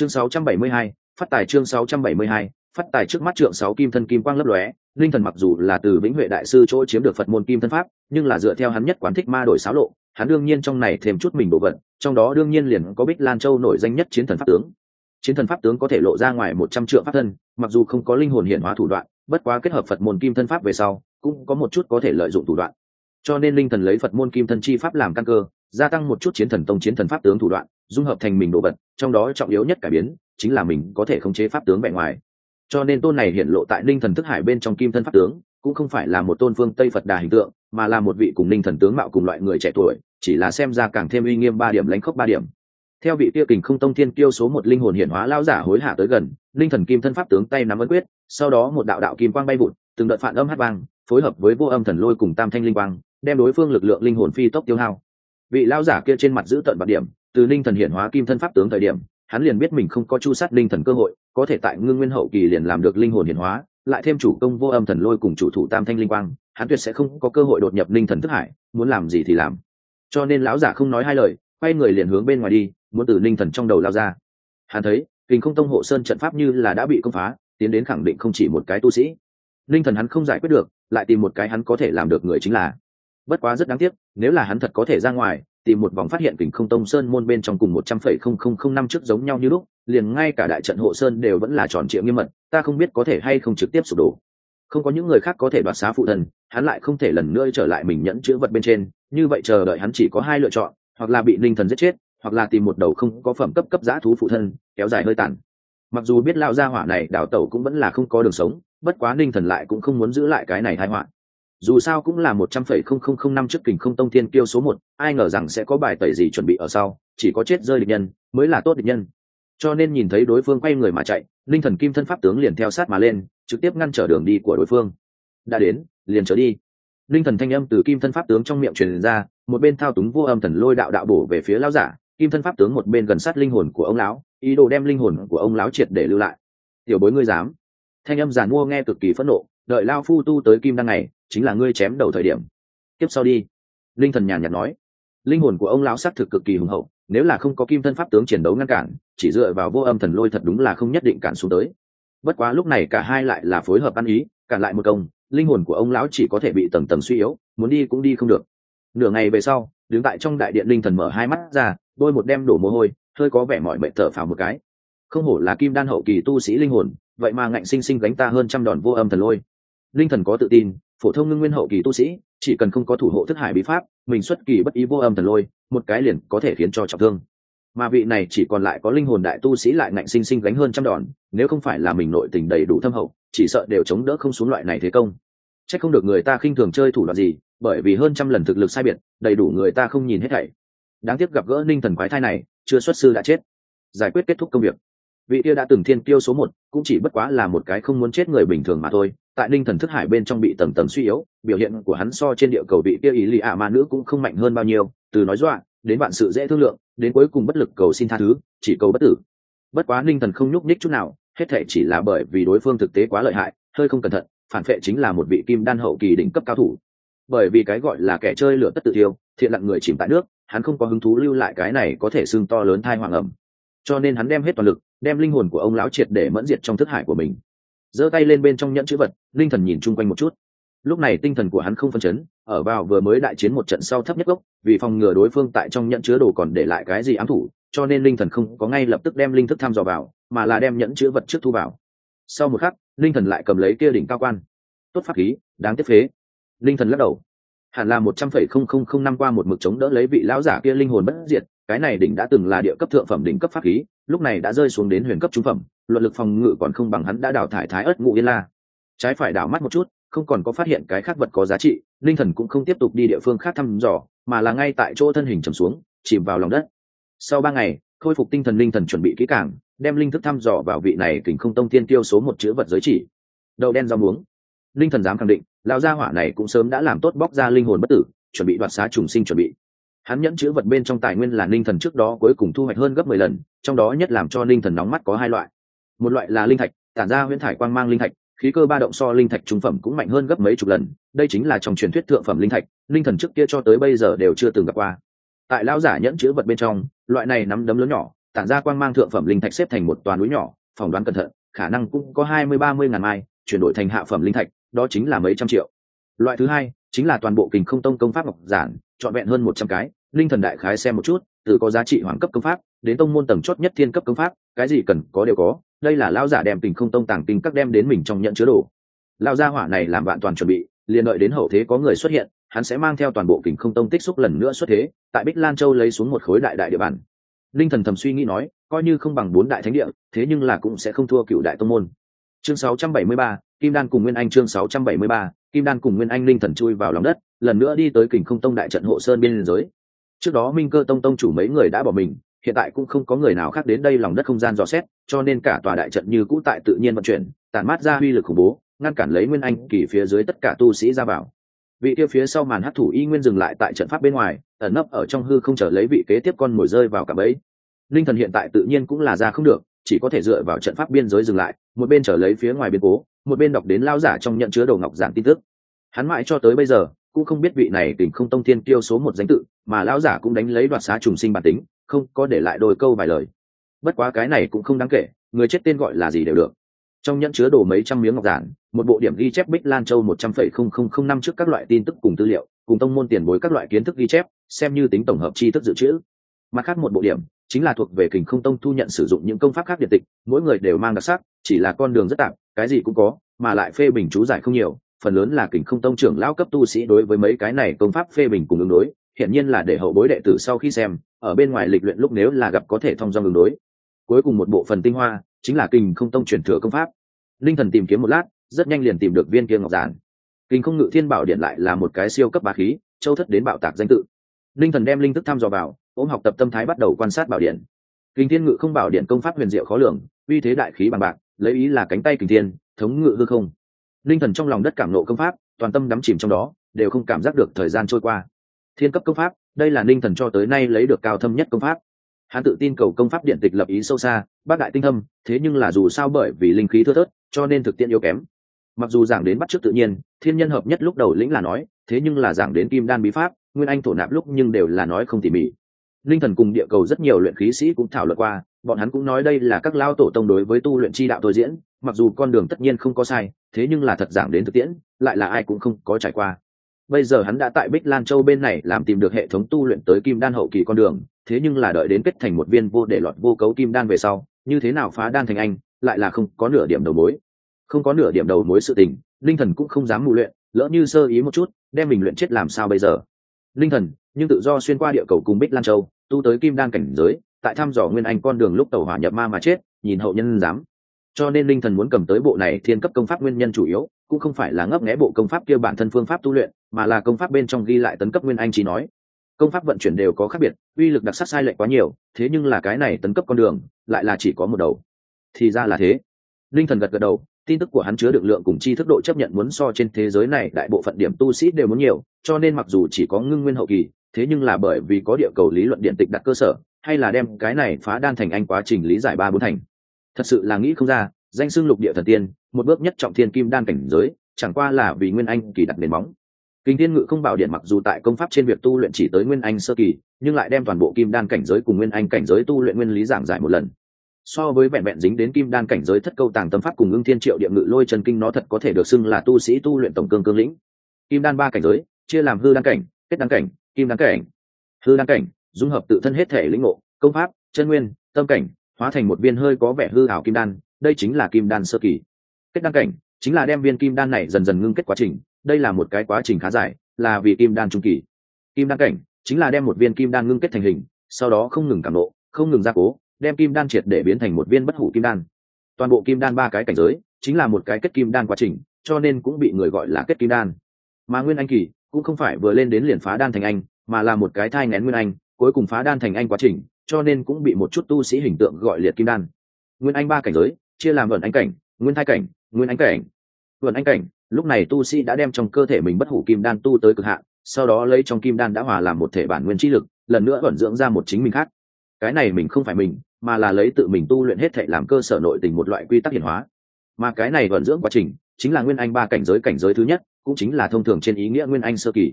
chương 672, phát tài chương 672, phát tài trước mắt trượng sáu kim thân kim quang lấp lóe. Linh thần mặc dù là từ vĩnh huệ đại sư chỗ chiếm được phật môn kim thân pháp nhưng là dựa theo hắn nhất quán thích ma đổi xáo lộ hắn đương nhiên trong này thêm chút mình đồ vật trong đó đương nhiên liền có bích lan châu nổi danh nhất chiến thần pháp tướng. Chiến thần pháp tướng có thể lộ ra ngoài một trăm triệu pháp thân mặc dù không có linh hồn hiện hóa thủ đoạn bất quá kết hợp phật môn kim thân pháp về sau cũng có một chút có thể lợi dụng thủ đoạn. Cho nên linh thần lấy phật môn kim thân chi pháp làm căn cơ gia tăng một chút chiến thần tông chiến thần pháp tướng thủ đoạn, dung hợp thành mình đồ vật, trong đó trọng yếu nhất cải biến chính là mình có thể khống chế pháp tướng bề ngoài. Cho nên tôn này hiện lộ tại linh thần thức hải bên trong kim thân pháp tướng, cũng không phải là một tôn phương tây phật đà hình tượng, mà là một vị cùng linh thần tướng mạo cùng loại người trẻ tuổi, chỉ là xem ra càng thêm uy nghiêm ba điểm lãnh khốc ba điểm. Theo vị tiêu kình không tông thiên kiêu số một linh hồn hiển hóa lao giả hối hả tới gần linh thần kim thân pháp tướng tay nắm ấn quyết, sau đó một đạo đạo kim quang bay vụt, từng đợt phản âm hát vang, phối hợp với vô âm thần lôi cùng tam thanh linh quang, đem đối phương lực lượng linh hồn phi tốc tiêu hao vị lao giả kia trên mặt giữ tận bạc điểm, từ linh thần hiển hóa kim thân pháp tướng thời điểm, hắn liền biết mình không có chu sát linh thần cơ hội, có thể tại ngưng nguyên hậu kỳ liền làm được linh hồn hiển hóa, lại thêm chủ công vô âm thần lôi cùng chủ thủ tam thanh linh quang, hắn tuyệt sẽ không có cơ hội đột nhập linh thần thức hải, muốn làm gì thì làm. Cho nên lão giả không nói hai lời, quay người liền hướng bên ngoài đi, muốn từ linh thần trong đầu lao ra. Hắn thấy, kình không tông hộ sơn trận pháp như là đã bị công phá, tiến đến khẳng định không chỉ một cái tu sĩ. Linh thần hắn không giải quyết được, lại tìm một cái hắn có thể làm được người chính là bất quá rất đáng tiếc, nếu là hắn thật có thể ra ngoài, tìm một vòng phát hiện kình không tông sơn môn bên trong cùng một trăm phẩy không không không năm trước giống nhau như lúc, liền ngay cả đại trận hộ sơn đều vẫn là tròn triệu nghiêm mật, ta không biết có thể hay không trực tiếp sụp đổ. Không có những người khác có thể đoạt xá phụ thần, hắn lại không thể lần nữa trở lại mình nhẫn chữ vật bên trên, như vậy chờ đợi hắn chỉ có hai lựa chọn, hoặc là bị linh thần giết chết, hoặc là tìm một đầu không có phẩm cấp cấp giã thú phụ thân, kéo dài hơi tàn. Mặc dù biết lao gia hỏa này đào tẩu cũng vẫn là không có đường sống, bất quá ninh thần lại cũng không muốn giữ lại cái này hai họa dù sao cũng là một trăm phẩy không không không năm trước kình không tông thiên kiêu số một, ai ngờ rằng sẽ có bài tẩy gì chuẩn bị ở sau, chỉ có chết rơi địch nhân mới là tốt địch nhân. Cho nên nhìn thấy đối phương quay người mà chạy, linh thần kim thân pháp tướng liền theo sát mà lên, trực tiếp ngăn trở đường đi của đối phương. Đã đến, liền trở đi. Linh thần thanh âm từ kim thân pháp tướng trong miệng truyền ra, một bên thao túng vô âm thần lôi đạo đạo bổ về phía lão giả, kim thân pháp tướng một bên gần sát linh hồn của ông lão, ý đồ đem linh hồn của ông lão triệt để lưu lại. Tiểu bối ngươi dám? Thanh âm giàn mua nghe cực kỳ phẫn nộ đợi lao phu tu tới kim đăng này, chính là ngươi chém đầu thời điểm. Tiếp sau đi. Linh thần nhàn nhạt nói. Linh hồn của ông lão xác thực cực kỳ hùng hậu, nếu là không có kim thân pháp tướng chiến đấu ngăn cản, chỉ dựa vào vô âm thần lôi thật đúng là không nhất định cản xuống tới. Bất quá lúc này cả hai lại là phối hợp ăn ý, cản lại một công, linh hồn của ông lão chỉ có thể bị tầng tầng suy yếu, muốn đi cũng đi không được. Nửa ngày về sau, đứng tại trong đại điện linh thần mở hai mắt ra đôi một đem đổ mồ hôi, hơi có vẻ mỏi mệt thở phào một cái. Không hổ là kim đan hậu kỳ tu sĩ linh hồn, vậy mà ngạnh sinh sinh gánh ta hơn trăm đòn vô âm thần lôi linh thần có tự tin, phổ thông ngưng nguyên hậu kỳ tu sĩ, chỉ cần không có thủ hộ thức hải bí pháp, mình xuất kỳ bất ý vô âm thần lôi, một cái liền có thể khiến cho trọng thương. Mà vị này chỉ còn lại có linh hồn đại tu sĩ lại ngạnh sinh sinh gánh hơn trăm đòn, nếu không phải là mình nội tình đầy đủ thâm hậu, chỉ sợ đều chống đỡ không xuống loại này thế công. C h ắ c không được người ta khinh thường chơi thủ đoạn gì, bởi vì hơn trăm lần thực lực sai biệt, đầy đủ người ta không nhìn hết thảy. Đáng tiếc gặp gỡ ninh thần quái thai này, chưa xuất sư đã chết. Giải quyết kết thúc công việc. Vị kia đã từng thiên kiêu số một, cũng chỉ bất quá là một cái không muốn chết người bình thường mà thôi tại ninh thần thức hải bên trong bị tầng tầng suy yếu, biểu hiện của hắn so trên địa cầu vị kia ý lì ạ ma nữ cũng không mạnh hơn bao nhiêu, từ nói dọa, đến bạn sự dễ thương lượng, đến cuối cùng bất lực cầu xin tha thứ, chỉ cầu bất tử. Bất quá ninh thần không nhúc nhích chút nào, hết thể chỉ là bởi vì đối phương thực tế quá lợi hại, hơi không cẩn thận, phản phệ chính là một vị kim đan hậu kỳ đỉnh cấp cao thủ. Bởi vì cái gọi là kẻ chơi lửa tất tự tiêu thiện lặng người chìm tại nước, hắn không có hứng thú lưu lại cái này có thể xương to lớn thai hoàng ẩm. Cho nên hắn đem hết toàn lực, đem linh hồn của ông lão triệt để mẫn diệt trong thức hải của mình giơ tay lên bên trong nhẫn chữ vật, linh thần nhìn chung quanh một chút. Lúc này tinh thần của hắn không phân chấn, ở vào vừa mới đại chiến một trận sau thấp nhất gốc, vì phòng ngừa đối phương tại trong nhẫn chứa đồ còn để lại cái gì ám thủ, cho nên linh thần không có ngay lập tức đem linh thức thăm dò vào, mà là đem nhẫn chứa vật trước thu vào. Sau một khắc, linh thần lại cầm lấy kia đỉnh cao quan. Tốt pháp khí, đáng tiếc phế. Linh thần lắc đầu. Hẳn là một trăm phẩy không không không năm qua một mực chống đỡ lấy vị lão giả kia linh hồn bất diệt, cái này đỉnh đã từng là địa cấp thượng phẩm đỉnh cấp pháp khí, lúc này đã rơi xuống đến huyền cấp trung phẩm luận lực phòng ngự còn không bằng hắn đã đào thải thái ớt ngụ yên la. Trái phải đảo mắt một chút, không còn có phát hiện cái khác vật có giá trị, linh thần cũng không tiếp tục đi địa phương khác thăm dò, mà là ngay tại chỗ thân hình trầm xuống, chìm vào lòng đất. Sau ba ngày, khôi phục tinh thần linh thần chuẩn bị kỹ càng, đem linh thức thăm dò vào vị này kình không tông tiên tiêu số một chữ vật giới chỉ. Đậu đen rau muống. Linh thần dám khẳng định, lão gia hỏa này cũng sớm đã làm tốt bóc ra linh hồn bất tử, chuẩn bị đoạt xá trùng sinh chuẩn bị. Hắn nhẫn chữ vật bên trong tài nguyên là linh thần trước đó cuối cùng thu hoạch hơn gấp mười lần, trong đó nhất làm cho linh thần nóng mắt có hai loại một loại là linh thạch, tản ra huyễn thải quang mang linh thạch, khí cơ ba động so linh thạch trung phẩm cũng mạnh hơn gấp mấy chục lần, đây chính là trong truyền thuyết thượng phẩm linh thạch, linh thần trước kia cho tới bây giờ đều chưa từng gặp qua. Tại lão giả nhẫn chữ vật bên trong, loại này nắm đấm lớn nhỏ, tản ra quang mang thượng phẩm linh thạch xếp thành một toàn núi nhỏ, phỏng đoán cẩn thận, khả năng cũng có hai mươi, ba mươi ngàn mai, chuyển đổi thành hạ phẩm linh thạch, đó chính là mấy trăm triệu. Loại thứ hai, chính là toàn bộ kình không tông công pháp ngọc giản, trọn vẹn hơn một trăm cái, linh thần đại khái xem một chút, từ có giá trị hoàng cấp công pháp, đến tông môn tầng chót nhất thiên cấp công pháp, cái gì cần có đều có đây là lao giả đem tình không tông tàng kinh các đem đến mình trong nhận chứa đồ. Lao gia hỏa này làm bạn toàn chuẩn bị liền đợi đến hậu thế có người xuất hiện hắn sẽ mang theo toàn bộ kình không tông tích xúc lần nữa xuất thế tại bích lan châu lấy xuống một khối đại đại địa bàn. Linh thần thầm suy nghĩ nói coi như không bằng bốn đại thánh địa thế nhưng là cũng sẽ không thua cựu đại tông môn. Chương 673, kim đan cùng nguyên anh chương 673, kim đan cùng nguyên anh linh thần chui vào lòng đất lần nữa đi tới kình không tông đại trận hộ sơn biên giới. Trước đó minh cơ tông tông chủ mấy người đã bỏ mình hiện tại cũng không có người nào khác đến đây lòng đất không gian dò xét, cho nên cả tòa đại trận như cũ tại tự nhiên vận chuyển tàn mát ra uy lực khủng bố, ngăn cản lấy nguyên anh kỳ phía dưới tất cả tu sĩ ra vào. Vị kia phía sau màn hát thủ y nguyên dừng lại tại trận pháp bên ngoài, ẩn nấp ở trong hư không chờ lấy vị kế tiếp con mồi rơi vào cả bẫy. Linh thần hiện tại tự nhiên cũng là ra không được, chỉ có thể dựa vào trận pháp biên giới dừng lại, một bên trở lấy phía ngoài biên cố, một bên đọc đến lao giả trong nhận chứa đầu ngọc giảng tin tức. Hắn mãi cho tới bây giờ, cũng không biết vị này tình không tông thiên kiêu số một danh tự, mà lão giả cũng đánh lấy đoạt xá trùng sinh bản tính không có để lại đôi câu vài lời. Bất quá cái này cũng không đáng kể, người chết tên gọi là gì đều được. Trong nhẫn chứa đồ mấy trăm miếng ngọc giản, một bộ điểm ghi chép bích lan châu một trăm phẩy không không không năm trước các loại tin tức cùng tư liệu, cùng tông môn tiền bối các loại kiến thức ghi chép, xem như tính tổng hợp tri thức dự trữ. Mặt khác một bộ điểm, chính là thuộc về kình không tông thu nhận sử dụng những công pháp khác điện tịch, mỗi người đều mang đặc sắc, chỉ là con đường rất tạm, cái gì cũng có, mà lại phê bình chú giải không nhiều, phần lớn là kình không tông trưởng lão cấp tu sĩ đối với mấy cái này công pháp phê bình cùng ứng đối, hiển nhiên là để hậu bối đệ tử sau khi xem ở bên ngoài lịch luyện lúc nếu là gặp có thể thông dong ứng đối. Cuối cùng một bộ phần tinh hoa, chính là kình không tông truyền thừa công pháp. Linh thần tìm kiếm một lát, rất nhanh liền tìm được viên kia ngọc giản. Kình không ngự thiên bảo điện lại là một cái siêu cấp bá khí, châu thất đến bảo tạc danh tự. Linh thần đem linh thức thăm dò vào, ôm học tập tâm thái bắt đầu quan sát bảo điện. Kình thiên ngự không bảo điện công pháp huyền diệu khó lường, uy thế đại khí bằng bạc, lấy ý là cánh tay kình thiên, thống ngự hư không. Linh thần trong lòng đất cảm nộ công pháp, toàn tâm đắm chìm trong đó, đều không cảm giác được thời gian trôi qua thiên cấp công pháp, đây là linh thần cho tới nay lấy được cao thâm nhất công pháp. Hắn tự tin cầu công pháp điện tịch lập ý sâu xa, bác đại tinh thâm, thế nhưng là dù sao bởi vì linh khí thưa thớt, cho nên thực tiễn yếu kém. Mặc dù giảng đến bắt chước tự nhiên, thiên nhân hợp nhất lúc đầu lĩnh là nói, thế nhưng là giảng đến kim đan bí pháp, nguyên anh thổ nạp lúc nhưng đều là nói không tỉ mỉ. Linh thần cùng địa cầu rất nhiều luyện khí sĩ cũng thảo luận qua, bọn hắn cũng nói đây là các lao tổ tông đối với tu luyện chi đạo thôi diễn, mặc dù con đường tất nhiên không có sai, thế nhưng là thật giảng đến thực tiễn, lại là ai cũng không có trải qua bây giờ hắn đã tại bích lan châu bên này làm tìm được hệ thống tu luyện tới kim đan hậu kỳ con đường, thế nhưng là đợi đến kết thành một viên vô để lọt vô cấu kim đan về sau, như thế nào phá đan thành anh, lại là không có nửa điểm đầu mối. Không có nửa điểm đầu mối sự tình, linh thần cũng không dám mù luyện, lỡ như sơ ý một chút, đem mình luyện chết làm sao bây giờ? Linh thần, nhưng tự do xuyên qua địa cầu cùng bích lan châu, tu tới kim đan cảnh giới, tại thăm dò nguyên anh con đường lúc tàu hỏa nhập ma mà chết, nhìn hậu nhân dám. Cho nên linh thần muốn cầm tới bộ này thiên cấp công pháp nguyên nhân chủ yếu, cũng không phải là ngấp nghé bộ công pháp kia bản thân phương pháp tu luyện mà là công pháp bên trong ghi lại tấn cấp nguyên anh chỉ nói. Công pháp vận chuyển đều có khác biệt, uy lực đặc sắc sai lệch quá nhiều, thế nhưng là cái này tấn cấp con đường, lại là chỉ có một đầu. Thì ra là thế. Linh thần gật gật đầu, tin tức của hắn chứa được lượng cùng chi thức độ chấp nhận muốn so trên thế giới này đại bộ phận điểm tu sĩ đều muốn nhiều, cho nên mặc dù chỉ có ngưng nguyên hậu kỳ, thế nhưng là bởi vì có địa cầu lý luận điện tịch đặt cơ sở, hay là đem cái này phá đan thành anh quá trình lý giải ba bốn thành. Thật sự là nghĩ không ra, danh xưng lục địa thần tiên, một bước nhất trọng thiên kim đan cảnh giới, chẳng qua là vì nguyên anh kỳ đặt nền móng kinh thiên ngự không bảo điện mặc dù tại công pháp trên việc tu luyện chỉ tới nguyên anh sơ kỳ, nhưng lại đem toàn bộ kim đan cảnh giới cùng nguyên anh cảnh giới tu luyện nguyên lý giảng giải một lần. So với vẹn vẹn dính đến kim đan cảnh giới thất câu tàng tâm pháp cùng ưng thiên triệu địa ngự lôi chân kinh nó thật có thể được xưng là tu sĩ tu luyện tổng cương cương lĩnh. Kim đan ba cảnh giới, chia làm hư đan cảnh, kết đan cảnh, kim đan cảnh. Hư đan cảnh, dung hợp tự thân hết thể lĩnh ngộ, công pháp, chân nguyên, tâm cảnh, hóa thành một viên hơi có vẻ hư ảo kim đan, đây chính là kim đan sơ kỳ. Kết đan cảnh, chính là đem viên kim đan này dần dần ngưng kết quá trình đây là một cái quá trình khá dài, là vì kim đan trung kỳ. Kim đan cảnh chính là đem một viên kim đan ngưng kết thành hình, sau đó không ngừng cảm nộ, không ngừng gia cố, đem kim đan triệt để biến thành một viên bất hủ kim đan. Toàn bộ kim đan ba cái cảnh giới chính là một cái kết kim đan quá trình, cho nên cũng bị người gọi là kết kim đan. Mà nguyên anh kỳ cũng không phải vừa lên đến liền phá đan thành anh, mà là một cái thai ngén nguyên anh, cuối cùng phá đan thành anh quá trình, cho nên cũng bị một chút tu sĩ hình tượng gọi liệt kim đan. Nguyên anh ba cảnh giới chia làm vận anh cảnh, nguyên thai cảnh, nguyên anh cảnh. Vận anh cảnh lúc này tu sĩ đã đem trong cơ thể mình bất hủ kim đan tu tới cực hạn, sau đó lấy trong kim đan đã hòa làm một thể bản nguyên trí lực, lần nữa vận dưỡng ra một chính mình khác. Cái này mình không phải mình, mà là lấy tự mình tu luyện hết thể làm cơ sở nội tình một loại quy tắc hiển hóa. Mà cái này vận dưỡng quá trình, chính là nguyên anh ba cảnh giới cảnh giới thứ nhất, cũng chính là thông thường trên ý nghĩa nguyên anh sơ kỳ.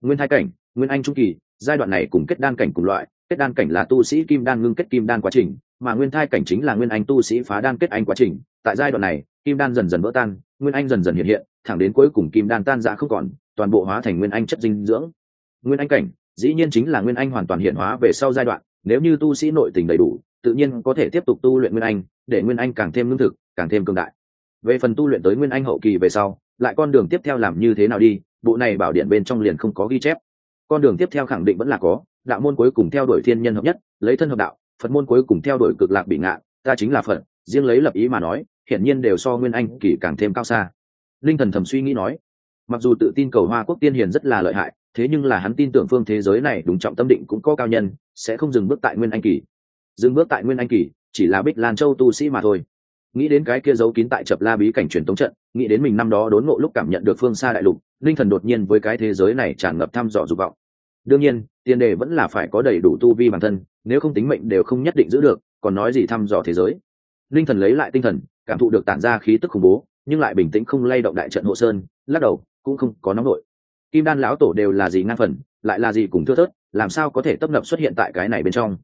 Nguyên thai cảnh, nguyên anh trung kỳ, giai đoạn này cùng kết đan cảnh cùng loại, kết đan cảnh là tu sĩ kim đan ngưng kết kim đan quá trình, mà nguyên thai cảnh chính là nguyên anh tu sĩ phá đan kết anh quá trình. Tại giai đoạn này, kim đan dần dần vỡ tan, nguyên anh dần dần hiện hiện thẳng đến cuối cùng kim đan tan ra không còn, toàn bộ hóa thành nguyên anh chất dinh dưỡng. Nguyên anh cảnh, dĩ nhiên chính là nguyên anh hoàn toàn hiện hóa về sau giai đoạn, nếu như tu sĩ nội tình đầy đủ, tự nhiên có thể tiếp tục tu luyện nguyên anh, để nguyên anh càng thêm lương thực, càng thêm cường đại. Về phần tu luyện tới nguyên anh hậu kỳ về sau, lại con đường tiếp theo làm như thế nào đi, bộ này bảo điện bên trong liền không có ghi chép. Con đường tiếp theo khẳng định vẫn là có, đạo môn cuối cùng theo đuổi thiên nhân hợp nhất, lấy thân hợp đạo, phật môn cuối cùng theo đuổi cực lạc bị ngạ, ta chính là phật, riêng lấy lập ý mà nói, hiển nhiên đều so nguyên anh kỳ càng thêm cao xa linh thần thầm suy nghĩ nói, mặc dù tự tin cầu hoa quốc tiên hiền rất là lợi hại, thế nhưng là hắn tin tưởng phương thế giới này đúng trọng tâm định cũng có cao nhân, sẽ không dừng bước tại nguyên anh kỳ. Dừng bước tại nguyên anh kỳ, chỉ là bích lan châu tu sĩ mà thôi. Nghĩ đến cái kia giấu kín tại chập la bí cảnh truyền tống trận, nghĩ đến mình năm đó đốn ngộ lúc cảm nhận được phương xa đại lục, linh thần đột nhiên với cái thế giới này tràn ngập thăm dò dục vọng. Đương nhiên, tiền đề vẫn là phải có đầy đủ tu vi bản thân, nếu không tính mệnh đều không nhất định giữ được, còn nói gì thăm dò thế giới. Linh thần lấy lại tinh thần, cảm thụ được tản ra khí tức khủng bố nhưng lại bình tĩnh không lay động đại trận hộ sơn, lắc đầu, cũng không có nóng nổi. Kim đan lão tổ đều là gì ngang phần, lại là gì cùng thưa thớt, làm sao có thể tấp nập xuất hiện tại cái này bên trong?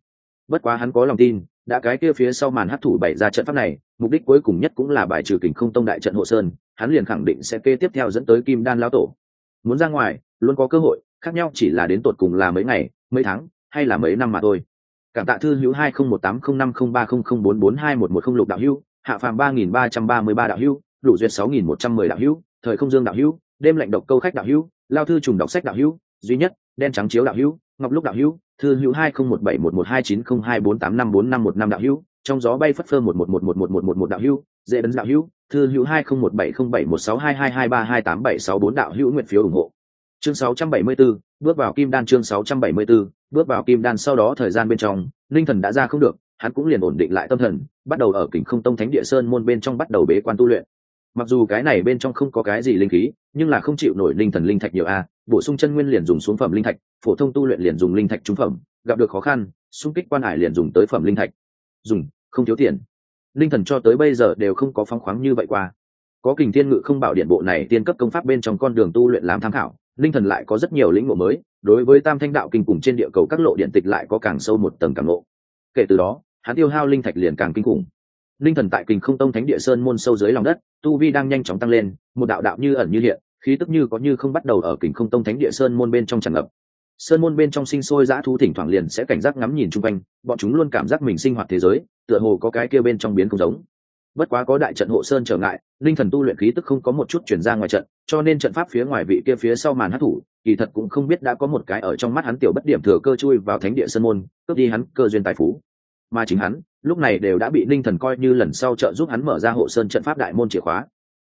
Bất quá hắn có lòng tin, đã cái kia phía sau màn hấp thủ bày ra trận pháp này, mục đích cuối cùng nhất cũng là bài trừ kình không tông đại trận hộ sơn, hắn liền khẳng định sẽ kê tiếp theo dẫn tới kim đan lão tổ. Muốn ra ngoài, luôn có cơ hội, khác nhau chỉ là đến tột cùng là mấy ngày, mấy tháng, hay là mấy năm mà thôi. Cảm tạ thư hữu hai không một tám không năm không ba không không bốn bốn hai một một không lục đạo hữu, hạ phàm ba nghìn ba trăm ba mươi ba đạo hữu đủ duyệt sáu nghìn một trăm mười đạo hữu thời không dương đạo hữu đêm lạnh độc câu khách đạo hữu lao thư trùng đọc sách đạo hữu duy nhất đen trắng chiếu đạo hữu ngọc lúc đạo hữu thư hữu hai không một bảy một một hai chín không hai bốn tám năm bốn năm một năm đạo hữu trong gió bay phất phơ một một một một một một một một đạo hữu dễ đấn đạo hữu thư hữu hai không một bảy không bảy một sáu hai hai hai ba hai tám bảy sáu bốn đạo hữu nguyện phiếu ủng hộ. Chương sáu trăm bảy mươi 674, bước vào kim đan chương sáu trăm bảy mươi 674, bước vào kim đan sau đó thời gian bên trong linh thần đã ra không được hắn cũng liền ổn định lại tâm thần bắt đầu ở kình không tông thánh địa sơn môn bên trong bắt đầu bế quan tu luyện mặc dù cái này bên trong không có cái gì linh khí, nhưng là không chịu nổi linh thần linh thạch nhiều a, bổ sung chân nguyên liền dùng xuống phẩm linh thạch, phổ thông tu luyện liền dùng linh thạch trung phẩm, gặp được khó khăn, xung kích quan hải liền dùng tới phẩm linh thạch. Dùng, không thiếu tiền. Linh thần cho tới bây giờ đều không có phóng khoáng như vậy qua. Có kình thiên ngự không bảo điện bộ này tiên cấp công pháp bên trong con đường tu luyện làm tham khảo, linh thần lại có rất nhiều lĩnh ngộ mới, đối với tam thanh đạo kinh cùng trên địa cầu các lộ điện tịch lại có càng sâu một tầng càng ngộ. Kể từ đó, hắn tiêu hao linh thạch liền càng kinh khủng linh thần tại kình không tông thánh địa sơn môn sâu dưới lòng đất, tu vi đang nhanh chóng tăng lên, một đạo đạo như ẩn như hiện, khí tức như có như không bắt đầu ở kình không tông thánh địa sơn môn bên trong tràn ngập. Sơn môn bên trong sinh sôi dã thu thỉnh thoảng liền sẽ cảnh giác ngắm nhìn chung quanh, bọn chúng luôn cảm giác mình sinh hoạt thế giới, tựa hồ có cái kia bên trong biến không giống. Bất quá có đại trận hộ sơn trở ngại, linh thần tu luyện khí tức không có một chút chuyển ra ngoài trận, cho nên trận pháp phía ngoài vị kia phía sau màn hát thủ, kỳ thật cũng không biết đã có một cái ở trong mắt hắn tiểu bất điểm thừa cơ chui vào thánh địa sơn môn, cướp đi hắn cơ duyên tài phú mà chính hắn, lúc này đều đã bị linh thần coi như lần sau trợ giúp hắn mở ra hộ sơn trận pháp đại môn chìa khóa.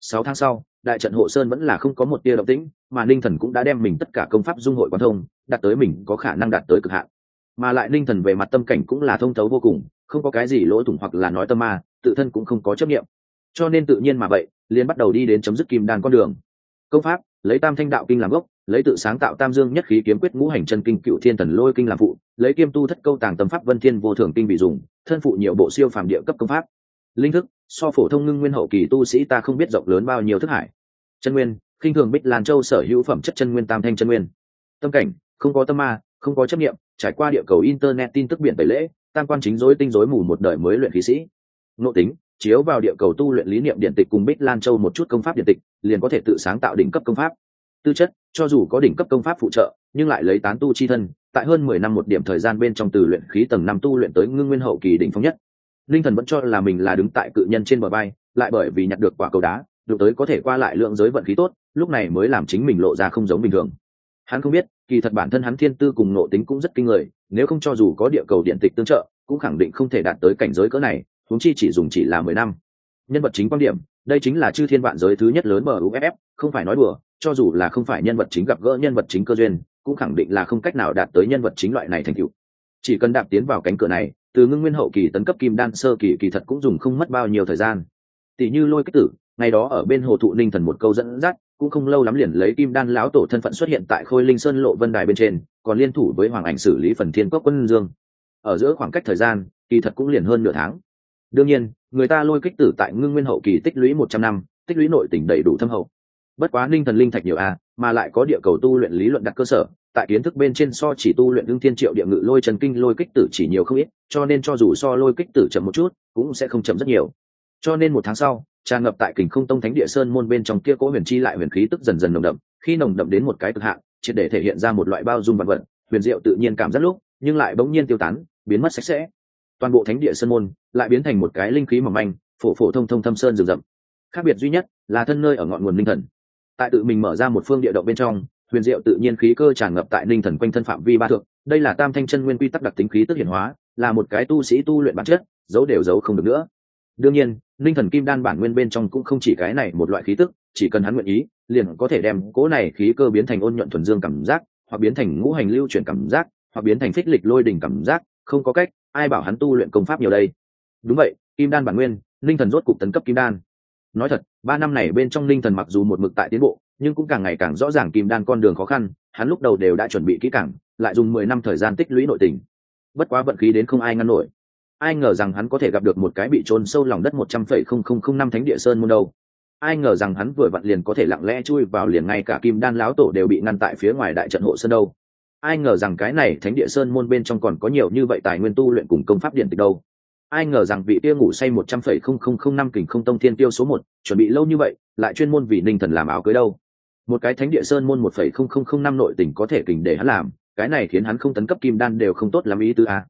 Sáu tháng sau, đại trận hộ sơn vẫn là không có một tia động tĩnh, mà linh thần cũng đã đem mình tất cả công pháp dung hội quan thông, đạt tới mình có khả năng đạt tới cực hạn. Mà lại linh thần về mặt tâm cảnh cũng là thông thấu vô cùng, không có cái gì lỗ thủng hoặc là nói tâm ma, tự thân cũng không có chấp nghiệm cho nên tự nhiên mà vậy, liền bắt đầu đi đến chấm dứt kim đan con đường. Công pháp, lấy tam thanh đạo kinh làm gốc lấy tự sáng tạo tam dương nhất khí kiếm quyết ngũ hành chân kinh cựu thiên thần lôi kinh làm phụ, lấy kiêm tu thất câu tàng tâm pháp vân thiên vô thường kinh bị dùng, thân phụ nhiều bộ siêu phàm địa cấp công pháp. Linh thức, so phổ thông ngưng nguyên hậu kỳ tu sĩ ta không biết rộng lớn bao nhiêu thức hải. Chân nguyên, khinh thường bích lan châu sở hữu phẩm chất chân nguyên tam thanh chân nguyên. Tâm cảnh, không có tâm ma, không có chấp nghiệm trải qua địa cầu internet tin tức biển tẩy lễ, tam quan chính dối tinh dối mù một đời mới luyện khí sĩ. Nội tính, chiếu vào địa cầu tu luyện lý niệm điện tịch cùng bích lan châu một chút công pháp điện tịch, liền có thể tự sáng tạo đỉnh cấp công pháp. Tư chất cho dù có đỉnh cấp công pháp phụ trợ, nhưng lại lấy tán tu chi thân, tại hơn mười năm một điểm thời gian bên trong từ luyện khí tầng năm tu luyện tới ngưng nguyên hậu kỳ đỉnh phong nhất. Linh thần vẫn cho là mình là đứng tại cự nhân trên bờ bay lại bởi vì nhặt được quả cầu đá, được tới có thể qua lại lượng giới vận khí tốt, lúc này mới làm chính mình lộ ra không giống bình thường. Hắn không biết, kỳ thật bản thân hắn thiên tư cùng nộ tính cũng rất kinh người, nếu không cho dù có địa cầu điện tịch tương trợ, cũng khẳng định không thể đạt tới cảnh giới cỡ này, huống chi chỉ dùng chỉ là mười năm. Nhân vật chính quan điểm, đây chính là chư thiên vạn giới thứ nhất lớn bờ uff không phải nói đùa cho dù là không phải nhân vật chính gặp gỡ nhân vật chính cơ duyên, cũng khẳng định là không cách nào đạt tới nhân vật chính loại này thành tựu. Chỉ cần đạp tiến vào cánh cửa này, từ ngưng nguyên hậu kỳ tấn cấp kim đan sơ kỳ kỳ thật cũng dùng không mất bao nhiêu thời gian. Tỷ như lôi kích tử, ngày đó ở bên hồ thụ ninh thần một câu dẫn dắt, cũng không lâu lắm liền lấy kim đan lão tổ thân phận xuất hiện tại khôi linh sơn lộ vân đài bên trên, còn liên thủ với hoàng ảnh xử lý phần thiên cốc quân dương. Ở giữa khoảng cách thời gian, kỳ thật cũng liền hơn nửa tháng. Đương nhiên, người ta lôi kích tử tại ngưng nguyên hậu kỳ tích lũy một trăm năm, tích lũy nội tỉnh đầy đủ thâm hậu bất quá ninh thần linh thạch nhiều a mà lại có địa cầu tu luyện lý luận đặt cơ sở, tại kiến thức bên trên so chỉ tu luyện đương thiên triệu địa ngự lôi trần kinh lôi kích tử chỉ nhiều không ít, cho nên cho dù so lôi kích tử chậm một chút, cũng sẽ không chậm rất nhiều. Cho nên một tháng sau, tràn ngập tại kình không tông thánh địa sơn môn bên trong kia cố huyền chi lại huyền khí tức dần dần nồng đậm, khi nồng đậm đến một cái cực hạn, triệt để thể hiện ra một loại bao dung vật vật, huyền diệu tự nhiên cảm giác lúc, nhưng lại bỗng nhiên tiêu tán, biến mất sạch sẽ. Toàn bộ thánh địa sơn môn lại biến thành một cái linh khí mỏng manh, phổ phổ thông thông thâm sơn rừng rậm. Khác biệt duy nhất là thân nơi ở ngọn nguồn linh thần tại tự mình mở ra một phương địa động bên trong, huyền diệu tự nhiên khí cơ tràn ngập tại linh thần quanh thân phạm vi ba thượng đây là tam thanh chân nguyên quy tắc đặc tính khí tức hiển hóa, là một cái tu sĩ tu luyện bản chất, giấu đều giấu không được nữa. Đương nhiên, linh thần kim đan bản nguyên bên trong cũng không chỉ cái này một loại khí tức, chỉ cần hắn nguyện ý, liền có thể đem cố này khí cơ biến thành ôn nhuận thuần dương cảm giác, hoặc biến thành ngũ hành lưu chuyển cảm giác, hoặc biến thành phích lịch lôi đỉnh cảm giác, không có cách, ai bảo hắn tu luyện công pháp nhiều đây. Đúng vậy, kim đan bản nguyên, linh thần rốt cục tấn cấp kim đan nói thật, ba năm này bên trong linh thần mặc dù một mực tại tiến bộ, nhưng cũng càng ngày càng rõ ràng kim đan con đường khó khăn, hắn lúc đầu đều đã chuẩn bị kỹ càng, lại dùng mười năm thời gian tích lũy nội tình. Bất quá vận khí đến không ai ngăn nổi. Ai ngờ rằng hắn có thể gặp được một cái bị trôn sâu lòng đất một trăm phẩy không không không năm thánh địa sơn môn đâu. Ai ngờ rằng hắn vừa vặn liền có thể lặng lẽ chui vào liền ngay cả kim đan láo tổ đều bị ngăn tại phía ngoài đại trận hộ sơn đâu. Ai ngờ rằng cái này thánh địa sơn môn bên trong còn có nhiều như vậy tài nguyên tu luyện cùng công pháp điện tịch đâu ai ngờ rằng vị tia ngủ say một trăm phẩy không không không năm kình không tông thiên tiêu số một, chuẩn bị lâu như vậy, lại chuyên môn vì ninh thần làm áo cưới đâu. Một cái thánh địa sơn môn một phẩy không không không năm nội tình có thể kình để hắn làm, cái này khiến hắn không tấn cấp kim đan đều không tốt làm ý tứ a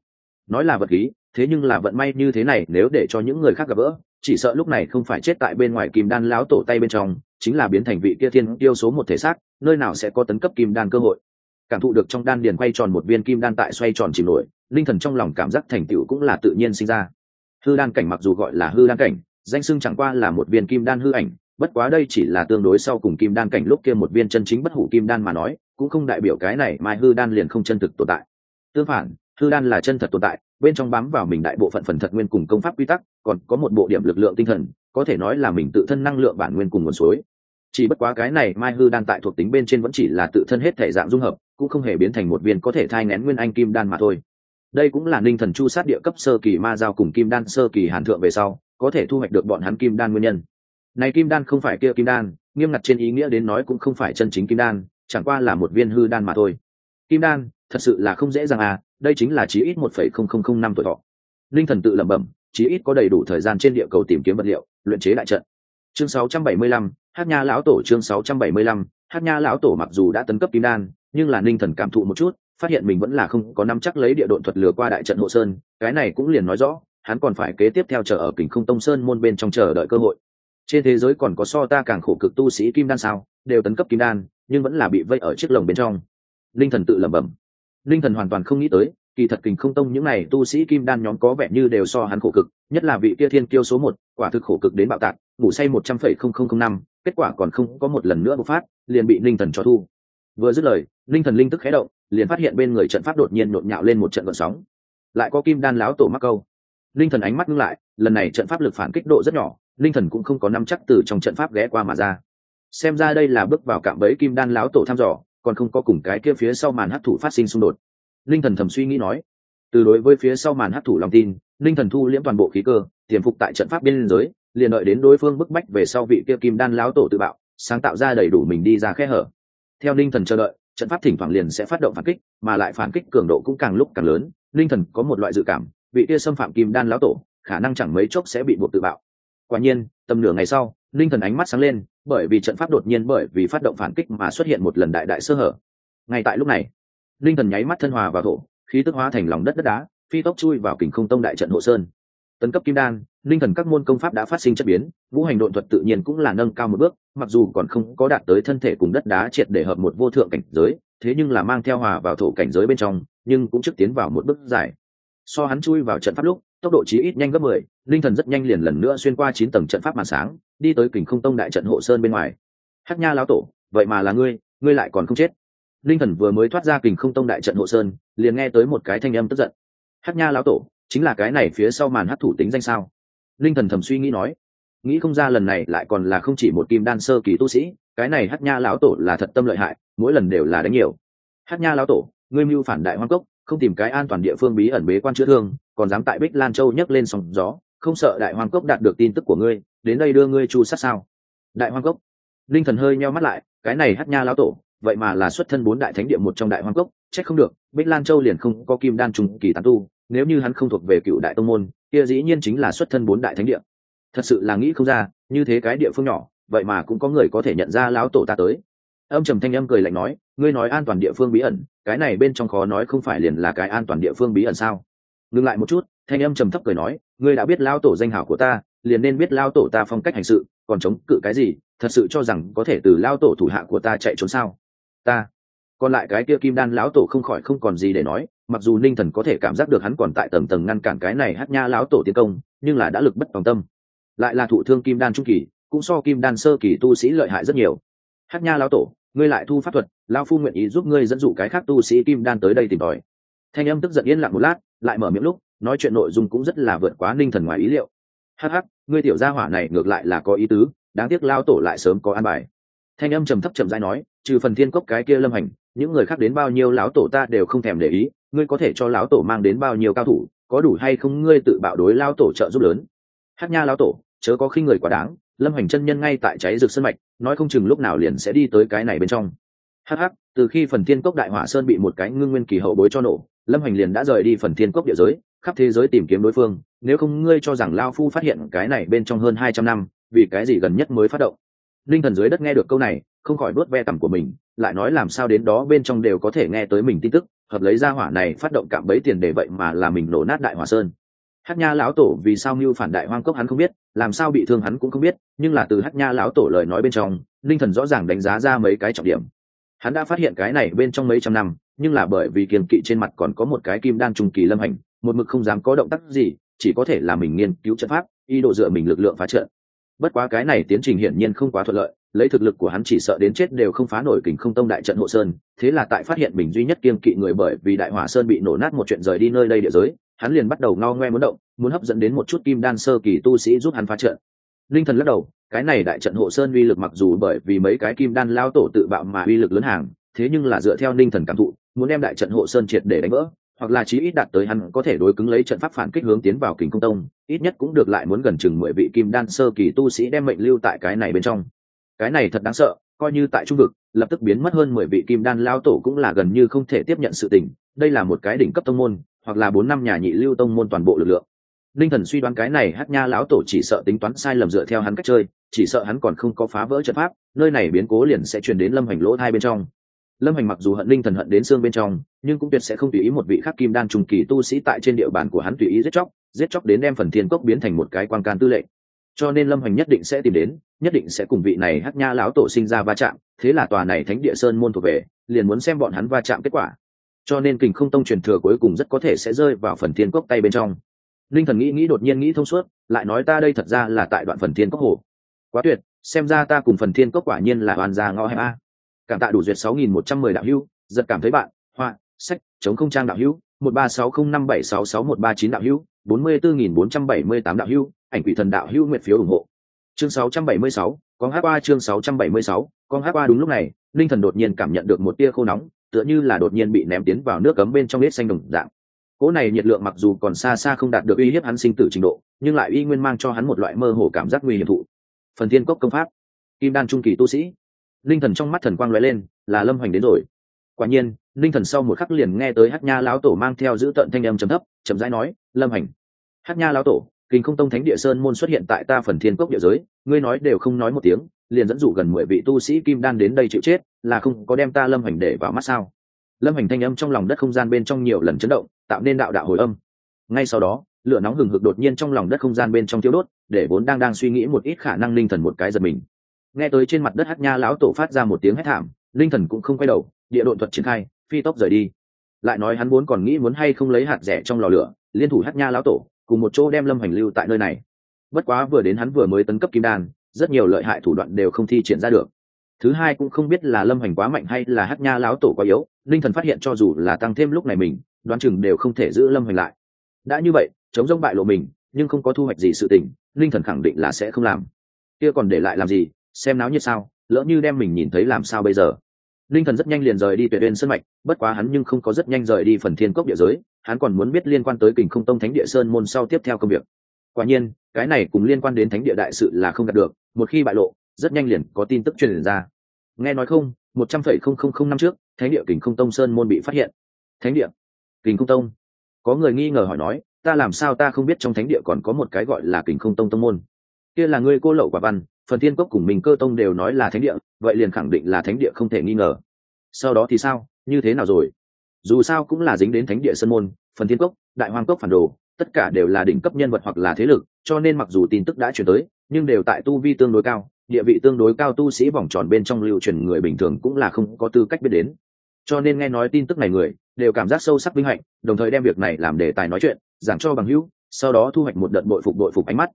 nói là vật khí, thế nhưng là vận may như thế này, nếu để cho những người khác gặp gỡ, chỉ sợ lúc này không phải chết tại bên ngoài kim đan láo tổ tay bên trong, chính là biến thành vị kia thiên tiêu số một thể xác, nơi nào sẽ có tấn cấp kim đan cơ hội. Cảm thụ được trong đan điền quay tròn một viên kim đan tại xoay tròn chìm nổi linh thần trong lòng cảm giác thành tựu cũng là tự nhiên sinh ra. Hư đan cảnh mặc dù gọi là hư đan cảnh, danh sưng chẳng qua là một viên kim đan hư ảnh, bất quá đây chỉ là tương đối sau cùng kim đan cảnh lúc kia một viên chân chính bất hủ kim đan mà nói, cũng không đại biểu cái này mai hư đan liền không chân thực tồn tại. Tương phản, hư đan là chân thật tồn tại, bên trong bám vào mình đại bộ phận phần thật nguyên cùng công pháp quy tắc, còn có một bộ điểm lực lượng tinh thần, có thể nói là mình tự thân năng lượng bản nguyên cùng nguồn suối. Chỉ bất quá cái này mai hư đan tại thuộc tính bên trên vẫn chỉ là tự thân hết thể dạng dung hợp, cũng không hề biến thành một viên có thể thai ngén nguyên anh kim đan mà thôi đây cũng là ninh thần chu sát địa cấp sơ kỳ ma giao cùng kim đan sơ kỳ hàn thượng về sau có thể thu hoạch được bọn hắn kim đan nguyên nhân. Này kim đan không phải kia kim đan nghiêm ngặt trên ý nghĩa đến nói cũng không phải chân chính kim đan chẳng qua là một viên hư đan mà thôi. Kim đan thật sự là không dễ dàng à đây chính là chí ít một phẩy không không không năm tuổi thọ. Linh thần tự lẩm bẩm chí ít có đầy đủ thời gian trên địa cầu tìm kiếm vật liệu luyện chế đại trận. Chương 675, hát nha lão tổ chương 675, hát nha lão tổ mặc dù đã tấn cấp kim đan nhưng là ninh thần cảm thụ một chút phát hiện mình vẫn là không có năm chắc lấy địa độn thuật lừa qua đại trận hộ sơn, cái này cũng liền nói rõ, hắn còn phải kế tiếp theo chờ ở kình không tông sơn môn bên trong chờ đợi cơ hội. Trên thế giới còn có so ta càng khổ cực tu sĩ kim đan sao, đều tấn cấp kim đan, nhưng vẫn là bị vây ở chiếc lồng bên trong. Linh thần tự lẩm bẩm. Linh thần hoàn toàn không nghĩ tới, kỳ thật kình không tông những này tu sĩ kim đan nhóm có vẻ như đều so hắn khổ cực, nhất là vị kia thiên kiêu số một, quả thực khổ cực đến bạo tạc, ngủ say một trăm phẩy không không không năm, kết quả còn không có một lần nữa bộc phát, liền bị linh thần cho thu. Vừa dứt lời, linh thần linh tức khé động liền phát hiện bên người trận pháp đột nhiên nhộn nhạo lên một trận gợn sóng. Lại có kim đan láo tổ mắc câu. Linh thần ánh mắt ngưng lại, lần này trận pháp lực phản kích độ rất nhỏ, linh thần cũng không có nắm chắc từ trong trận pháp ghé qua mà ra. Xem ra đây là bước vào cạm bẫy kim đan láo tổ thăm dò, còn không có cùng cái kia phía sau màn hấp thụ phát sinh xung đột. Linh thần thầm suy nghĩ nói, từ đối với phía sau màn hấp thụ lòng tin, linh thần thu liễm toàn bộ khí cơ, tiềm phục tại trận pháp biên giới, liền đợi đến đối phương bức bách về sau vị kia kim đan láo tổ tự bạo, sáng tạo ra đầy đủ mình đi ra khe hở. Theo linh thần chờ đợi trận pháp thỉnh thoảng liền sẽ phát động phản kích, mà lại phản kích cường độ cũng càng lúc càng lớn, linh thần có một loại dự cảm, vị kia xâm phạm kim đan lão tổ, khả năng chẳng mấy chốc sẽ bị buộc tự bạo. Quả nhiên, tầm nửa ngày sau, linh thần ánh mắt sáng lên, bởi vì trận pháp đột nhiên bởi vì phát động phản kích mà xuất hiện một lần đại đại sơ hở. Ngay tại lúc này, linh thần nháy mắt thân hòa vào thổ, khí tức hóa thành lòng đất đất đá, phi tốc chui vào kình không tông đại trận hộ sơn. Tấn cấp kim đan, linh thần các môn công pháp đã phát sinh chất biến vũ hành độn thuật tự nhiên cũng là nâng cao một bước mặc dù còn không có đạt tới thân thể cùng đất đá triệt để hợp một vô thượng cảnh giới, thế nhưng là mang theo hòa vào thổ cảnh giới bên trong, nhưng cũng trước tiến vào một bước dài. So hắn chui vào trận pháp lúc, tốc độ chí ít nhanh gấp mười, linh thần rất nhanh liền lần nữa xuyên qua chín tầng trận pháp màn sáng, đi tới kình không tông đại trận hộ sơn bên ngoài. Hắc nha lão tổ, vậy mà là ngươi ngươi lại còn không chết. Linh thần vừa mới thoát ra kình không tông đại trận hộ sơn, liền nghe tới một cái thanh âm tức giận. Hắc nha lão tổ, chính là cái này phía sau màn hắc thủ tính danh sao? Linh thần thầm suy nghĩ nói nghĩ không ra lần này lại còn là không chỉ một kim đan sơ kỳ tu sĩ, cái này Hát nha lão tổ là thật tâm lợi hại, mỗi lần đều là đánh nhiều. Hát nha lão tổ, ngươi mưu phản đại hoang cốc, không tìm cái an toàn địa phương bí ẩn bế quan chữa thương, còn dám tại bích lan châu nhấc lên sóng gió, không sợ đại hoang cốc đạt được tin tức của ngươi, đến đây đưa ngươi chu sát sao? Đại hoang cốc. Linh thần hơi meo mắt lại, cái này Hát nha lão tổ, vậy mà là xuất thân bốn đại thánh địa một trong đại hoang cốc trách không được, bích lan châu liền không có kim đan trùng kỳ tán tu, nếu như hắn không thuộc về cựu đại tông môn, kia dĩ nhiên chính là xuất thân bốn đại thánh địa thật sự là nghĩ không ra, như thế cái địa phương nhỏ, vậy mà cũng có người có thể nhận ra lão tổ ta tới. Âm trầm thanh âm cười lạnh nói, ngươi nói an toàn địa phương bí ẩn, cái này bên trong khó nói không phải liền là cái an toàn địa phương bí ẩn sao? Ngừng lại một chút, thanh âm trầm thấp cười nói, ngươi đã biết lao tổ danh hảo của ta, liền nên biết lao tổ ta phong cách hành sự, còn chống cự cái gì, thật sự cho rằng có thể từ lao tổ thủ hạ của ta chạy trốn sao? Ta. Còn lại cái kia kim đan lão tổ không khỏi không còn gì để nói, mặc dù ninh thần có thể cảm giác được hắn còn tại tầng tầng ngăn cản cái này hát nha lão tổ tiến công, nhưng là đã lực bất tòng tâm lại là thụ thương kim đan trung kỳ, cũng so kim đan sơ kỳ tu sĩ lợi hại rất nhiều. Hát nha lão tổ, ngươi lại thu pháp thuật lao phu nguyện ý giúp ngươi dẫn dụ cái khác tu sĩ kim đan tới đây tìm tòi. Thanh âm tức giận yên lặng một lát, lại mở miệng lúc, nói chuyện nội dung cũng rất là vượt quá ninh thần ngoài ý liệu. Hh ngươi tiểu gia hỏa này ngược lại là có ý tứ, đáng tiếc lao tổ lại sớm có an bài. Thanh âm trầm thấp trầm dai nói, trừ phần thiên cốc cái kia lâm hành, những người khác đến bao nhiêu lão tổ ta đều không thèm để ý, ngươi có thể cho lão tổ mang đến bao nhiêu cao thủ, có đủ hay không ngươi tự bạo đối lao tổ trợ giúp lớn hát nha lão tổ, chớ có khi người quá đáng, lâm hành chân nhân ngay tại cháy rực sân mạch, nói không chừng lúc nào liền sẽ đi tới cái này bên trong. Hh từ khi phần thiên cốc đại hỏa sơn bị một cái ngưng nguyên kỳ hậu bối cho nổ, lâm hành liền đã rời đi phần thiên cốc địa giới, khắp thế giới tìm kiếm đối phương, nếu không ngươi cho rằng lao phu phát hiện cái này bên trong hơn hai trăm năm, vì cái gì gần nhất mới phát động? Linh thần dưới đất nghe được câu này, không khỏi bớt ve tầm của mình, lại nói làm sao đến đó bên trong đều có thể nghe tới mình tin tức, hợp lấy ra hỏa này phát động cạm bẫy tiền để vậy mà là mình nổ nát đại hỏa sơn hát nha lão tổ vì sao mưu phản đại hoang cốc hắn không biết, làm sao bị thương hắn cũng không biết, nhưng là từ hát nha lão tổ lời nói bên trong, linh thần rõ ràng đánh giá ra mấy cái trọng điểm. Hắn đã phát hiện cái này bên trong mấy trăm năm, nhưng là bởi vì kiềm kỵ trên mặt còn có một cái kim đan trung kỳ lâm hành, một mực không dám có động tác gì, chỉ có thể là mình nghiên cứu trận pháp y độ dựa mình lực lượng phá trận. Bất quá cái này tiến trình hiển nhiên không quá thuận lợi, lấy thực lực của hắn chỉ sợ đến chết đều không phá nổi kình không tông đại trận hộ sơn, thế là tại phát hiện mình duy nhất kiên kỵ người bởi vì đại hỏa sơn bị nổ nát một chuyện rời đi nơi đây địa giới hắn liền bắt đầu ngao ngoe muốn động, muốn hấp dẫn đến một chút kim đan sơ kỳ tu sĩ giúp hắn phá trận. Linh thần lắc đầu, cái này đại trận hộ sơn uy lực mặc dù bởi vì mấy cái kim đan lao tổ tự bạo mà uy lực lớn hàng, thế nhưng là dựa theo ninh thần cảm thụ, muốn đem đại trận hộ sơn triệt để đánh vỡ, hoặc là chí ít đạt tới hắn có thể đối cứng lấy trận pháp phản kích hướng tiến vào kình công tông, ít nhất cũng được lại muốn gần chừng mười vị kim đan sơ kỳ tu sĩ đem mệnh lưu tại cái này bên trong. Cái này thật đáng sợ, coi như tại trung vực, lập tức biến mất hơn mười vị kim đan lao tổ cũng là gần như không thể tiếp nhận sự tình, đây là một cái đỉnh cấp tông môn hoặc là bốn năm nhà nhị lưu tông môn toàn bộ lực lượng. Ninh thần suy đoán cái này hát nha lão tổ chỉ sợ tính toán sai lầm dựa theo hắn cách chơi, chỉ sợ hắn còn không có phá vỡ trận pháp, nơi này biến cố liền sẽ truyền đến lâm hành lỗ hai bên trong. Lâm hành mặc dù hận Ninh thần hận đến xương bên trong, nhưng cũng tuyệt sẽ không tùy ý một vị khắc kim đan trùng kỳ tu sĩ tại trên địa bàn của hắn tùy ý giết chóc giết chóc đến đem phần thiên cốc biến thành một cái quan can tư lệnh. Cho nên lâm hành nhất định sẽ tìm đến, nhất định sẽ cùng vị này hát nha lão tổ sinh ra va chạm, thế là tòa này thánh địa sơn môn thuộc về, liền muốn xem bọn hắn va chạm kết quả cho nên kình không tông truyền thừa cuối cùng rất có thể sẽ rơi vào phần thiên cốc tay bên trong. Linh thần nghĩ nghĩ đột nhiên nghĩ thông suốt, lại nói ta đây thật ra là tại đoạn phần thiên cốc hồ. Quá tuyệt, xem ra ta cùng phần thiên cốc quả nhiên là hoàn gia ngõ hẹp a. Cảm tạ đủ duyệt sáu nghìn một trăm mười đạo hữu giật cảm thấy bạn. Họa sách, chống không trang đạo hữu, một ba sáu không năm bảy sáu sáu một ba chín đạo hữu, bốn mươi bốn nghìn bốn trăm bảy mươi tám đạo hữu, ảnh quỷ thần đạo hữu nguyện phiếu ủng hộ. Chương sáu trăm bảy mươi sáu, con hát qua chương sáu trăm bảy mươi sáu, con hát qua đúng lúc này, linh thần đột nhiên cảm nhận được một tia khô nóng tựa như là đột nhiên bị ném tiến vào nước cấm bên trong nết xanh đồng dạng. Cỗ này nhiệt lượng mặc dù còn xa xa không đạt được uy hiếp hắn sinh tử trình độ, nhưng lại uy nguyên mang cho hắn một loại mơ hồ cảm giác nguy hiểm thụ. Phần thiên cốc công pháp. Kim đan trung kỳ tu sĩ. Linh thần trong mắt thần quang lóe lên, là lâm hoành đến rồi. Quả nhiên, linh thần sau một khắc liền nghe tới hát nha lão tổ mang theo giữ tận thanh âm trầm thấp, chậm rãi nói, lâm hành hát nha lão tổ, kinh không tông thánh địa sơn môn xuất hiện tại ta phần thiên cốc địa giới, ngươi nói đều không nói một tiếng, liền dẫn dụ gần mười vị tu sĩ kim đan đến đây chịu chết là không có đem ta lâm hành để vào mắt sao? Lâm hành thanh âm trong lòng đất không gian bên trong nhiều lần chấn động, tạo nên đạo đạo hồi âm. Ngay sau đó, lửa nóng hừng hực đột nhiên trong lòng đất không gian bên trong thiếu đốt, để vốn đang đang suy nghĩ một ít khả năng linh thần một cái giật mình. Nghe tới trên mặt đất hát nha lão tổ phát ra một tiếng hét thảm, linh thần cũng không quay đầu, địa độn thuật triển khai, phi tốc rời đi. Lại nói hắn vốn còn nghĩ muốn hay không lấy hạt rẻ trong lò lửa, liên thủ hát nha lão tổ, cùng một chỗ đem lâm hành lưu tại nơi này. Bất quá vừa đến hắn vừa mới tấn cấp kim đan, rất nhiều lợi hại thủ đoạn đều không thi triển ra được thứ hai cũng không biết là lâm hành quá mạnh hay là hát nha lão tổ quá yếu linh thần phát hiện cho dù là tăng thêm lúc này mình, đoán chừng đều không thể giữ lâm hành lại. Đã như vậy, chống rông bại lộ mình, nhưng không có thu hoạch gì sự tình linh thần khẳng định là sẽ không làm. Kia còn để lại làm gì, xem náo như sao, lỡ như đem mình nhìn thấy làm sao bây giờ. Linh thần rất nhanh liền rời đi tuyệt uyên sân mạch, bất quá hắn nhưng không có rất nhanh rời đi phần thiên cốc địa giới, hắn còn muốn biết liên quan tới kình không tông thánh địa sơn môn sau tiếp theo công việc. Quả nhiên, cái này cùng liên quan đến thánh địa đại sự là không đạt được, một khi bại lộ rất nhanh liền có tin tức truyền ra. Nghe nói không, một trăm phẩy không không không năm trước, thánh địa kình không tông sơn môn bị phát hiện. Thánh địa kình không tông. Có người nghi ngờ hỏi nói, ta làm sao ta không biết trong thánh địa còn có một cái gọi là kình không tông tông môn? Kia là ngươi cô lậu quả văn, phần thiên cốc cùng mình cơ tông đều nói là thánh địa, vậy liền khẳng định là thánh địa không thể nghi ngờ. Sau đó thì sao? Như thế nào rồi? Dù sao cũng là dính đến thánh địa sơn môn, phần thiên cốc đại hoàng cốc phản đồ, tất cả đều là đỉnh cấp nhân vật hoặc là thế lực, cho nên mặc dù tin tức đã chuyển tới, nhưng đều tại tu vi tương đối cao địa vị tương đối cao tu sĩ vòng tròn bên trong lưu truyền người bình thường cũng là không có tư cách biết đến. Cho nên nghe nói tin tức này người, đều cảm giác sâu sắc vinh hạnh, đồng thời đem việc này làm đề tài nói chuyện, giảng cho bằng hữu, sau đó thu hoạch một đợt bội phục bội phục ánh mắt.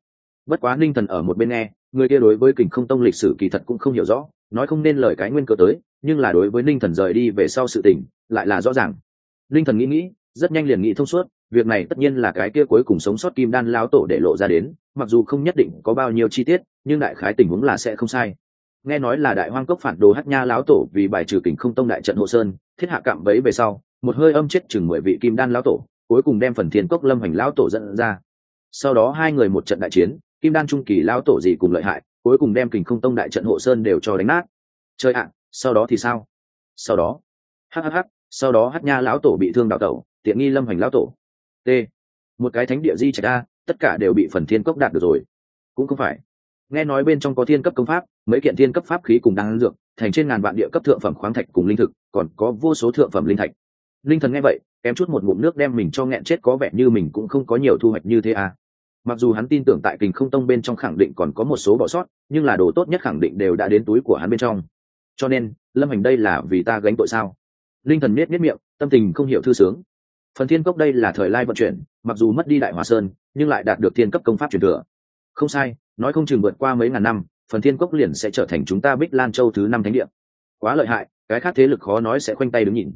Bất quá ninh thần ở một bên nghe, người kia đối với kình không tông lịch sử kỳ thật cũng không hiểu rõ, nói không nên lời cái nguyên cơ tới, nhưng là đối với ninh thần rời đi về sau sự tình, lại là rõ ràng. Ninh thần nghĩ nghĩ rất nhanh liền nghĩ thông suốt, việc này tất nhiên là cái kia cuối cùng sống sót kim đan lao tổ để lộ ra đến, mặc dù không nhất định có bao nhiêu chi tiết, nhưng đại khái tình huống là sẽ không sai. Nghe nói là đại hoang cốc phản đồ hát nha lão tổ vì bài trừ kình không tông đại trận hộ sơn, thiết hạ cạm bẫy về sau, một hơi âm chết chừng mười vị kim đan lão tổ, cuối cùng đem phần thiên cốc lâm hành lão tổ dẫn ra. Sau đó hai người một trận đại chiến, kim đan trung kỳ lão tổ gì cùng lợi hại, cuối cùng đem kình không tông đại trận hộ sơn đều cho đánh nát. Chơi ạ, sau đó thì sao? Sau đó hhh sau đó hát nha lão tổ bị thương đào tẩu tiện nghi lâm hành lão tổ. T. Một cái thánh địa di trạch a, tất cả đều bị phần thiên cốc đạt được rồi. Cũng không phải. Nghe nói bên trong có thiên cấp công pháp, mấy kiện thiên cấp pháp khí cùng đang dược, thành trên ngàn vạn địa cấp thượng phẩm khoáng thạch cùng linh thực, còn có vô số thượng phẩm linh thạch. Linh thần nghe vậy, kém chút một ngụm nước đem mình cho nghẹn chết có vẻ như mình cũng không có nhiều thu hoạch như thế à mặc dù hắn tin tưởng tại kình không tông bên trong khẳng định còn có một số bỏ sót, nhưng là đồ tốt nhất khẳng định đều đã đến túi của hắn bên trong. Cho nên, lâm hành đây là vì ta gánh tội sao? Linh thần miết miết miệng, tâm tình không hiểu thư sướng phần thiên cốc đây là thời lai vận chuyển, mặc dù mất đi đại hòa sơn, nhưng lại đạt được thiên cấp công pháp truyền thừa. Không sai, nói không chừng vượt qua mấy ngàn năm, phần thiên cốc liền sẽ trở thành chúng ta bích lan châu thứ năm thánh địa. Quá lợi hại, cái khác thế lực khó nói sẽ khoanh tay đứng nhìn.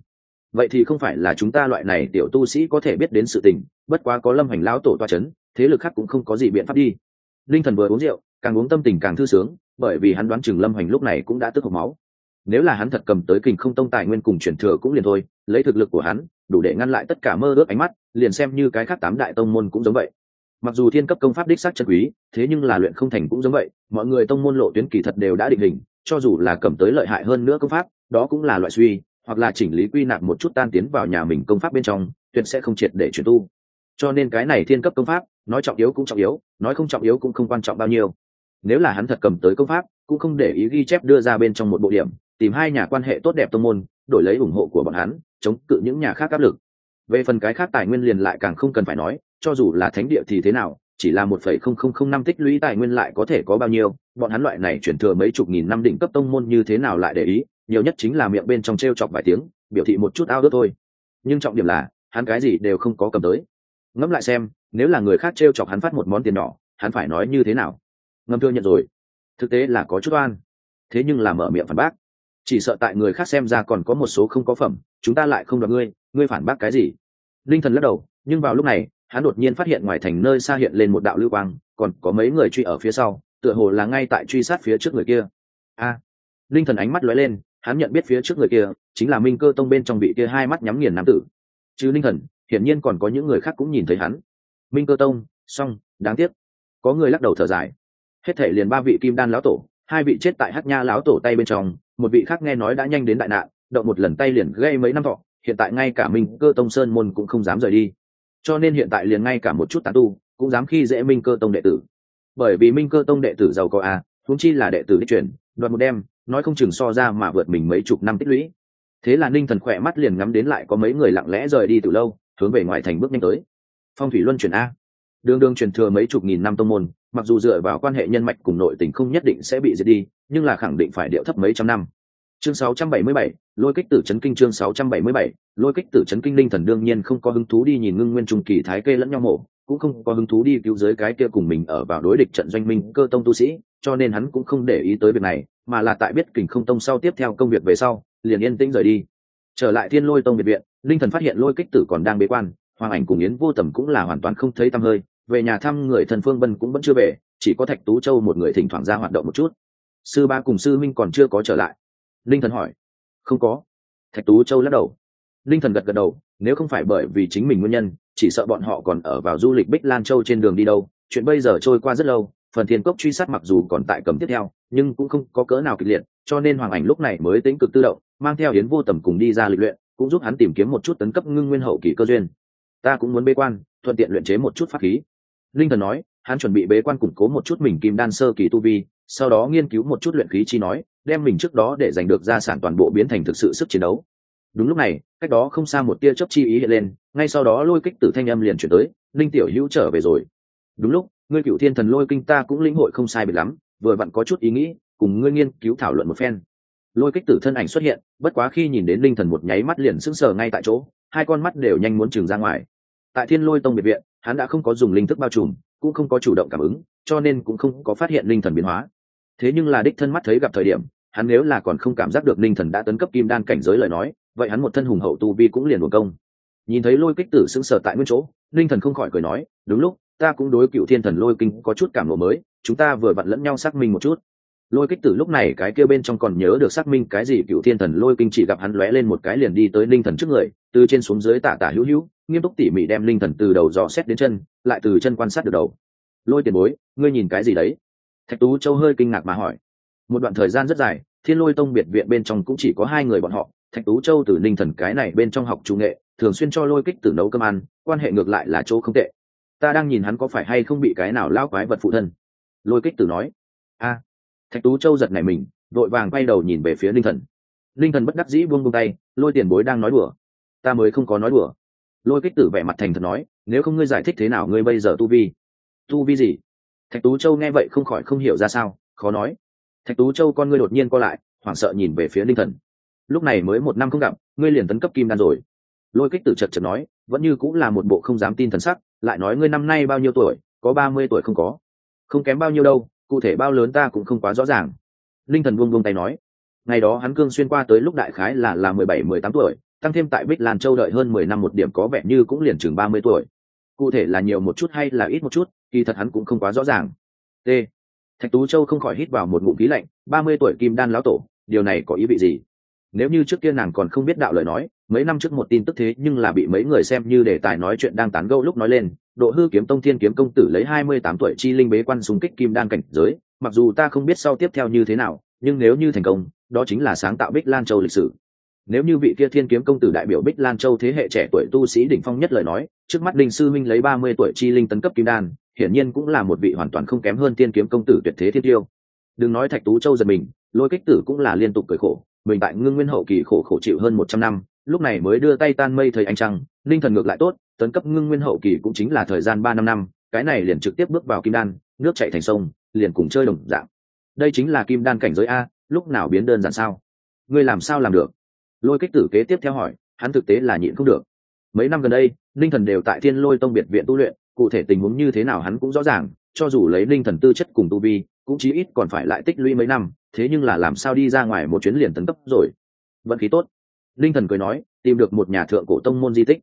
Vậy thì không phải là chúng ta loại này tiểu tu sĩ có thể biết đến sự tình, bất quá có lâm hành lão tổ toa c h ấ n thế lực khác cũng không có gì biện pháp đi. Linh thần vừa uống rượu, càng uống tâm tình càng thư sướng, bởi vì hắn đoán chừng lâm hành lúc này cũng đã tức hộp máu. Nếu là hắn thật cầm tới kình không tông tài nguyên cùng chuyển thừa cũng liền thôi, lấy thực lực của hắn đủ để ngăn lại tất cả mơ ước ánh mắt, liền xem như cái khác tám đại tông môn cũng giống vậy. Mặc dù thiên cấp công pháp đích sắc chân quý, thế nhưng là luyện không thành cũng giống vậy, mọi người tông môn lộ tuyến kỳ thật đều đã định hình, cho dù là cầm tới lợi hại hơn nữa công pháp, đó cũng là loại suy, hoặc là chỉnh lý quy nạp một chút tan tiến vào nhà mình công pháp bên trong, tuyệt sẽ không triệt để chuyển tu. Cho nên cái này thiên cấp công pháp, nói trọng yếu cũng trọng yếu, nói không trọng yếu cũng không quan trọng bao nhiêu. Nếu là hắn thật cầm tới công pháp, cũng không để ý ghi chép đưa ra bên trong một bộ điểm, tìm hai nhà quan hệ tốt đẹp tông môn, đổi lấy ủng hộ của bọn hắn chống cự những nhà khác áp lực. Về phần cái khác tài nguyên liền lại càng không cần phải nói, cho dù là thánh địa thì thế nào, chỉ là một phẩy không không không năm tích lũy tài nguyên lại có thể có bao nhiêu, bọn hắn loại này chuyển thừa mấy chục nghìn năm đỉnh cấp tông môn như thế nào lại để ý, nhiều nhất chính là miệng bên trong t r e o chọc vài tiếng, biểu thị một chút ao ước thôi. Nhưng trọng điểm là, hắn cái gì đều không có cầm tới. Ngẫm lại xem, nếu là người khác t r e o chọc hắn phát một món tiền nhỏ hắn phải nói như thế nào? Ngâm thừa nhận rồi. Thực tế là có chút oan. Thế nhưng là mở miệng phản bác. Chỉ sợ tại người khác xem ra còn có một số không có phẩm chúng ta lại không đoạt ngươi ngươi phản bác cái gì? Linh thần lắc đầu, nhưng vào lúc này, hắn đột nhiên phát hiện ngoài thành nơi xa hiện lên một đạo lưu quang, còn có mấy người truy ở phía sau, tựa hồ là ngay tại truy sát phía trước người kia. A! Linh thần ánh mắt lóe lên, hắn nhận biết phía trước người kia, chính là minh cơ tông bên trong vị kia hai mắt nhắm nghiền nam tử. Chứ linh thần, hiển nhiên còn có những người khác cũng nhìn thấy hắn. Minh cơ tông song đáng tiếc. Có người lắc đầu thở dài. Hết thể liền ba vị kim đan lão tổ, hai vị chết tại hát nha lão tổ tay bên trong, một vị khác nghe nói đã nhanh đến đại nạn động một lần tay liền gây mấy năm thọ, hiện tại ngay cả minh cơ tông sơn môn cũng không dám rời đi. Cho nên hiện tại liền ngay cả một chút tán tu cũng dám khi dễ minh cơ tông đệ tử. Bởi vì minh cơ tông đệ tử giàu có à thúng chi là đệ tử đích truyền, đoạt một đêm nói không chừng so ra mà vượt mình mấy chục năm tích lũy. Thế là ninh thần khỏe mắt liền ngắm đến lại có mấy người lặng lẽ rời đi từ lâu, hướng về ngoài thành bước nhanh tới. Phong thủy luân chuyển a. Đường đường truyền thừa mấy chục nghìn năm tông môn, mặc dù dựa vào quan hệ nhân mạch cùng nội tình không nhất định sẽ bị diệt đi, nhưng là khẳng định phải điệu thấp mấy trăm năm chương 677, lôi kích tử chấn kinh chương 677, lôi kích tử chấn kinh linh thần đương nhiên không có hứng thú đi nhìn ngưng nguyên trung kỳ thái kê lẫn nhau mổ cũng không có hứng thú đi cứu giới cái kia cùng mình ở vào đối địch trận doanh minh cơ tông tu sĩ cho nên hắn cũng không để ý tới việc này mà là tại biết kình không tông sau tiếp theo công việc về sau liền yên tĩnh rời đi. Trở lại thiên lôi tông biệt viện linh thần phát hiện lôi kích tử còn đang bế quan hoàng ảnh cùng yến vô tầm cũng là hoàn toàn không thấy tăm hơi về nhà thăm người thần phương bân cũng vẫn chưa về chỉ có thạch tú châu một người thỉnh thoảng ra hoạt động một chút. Sư ba cùng sư minh còn chưa có trở lại linh thần hỏi. Không có. Thạch tú châu lắc đầu. Linh thần gật gật đầu, nếu không phải bởi vì chính mình nguyên nhân, chỉ sợ bọn họ còn ở vào du lịch bích lan châu trên đường đi đâu. Chuyện bây giờ trôi qua rất lâu, phần thiên cốc truy sát mặc dù còn tại cầm tiếp theo, nhưng cũng không có cỡ nào kịch liệt, cho nên hoàng ảnh lúc này mới tính cực tự động, mang theo yến vô tầm cùng đi ra lịch luyện, cũng giúp hắn tìm kiếm một chút tấn cấp ngưng nguyên hậu kỳ cơ duyên. Ta cũng muốn bế quan, thuận tiện luyện chế một chút pháp khí. Linh thần nói, hắn chuẩn bị bế quan củng cố một chút mình kim đan sơ kỳ tu vi, sau đó nghiên cứu một chút luyện khí chi nói đem mình trước đó để giành được gia sản toàn bộ biến thành thực sự sức chiến đấu. Đúng lúc này, cách đó không xa một tia chớp chi ý hiện lên, ngay sau đó lôi kích tử thanh âm liền chuyển tới, linh tiểu hữu trở về rồi. Đúng lúc, ngươi cựu thiên thần lôi kinh ta cũng lĩnh hội không sai biệt lắm, vừa vặn có chút ý nghĩ, cùng ngươi nghiên cứu thảo luận một phen. Lôi kích tử thân ảnh xuất hiện, bất quá khi nhìn đến linh thần một nháy mắt liền sững sờ ngay tại chỗ, hai con mắt đều nhanh muốn trừng ra ngoài. Tại thiên lôi tông biệt viện, hắn đã không có dùng linh thức bao trùm, cũng không có chủ động cảm ứng, cho nên cũng không có phát hiện linh thần biến hóa thế nhưng là đích thân mắt thấy gặp thời điểm, hắn nếu là còn không cảm giác được linh thần đã tấn cấp kim đan cảnh giới lời nói, vậy hắn một thân hùng hậu tu vi cũng liền một công. Nhìn thấy lôi kích tử sững sờ tại nguyên chỗ linh thần không khỏi cười nói, đúng lúc, ta cũng đối cựu thiên thần lôi kinh có chút cảm lộ mới, chúng ta vừa vặn lẫn nhau xác minh một chút. Lôi kích tử lúc này cái kia bên trong còn nhớ được xác minh cái gì cựu thiên thần lôi kinh chỉ gặp hắn lóe lên một cái liền đi tới linh thần trước người, từ trên xuống dưới tả tả hữu hữu, nghiêm túc tỉ mỉ đem linh thần từ đầu dò xét đến chân, lại từ chân quan sát được đầu. Lôi tiền bối, ngươi nhìn cái gì đấy? Thạch tú châu hơi kinh ngạc mà hỏi. Một đoạn thời gian rất dài, thiên lôi tông biệt viện bên trong cũng chỉ có hai người bọn họ. Thạch tú châu từ linh thần cái này bên trong học trung nghệ, thường xuyên cho lôi kích tử nấu cơm ăn, quan hệ ngược lại là chỗ không tệ. Ta đang nhìn hắn có phải hay không bị cái nào lao quái vật phụ thân. Lôi kích tử nói. A. Thạch tú châu giật này mình, vội vàng quay đầu nhìn về phía linh thần. Linh thần bất đắc dĩ buông buông tay, lôi tiền bối đang nói đùa. Ta mới không có nói đùa. Lôi kích tử vẻ mặt thành thật nói, nếu không ngươi giải thích thế nào ngươi bây giờ tu vi? Tu vi gì? Thạch tú châu nghe vậy không khỏi không hiểu ra sao, khó nói. Thạch tú châu con ngươi đột nhiên co lại, hoảng sợ nhìn về phía linh thần. Lúc này mới một năm không gặp, ngươi liền tấn cấp kim đan rồi. Lôi kích tử chật chật nói, vẫn như cũng là một bộ không dám tin thần sắc, lại nói ngươi năm nay bao nhiêu tuổi, có ba mươi tuổi không có. Không kém bao nhiêu đâu, cụ thể bao lớn ta cũng không quá rõ ràng. Linh thần buông buông tay nói, ngày đó hắn cương xuyên qua tới lúc đại khái là là mười bảy, mười tám tuổi, tăng thêm tại bích lan châu đợi hơn mười năm một điểm có vẻ như cũng liền chừng ba mươi tuổi. Cụ thể là nhiều một chút hay là ít một chút kỳ thật hắn cũng không quá rõ ràng. T. Thạch tú châu không khỏi hít vào một ngụm khí lạnh, ba mươi tuổi kim đan lão tổ, điều này có ý vị gì? Nếu như trước kia nàng còn không biết đạo lời nói, mấy năm trước một tin tức thế nhưng là bị mấy người xem như đề tài nói chuyện đang tán gẫu lúc nói lên, độ hư kiếm tông thiên kiếm công tử lấy hai mươi tám tuổi chi linh bế quan xung kích kim đan cảnh giới, mặc dù ta không biết sau tiếp theo như thế nào, nhưng nếu như thành công, đó chính là sáng tạo bích lan châu lịch sử. Nếu như vị kia thiên kiếm công tử đại biểu bích lan châu thế hệ trẻ tuổi tu sĩ đỉnh phong nhất lời nói, trước mắt linh sư minh lấy ba mươi tuổi chi linh tấn cấp kim đan hiển nhiên cũng là một vị hoàn toàn không kém hơn Tiên kiếm công tử tuyệt thế thiên tiêu. Đừng nói thạch tú châu giật mình, lôi kích tử cũng là liên tục cười khổ, mình tại ngưng nguyên hậu kỳ khổ khổ chịu hơn một trăm năm, lúc này mới đưa tay tan mây thời anh trăng, linh thần ngược lại tốt, tấn cấp ngưng nguyên hậu kỳ cũng chính là thời gian ba năm năm, cái này liền trực tiếp bước vào kim đan, nước chạy thành sông, liền cùng chơi đồng dạng. Đây chính là kim đan cảnh giới a, lúc nào biến đơn giản sao? Ngươi làm sao làm được? Lôi kích tử kế tiếp theo hỏi, hắn thực tế là nhịn không được. Mấy năm gần đây, linh thần đều tại thiên lôi tông biệt viện tu luyện cụ thể tình huống như thế nào hắn cũng rõ ràng, cho dù lấy linh thần tư chất cùng tu vi, cũng chí ít còn phải lại tích lũy mấy năm, thế nhưng là làm sao đi ra ngoài một chuyến liền tấn cấp rồi. Vận khí tốt. Linh thần cười nói, tìm được một nhà thượng cổ tông môn di tích.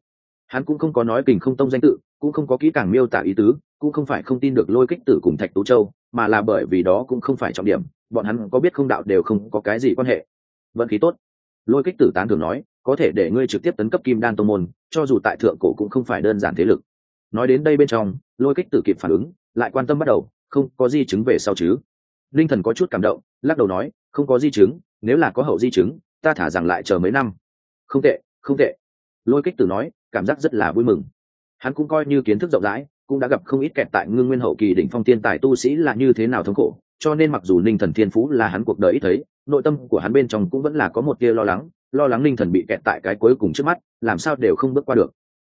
Hắn cũng không có nói kình không tông danh tự, cũng không có kỹ càng miêu tả ý tứ, cũng không phải không tin được lôi kích tử cùng thạch tú châu, mà là bởi vì đó cũng không phải trọng điểm, bọn hắn có biết không đạo đều không có cái gì quan hệ. Vận khí tốt. Lôi kích tử tán thường nói, có thể để ngươi trực tiếp tấn cấp kim đan tông môn, cho dù tại thượng cổ cũng không phải đơn giản thế lực nói đến đây bên trong, lôi kích tử kịp phản ứng, lại quan tâm bắt đầu, không có di chứng về sau chứ? Linh thần có chút cảm động, lắc đầu nói, không có di chứng, nếu là có hậu di chứng, ta thả rằng lại chờ mấy năm. Không tệ không tệ. Lôi kích tử nói, cảm giác rất là vui mừng. Hắn cũng coi như kiến thức rộng rãi, cũng đã gặp không ít kẹt tại ngưng nguyên hậu kỳ đỉnh phong tiên tài tu sĩ là như thế nào thống khổ, cho nên mặc dù ninh thần thiên phú là hắn cuộc đời ít thấy, nội tâm của hắn bên trong cũng vẫn là có một tia lo lắng lo lắng ninh thần bị kẹt tại cái cuối cùng trước mắt, làm sao đều không bước qua được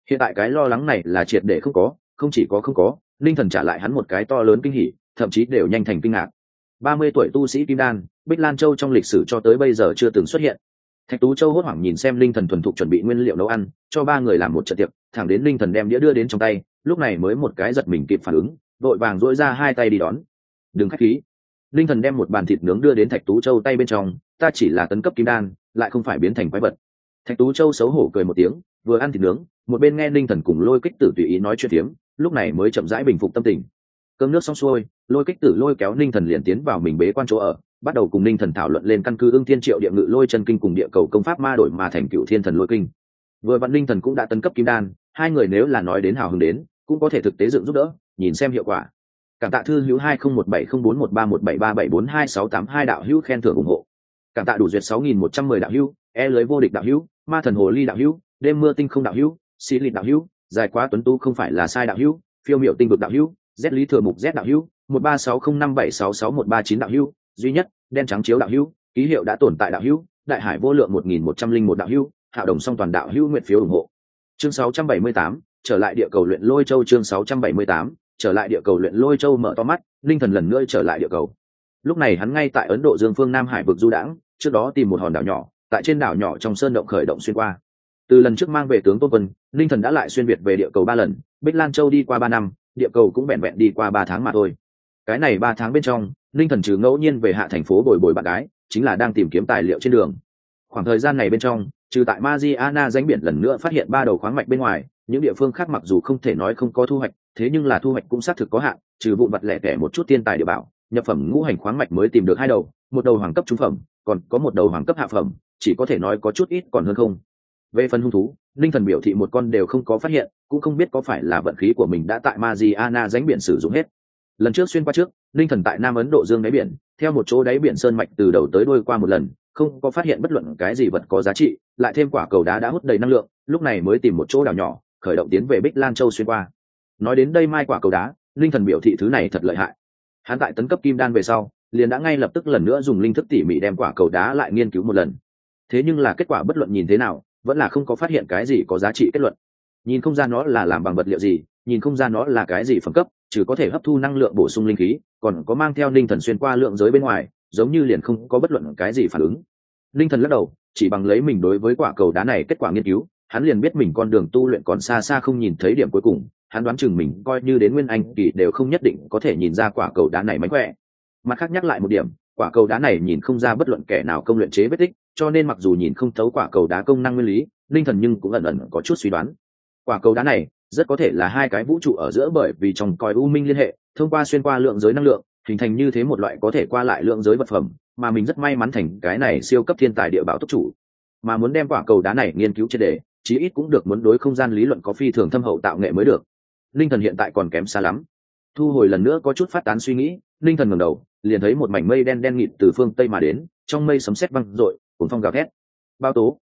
hiện tại cái lo lắng này là triệt để không có, không chỉ có không có ninh thần trả lại hắn một cái to lớn kinh hỉ, thậm chí đều nhanh thành kinh ngạc. Ba mươi tuổi tu sĩ kim đan, bích lan châu trong lịch sử cho tới bây giờ chưa từng xuất hiện. Thạch tú châu hốt hoảng nhìn xem linh thần thuần thục chuẩn bị nguyên liệu nấu ăn, cho ba người làm một trận tiệc, thẳng đến linh thần đem đĩa đưa đến trong tay, lúc này mới một cái giật mình kịp phản ứng, vội vàng dỗi ra hai tay đi đón. Đừng k h á c h khí. Linh thần đem một bàn thịt nướng đưa đến thạch tú châu tay bên trong, ta chỉ là tấn cấp kim đan, lại không phải biến thành quái vật. Thạch tú châu xấu hổ cười một tiếng, vừa ăn thịt nướng một bên nghe Ninh thần cùng lôi kích tử tùy ý nói chuyện tiếng lúc này mới chậm rãi bình phục tâm tình. Cơm nước xong xuôi, lôi kích tử lôi kéo Ninh thần liền tiến vào mình bế quan chỗ ở, bắt đầu cùng ninh thần thảo luận lên căn cứ ưng thiên triệu địa ngự lôi chân kinh cùng địa cầu công pháp ma đổi mà thành cựu thiên thần lôi kinh. Vừa vặn ninh thần cũng đã tấn cấp kim đan, hai người nếu là nói đến hào hứng đến, cũng có thể thực tế dựng giúp đỡ, nhìn xem hiệu quả. Cảm tạ thư hữu hai không một bảy không bốn một ba một bảy ba bảy bốn hai sáu tám hai đạo hữu khen thưởng ủng hộ. Cảm tạ đủ duyệt sáu nghìn một trăm mười đạo hữu e lưới vô địch đạo hữu, ma thần hồ ly đạo hữu, đêm mưa tinh không đạo hữu xì lịt đạo hữu, dài quá tuấn tu không phải là sai đạo hữu, phiêu miểu tinh vực đạo hữu, z lý thừa mục z đạo hữu, một ba sáu không năm bảy sáu sáu một ba chín đạo hữu, duy nhất, đen trắng chiếu đạo hữu, ký hiệu đã tồn tại đạo hữu, đại hải vô lượng một nghìn một trăm linh một đạo hữu hạo đồng song toàn đạo hữu nguyện phiếu ủng hộ. Chương sáu trăm bảy mươi tám, trở lại địa cầu luyện lôi châu chương sáu trăm bảy mươi tám, trở lại địa cầu luyện lôi châu mở to mắt, linh thần lần nữa trở lại địa cầu. Lúc này hắn ngay tại ấn độ dương phương nam hải vực du đãng, trước đó tìm một hòn đảo nhỏ, tại trên đảo nhỏ trong sơn động khởi động xuyên qua từ lần trước mang về tướng tôn vân linh thần đã lại xuyên việt về địa cầu ba lần, bích lan châu đi qua ba năm, địa cầu cũng vẹn vẹn đi qua ba tháng mà thôi. Cái này ba tháng bên trong linh thần trừ ngẫu nhiên về hạ thành phố bồi bồi bạn gái, chính là đang tìm kiếm tài liệu trên đường. Khoảng thời gian này bên trong, trừ tại Mariana danh biển lần nữa phát hiện ba đầu khoáng mạch bên ngoài, những địa phương khác mặc dù không thể nói không có thu hoạch, thế nhưng là thu hoạch cũng xác thực có hạn, trừ vụn vặt lẻ tẻ một chút tiên tài địa bảo, nhập phẩm ngũ hành khoáng mạch mới tìm được hai đầu, một đầu hoàng cấp trung phẩm, còn có một đầu hoàng cấp hạ phẩm, chỉ có thể nói có chút ít còn hơn không về phần hung thú, linh thần biểu thị một con đều không có phát hiện, cũng không biết có phải là vận khí của mình đã tại Mariana danh biển sử dụng hết. Lần trước xuyên qua trước, linh thần tại nam ấn độ dương đáy biển, theo một chỗ đáy biển sơn mạch từ đầu tới đôi qua một lần, không có phát hiện bất luận cái gì vật có giá trị, lại thêm quả cầu đá đã hút đầy năng lượng, lúc này mới tìm một chỗ đảo nhỏ, khởi động tiến về bích lan châu xuyên qua. Nói đến đây mai quả cầu đá, linh thần biểu thị thứ này thật lợi hại. Hắn tại tấn cấp kim đan về sau, liền đã ngay lập tức lần nữa dùng linh thức tỉ mỉ đem quả cầu đá lại nghiên cứu một lần. Thế nhưng là kết quả bất luận nhìn thế nào vẫn là không có phát hiện cái gì có giá trị kết luận. Nhìn không ra nó là làm bằng vật liệu gì, nhìn không ra nó là cái gì phẩm cấp chứ có thể hấp thu năng lượng bổ sung linh khí, còn có mang theo linh thần xuyên qua lượng giới bên ngoài, giống như liền không có bất luận cái gì phản ứng. Linh thần lắc đầu, chỉ bằng lấy mình đối với quả cầu đá này kết quả nghiên cứu, hắn liền biết mình con đường tu luyện còn xa xa không nhìn thấy điểm cuối cùng, hắn đoán chừng mình coi như đến nguyên anh kỳ đều không nhất định có thể nhìn ra quả cầu đá này mánh khỏe. Mặt khác nhắc lại một điểm quả cầu đá này nhìn không ra bất luận kẻ nào công luyện chế vết tích, cho nên mặc dù nhìn không thấu quả cầu đá công năng nguyên lý, linh thần nhưng cũng ẩn ẩn có chút suy đoán. Quả cầu đá này rất có thể là hai cái vũ trụ ở giữa bởi vì trong còi u minh liên hệ, thông qua xuyên qua lượng giới năng lượng, hình thành như thế một loại có thể qua lại lượng giới vật phẩm, mà mình rất may mắn thành cái này siêu cấp thiên tài địa bảo tốc chủ. Mà muốn đem quả cầu đá này nghiên cứu triệt đề chí ít cũng được muốn đối không gian lý luận có phi thường thâm hậu tạo nghệ mới được. Linh thần hiện tại còn kém xa lắm. Thu hồi lần nữa có chút phát tán suy nghĩ, linh thần ngẩng đầu liền thấy một mảnh mây đen đen nghịt từ phương tây mà đến, trong mây sấm sét văng rội cuốn phong gào thét. Bao tố.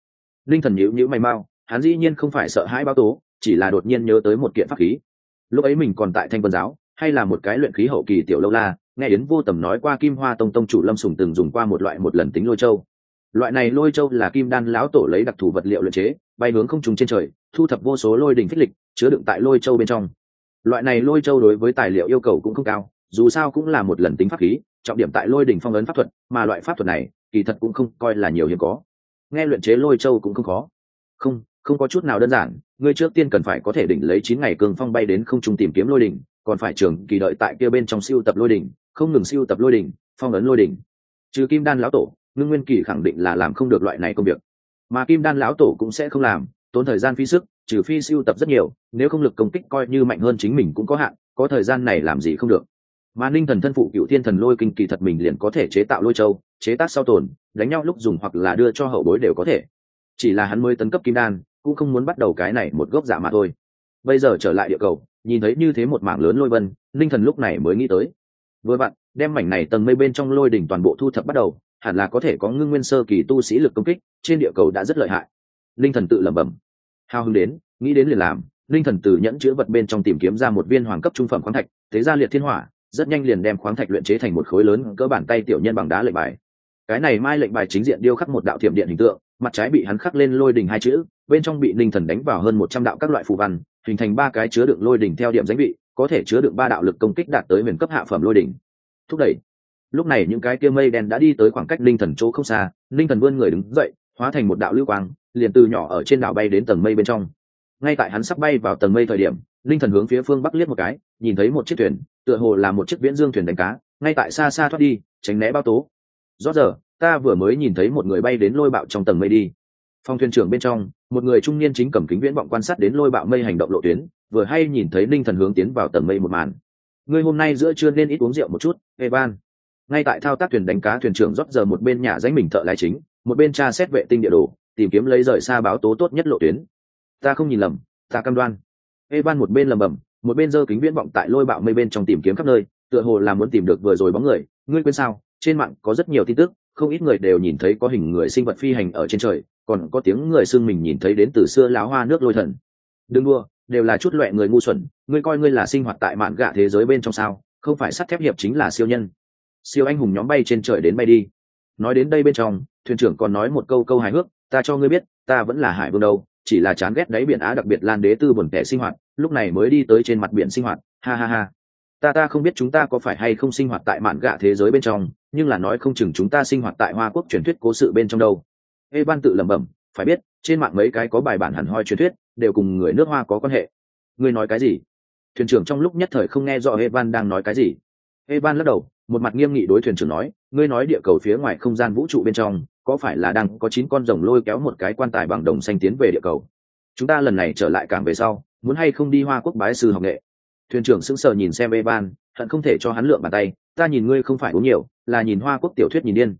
Linh thần nhíu nhíu mày mau, hắn dĩ nhiên không phải sợ hãi bao tố, chỉ là đột nhiên nhớ tới một kiện pháp khí. Lúc ấy mình còn tại thanh vân giáo, hay là một cái luyện khí hậu kỳ tiểu lâu la, nghe đến vô tầm nói qua kim hoa tông tông chủ lâm sùng từng dùng qua một loại một lần tính lôi châu. Loại này lôi châu là kim đan lão tổ lấy đặc thù vật liệu luyện chế, bay hướng không trùng trên trời, thu thập vô số lôi đình phích lịch, chứa đựng tại lôi châu bên trong. Loại này lôi châu đối với tài liệu yêu cầu cũng không cao dù sao cũng là một lần tính pháp khí, trọng điểm tại lôi đỉnh phong ấn pháp thuật, mà loại pháp thuật này, kỳ thật cũng không coi là nhiều hiếm có. Nghe luyện chế lôi châu cũng không khó. Không không có chút nào đơn giản, ngươi trước tiên cần phải có thể đỉnh lấy chín ngày cường phong bay đến không trung tìm kiếm lôi đỉnh, còn phải trường kỳ đợi tại kia bên trong siêu tập lôi đỉnh, không ngừng siêu tập lôi đỉnh, phong ấn lôi đỉnh. Trừ kim đan lão tổ, ngưng nguyên kỳ khẳng định là làm không được loại này công việc. Mà kim đan lão tổ cũng sẽ không làm, tốn thời gian phi sức, trừ phi siêu tập rất nhiều, nếu không lực công kích coi như mạnh hơn chính mình cũng có hạn, có thời gian này làm gì không được mà ninh thần thân phụ cựu thiên thần lôi kinh kỳ thật mình liền có thể chế tạo lôi châu, chế tác sau tồn, đánh nhau lúc dùng hoặc là đưa cho hậu bối đều có thể. Chỉ là hắn mới tấn cấp kim đan, cũng không muốn bắt đầu cái này một gốc giả mà thôi. Bây giờ trở lại địa cầu, nhìn thấy như thế một mảng lớn lôi vân, ninh thần lúc này mới nghĩ tới. Vừa vặn, đem mảnh này tầng mây bên trong lôi đỉnh toàn bộ thu thập bắt đầu, hẳn là có thể có ngưng nguyên sơ kỳ tu sĩ lực công kích, trên địa cầu đã rất lợi hại. Linh thần tự lẩm bẩm. Hào hứng đến, nghĩ đến liền làm linh thần từ nhẫn chữ vật bên trong tìm kiếm ra một viên hoàng cấp trung phẩm khoáng thạch, thế ra liệt thiên hỏa rất nhanh liền đem khoáng thạch luyện chế thành một khối lớn cỡ bàn tay tiểu nhân bằng đá lệnh bài. Cái này mai lệnh bài chính diện điêu khắc một đạo thiểm điện hình tượng, mặt trái bị hắn khắc lên lôi đỉnh hai chữ, bên trong bị linh thần đánh vào hơn một trăm đạo các loại phù văn, hình thành ba cái chứa đựng lôi đỉnh theo điểm danh vị, có thể chứa đựng ba đạo lực công kích đạt tới huyền cấp hạ phẩm lôi đỉnh. Thúc đẩy. Lúc này những cái kia mây đen đã đi tới khoảng cách linh thần chỗ không xa, linh thần vươn người đứng dậy, hóa thành một đạo lưu quang, liền từ nhỏ ở trên đảo bay đến tầng mây bên trong. Ngay tại hắn sắp bay vào tầng mây thời điểm linh thần hướng phía phương bắc liếc một cái, nhìn thấy một chiếc thuyền, tựa hồ là một chiếc viễn dương thuyền đánh cá, ngay tại xa xa thoát đi, tránh né bao tố. Rõ giờ, ta vừa mới nhìn thấy một người bay đến lôi bạo trong tầng mây đi. Phòng thuyền trưởng bên trong, một người trung niên chính cầm kính viễn vọng quan sát đến lôi bạo mây hành động lộ tuyến, vừa hay nhìn thấy linh thần hướng tiến vào tầng mây một màn. Ngươi hôm nay giữa trưa nên ít uống rượu một chút, evan. Ngay tại thao tác thuyền đánh cá, thuyền trưởng rót giờ một bên nhà danh mình thợ lái chính, một bên tra xét vệ tinh địa đồ, tìm kiếm lấy rời xa báo tố tốt nhất lộ tuyến. Ta không nhìn lầm, ta cam đoan evan một bên lầm bầm một bên giơ kính viễn vọng tại lôi bạo mây bên trong tìm kiếm khắp nơi, tựa hồ là muốn tìm được vừa rồi bóng người. Ngươi quên sao? Trên mạng có rất nhiều tin tức, không ít người đều nhìn thấy có hình người sinh vật phi hành ở trên trời, còn có tiếng người xưng mình nhìn thấy đến từ xưa láo hoa nước lôi thần. Đừng đua đều là chút loại người ngu xuẩn, ngươi coi ngươi là sinh hoạt tại mạn gạ thế giới bên trong sao, không phải sắt thép hiệp chính là siêu nhân. Siêu anh hùng nhóm bay trên trời đến bay đi. Nói đến đây bên trong, thuyền trưởng còn nói một câu câu hài hước, ta cho ngươi biết, ta vẫn là hải vương đâu chỉ là chán ghét đáy biển á đặc biệt lan đế tư buồn tẻ sinh hoạt, lúc này mới đi tới trên mặt biển sinh hoạt. Ha ha ha. Ta ta không biết chúng ta có phải hay không sinh hoạt tại mạn gạ thế giới bên trong, nhưng là nói không chừng chúng ta sinh hoạt tại hoa quốc truyền thuyết cố sự bên trong đâu. Ê ban tự lẩm bẩm, phải biết, trên mạng mấy cái có bài bản hẳn hoi truyền thuyết, đều cùng người nước hoa có quan hệ. Ngươi nói cái gì? Thuyền trưởng trong lúc nhất thời không nghe rõ evan đang nói cái gì. Evan lắc đầu, một mặt nghiêm nghị đối thuyền trưởng nói, ngươi nói địa cầu phía ngoài không gian vũ trụ bên trong có phải là đang có chín con rồng lôi kéo một cái quan tài bằng đồng xanh tiến về địa cầu? Chúng ta lần này trở lại cảng về sau muốn hay không đi hoa quốc bái sư học nghệ? Thuyền trưởng sững sờ nhìn xem evan hận không thể cho hắn lượm bàn tay ta nhìn ngươi không phải uống nhiều là nhìn hoa quốc tiểu thuyết nhìn điên.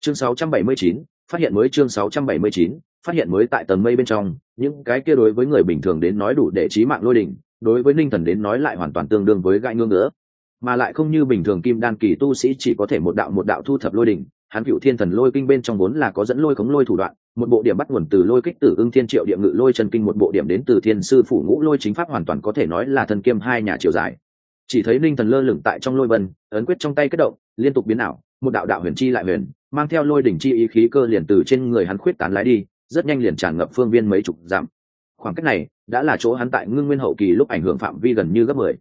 Chương 679, phát hiện mới chương 679, phát hiện mới tại tầng mây bên trong những cái kia đối với người bình thường đến nói đủ để trí mạng lôi đỉnh đối với ninh thần đến nói lại hoàn toàn tương đương với gãi ngương nữa. Mà lại không như bình thường kim đan kỳ tu sĩ chỉ có thể một đạo một đạo thu thập lôi đỉnh hắn cựu thiên thần lôi kinh bên trong vốn là có dẫn lôi khống lôi thủ đoạn, một bộ điểm bắt nguồn từ lôi kích tử ưng thiên triệu địa ngự lôi chân kinh, một bộ điểm đến từ thiên sư phủ ngũ lôi chính pháp hoàn toàn có thể nói là thần kiêm hai nhà chiều dài chỉ thấy linh thần lơ lửng tại trong lôi vân, ấn quyết trong tay kết động, liên tục biến ảo, một đạo đạo huyền chi lại huyền, mang theo lôi đỉnh chi ý khí cơ liền từ trên người hắn khuyết tán lái đi, rất nhanh liền tràn ngập phương viên mấy chục dặm. Khoảng cách này, đã là chỗ hắn tại ngưng nguyên hậu kỳ lúc ảnh hưởng phạm vi gần như gấp mười.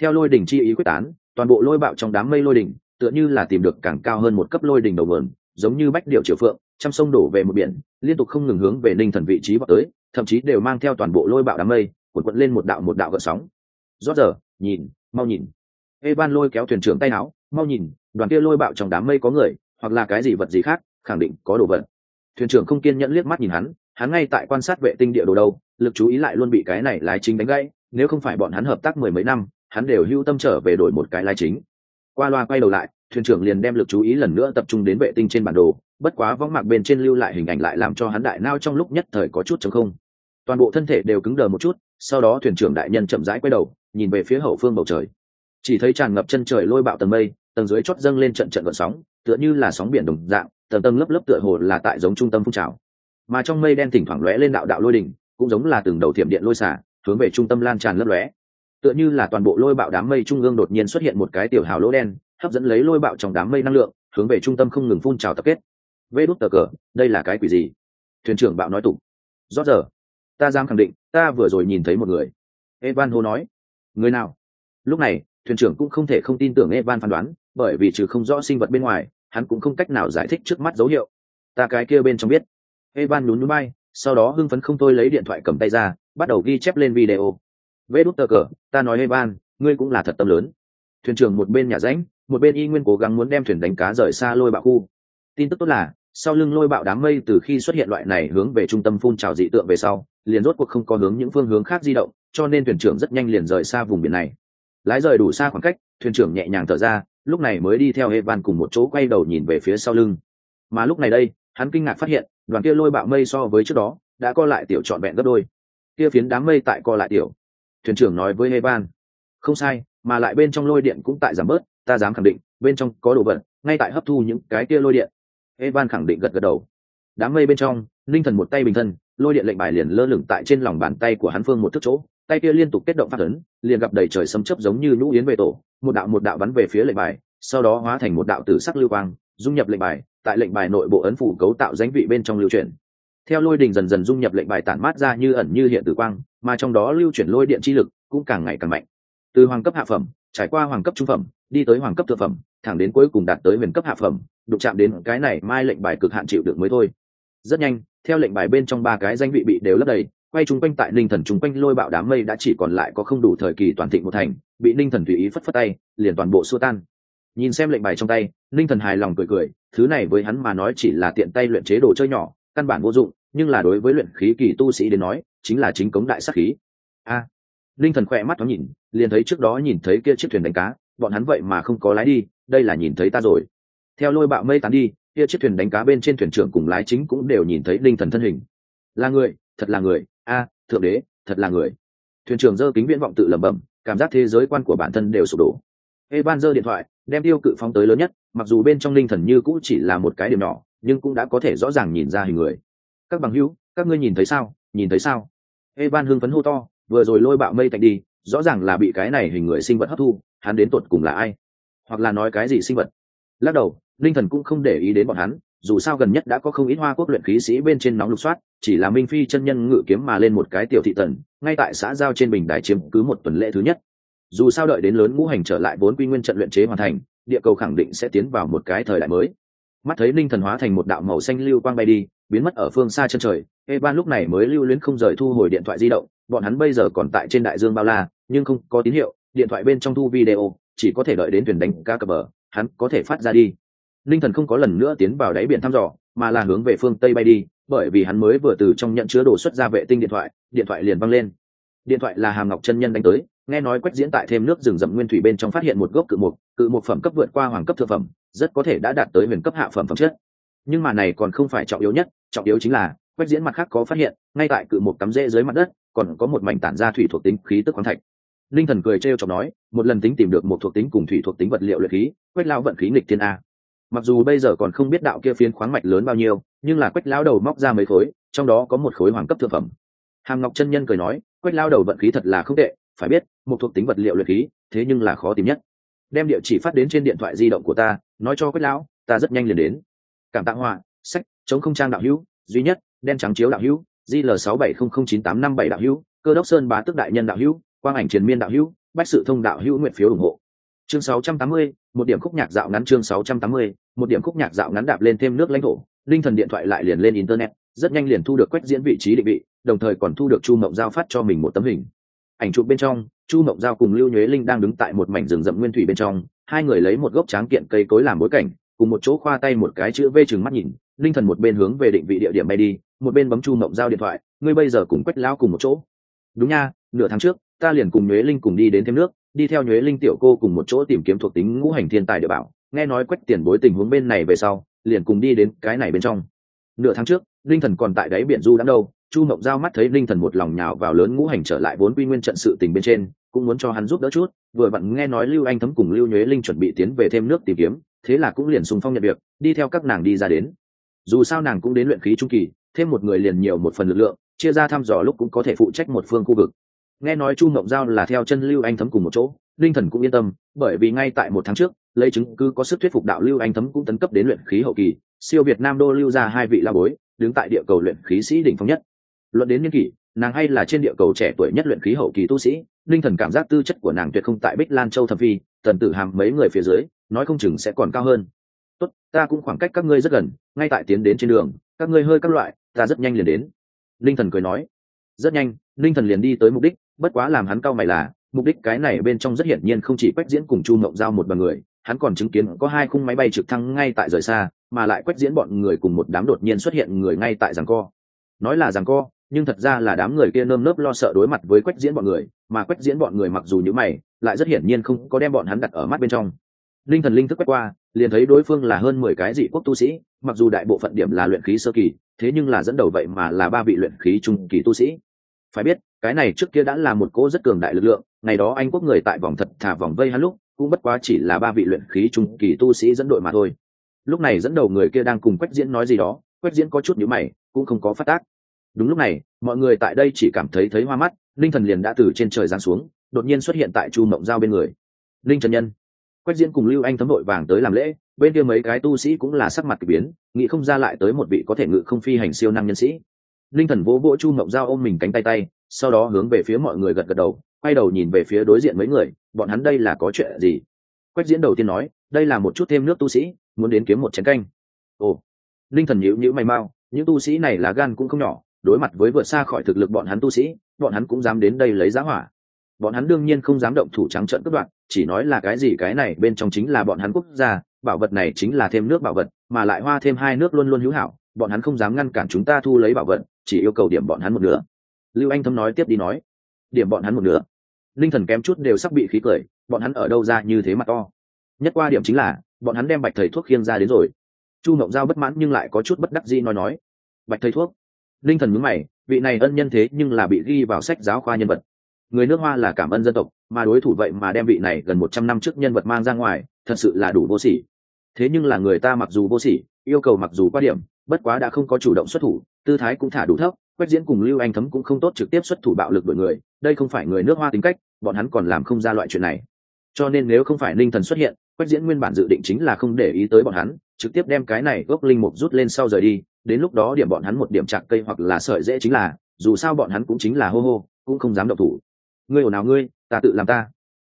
Theo lôi đỉnh chi ý quyết tán, toàn bộ lôi bạo trong đám mây lôi đỉnh tựa như là tìm được càng cao hơn một cấp lôi đỉnh đầu vườn, giống như bách điệu triều phượng, trăm sông đổ về một biển, liên tục không ngừng hướng về ninh thần vị trí vào tới, thậm chí đều mang theo toàn bộ lôi bạo đám mây, cuộn cuộn lên một đạo một đạo gợn sóng. Rót giờ, nhìn, mau nhìn. Evan lôi kéo thuyền trưởng tay áo, mau nhìn, đoàn kia lôi bạo trong đám mây có người, hoặc là cái gì vật gì khác, khẳng định có đồ vật. Thuyền trưởng không kiên nhẫn liếc mắt nhìn hắn hắn ngay tại quan sát vệ tinh địa đồ đâu, lực chú ý lại luôn bị cái này lái chính đánh gãy, nếu không phải bọn hắn hợp tác mười mấy năm, hắn đều hưu tâm trở về đổi một cái lái chính qua loa quay đầu lại, thuyền trưởng liền đem lực chú ý lần nữa tập trung đến vệ tinh trên bản đồ, bất quá võng mạc bên trên lưu lại hình ảnh lại làm cho hắn đại nao trong lúc nhất thời có chút chống không. Toàn bộ thân thể đều cứng đờ một chút, sau đó thuyền trưởng đại nhân chậm rãi quay đầu, nhìn về phía hậu phương bầu trời. Chỉ thấy tràn ngập chân trời lôi bạo tầng mây, tầng dưới chót dâng lên trận trận gợn sóng, tựa như là sóng biển đồng dạng, tầng tầng lớp lớp tựa hồ là tại giống trung tâm phun trào. Mà trong mây đen thỉnh thoảng lóe lên đạo đạo lôi đỉnh, cũng giống là từng đầu thiểm điện lôi xả, hướng về trung tâm lan tràn lấp lóe tựa như là toàn bộ lôi bạo đám mây trung ương đột nhiên xuất hiện một cái tiểu hào lỗ đen, hấp dẫn lấy lôi bạo trong đám mây năng lượng, hướng về trung tâm không ngừng phun trào tập kết. Vê đút tờ cờ, đây là cái quỷ gì? Thuyền trưởng bạo nói tục rót giờ. Ta dám khẳng định, ta vừa rồi nhìn thấy một người. Evan hô nói. Người nào? Lúc này, thuyền trưởng cũng không thể không tin tưởng evan phán đoán, bởi vì trừ không rõ sinh vật bên ngoài, hắn cũng không cách nào giải thích trước mắt dấu hiệu. Ta cái kia bên trong biết. Evan nhún núi bay, sau đó hưng phấn không thôi lấy điện thoại cầm tay ra, bắt đầu ghi chép lên video vê đút tờ cờ ta nói evan ngươi cũng là thật tâm lớn thuyền trưởng một bên nhà ránh một bên y nguyên cố gắng muốn đem thuyền đánh cá rời xa lôi bạo khu tin tức tốt là sau lưng lôi bạo đám mây từ khi xuất hiện loại này hướng về trung tâm phun trào dị tượng về sau liền rốt cuộc không có hướng những phương hướng khác di động cho nên thuyền trưởng rất nhanh liền rời xa vùng biển này lái rời đủ xa khoảng cách thuyền trưởng nhẹ nhàng thở ra lúc này mới đi theo Evan cùng một chỗ quay đầu nhìn về phía sau lưng. Mà lúc này đây, hắn kinh ngạc phát hiện, đoàn kia lôi bạo mây so với trước đó, đã co lại tiểu trọn vẹn gấp đôi. Kia phiến đám mây tại co lại tiểu. Thuyền trưởng nói với Evan, không sai, mà lại bên trong lôi điện cũng tại giảm bớt, ta dám khẳng định, bên trong có đồ vật, ngay tại hấp thu những cái kia lôi điện. Evan khẳng định gật gật đầu. Đám mây bên trong, linh thần một tay bình thân, lôi điện lệnh bài liền lơ lửng tại trên lòng bàn tay của hắn phương một thước chỗ, tay kia liên tục kết động phát ấn, liền gặp đầy trời sấm chớp giống như lũ yến về tổ, một đạo một đạo bắn về phía lệnh bài sau đó hóa thành một đạo tử sắc lưu quang dung nhập lệnh bài tại lệnh bài nội bộ ấn phủ cấu tạo danh vị bên trong lưu chuyển theo lôi đình dần dần dung nhập lệnh bài tản mát ra như ẩn như hiện tử quang, mà trong đó lưu chuyển lôi điện chi lực cũng càng ngày càng mạnh. Từ hoàng cấp hạ phẩm, trải qua hoàng cấp trung phẩm, đi tới hoàng cấp thượng phẩm, thẳng đến cuối cùng đạt tới huyền cấp hạ phẩm, đụng chạm đến cái này mai lệnh bài cực hạn chịu được mới thôi. Rất nhanh, theo lệnh bài bên trong ba cái danh vị bị đều lấp đầy, quay chung quanh tại ninh thần chung quanh lôi bạo đám mây đã chỉ còn lại có không đủ thời kỳ toàn thịnh một thành, bị ninh thần tùy ý phất phất tay, liền toàn bộ xua tan. Nhìn xem lệnh bài trong tay ninh thần hài lòng cười cười, thứ này với hắn mà nói chỉ là tiện tay luyện chế đồ chơi nhỏ, căn bản vô dụng nhưng là đối với luyện khí kỳ tu sĩ đến nói chính là chính cống đại sắc khí. A à, thần khỏe mắt nó nhìn liền thấy trước đó nhìn thấy kia chiếc thuyền đánh cá bọn hắn vậy mà không có lái đi đây là nhìn thấy ta rồi. Theo lôi bạo mây tán đi kia chiếc thuyền đánh cá bên trên thuyền trưởng cùng lái chính cũng đều nhìn thấy linh thần thân hình. Là người thật là người. A thượng đế thật là người. Thuyền trưởng giơ kính viễn vọng tự lẩm bẩm cảm giác thế giới quan của bản thân đều sụp đổ. Evan giơ điện thoại đem tiêu cự phóng tới lớn nhất mặc dù bên trong linh thần như cũ chỉ là một cái điểm nhỏ nhưng cũng đã có thể rõ ràng nhìn ra hình người các bằng hữu, các ngươi nhìn thấy sao? Nhìn thấy sao? Evan hưng phấn hô to, vừa rồi lôi bạo mây tạnh đi, rõ ràng là bị cái này hình người sinh vật hấp thu, hắn đến tột cùng là ai? Hoặc là nói cái gì sinh vật? Lắc đầu, linh thần cũng không để ý đến bọn hắn, dù sao gần nhất đã có không ít hoa quốc luyện khí sĩ bên trên nóng lục soát, chỉ là minh phi chân nhân ngự kiếm mà lên một cái tiểu thị tần, ngay tại xã giao trên bình đài chiếm cứ một tuần lễ thứ nhất. Dù sao đợi đến lớn ngũ hành trở lại vốn quy nguyên trận luyện chế hoàn thành, địa cầu khẳng định sẽ tiến vào một cái thời đại mới. Mắt thấy linh thần hóa thành một đạo màu xanh lưu quang bay đi biến mất ở phương xa chân trời, evan lúc này mới lưu luyến không rời thu hồi điện thoại di động, bọn hắn bây giờ còn tại trên đại dương bao la, nhưng không có tín hiệu, điện thoại bên trong thu video, chỉ có thể đợi đến thuyền đánh cá cập bờ, hắn có thể phát ra đi. Linh thần không có lần nữa tiến vào đáy biển thăm dò, mà là hướng về phương tây bay đi, bởi vì hắn mới vừa từ trong nhận chứa đồ xuất ra vệ tinh điện thoại điện thoại liền văng lên. Điện thoại là hàm ngọc chân nhân đánh tới, nghe nói quách diễn tại thêm nước rừng rậm nguyên thủy bên trong phát hiện một gốc cự mục cự mục phẩm cấp vượt qua hoàng cấp thượng phẩm, rất có thể đã đạt tới huyền cấp hạ phẩm phẩm chất nhưng mà này còn không phải trọng yếu nhất, trọng yếu chính là, quách diễn mặt khác có phát hiện, ngay tại cự một cắm rễ dưới mặt đất, còn có một mảnh tản ra thủy thuộc tính khí tức khoáng thạch. Linh thần cười trêu chọc nói, một lần tính tìm được một thuộc tính cùng thủy thuộc tính vật liệu luyện khí, quách lao vận khí nghịch thiên a. Mặc dù bây giờ còn không biết đạo kia phiến khoáng mạch lớn bao nhiêu, nhưng là quách lao đầu móc ra mấy khối, trong đó có một khối hoàng cấp thực phẩm. Hàm ngọc chân nhân cười nói, quách lao đầu vận khí thật là không tệ, phải biết, một thuộc tính vật liệu luyện khí, thế nhưng là khó tìm nhất. Đem địa chỉ phát đến trên điện thoại di động của ta, nói cho quách lão, ta rất nhanh liền đến cảm tạ họa sách chống không trang đạo hữu duy nhất đen trắng chiếu đạo hữu gl sáu bảy không không chín tám năm bảy đạo hữu cơ đốc sơn bá tức đại nhân đạo hữu quang ảnh triền miên đạo hữu bách sự thông đạo hữu nguyện phiếu ủng hộ. Chương 680, một điểm khúc nhạc dạo ngắn chương 680, một điểm khúc nhạc dạo ngắn đạp lên thêm nước lãnh thổ linh thần điện thoại lại liền lên internet rất nhanh liền thu được quét diễn vị trí định vị đồng thời còn thu được chu mộng giao phát cho mình một tấm hình. Ảnh chụp bên trong chu mộng giao cùng lưu nhuế linh đang đứng tại một mảnh rừng rậm nguyên thủy bên trong hai người lấy một gốc tráng kiện cây cối làm bối cảnh cùng một chỗ khoa tay một cái chữ v chừng mắt nhìn, linh thần một bên hướng về định vị địa điểm bay đi, một bên bấm chu mộng giao điện thoại, ngươi bây giờ cùng quách lao cùng một chỗ. Đúng nha, nửa tháng trước, ta liền cùng nhuế linh cùng đi đến thêm nước, đi theo nhuế linh tiểu cô cùng một chỗ tìm kiếm thuộc tính ngũ hành thiên tài địa bảo. Nghe nói quách tiền bối tình huống bên này về sau, liền cùng đi đến cái này bên trong. Nửa tháng trước, linh thần còn tại đáy biển du đang đâu, chu mộng giao mắt thấy linh thần một lòng nhào vào lớn ngũ hành trở lại vốn quy nguyên trận sự tình bên trên, cũng muốn cho hắn giúp đỡ chút, vừa vặn nghe nói lưu anh thấm cùng lưu nhuế linh chuẩn bị tiến về thêm nước tìm kiếm thế là cũng liền sùng phong nhận việc, đi theo các nàng đi ra đến. Dù sao nàng cũng đến luyện khí trung kỳ, thêm một người liền nhiều một phần lực lượng, chia ra thăm dò lúc cũng có thể phụ trách một phương khu vực. Nghe nói chu mộng giao là theo chân lưu anh thấm cùng một chỗ, linh thần cũng yên tâm, bởi vì ngay tại một tháng trước, lấy chứng cứ có sức thuyết phục đạo lưu anh thấm cũng tấn cấp đến luyện khí hậu kỳ, siêu việt nam đô lưu ra hai vị la bối, đứng tại địa cầu luyện khí sĩ đỉnh phong nhất. Luận đến niên kỷ, nàng hay là trên địa cầu trẻ tuổi nhất luyện khí hậu kỳ tu sĩ, linh thần cảm giác tư chất của nàng tuyệt không tại bích lan châu thâm phi, tần tử hàm mấy người phía dưới nói không chừng sẽ còn cao hơn. Tốt, ta cũng khoảng cách các ngươi rất gần, ngay tại tiến đến trên đường, các ngươi hơi các loại, ta rất nhanh liền đến. Linh thần cười nói. Rất nhanh, linh thần liền đi tới mục đích, bất quá làm hắn cao mày là, mục đích cái này bên trong rất hiển nhiên không chỉ quách diễn cùng chu mộng giao một bằng người, hắn còn chứng kiến có hai khung máy bay trực thăng ngay tại rời xa, mà lại quách diễn bọn người cùng một đám đột nhiên xuất hiện người ngay tại giằng co. Nói là giằng co, nhưng thật ra là đám người kia nơm nớp lo sợ đối mặt với quách diễn bọn người, mà quách diễn bọn người mặc dù như mày, lại rất hiển nhiên không có đem bọn hắn đặt ở mắt bên trong linh thần linh thức quét qua, liền thấy đối phương là hơn mười cái dị quốc tu sĩ, mặc dù đại bộ phận điểm là luyện khí sơ kỳ, thế nhưng là dẫn đầu vậy mà là ba vị luyện khí trung kỳ tu sĩ. Phải biết, cái này trước kia đã là một cỗ rất cường đại lực lượng, ngày đó anh quốc người tại vòng thật thả vòng vây hắn lúc, cũng bất quá chỉ là ba vị luyện khí trung kỳ tu sĩ dẫn đội mà thôi. Lúc này dẫn đầu người kia đang cùng quách diễn nói gì đó, quách diễn có chút nhữ mày, cũng không có phát tác. Đúng lúc này, mọi người tại đây chỉ cảm thấy thấy hoa mắt, linh thần liền đã từ trên trời giáng xuống, đột nhiên xuất hiện tại chu mộng giao bên người. Linh trần nhân quách diễn cùng lưu anh thấm đội vàng tới làm lễ, bên kia mấy cái tu sĩ cũng là sắc mặt k ỳ biến, nghĩ không ra lại tới một vị có thể ngự không phi hành siêu năng nhân sĩ. Linh thần vỗ vỗ chu mộng giao ôm mình cánh tay tay, sau đó hướng về phía mọi người gật gật đầu, quay đầu nhìn về phía đối diện mấy người, bọn hắn đây là có chuyện gì? Quách diễn đầu tiên nói, đây là một chút thêm nước tu sĩ, muốn đến kiếm một chén canh. Ồ. Linh thần nhíu nhíu mày mau, những tu sĩ này là gan cũng không nhỏ, đối mặt với vượt xa khỏi thực lực bọn hắn tu sĩ, bọn hắn cũng dám đến đây lấy giá hỏa bọn hắn đương nhiên không dám động thủ trắng trợn cướp đoạt, chỉ nói là cái gì cái này bên trong chính là bọn hắn quốc gia, bảo vật này chính là thêm nước bảo vật, mà lại hoa thêm hai nước luôn luôn hữu hảo, bọn hắn không dám ngăn cản chúng ta thu lấy bảo vật, chỉ yêu cầu điểm bọn hắn một nửa. Lưu anh thâm nói tiếp đi nói. Điểm bọn hắn một nửa. Linh thần kém chút đều sắp bị khí cười, bọn hắn ở đâu ra như thế mà to? Nhất qua điểm chính là, bọn hắn đem bạch thầy thuốc khiêng ra đến rồi. Chu ngộng giao bất mãn nhưng lại có chút bất đắc dĩ nói nói. Bạch thầy thuốc. Linh thần mướn mày, vị này ân nhân thế nhưng là bị ghi vào sách giáo khoa nhân vật người nước hoa là cảm ơn dân tộc, mà đối thủ vậy mà đem vị này gần một trăm năm trước nhân vật mang ra ngoài, thật sự là đủ vô sỉ. Thế nhưng là người ta mặc dù vô sỉ, yêu cầu mặc dù qua điểm, bất quá đã không có chủ động xuất thủ, tư thái cũng thả đủ thấp, quách diễn cùng lưu anh thấm cũng không tốt trực tiếp xuất thủ bạo lực đội người, đây không phải người nước hoa tính cách, bọn hắn còn làm không ra loại chuyện này. Cho nên nếu không phải linh thần xuất hiện, quách diễn nguyên bản dự định chính là không để ý tới bọn hắn, trực tiếp đem cái này gốc linh mục rút lên sau rời đi, đến lúc đó điểm bọn hắn một điểm chạc cây hoặc là sợi dễ chính là, dù sao bọn hắn cũng chính là hô hô, cũng không dám động thủ ngươi ồn nào ngươi, ta tự làm ta.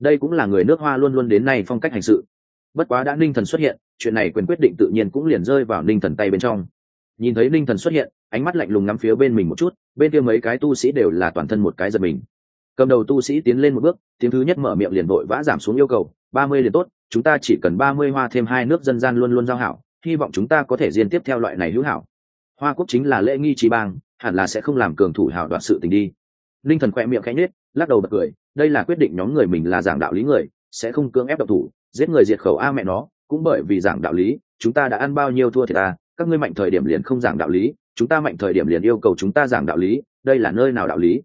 Đây cũng là người nước hoa luôn luôn đến nay phong cách hành sự. Bất quá đã ninh thần xuất hiện, chuyện này quyền quyết định tự nhiên cũng liền rơi vào ninh thần tay bên trong. Nhìn thấy ninh thần xuất hiện, ánh mắt lạnh lùng ngắm phía bên mình một chút, bên kia mấy cái tu sĩ đều là toàn thân một cái giật mình. Cầm đầu tu sĩ tiến lên một bước, tiếng thứ nhất mở miệng liền vội vã giảm xuống yêu cầu, ba mươi liền tốt, chúng ta chỉ cần ba mươi hoa thêm hai nước dân gian luôn luôn giao hảo, hy vọng chúng ta có thể diên tiếp theo loại này hữu hảo. Hoa quốc chính là lễ nghi trí bang, hẳn là sẽ không làm cường thủ hảo đoạn sự tình đi linh thần khoe miệng khẽ nhết lắc đầu bật cười, đây là quyết định nhóm người mình là giảng đạo lý người, sẽ không cưỡng ép độc thủ, giết người diệt khẩu a mẹ nó, cũng bởi vì giảng đạo lý, chúng ta đã ăn bao nhiêu thua thì ta, các ngươi mạnh thời điểm liền không giảng đạo lý, chúng ta mạnh thời điểm liền yêu cầu chúng ta giảng đạo lý, đây là nơi nào đạo lý?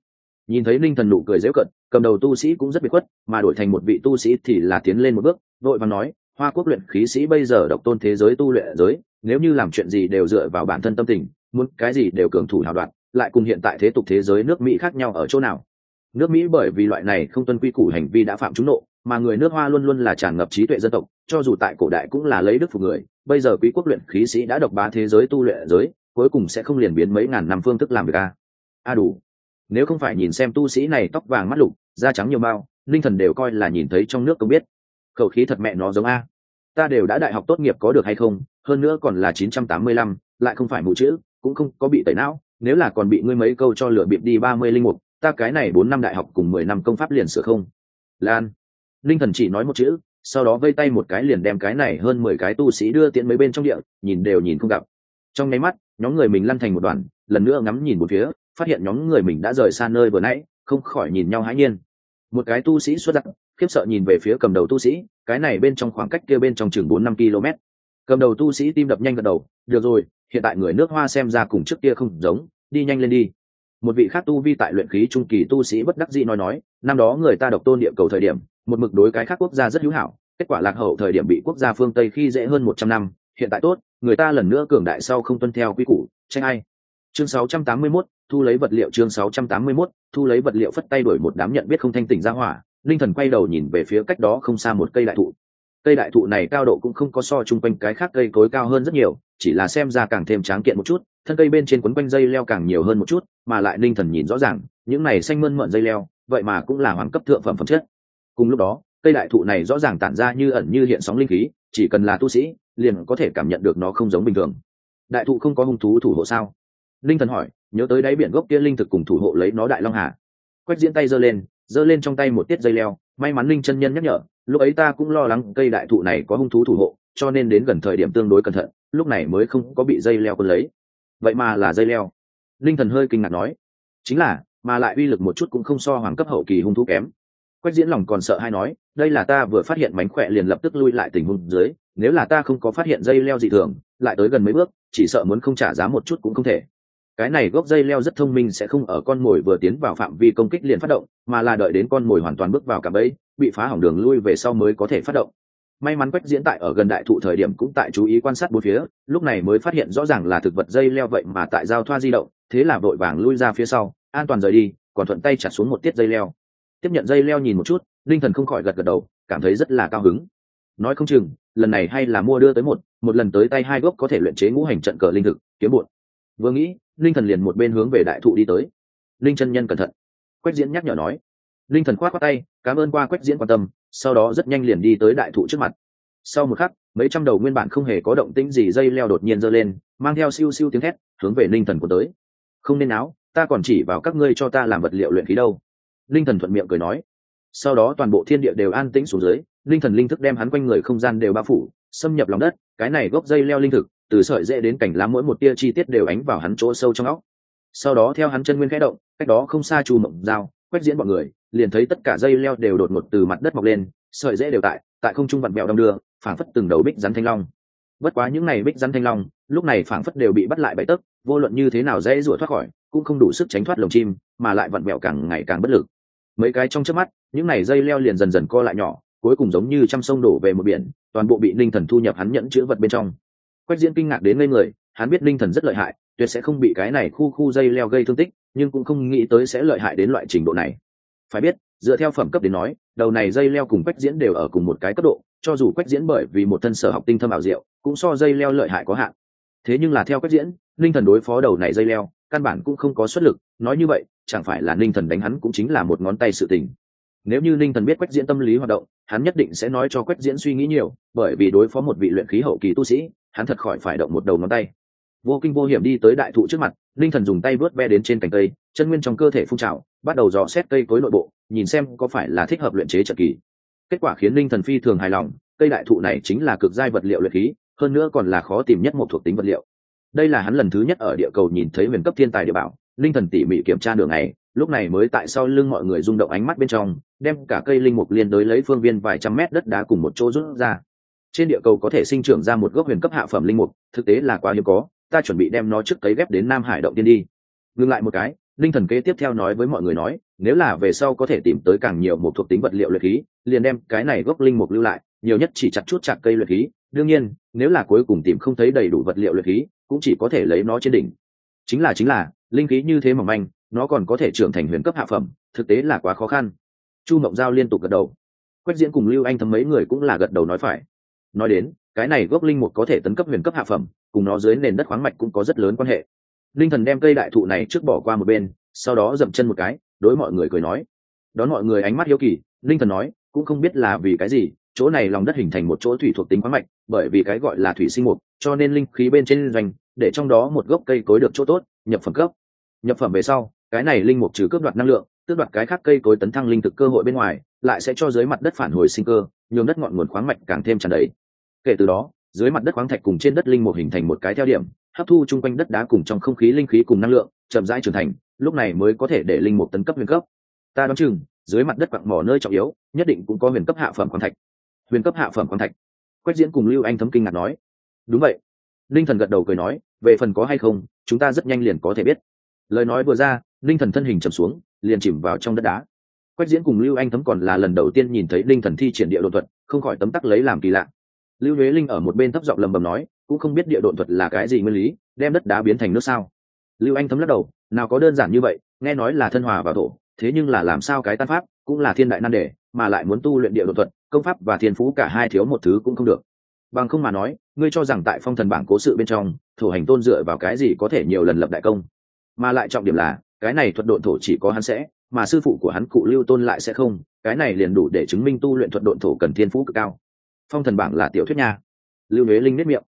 Nhìn thấy linh thần nụ cười dễ cận cầm đầu tu sĩ cũng rất bị khuất, mà đổi thành một vị tu sĩ thì là tiến lên một bước vội và nói, hoa quốc luyện khí sĩ bây giờ độc tôn thế giới tu luyện giới, nếu như làm chuyện gì đều dựa vào bản thân tâm tình, muốn cái gì đều cường thủ nào đoạn lại cùng hiện tại thế tục thế giới nước mỹ khác nhau ở chỗ nào? Nước mỹ bởi vì loại này không tuân quy củ hành vi đã phạm trúng nộ, mà người nước hoa luôn luôn là tràn ngập trí tuệ dân tộc, cho dù tại cổ đại cũng là lấy đức phục người. Bây giờ quý quốc luyện khí sĩ đã độc bá thế giới tu luyện giới, cuối cùng sẽ không liền biến mấy ngàn năm phương thức làm việc a. A đủ. Nếu không phải nhìn xem tu sĩ này tóc vàng mắt lục, da trắng nhiều bao, linh thần đều coi là nhìn thấy trong nước cũng biết. Khẩu khí thật mẹ nó giống a. Ta đều đã đại học tốt nghiệp có được hay không, hơn nữa còn là chín trăm tám mươi lăm, lại không phải mù chữ, cũng không có bị tẩy não nếu là còn bị ngươi mấy câu cho lửa bịp đi ba mươi linh mục, ta cái này bốn năm đại học cùng mười năm công pháp liền sửa không. Lan. Linh thần chỉ nói một chữ, sau đó vây tay một cái liền đem cái này hơn mười cái tu sĩ đưa tiễn mấy bên trong địa, nhìn đều nhìn không gặp. Trong nháy mắt, nhóm người mình lăn thành một đoàn, lần nữa ngắm nhìn một phía, phát hiện nhóm người mình đã rời xa nơi vừa nãy, không khỏi nhìn nhau hãi nhiên. Một cái tu sĩ xuất đặc khiếp sợ nhìn về phía cầm đầu tu sĩ, cái này bên trong khoảng cách kia bên trong chừng bốn năm km. Cầm đầu tu sĩ tim đập nhanh gật đầu, được rồi, hiện tại người nước hoa xem ra cùng trước kia không giống đi nhanh lên đi. Một vị khác tu vi tại luyện khí trung kỳ tu sĩ bất đắc dĩ nói nói năm đó người ta độc tôn địa cầu thời điểm một mực đối cái khác quốc gia rất hữu hảo kết quả lạc hậu thời điểm bị quốc gia phương tây khi dễ hơn một trăm năm hiện tại tốt người ta lần nữa cường đại sau không tuân theo quy củ tranh ai? Chương 681, thu lấy vật liệu chương 681, thu lấy vật liệu phất tay đuổi một đám nhận biết không thanh tỉnh ra hỏa linh thần quay đầu nhìn về phía cách đó không xa một cây đại thụ. Cây đại thụ này cao độ cũng không có so chung quanh cái khác cây cối cao hơn rất nhiều chỉ là xem ra càng thêm tráng kiện một chút thân cây bên trên quấn quanh dây leo càng nhiều hơn một chút, mà lại linh thần nhìn rõ ràng, những này xanh mơn mận dây leo, vậy mà cũng là hoàng cấp thượng phẩm phẩm chất. Cùng lúc đó, cây đại thụ này rõ ràng tản ra như ẩn như hiện sóng linh khí, chỉ cần là tu sĩ, liền có thể cảm nhận được nó không giống bình thường. Đại thụ không có hung thú thủ hộ sao? Linh thần hỏi, nhớ tới đáy biển gốc kia linh thực cùng thủ hộ lấy nó đại long hà. Quách diễn tay giơ lên giơ lên trong tay một tiết dây leo, may mắn linh chân nhân nhắc nhở, lúc ấy ta cũng lo lắng cây đại thụ này có hung thú thủ hộ, cho nên đến gần thời điểm tương đối cẩn thận, lúc này mới không có bị dây leo quân lấy vậy mà là dây leo. Linh thần hơi kinh ngạc nói, chính là, mà lại uy lực một chút cũng không so hoàng cấp hậu kỳ hung thú kém. Quách diễn lòng còn sợ hay nói, đây là ta vừa phát hiện mánh khỏe liền lập tức lui lại tình huống dưới, nếu là ta không có phát hiện dây leo dị thường, lại tới gần mấy bước, chỉ sợ muốn không trả giá một chút cũng không thể. Cái này gốc dây leo rất thông minh sẽ không ở con mồi vừa tiến vào phạm vi công kích liền phát động, mà là đợi đến con mồi hoàn toàn bước vào cả bẫy, bị phá hỏng đường lui về sau mới có thể phát động may mắn quách diễn tại ở gần đại thụ thời điểm cũng tại chú ý quan sát bốn phía, lúc này mới phát hiện rõ ràng là thực vật dây leo vậy mà tại giao thoa di động, thế là vội vàng lui ra phía sau, an toàn rời đi, còn thuận tay trả xuống một tiết dây leo. Tiếp nhận dây leo nhìn một chút, linh thần không khỏi gật gật đầu, cảm thấy rất là cao hứng. Nói không chừng, lần này hay là mua đưa tới một một lần tới tay hai gốc có thể luyện chế ngũ hành trận cờ linh thực, kiếm bụt vừa nghĩ, linh thần liền một bên hướng về đại thụ đi tới. Linh chân nhân cẩn thận. Quách diễn nhắc nhở nói linh thần khoát khoát tay, cảm ơn qua quách diễn quan tâm, sau đó rất nhanh liền đi tới đại thụ trước mặt. Sau một khắc, mấy trăm đầu nguyên bản không hề có động tĩnh gì dây leo đột nhiên giơ lên, mang theo siêu siêu tiếng thét hướng về linh thần của tới. Không nên áo ta còn chỉ vào các ngươi cho ta làm vật liệu luyện khí đâu. Linh thần thuận miệng cười nói. Sau đó toàn bộ thiên địa đều an tĩnh xuống dưới, linh thần linh thức đem hắn quanh người không gian đều bao phủ, xâm nhập lòng đất, cái này gốc dây leo linh thực, từ sợi dễ đến cảnh lá mỗi một tia chi tiết đều ánh vào hắn chỗ sâu trong óc. Sau đó theo hắn chân nguyên khẽ động, cách đó không xa chu mộng dao quét diễn bọn người liền thấy tất cả dây leo đều đột ngột từ mặt đất mọc lên, sợi dễ đều tại tại không trung vặn mẹo đong đưa, phảng phất từng đầu bích rắn thanh long. Bất quá những này bích rắn thanh long, lúc này phảng phất đều bị bắt lại bẫy tấc, vô luận như thế nào dễ rủa thoát khỏi, cũng không đủ sức tránh thoát lồng chim, mà lại vặn mẹo càng ngày càng bất lực. Mấy cái trong chớp mắt, những này dây leo liền dần dần co lại nhỏ, cuối cùng giống như trăm sông đổ về một biển, toàn bộ bị ninh thần thu nhập hắn nhẫn chữ vật bên trong. Quách diễn kinh ngạc đến ngây người, hắn biết ninh thần rất lợi hại, tuyệt sẽ không bị cái này khu khu dây leo gây thương tích, nhưng cũng không nghĩ tới sẽ lợi hại đến loại trình độ này phải biết, dựa theo phẩm cấp đến nói, đầu này dây leo cùng quách diễn đều ở cùng một cái cấp độ, cho dù quách diễn bởi vì một thân sở học tinh thâm ảo diệu, cũng so dây leo lợi hại có hạn. Thế nhưng là theo quách diễn, ninh thần đối phó đầu này dây leo, căn bản cũng không có xuất lực, nói như vậy, chẳng phải là ninh thần đánh hắn cũng chính là một ngón tay sự tình. Nếu như ninh thần biết quách diễn tâm lý hoạt động, hắn nhất định sẽ nói cho quách diễn suy nghĩ nhiều, bởi vì đối phó một vị luyện khí hậu kỳ tu sĩ, hắn thật khỏi phải động một đầu ngón tay vô kinh vô hiểm đi tới đại thụ trước mặt, linh thần dùng tay vớt ve đến trên cành cây, chân nguyên trong cơ thể phun trào, bắt đầu dò xét cây cối nội bộ, nhìn xem có phải là thích hợp luyện chế trận kỳ. Kết quả khiến linh thần phi thường hài lòng, cây đại thụ này chính là cực giai vật liệu luyện khí, hơn nữa còn là khó tìm nhất một thuộc tính vật liệu. Đây là hắn lần thứ nhất ở địa cầu nhìn thấy huyền cấp thiên tài địa bảo, linh thần tỉ mỉ kiểm tra đường này lúc này mới tại sau lưng mọi người rung động ánh mắt bên trong, đem cả cây linh mục liên đối lấy phương viên vài trăm mét đất đá cùng một chỗ rút ra. Trên địa cầu có thể sinh trưởng ra một gốc huyền cấp hạ phẩm linh mục, thực tế là quá hiếm có ta chuẩn bị đem nó trước cấy ghép đến nam hải động tiên đi. Ngừng lại một cái, linh thần kế tiếp theo nói với mọi người nói, nếu là về sau có thể tìm tới càng nhiều một thuộc tính vật liệu luyện khí, liền đem cái này gốc linh mục lưu lại, nhiều nhất chỉ chặt chút chặt cây luyện khí. Đương nhiên, nếu là cuối cùng tìm không thấy đầy đủ vật liệu luyện khí, cũng chỉ có thể lấy nó trên đỉnh. Chính là chính là, linh khí như thế mỏng manh, nó còn có thể trưởng thành huyền cấp hạ phẩm, thực tế là quá khó khăn. Chu mộng giao liên tục gật đầu. Quách diễn cùng lưu anh thấm mấy người cũng là gật đầu nói phải. Nói đến, cái này gốc linh mục có thể tấn cấp huyền cấp hạ phẩm cùng nó dưới nền đất khoáng mạch cũng có rất lớn quan hệ. Linh thần đem cây đại thụ này trước bỏ qua một bên, sau đó dậm chân một cái, đối mọi người cười nói. Đón mọi người ánh mắt hiếu kỳ, linh thần nói, cũng không biết là vì cái gì, chỗ này lòng đất hình thành một chỗ thủy thuộc tính khoáng mạch, bởi vì cái gọi là thủy sinh mục, cho nên linh khí bên trên doanh, để trong đó một gốc cây cối được chỗ tốt, nhập phẩm cấp. Nhập phẩm về sau, cái này linh mục trừ cướp đoạt năng lượng, tước đoạt cái khác cây cối tấn thăng linh thực cơ hội bên ngoài, lại sẽ cho dưới mặt đất phản hồi sinh cơ, nhường đất ngọn nguồn khoáng mạch càng thêm tràn đầy. Kể từ đó dưới mặt đất khoáng thạch cùng trên đất linh mục hình thành một cái theo điểm, hấp thu chung quanh đất đá cùng trong không khí linh khí cùng năng lượng, chậm rãi trưởng thành, lúc này mới có thể để linh mục tấn cấp huyền cấp. Ta đoán chừng, dưới mặt đất quặng mỏ nơi trọng yếu, nhất định cũng có huyền cấp hạ phẩm khoáng thạch. Huyền cấp hạ phẩm khoáng thạch. Quách diễn cùng lưu anh thấm kinh ngạc nói. Đúng vậy. Linh thần gật đầu cười nói, về phần có hay không, chúng ta rất nhanh liền có thể biết. Lời nói vừa ra, linh thần thân hình trầm xuống, liền chìm vào trong đất đá. Quách diễn cùng lưu anh thấm còn là lần đầu tiên nhìn thấy linh thần thi triển địa đột thuật, không khỏi tấm tắc lấy làm kỳ lạ lưu huế linh ở một bên thấp giọng lầm bầm nói, cũng không biết địa độn thuật là cái gì nguyên lý, đem đất đá biến thành nước sao. Lưu anh thấm lắc đầu, nào có đơn giản như vậy, nghe nói là thân hòa vào thổ, thế nhưng là làm sao cái tan pháp, cũng là thiên đại nan đề, mà lại muốn tu luyện địa độn thuật, công pháp và thiên phú cả hai thiếu một thứ cũng không được. Bằng không mà nói, ngươi cho rằng tại phong thần bảng cố sự bên trong thủ hành tôn dựa vào cái gì có thể nhiều lần lập đại công? Mà lại trọng điểm là, cái này thuật độn thổ chỉ có hắn sẽ, mà sư phụ của hắn cụ lưu tôn lại sẽ không, cái này liền đủ để chứng minh tu luyện thuật độn thổ cần thiên phú cực cao phong thần bảng là tiểu thuyết nha lưu huế linh nếp miệng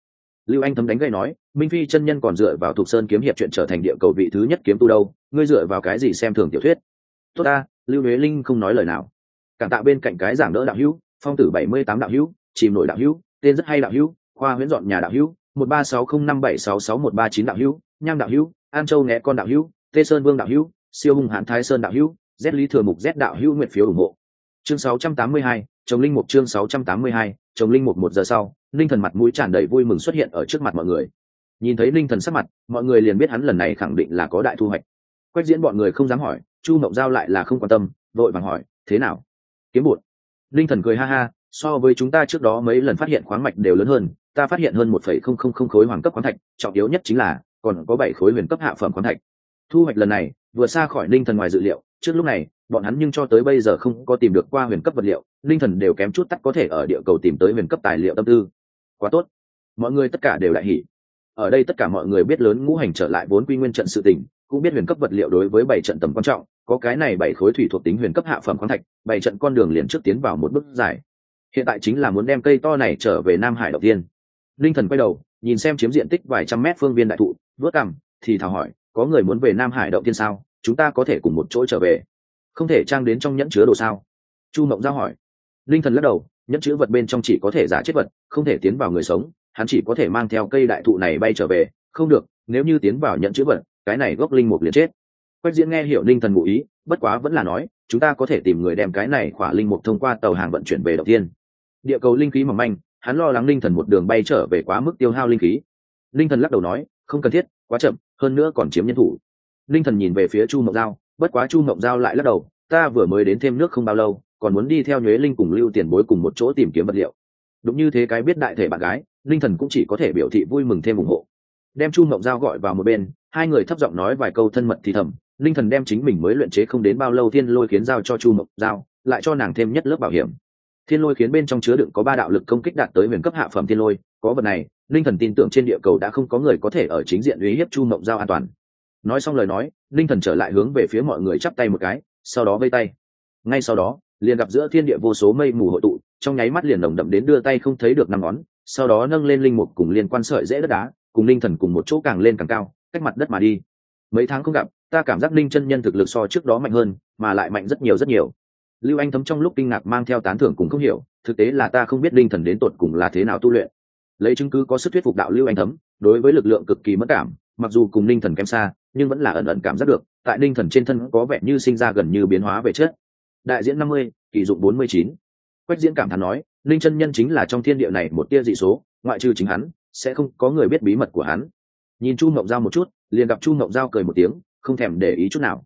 lưu anh thấm đánh gây nói minh phi chân nhân còn dựa vào thục sơn kiếm hiệp chuyện trở thành địa cầu vị thứ nhất kiếm tu đâu ngươi dựa vào cái gì xem thường tiểu thuyết tốt ta lưu huế linh không nói lời nào cảm tạ bên cạnh cái giảng đỡ đạo hữu phong tử bảy mươi tám đạo hữu chìm nổi đạo hữu tên rất hay đạo hữu khoa huyễn dọn nhà đạo hữu một ba sáu không năm bảy sáu sáu một ba chín đạo hữu nham đạo hữu an châu nghe con đạo hữu tê sơn vương đạo hữu siêu hùng hãn thái sơn đạo hữu z lý thừa mục z đạo hữu nguyện phiếu ủng hộ chương sáu trăm tám mươi hai chồng linh mục chương sáu trăm tám mươi hai chồng linh mục một giờ sau, linh thần mặt mũi tràn đầy vui mừng xuất hiện ở trước mặt mọi người. Nhìn thấy linh thần sắc mặt, mọi người liền biết hắn lần này khẳng định là có đại thu hoạch. Quách diễn bọn người không dám hỏi, chu mộng giao lại là không quan tâm, vội vàng hỏi, thế nào? Kiếm bụt. Linh thần cười ha ha, so với chúng ta trước đó mấy lần phát hiện khoáng mạch đều lớn hơn, ta phát hiện hơn một phẩy không không không khối hoàng cấp khoáng thạch, trọng yếu nhất chính là, còn có bảy khối huyền cấp hạ phẩm khoáng thạch. Thu hoạch lần này vừa xa khỏi linh thần ngoài dự liệu, trước lúc này bọn hắn nhưng cho tới bây giờ không có tìm được qua huyền cấp vật liệu, linh thần đều kém chút tắt có thể ở địa cầu tìm tới huyền cấp tài liệu tâm tư. Quá tốt. Mọi người tất cả đều đại hỉ. Ở đây tất cả mọi người biết lớn ngũ hành trở lại vốn quy nguyên trận sự tình, cũng biết huyền cấp vật liệu đối với bảy trận tầm quan trọng, có cái này bảy khối thủy thuộc tính huyền cấp hạ phẩm khoáng thạch, bảy trận con đường liền trước tiến vào một bước dài. Hiện tại chính là muốn đem cây to này trở về nam hải đầu tiên. Linh thần quay đầu, nhìn xem chiếm diện tích vài trăm mét phương viên đại thụ, vớt cằm, thì thảo hỏi, có người muốn về nam hải động tiên sao? Chúng ta có thể cùng một chỗ trở về không thể trang đến trong nhẫn chứa đồ sao? Chu mộng giao hỏi. Linh thần lắc đầu, nhẫn chứa vật bên trong chỉ có thể giả chết vật, không thể tiến vào người sống, hắn chỉ có thể mang theo cây đại thụ này bay trở về. Không được, nếu như tiến vào nhẫn chứa vật, cái này gốc linh mục liền chết. Quách diễn nghe hiểu linh thần ngụ ý, bất quá vẫn là nói, chúng ta có thể tìm người đem cái này khỏa linh mục thông qua tàu hàng vận chuyển về đầu tiên địa cầu linh khí mỏng manh, hắn lo lắng linh thần một đường bay trở về quá mức tiêu hao linh khí. Linh thần lắc đầu nói, không cần thiết, quá chậm, hơn nữa còn chiếm nhân thủ. Linh thần nhìn về phía chu mộng giao bất quá chu mộng giao lại lắc đầu, ta vừa mới đến thêm nước không bao lâu, còn muốn đi theo nhuế linh cùng lưu tiền bối cùng một chỗ tìm kiếm vật liệu. Đúng như thế cái biết đại thể bạn gái, linh thần cũng chỉ có thể biểu thị vui mừng thêm ủng hộ. Đem chu mộng giao gọi vào một bên, hai người thấp giọng nói vài câu thân mật thì thầm, linh thần đem chính mình mới luyện chế không đến bao lâu thiên lôi khiến giao cho chu mộng giao, lại cho nàng thêm nhất lớp bảo hiểm. Thiên lôi khiến bên trong chứa đựng có ba đạo lực công kích đạt tới huyền cấp hạ phẩm thiên lôi, có vật này, linh thần tin tưởng trên địa cầu đã không có người có thể ở chính diện uy hiếp chu mộng giao an toàn nói xong lời nói, linh thần trở lại hướng về phía mọi người chắp tay một cái, sau đó vây tay. Ngay sau đó, liền gặp giữa thiên địa vô số mây mù hội tụ, trong nháy mắt liền nồng đậm đến đưa tay không thấy được năm ngón, sau đó nâng lên linh mục cùng liên quan sợi dễ đất đá, cùng linh thần cùng một chỗ càng lên càng cao, cách mặt đất mà đi. Mấy tháng không gặp, ta cảm giác linh chân nhân thực lực so trước đó mạnh hơn, mà lại mạnh rất nhiều rất nhiều. Lưu anh thấm trong lúc kinh ngạc mang theo tán thưởng cũng không hiểu, thực tế là ta không biết linh thần đến tột cùng là thế nào tu luyện. Lấy chứng cứ có sức thuyết phục đạo lưu anh thấm, đối với lực lượng cực kỳ mất cảm mặc dù cùng linh thần kém xa, nhưng vẫn là ẩn ẩn cảm giác được, tại linh thần trên thân có vẻ như sinh ra gần như biến hóa về chất. Đại diễn năm mươi kỳ dụng bốn mươi chín. Quách diễn cảm thán nói linh chân nhân chính là trong thiên địa này một tia dị số, ngoại trừ chính hắn, sẽ không có người biết bí mật của hắn. Nhìn chu mộng giao một chút, liền gặp chu mộng giao cười một tiếng, không thèm để ý chút nào.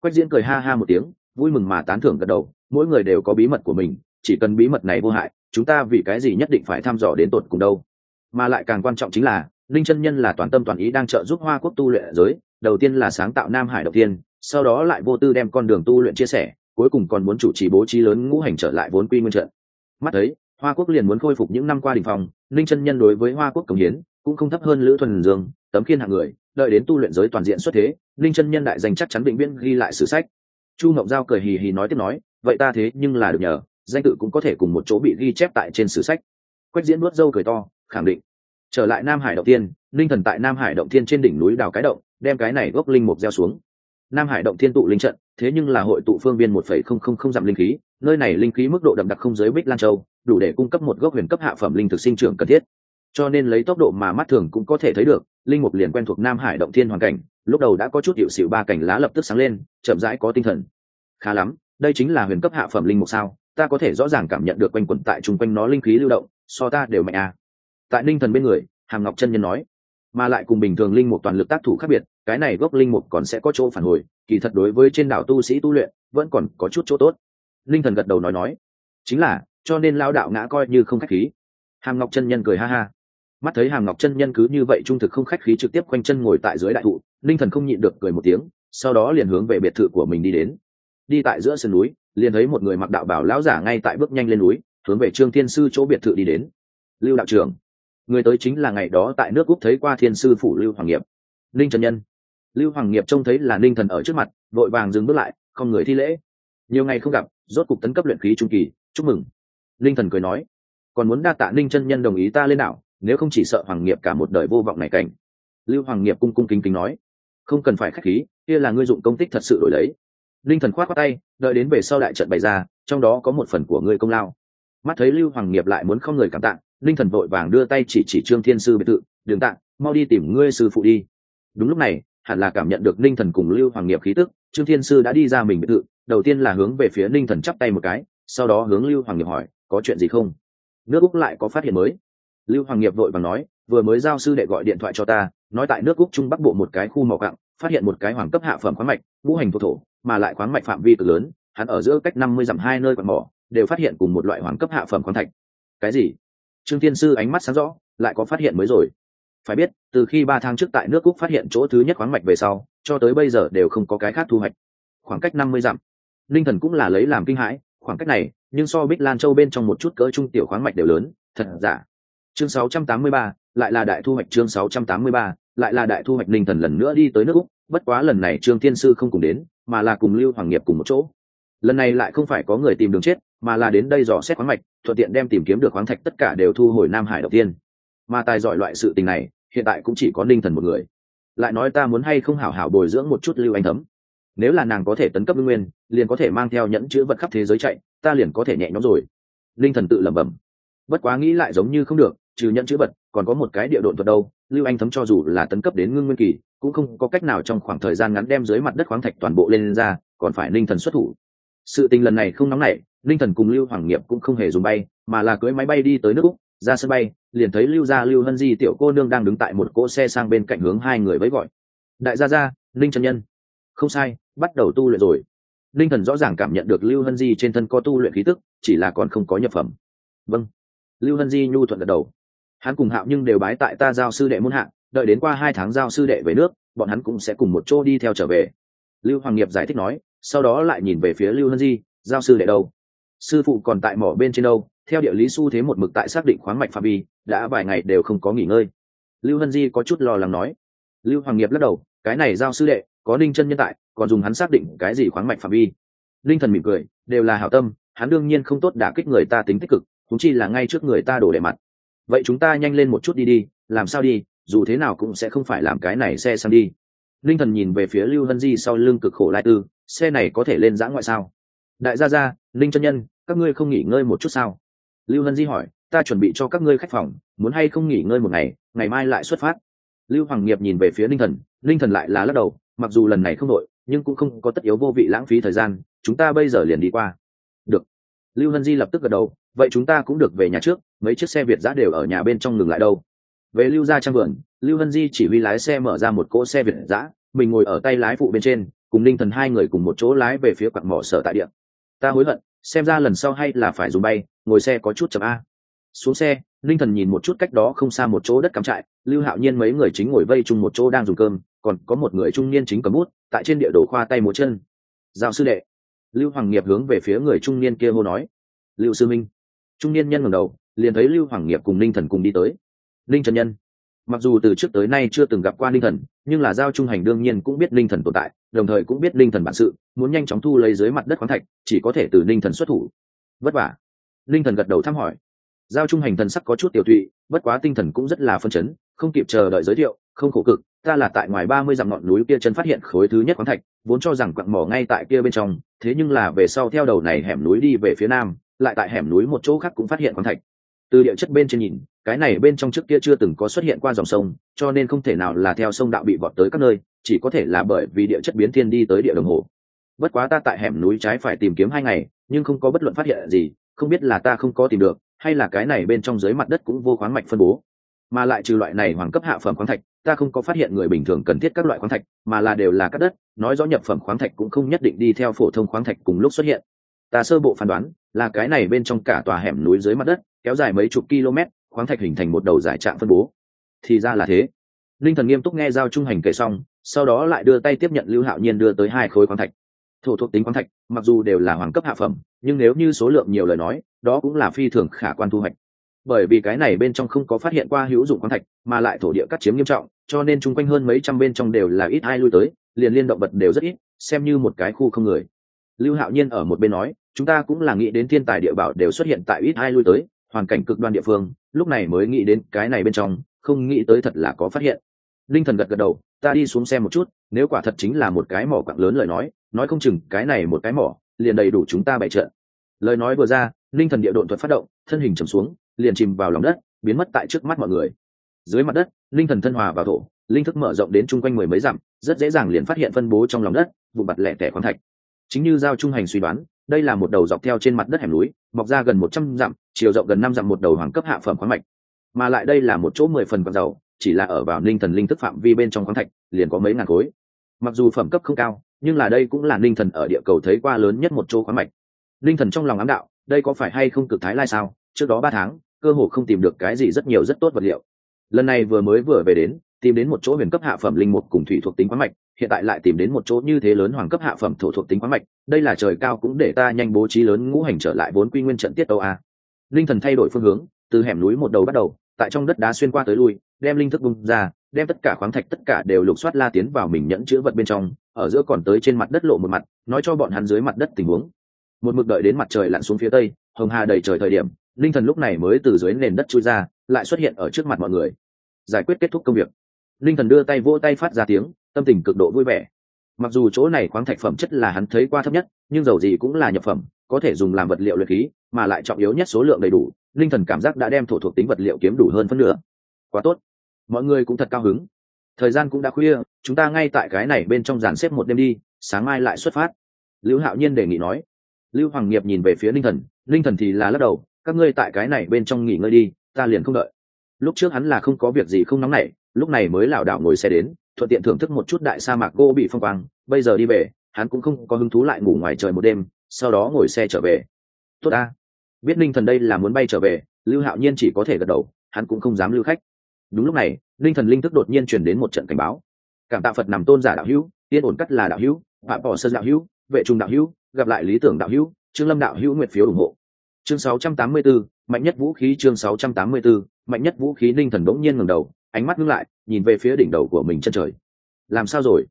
Quách diễn cười ha ha một tiếng, vui mừng mà tán thưởng gật đầu, mỗi người đều có bí mật của mình, chỉ cần bí mật này vô hại, chúng ta vì cái gì nhất định phải thăm dò đến tột cùng đâu? Mà lại càng quan trọng chính là linh chân nhân là toàn tâm toàn ý đang trợ giúp hoa quốc tu luyện giới, đầu tiên là sáng tạo nam hải đầu tiên sau đó lại vô tư đem con đường tu luyện chia sẻ, cuối cùng còn muốn chủ trì bố trí lớn ngũ hành trở lại vốn quy nguyên trận. Mắt thấy, hoa quốc liền muốn khôi phục những năm qua đình phòng linh chân nhân đối với hoa quốc cống hiến cũng không thấp hơn lữ thuần dương, tấm khiên hạng người, đợi đến tu luyện giới toàn diện xuất thế, linh chân nhân đại danh chắc chắn định viễn ghi lại sử sách. Chu ngọc giao cười hì hì nói tiếp nói, vậy ta thế nhưng là được nhờ, danh tự cũng có thể cùng một chỗ bị ghi chép tại trên sử sách. Quách diễn nuốt dâu cười to, khẳng định trở lại nam hải động tiên linh thần tại nam hải động thiên trên đỉnh núi đào cái động, đem cái này gốc linh mục gieo xuống. Nam hải động thiên tụ linh trận, thế nhưng là hội tụ phương viên một phẩy không không không dặm linh khí, nơi này linh khí mức độ đậm đặc không giới bích lan châu, đủ để cung cấp một gốc huyền cấp hạ phẩm linh thực sinh trưởng cần thiết. Cho nên lấy tốc độ mà mắt thường cũng có thể thấy được, linh mục liền quen thuộc nam hải động thiên hoàn cảnh, lúc đầu đã có chút hiệu xịu ba cảnh lá lập tức sáng lên, chậm rãi có tinh thần. Khá lắm, đây chính là huyền cấp hạ phẩm linh mục sao, ta có thể rõ ràng cảm nhận được quanh quẩn tại chung quanh nó linh khí lưu động, so ta đều mạnh à tại ninh thần bên người, hàm ngọc chân nhân nói, mà lại cùng bình thường linh mục toàn lực tác thủ khác biệt, cái này gốc linh mục còn sẽ có chỗ phản hồi, kỳ thật đối với trên đảo tu sĩ tu luyện, vẫn còn có chút chỗ tốt. Linh thần gật đầu nói nói, chính là, cho nên lao đạo ngã coi như không khách khí. Hàm ngọc chân nhân cười ha ha. Mắt thấy hàm ngọc chân nhân cứ như vậy trung thực không khách khí trực tiếp quanh chân ngồi tại dưới đại thụ linh thần không nhịn được cười một tiếng, sau đó liền hướng về biệt thự của mình đi đến. Đi tại giữa sườn núi, liền thấy một người mặc đạo bảo lão giả ngay tại bước nhanh lên núi, hướng về trương thiên sư chỗ biệt thự đi đến. Lưu đạo trưởng người tới chính là ngày đó tại nước úc thấy qua thiên sư phủ lưu hoàng nghiệp. Linh trần nhân. Lưu hoàng nghiệp trông thấy là ninh thần ở trước mặt vội vàng dừng bước lại không người thi lễ. Nhiều ngày không gặp rốt cục tấn cấp luyện khí trung kỳ chúc mừng. Linh thần cười nói còn muốn đa tạ ninh chân nhân đồng ý ta lên đảo, nếu không chỉ sợ hoàng nghiệp cả một đời vô vọng này cảnh. Lưu hoàng nghiệp cung cung kính kính nói không cần phải k h á c h khí kia là ngươi dụng công tích thật sự đổi lấy. Linh thần khoát khoát tay đợi đến về sau đại trận bày ra trong đó có một phần của ngươi công lao mắt thấy lưu hoàng nghiệp lại muốn không người cảm tạ, linh thần vội vàng đưa tay chỉ chỉ trương thiên sư biệt thự, đường tạng mau đi tìm ngươi sư phụ đi. Đúng lúc này, hẳn là cảm nhận được linh thần cùng lưu hoàng nghiệp khí tức, trương thiên sư đã đi ra mình biệt thự, đầu tiên là hướng về phía linh thần chắp tay một cái, sau đó hướng lưu hoàng nghiệp hỏi, có chuyện gì không? Nước úc lại có phát hiện mới. Lưu hoàng nghiệp vội vàng nói, vừa mới giao sư đệ gọi điện thoại cho ta, nói tại nước úc trung bắc bộ một cái khu mỏ cặng phát hiện một cái hoàng cấp hạ phẩm khoáng mạch, ngũ hành thổ thổ, mà lại khoáng mạch phạm vi cực lớn, hắn ở giữa cách năm mươi dặm hai nơi quạt mỏ đều phát hiện cùng một loại hoàng cấp hạ phẩm khoáng thạch. Cái gì? Trương tiên sư ánh mắt sáng rõ lại có phát hiện mới rồi. Phải biết từ khi ba tháng trước tại nước cúc phát hiện chỗ thứ nhất khoáng mạch về sau cho tới bây giờ đều không có cái khác thu hoạch. Khoảng cách năm mươi dặm. Linh thần cũng là lấy làm kinh hãi khoảng cách này nhưng so bích lan châu bên trong một chút cỡ trung tiểu khoáng mạch đều lớn thật giả? Chương 683, lại là đại thu hoạch chương 683, lại là đại thu hoạch linh thần lần nữa đi tới nước úc bất quá lần này trương thiên sư không cùng đến mà là cùng lưu hoàng nghiệp cùng một chỗ lần này lại không phải có người tìm đường chết mà là đến đây dò xét khoáng mạch thuận tiện đem tìm kiếm được khoáng thạch tất cả đều thu hồi nam hải đầu tiên. Mà tài giỏi loại sự tình này hiện tại cũng chỉ có ninh thần một người. Lại nói ta muốn hay không hảo hảo bồi dưỡng một chút lưu anh thấm. Nếu là nàng có thể tấn cấp ngưng nguyên liền có thể mang theo nhẫn chữ vật khắp thế giới chạy ta liền có thể nhẹ nhõm rồi. Linh thần tự lẩm bẩm. Bất quá nghĩ lại giống như không được trừ nhẫn chữ vật còn có một cái địa độn thuật đâu lưu anh thấm cho dù là tấn cấp đến ngưng nguyên kỳ cũng không có cách nào trong khoảng thời gian ngắn đem dưới mặt đất khoáng thạch toàn bộ lên, lên ra còn phải linh thần xuất thủ sự tình lần này không nóng nảy, linh thần cùng lưu hoàng nghiệp cũng không hề dùng bay, mà là cưới máy bay đi tới nước úc, ra sân bay, liền thấy lưu gia, lưu hân di tiểu cô nương đang đứng tại một cỗ xe sang bên cạnh hướng hai người với gọi. Đại gia gia, linh trần nhân. Không sai, bắt đầu tu luyện rồi. Linh thần rõ ràng cảm nhận được lưu hân di trên thân có tu luyện khí tức, chỉ là còn không có nhập phẩm. Vâng. Lưu hân di nhu thuận gật đầu. Hắn cùng hạo nhưng đều bái tại ta giao sư đệ môn hạng đợi đến qua hai tháng giao sư đệ về nước, bọn hắn cũng sẽ cùng một chỗ đi theo trở về. Lưu hoàng nghiệp giải thích nói sau đó lại nhìn về phía lưu hân di, giao sư đệ đâu? Sư phụ còn tại mỏ bên trên đâu? Theo địa lý xu thế một mực tại xác định khoáng mạch phạm vi, đã vài ngày đều không có nghỉ ngơi. Lưu hân di có chút lo lắng nói. Lưu hoàng nghiệp lắc đầu, cái này giao sư đệ, có ninh chân nhân tại, còn dùng hắn xác định cái gì khoáng mạch phạm vi? Linh thần mỉm cười, đều là hảo tâm, hắn đương nhiên không tốt đả kích người ta tính tích cực thúng chi là ngay trước người ta đổ đệ mặt. Vậy chúng ta nhanh lên một chút đi đi, làm sao đi, dù thế nào cũng sẽ không phải làm cái này xe sang đi linh thần nhìn về phía lưu hân di sau lưng cực khổ lai tư, xe này có thể lên giã ngoại sao? Đại gia gia, linh chân nhân, các ngươi không nghỉ ngơi một chút sao? Lưu hân di hỏi, ta chuẩn bị cho các ngươi khách phòng, muốn hay không nghỉ ngơi một ngày ngày mai lại xuất phát? Lưu hoàng nghiệp nhìn về phía linh thần linh thần lại là lắc đầu, mặc dù lần này không đội, nhưng cũng không có tất yếu vô vị lãng phí thời gian, chúng ta bây giờ liền đi qua. Được. Lưu hân di lập tức gật đầu, vậy chúng ta cũng được về nhà trước, mấy chiếc xe việt giã đều ở nhà bên trong ngừng lại đâu? Về lưu ra trang vườn, lưu hân di chỉ huy lái xe mở ra một cỗ xe việt giã mình ngồi ở tay lái phụ bên trên, cùng linh thần hai người cùng một chỗ lái về phía quặng mỏ sở tại địa. Ta hối hận, xem ra lần sau hay là phải dùng bay, ngồi xe có chút chậm a. Xuống xe linh thần nhìn một chút cách đó không xa một chỗ đất cắm trại, lưu hạo nhiên mấy người chính ngồi vây chung một chỗ đang dùng cơm, còn có một người trung niên chính cầm bút, tại trên địa đồ khoa tay một chân. Giao sư đệ. Lưu hoàng nghiệp hướng về phía người trung niên kia hô nói. Lưu sư minh. Trung niên nhân ngẩng đầu, liền thấy lưu hoàng nghiệp cùng ninh thần cùng đi tới ninh trần nhân. Mặc dù từ trước tới nay chưa từng gặp qua ninh thần, nhưng là giao trung hành đương nhiên cũng biết ninh thần tồn tại, đồng thời cũng biết ninh thần bản sự, muốn nhanh chóng thu lấy dưới mặt đất khoáng thạch, chỉ có thể từ ninh thần xuất thủ. Vất vả. Ninh thần gật đầu thăm hỏi. Giao trung hành thần sắc có chút tiểu thụy bất quá tinh thần cũng rất là phân chấn, không kịp chờ đợi giới thiệu, không khổ cực, ta là tại ngoài ba mươi dặm ngọn núi kia chân phát hiện khối thứ nhất khoáng thạch, vốn cho rằng quặng mỏ ngay tại kia bên trong, thế nhưng là về sau theo đầu này hẻm núi đi về phía nam, lại tại hẻm núi một chỗ khác cũng phát hiện khoáng thạch từ địa chất bên trên nhìn, cái này bên trong trước kia chưa từng có xuất hiện qua dòng sông, cho nên không thể nào là theo sông đạo bị vọt tới các nơi, chỉ có thể là bởi vì địa chất biến thiên đi tới địa đồng hồ. Bất quá ta tại hẻm núi trái phải tìm kiếm hai ngày, nhưng không có bất luận phát hiện gì, không biết là ta không có tìm được, hay là cái này bên trong dưới mặt đất cũng vô khoáng mạch phân bố. Mà lại trừ loại này hoàng cấp hạ phẩm khoáng thạch, ta không có phát hiện người bình thường cần thiết các loại khoáng thạch, mà là đều là các đất, nói rõ nhập phẩm khoáng thạch cũng không nhất định đi theo phổ thông khoáng thạch cùng lúc xuất hiện ta sơ bộ phán đoán là cái này bên trong cả tòa hẻm núi dưới mặt đất, kéo dài mấy chục km, khoáng thạch hình thành một đầu giải trạng phân bố. Thì ra là thế. Linh thần nghiêm túc nghe giao trung hành kể xong, sau đó lại đưa tay tiếp nhận lưu hạo nhiên đưa tới hai khối khoáng thạch. Thổ thuộc tính khoáng thạch, mặc dù đều là hoàng cấp hạ phẩm, nhưng nếu như số lượng nhiều lời nói, đó cũng là phi thường khả quan thu hoạch. Bởi vì cái này bên trong không có phát hiện qua hữu dụng khoáng thạch, mà lại thổ địa cắt chiếm nghiêm trọng, cho nên chung quanh hơn mấy trăm bên trong đều là ít ai lui tới, liền liên động vật đều rất ít, xem như một cái khu không người. Lưu hạo nhiên ở một bên nói chúng ta cũng là nghĩ đến thiên tài địa bảo đều xuất hiện tại ít hai lui tới, hoàn cảnh cực đoan địa phương, lúc này mới nghĩ đến cái này bên trong, không nghĩ tới thật là có phát hiện. Linh thần gật gật đầu, ta đi xuống xem một chút, nếu quả thật chính là một cái mỏ quặng lớn lời nói nói không chừng cái này một cái mỏ, liền đầy đủ chúng ta bày trận. Lời nói vừa ra, linh thần địa độn thuật phát động, thân hình trầm xuống, liền chìm vào lòng đất, biến mất tại trước mắt mọi người. Dưới mặt đất, linh thần thân hòa vào thổ, linh thức mở rộng đến chung quanh mười mấy dặm, rất dễ dàng liền phát hiện phân bố trong lòng đất, vụ mặt lẻ tẻ khoáng thạch. Chính như giao trung hành suy đoán đây là một đầu dọc theo trên mặt đất hẻm núi mọc ra gần một trăm dặm chiều rộng gần năm dặm một đầu hoàng cấp hạ phẩm khoáng mạch. Mà lại đây là một chỗ mười phần còn giàu, chỉ là ở vào ninh thần linh thức phạm vi bên trong khoáng thạch liền có mấy ngàn khối. Mặc dù phẩm cấp không cao nhưng là đây cũng là ninh thần ở địa cầu thấy qua lớn nhất một chỗ khoáng mạch. Ninh thần trong lòng ám đạo đây có phải hay không cực thái lai sao? Trước đó ba tháng cơ hồ không tìm được cái gì rất nhiều rất tốt vật liệu. Lần này vừa mới vừa về đến tìm đến một chỗ huyền cấp hạ phẩm linh mục cùng thủy thuộc tính khoáng mạch hiện tại lại tìm đến một chỗ như thế lớn hoàng cấp hạ phẩm thổ thuộc tính quá mạch, đây là trời cao cũng để ta nhanh bố trí lớn ngũ hành trở lại vốn quy nguyên trận tiết tâu a. Linh thần thay đổi phương hướng, từ hẻm núi một đầu bắt đầu, tại trong đất đá xuyên qua tới lui, đem linh thức bung ra, đem tất cả khoáng thạch tất cả đều lục soát la tiến vào mình nhẫn chữ vật bên trong, ở giữa còn tới trên mặt đất lộ một mặt, nói cho bọn hắn dưới mặt đất tình huống. Một mực đợi đến mặt trời lặn xuống phía tây, hồng hà đầy trời thời điểm, linh thần lúc này mới từ dưới nền đất chui ra, lại xuất hiện ở trước mặt mọi người. Giải quyết kết thúc công việc. Linh thần đưa tay vỗ tay phát ra tiếng tâm tình cực độ vui vẻ. Mặc dù chỗ này khoáng thạch phẩm chất là hắn thấy qua thấp nhất, nhưng dầu gì cũng là nhập phẩm, có thể dùng làm vật liệu luyện khí, mà lại trọng yếu nhất số lượng đầy đủ, linh thần cảm giác đã đem thổ thuộc tính vật liệu kiếm đủ hơn phân nửa. Quá tốt. Mọi người cũng thật cao hứng. Thời gian cũng đã khuya, chúng ta ngay tại cái này bên trong dàn xếp một đêm đi, sáng mai lại xuất phát. Lưu hạo nhiên đề nghị nói. Lưu hoàng nghiệp nhìn về phía linh thần linh thần thì là lắc đầu, các ngươi tại cái này bên trong nghỉ ngơi đi, ta liền không đợi. Lúc trước hắn là không có việc gì không nóng nảy, lúc này mới lảo đảo ngồi xe đến thuận tiện thưởng thức một chút đại sa mạc cô bị phong quang bây giờ đi về hắn cũng không có hứng thú lại ngủ ngoài trời một đêm sau đó ngồi xe trở về. Tốt a biết linh thần đây là muốn bay trở về lưu hạo nhiên chỉ có thể gật đầu hắn cũng không dám lưu khách. Đúng lúc này linh thần linh thức đột nhiên truyền đến một trận cảnh báo. Cảm tạ phật nằm tôn giả đạo hữu tiên ổn cắt là đạo hữu phạm bỏ sơn đạo hữu vệ trung đạo hữu gặp lại lý tưởng đạo hữu trương lâm đạo hữu nguyện phiếu ủng hộ. Chương 684, mạnh nhất vũ khí chương 684, mạnh nhất vũ khí linh thần bỗng nhiên ngừng đầu ánh mắt ngưng lại nhìn về phía đỉnh đầu của mình chân trời. Làm sao rồi?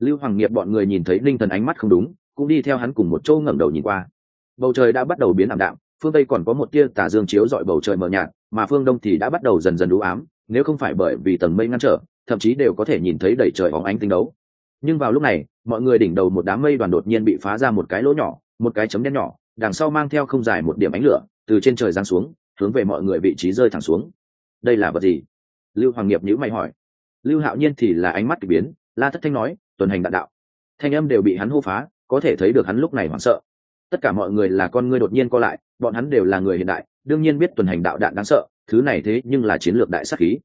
Lưu hoàng nghiệp bọn người nhìn thấy linh thần ánh mắt không đúng, cũng đi theo hắn cùng một chỗ ngẩng đầu nhìn qua. Bầu trời đã bắt đầu biến ảm đạm, phương tây còn có một tia tà dương chiếu dọi bầu trời mờ nhạt, mà phương đông thì đã bắt đầu dần dần đũ ám, nếu không phải bởi vì tầng mây ngăn trở, thậm chí đều có thể nhìn thấy đầy trời óng ánh tinh đấu. Nhưng vào lúc này, mọi người đỉnh đầu một đám mây đoàn đột nhiên bị phá ra một cái lỗ nhỏ, một cái chấm đen nhỏ, đằng sau mang theo không dài một điểm ánh lửa, từ trên trời giáng xuống, hướng về mọi người vị trí rơi thẳng xuống. Đây là vật gì? Lưu hoàng nghiệp nhữ mày hỏi. Lưu hạo nhiên thì là ánh mắt k ỳ biến, la thất thanh nói, tuần hành đạn đạo. Thanh âm đều bị hắn hô phá, có thể thấy được hắn lúc này hoảng sợ. Tất cả mọi người là con ngươi đột nhiên co lại, bọn hắn đều là người hiện đại, đương nhiên biết tuần hành đạo đạn đáng sợ, thứ này thế nhưng là chiến lược đại sắc khí.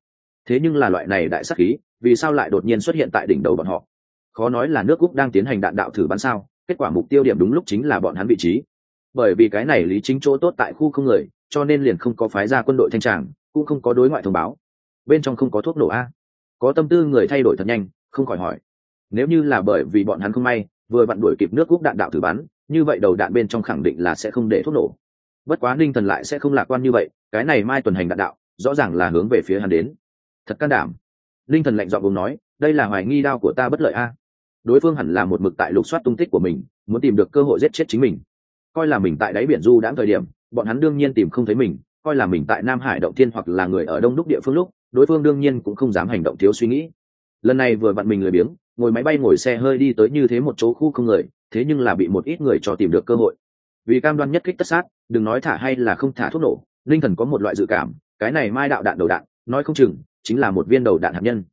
Thế nhưng là loại này đại sắc khí, vì sao lại đột nhiên xuất hiện tại đỉnh đầu bọn họ? Khó nói là nước úc đang tiến hành đạn đạo thử bắn sao, kết quả mục tiêu điểm đúng lúc chính là bọn hắn vị trí. Bởi vì cái này lý chính chỗ tốt tại khu không người, cho nên liền không có phái ra quân đội thanh tràng, cũng không có đối ngoại thông báo bên trong không có thuốc nổ a. Có tâm tư người thay đổi thật nhanh, không khỏi hỏi. Nếu như là bởi vì bọn hắn không may, vừa vặn đuổi kịp nước quốc đạn đạo thử bắn, như vậy đầu đạn bên trong khẳng định là sẽ không để thuốc nổ. Bất quá ninh thần lại sẽ không lạc quan như vậy, cái này mai tuần hành đạn đạo, rõ ràng là hướng về phía hắn đến. Thật can đảm. Ninh thần lạnh dọn vùng nói, đây là hoài nghi đao của ta bất lợi a. Đối phương hẳn là một mực tại lục soát tung tích của mình, muốn tìm được cơ hội giết chết chính mình. Coi là mình tại đáy biển du đãng thời điểm, bọn hắn đương nhiên tìm không thấy mình, coi là mình tại nam hải động thiên hoặc là người ở đông đúc địa phương lúc đối phương đương nhiên cũng không dám hành động thiếu suy nghĩ. Lần này vừa vặn mình lười biếng, ngồi máy bay ngồi xe hơi đi tới như thế một chỗ khu không người, thế nhưng là bị một ít người cho tìm được cơ hội. Vì cam đoan nhất kích tất sát, đừng nói thả hay là không thả thuốc nổ, linh thần có một loại dự cảm, cái này mai đạo đạn đầu đạn, nói không chừng, chính là một viên đầu đạn hạt nhân.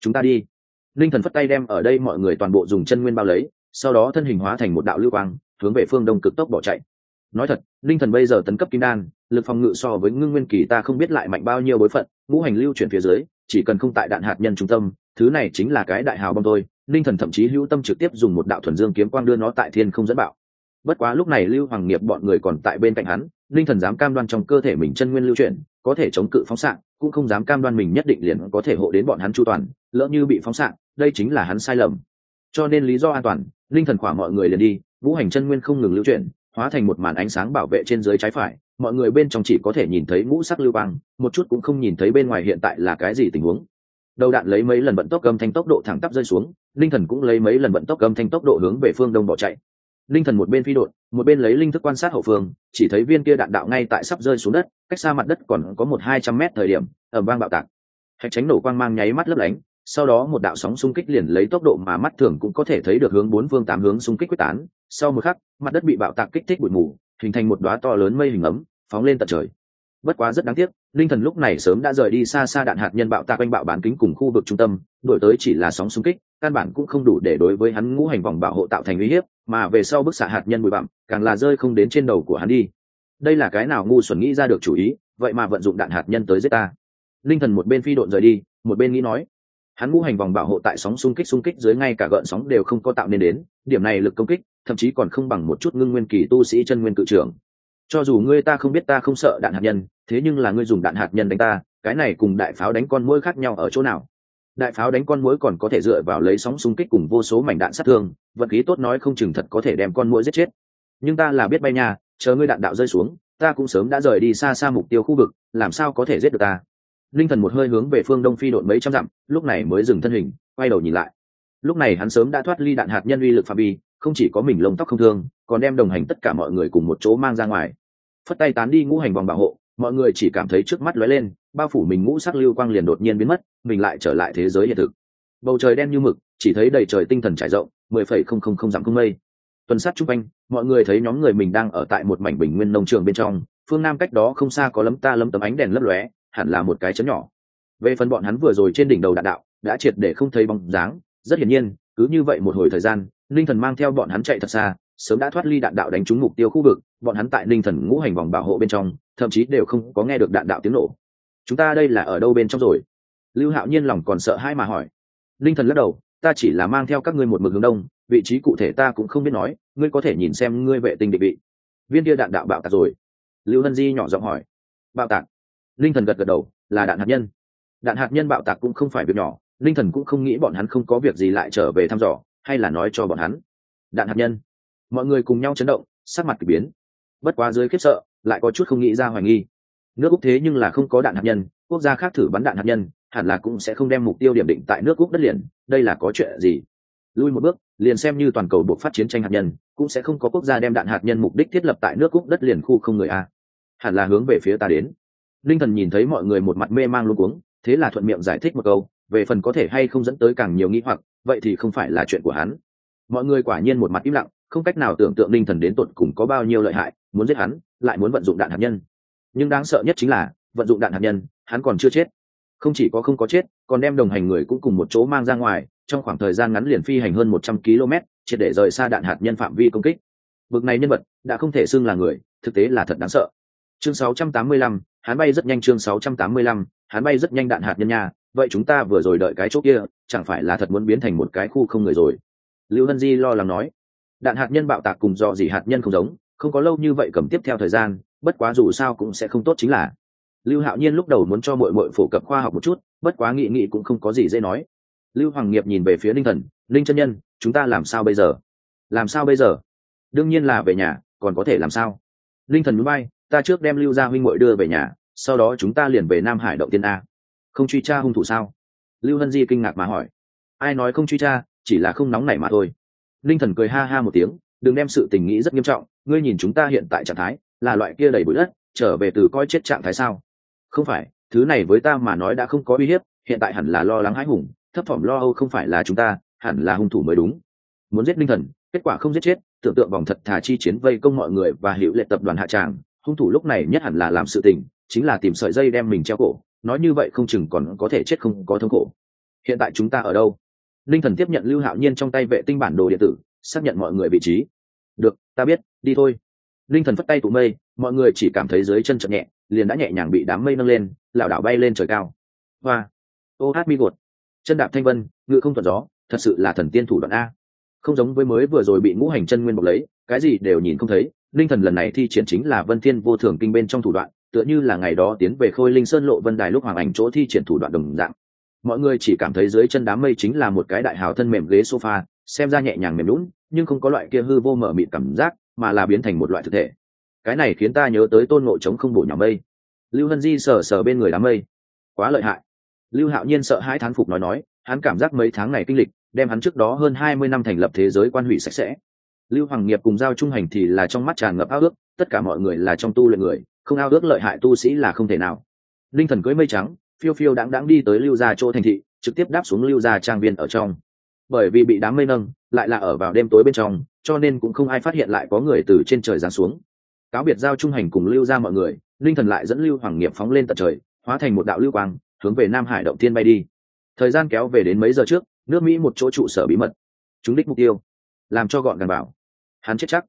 Chúng ta đi. Linh thần phất tay đem ở đây mọi người toàn bộ dùng chân nguyên bao lấy, sau đó thân hình hóa thành một đạo lưu quang, hướng về phương đông cực tốc bỏ chạy. Nói thật, linh thần bây giờ tấn cấp kim đan lực phòng ngự so với ngưng nguyên kỳ ta không biết lại mạnh bao nhiêu bối phận, ngũ hành lưu chuyển phía dưới, chỉ cần không tại đạn hạt nhân trung tâm, thứ này chính là cái đại hào bom thôi. Linh thần thậm chí hữu tâm trực tiếp dùng một đạo thuần dương kiếm quang đưa nó tại thiên không dẫn bạo. Bất quá lúc này lưu hoàng nghiệp bọn người còn tại bên cạnh hắn, linh thần dám cam đoan trong cơ thể mình chân nguyên lưu chuyển, có thể chống cự phóng xạ, cũng không dám cam đoan mình nhất định liền có thể hộ đến bọn hắn chu toàn, lỡ như bị phóng xạ, đây chính là hắn sai lầm. Cho nên lý do an toàn, linh thần khỏa mọi người liền đi vũ hành chân nguyên không ngừng lưu chuyển hóa thành một màn ánh sáng bảo vệ trên dưới trái phải, mọi người bên trong chỉ có thể nhìn thấy ngũ sắc lưu băng một chút cũng không nhìn thấy bên ngoài hiện tại là cái gì tình huống. Đầu đạn lấy mấy lần vận tốc gầm thanh tốc độ thẳng tắp rơi xuống, linh thần cũng lấy mấy lần vận tốc gầm thanh tốc độ hướng về phương đông bỏ chạy. Linh thần một bên phi đội một bên lấy linh thức quan sát hậu phương, chỉ thấy viên kia đạn đạo ngay tại sắp rơi xuống đất, cách xa mặt đất còn có một hai trăm mét thời điểm ẩm vang bạo tạc. Hạch tránh nổ quang mang nháy mắt lấp lánh, sau đó một đạo sóng xung kích liền lấy tốc độ mà mắt thường cũng có thể thấy được hướng bốn phương tám hướng xung kích quyết tán sau một khắc, mặt đất bị bạo tạc kích thích bụi mù, hình thành một đóa to lớn mây hình ấm, phóng lên tận trời. Bất quá rất đáng tiếc, linh thần lúc này sớm đã rời đi xa xa đạn hạt nhân bạo tạc quanh bạo bán kính cùng khu vực trung tâm, đổi tới chỉ là sóng xung kích, căn bản cũng không đủ để đối với hắn ngũ hành vòng bảo hộ tạo thành uy hiếp, mà về sau bức xạ hạt nhân bụi bặm, càng là rơi không đến trên đầu của hắn đi. Đây là cái nào ngu xuẩn nghĩ ra được chủ ý, vậy mà vận dụng đạn hạt nhân tới giết ta. Linh thần một bên phi độn rời đi, một bên nghĩ nói hắn ngũ hành vòng bảo hộ tại sóng xung kích xung kích dưới ngay cả gợn sóng đều không có tạo nên đến, điểm này lực công kích, thậm chí còn không bằng một chút ngưng nguyên kỳ tu sĩ chân nguyên cự trưởng. Cho dù ngươi ta không biết ta không sợ đạn hạt nhân, thế nhưng là ngươi dùng đạn hạt nhân đánh ta, cái này cùng đại pháo đánh con mũi khác nhau ở chỗ nào? Đại pháo đánh con mũi còn có thể dựa vào lấy sóng xung kích cùng vô số mảnh đạn sát thương vật khí tốt nói không chừng thật có thể đem con mũi giết chết. Nhưng ta là biết bay nhà chờ ngươi đạn đạo rơi xuống, ta cũng sớm đã rời đi xa xa mục tiêu khu vực, làm sao có thể giết được ta? Linh thần một hơi hướng về phương đông phi đội mấy trăm dặm, lúc này mới dừng thân hình, quay đầu nhìn lại. Lúc này hắn sớm đã thoát ly đạn hạt nhân uy lực phạm vi, không chỉ có mình lông tóc không thương, còn đem đồng hành tất cả mọi người cùng một chỗ mang ra ngoài. Phất tay tán đi ngũ hành vòng bảo hộ, mọi người chỉ cảm thấy trước mắt lóe lên, bao phủ mình ngũ sắc lưu quang liền đột nhiên biến mất, mình lại trở lại thế giới hiện thực. Bầu trời đen như mực, chỉ thấy đầy trời tinh thần trải rộng, mười phẩy không không không dặm không mây. Tuần sát chung quanh, mọi người thấy nhóm người mình đang ở tại một mảnh bình nguyên nông trường bên trong, phương nam cách đó không xa có lấm ta lấm tấm ánh đèn lấp lóe hẳn là một cái chấm nhỏ. Về phần bọn hắn vừa rồi trên đỉnh đầu đạn đạo, đã triệt để không thấy bóng dáng, rất hiển nhiên, cứ như vậy một hồi thời gian linh thần mang theo bọn hắn chạy thật xa, sớm đã thoát ly đạn đạo đánh trúng mục tiêu khu vực, bọn hắn tại linh thần ngũ hành vòng bảo hộ bên trong, thậm chí đều không có nghe được đạn đạo tiếng nổ. Chúng ta đây là ở đâu bên trong rồi? Lưu hạo nhiên lòng còn sợ hai mà hỏi. Linh thần lắc đầu, ta chỉ là mang theo các ngươi một mực hướng đông, vị trí cụ thể ta cũng không biết nói, ngươi có thể nhìn xem ngươi vệ tinh định vị. Viên kia đạn đạo bạo tạc rồi. Lưu hân di nhỏ giọng hỏi. Bạo tạc? Linh thần gật gật đầu, là đạn hạt nhân. Đạn hạt nhân bạo tạc cũng không phải việc nhỏ, linh thần cũng không nghĩ bọn hắn không có việc gì lại trở về thăm dò, hay là nói cho bọn hắn. Đạn hạt nhân. Mọi người cùng nhau chấn động, sắc mặt k ỳ biến. Bất quá dưới khiếp sợ, lại có chút không nghĩ ra hoài nghi. Nước úc thế nhưng là không có đạn hạt nhân, quốc gia khác thử bắn đạn hạt nhân, hẳn là cũng sẽ không đem mục tiêu điểm định tại nước úc đất liền, đây là có chuyện gì? Lui một bước, liền xem như toàn cầu buộc phát chiến tranh hạt nhân, cũng sẽ không có quốc gia đem đạn hạt nhân mục đích thiết lập tại nước úc đất liền khu không người a. Hẳn là hướng về phía ta đến linh thần nhìn thấy mọi người một mặt mê mang luôn cuống, thế là thuận miệng giải thích một câu, về phần có thể hay không dẫn tới càng nhiều nghĩ hoặc, vậy thì không phải là chuyện của hắn. Mọi người quả nhiên một mặt im lặng, không cách nào tưởng tượng linh thần đến tột cùng có bao nhiêu lợi hại, muốn giết hắn, lại muốn vận dụng đạn hạt nhân. Nhưng đáng sợ nhất chính là, vận dụng đạn hạt nhân, hắn còn chưa chết. Không chỉ có không có chết, còn đem đồng hành người cũng cùng một chỗ mang ra ngoài, trong khoảng thời gian ngắn liền phi hành hơn một trăm km, triệt để rời xa đạn hạt nhân phạm vi công kích. Vực này nhân vật, đã không thể xưng là người, thực tế là thật đáng sợ chương 685, hắn bay rất nhanh chương 685, hắn bay rất nhanh đạn hạt nhân nha vậy chúng ta vừa rồi đợi cái chỗ kia chẳng phải là thật muốn biến thành một cái khu không người rồi? Lưu hân di lo lắng nói. Đạn hạt nhân bạo tạc cùng do gì hạt nhân không giống không có lâu như vậy cầm tiếp theo thời gian bất quá dù sao cũng sẽ không tốt chính là. Lưu hạo nhiên lúc đầu muốn cho mọi mọi phổ cập khoa học một chút bất quá nghị nghị cũng không có gì dễ nói. Lưu hoàng nghiệp nhìn về phía linh thần linh chân nhân chúng ta làm sao bây giờ? Làm sao bây giờ? Đương nhiên là về nhà còn có thể làm sao? Linh thần núi bay ta trước đem lưu gia huynh muội đưa về nhà, sau đó chúng ta liền về nam hải động tiên a. Không truy tra hung thủ sao? Lưu hân di kinh ngạc mà hỏi. Ai nói không truy tra, chỉ là không nóng nảy mà thôi. Linh thần cười ha ha một tiếng, đừng đem sự tình nghĩ rất nghiêm trọng, ngươi nhìn chúng ta hiện tại trạng thái, là loại kia đầy bụi đất, trở về từ coi chết trạng thái sao? Không phải, thứ này với ta mà nói đã không có uy hiếp, hiện tại hẳn là lo lắng hãi hùng, thấp thỏm lo âu không phải là chúng ta, hẳn là hung thủ mới đúng. Muốn giết linh thần, kết quả không giết chết, tưởng tượng vòng thật thà chi chiến vây công mọi người và hiệu lệ tập đoàn hạ tràng hung thủ lúc này nhất hẳn là làm sự tình, chính là tìm sợi dây đem mình treo cổ, nói như vậy không chừng còn có thể chết không có thống khổ. Hiện tại chúng ta ở đâu? Linh thần tiếp nhận lưu hạo nhiên trong tay vệ tinh bản đồ điện tử, xác nhận mọi người vị trí. Được, ta biết, đi thôi. Linh thần phất tay tụ mây, mọi người chỉ cảm thấy dưới chân chậm nhẹ, liền đã nhẹ nhàng bị đám mây nâng lên, lảo đảo bay lên trời cao. Hoa. Ô hát mi gột. Chân đạp thanh vân, ngự không thuận gió, thật sự là thần tiên thủ đoạn a. Không giống với mới vừa rồi bị ngũ hành chân nguyên bọc lấy, cái gì đều nhìn không thấy linh thần lần này thi triển chính là vân thiên vô thường kinh bên trong thủ đoạn, tựa như là ngày đó tiến về khôi linh sơn lộ vân đài lúc hoàng ảnh chỗ thi triển thủ đoạn đồng dạng. Mọi người chỉ cảm thấy dưới chân đám mây chính là một cái đại hào thân mềm ghế sofa, xem ra nhẹ nhàng mềm lún nhưng không có loại kia hư vô mở mịt cảm giác, mà là biến thành một loại thực thể. Cái này khiến ta nhớ tới tôn ngộ chống không bổ nhỏ mây. Lưu hân di sờ sờ bên người đám mây. Quá lợi hại. Lưu hạo nhiên sợ hai thán phục nói nói, hắn cảm giác mấy tháng này kinh lịch, đem hắn trước đó hơn hai mươi năm thành lập thế giới quan hủy sạch sẽ lưu hoàng nghiệp cùng giao trung hành thì là trong mắt tràn ngập ao ước, tất cả mọi người là trong tu luyện người, không ao ước lợi hại tu sĩ là không thể nào. Linh thần cưới mây trắng, phiêu phiêu đáng đáng đi tới lưu gia chỗ thành thị, trực tiếp đáp xuống lưu gia trang viên ở trong. Bởi vì bị đám mây nâng, lại là ở vào đêm tối bên trong, cho nên cũng không ai phát hiện lại có người từ trên trời giáng xuống. Cáo biệt giao trung hành cùng lưu ra mọi người, linh thần lại dẫn lưu hoàng nghiệp phóng lên tận trời, hóa thành một đạo lưu quang, hướng về nam hải động tiên bay đi. Thời gian kéo về đến mấy giờ trước, nước mỹ một chỗ trụ sở bí mật. Chúng đích mục tiêu, làm cho gọn gàng bảo hắn chết chắc.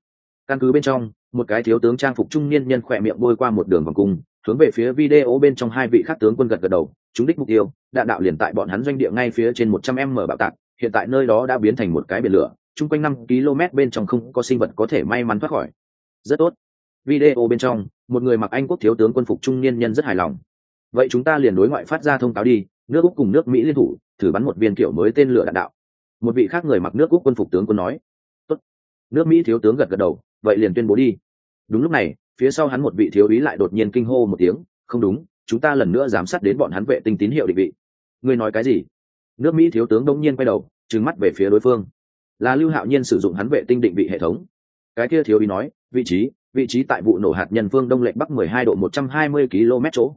Căn cứ bên trong, một cái thiếu tướng trang phục trung niên nhân khỏe miệng bôi qua một đường vòng cung, hướng về phía video bên trong hai vị khác tướng quân gật gật đầu, chúng đích mục tiêu, đạn đạo liền tại bọn hắn doanh địa ngay phía trên một trăm m bạo tạc, hiện tại nơi đó đã biến thành một cái biển lửa, chung quanh năm km bên trong không có sinh vật có thể may mắn thoát khỏi. Rất tốt. Video bên trong, một người mặc anh quốc thiếu tướng quân phục trung niên nhân rất hài lòng. Vậy chúng ta liền đối ngoại phát ra thông cáo đi, nước úc cùng nước mỹ liên thủ, thử bắn một viên kiểu mới tên lửa đạn đạo. Một vị khác người mặc nước úc quân phục tướng quân nói nước mỹ thiếu tướng gật gật đầu, vậy liền tuyên bố đi. Đúng lúc này, phía sau hắn một vị thiếu úy lại đột nhiên kinh hô một tiếng, không đúng, chúng ta lần nữa giám sát đến bọn hắn vệ tinh tín hiệu định vị. Ngươi nói cái gì? Nước mỹ thiếu tướng đông nhiên quay đầu, trừng mắt về phía đối phương. Là lưu hạo nhiên sử dụng hắn vệ tinh định vị hệ thống. Cái kia thiếu úy nói, vị trí vị trí tại vụ nổ hạt nhân phương đông lệnh bắc 12 độ 120 km chỗ.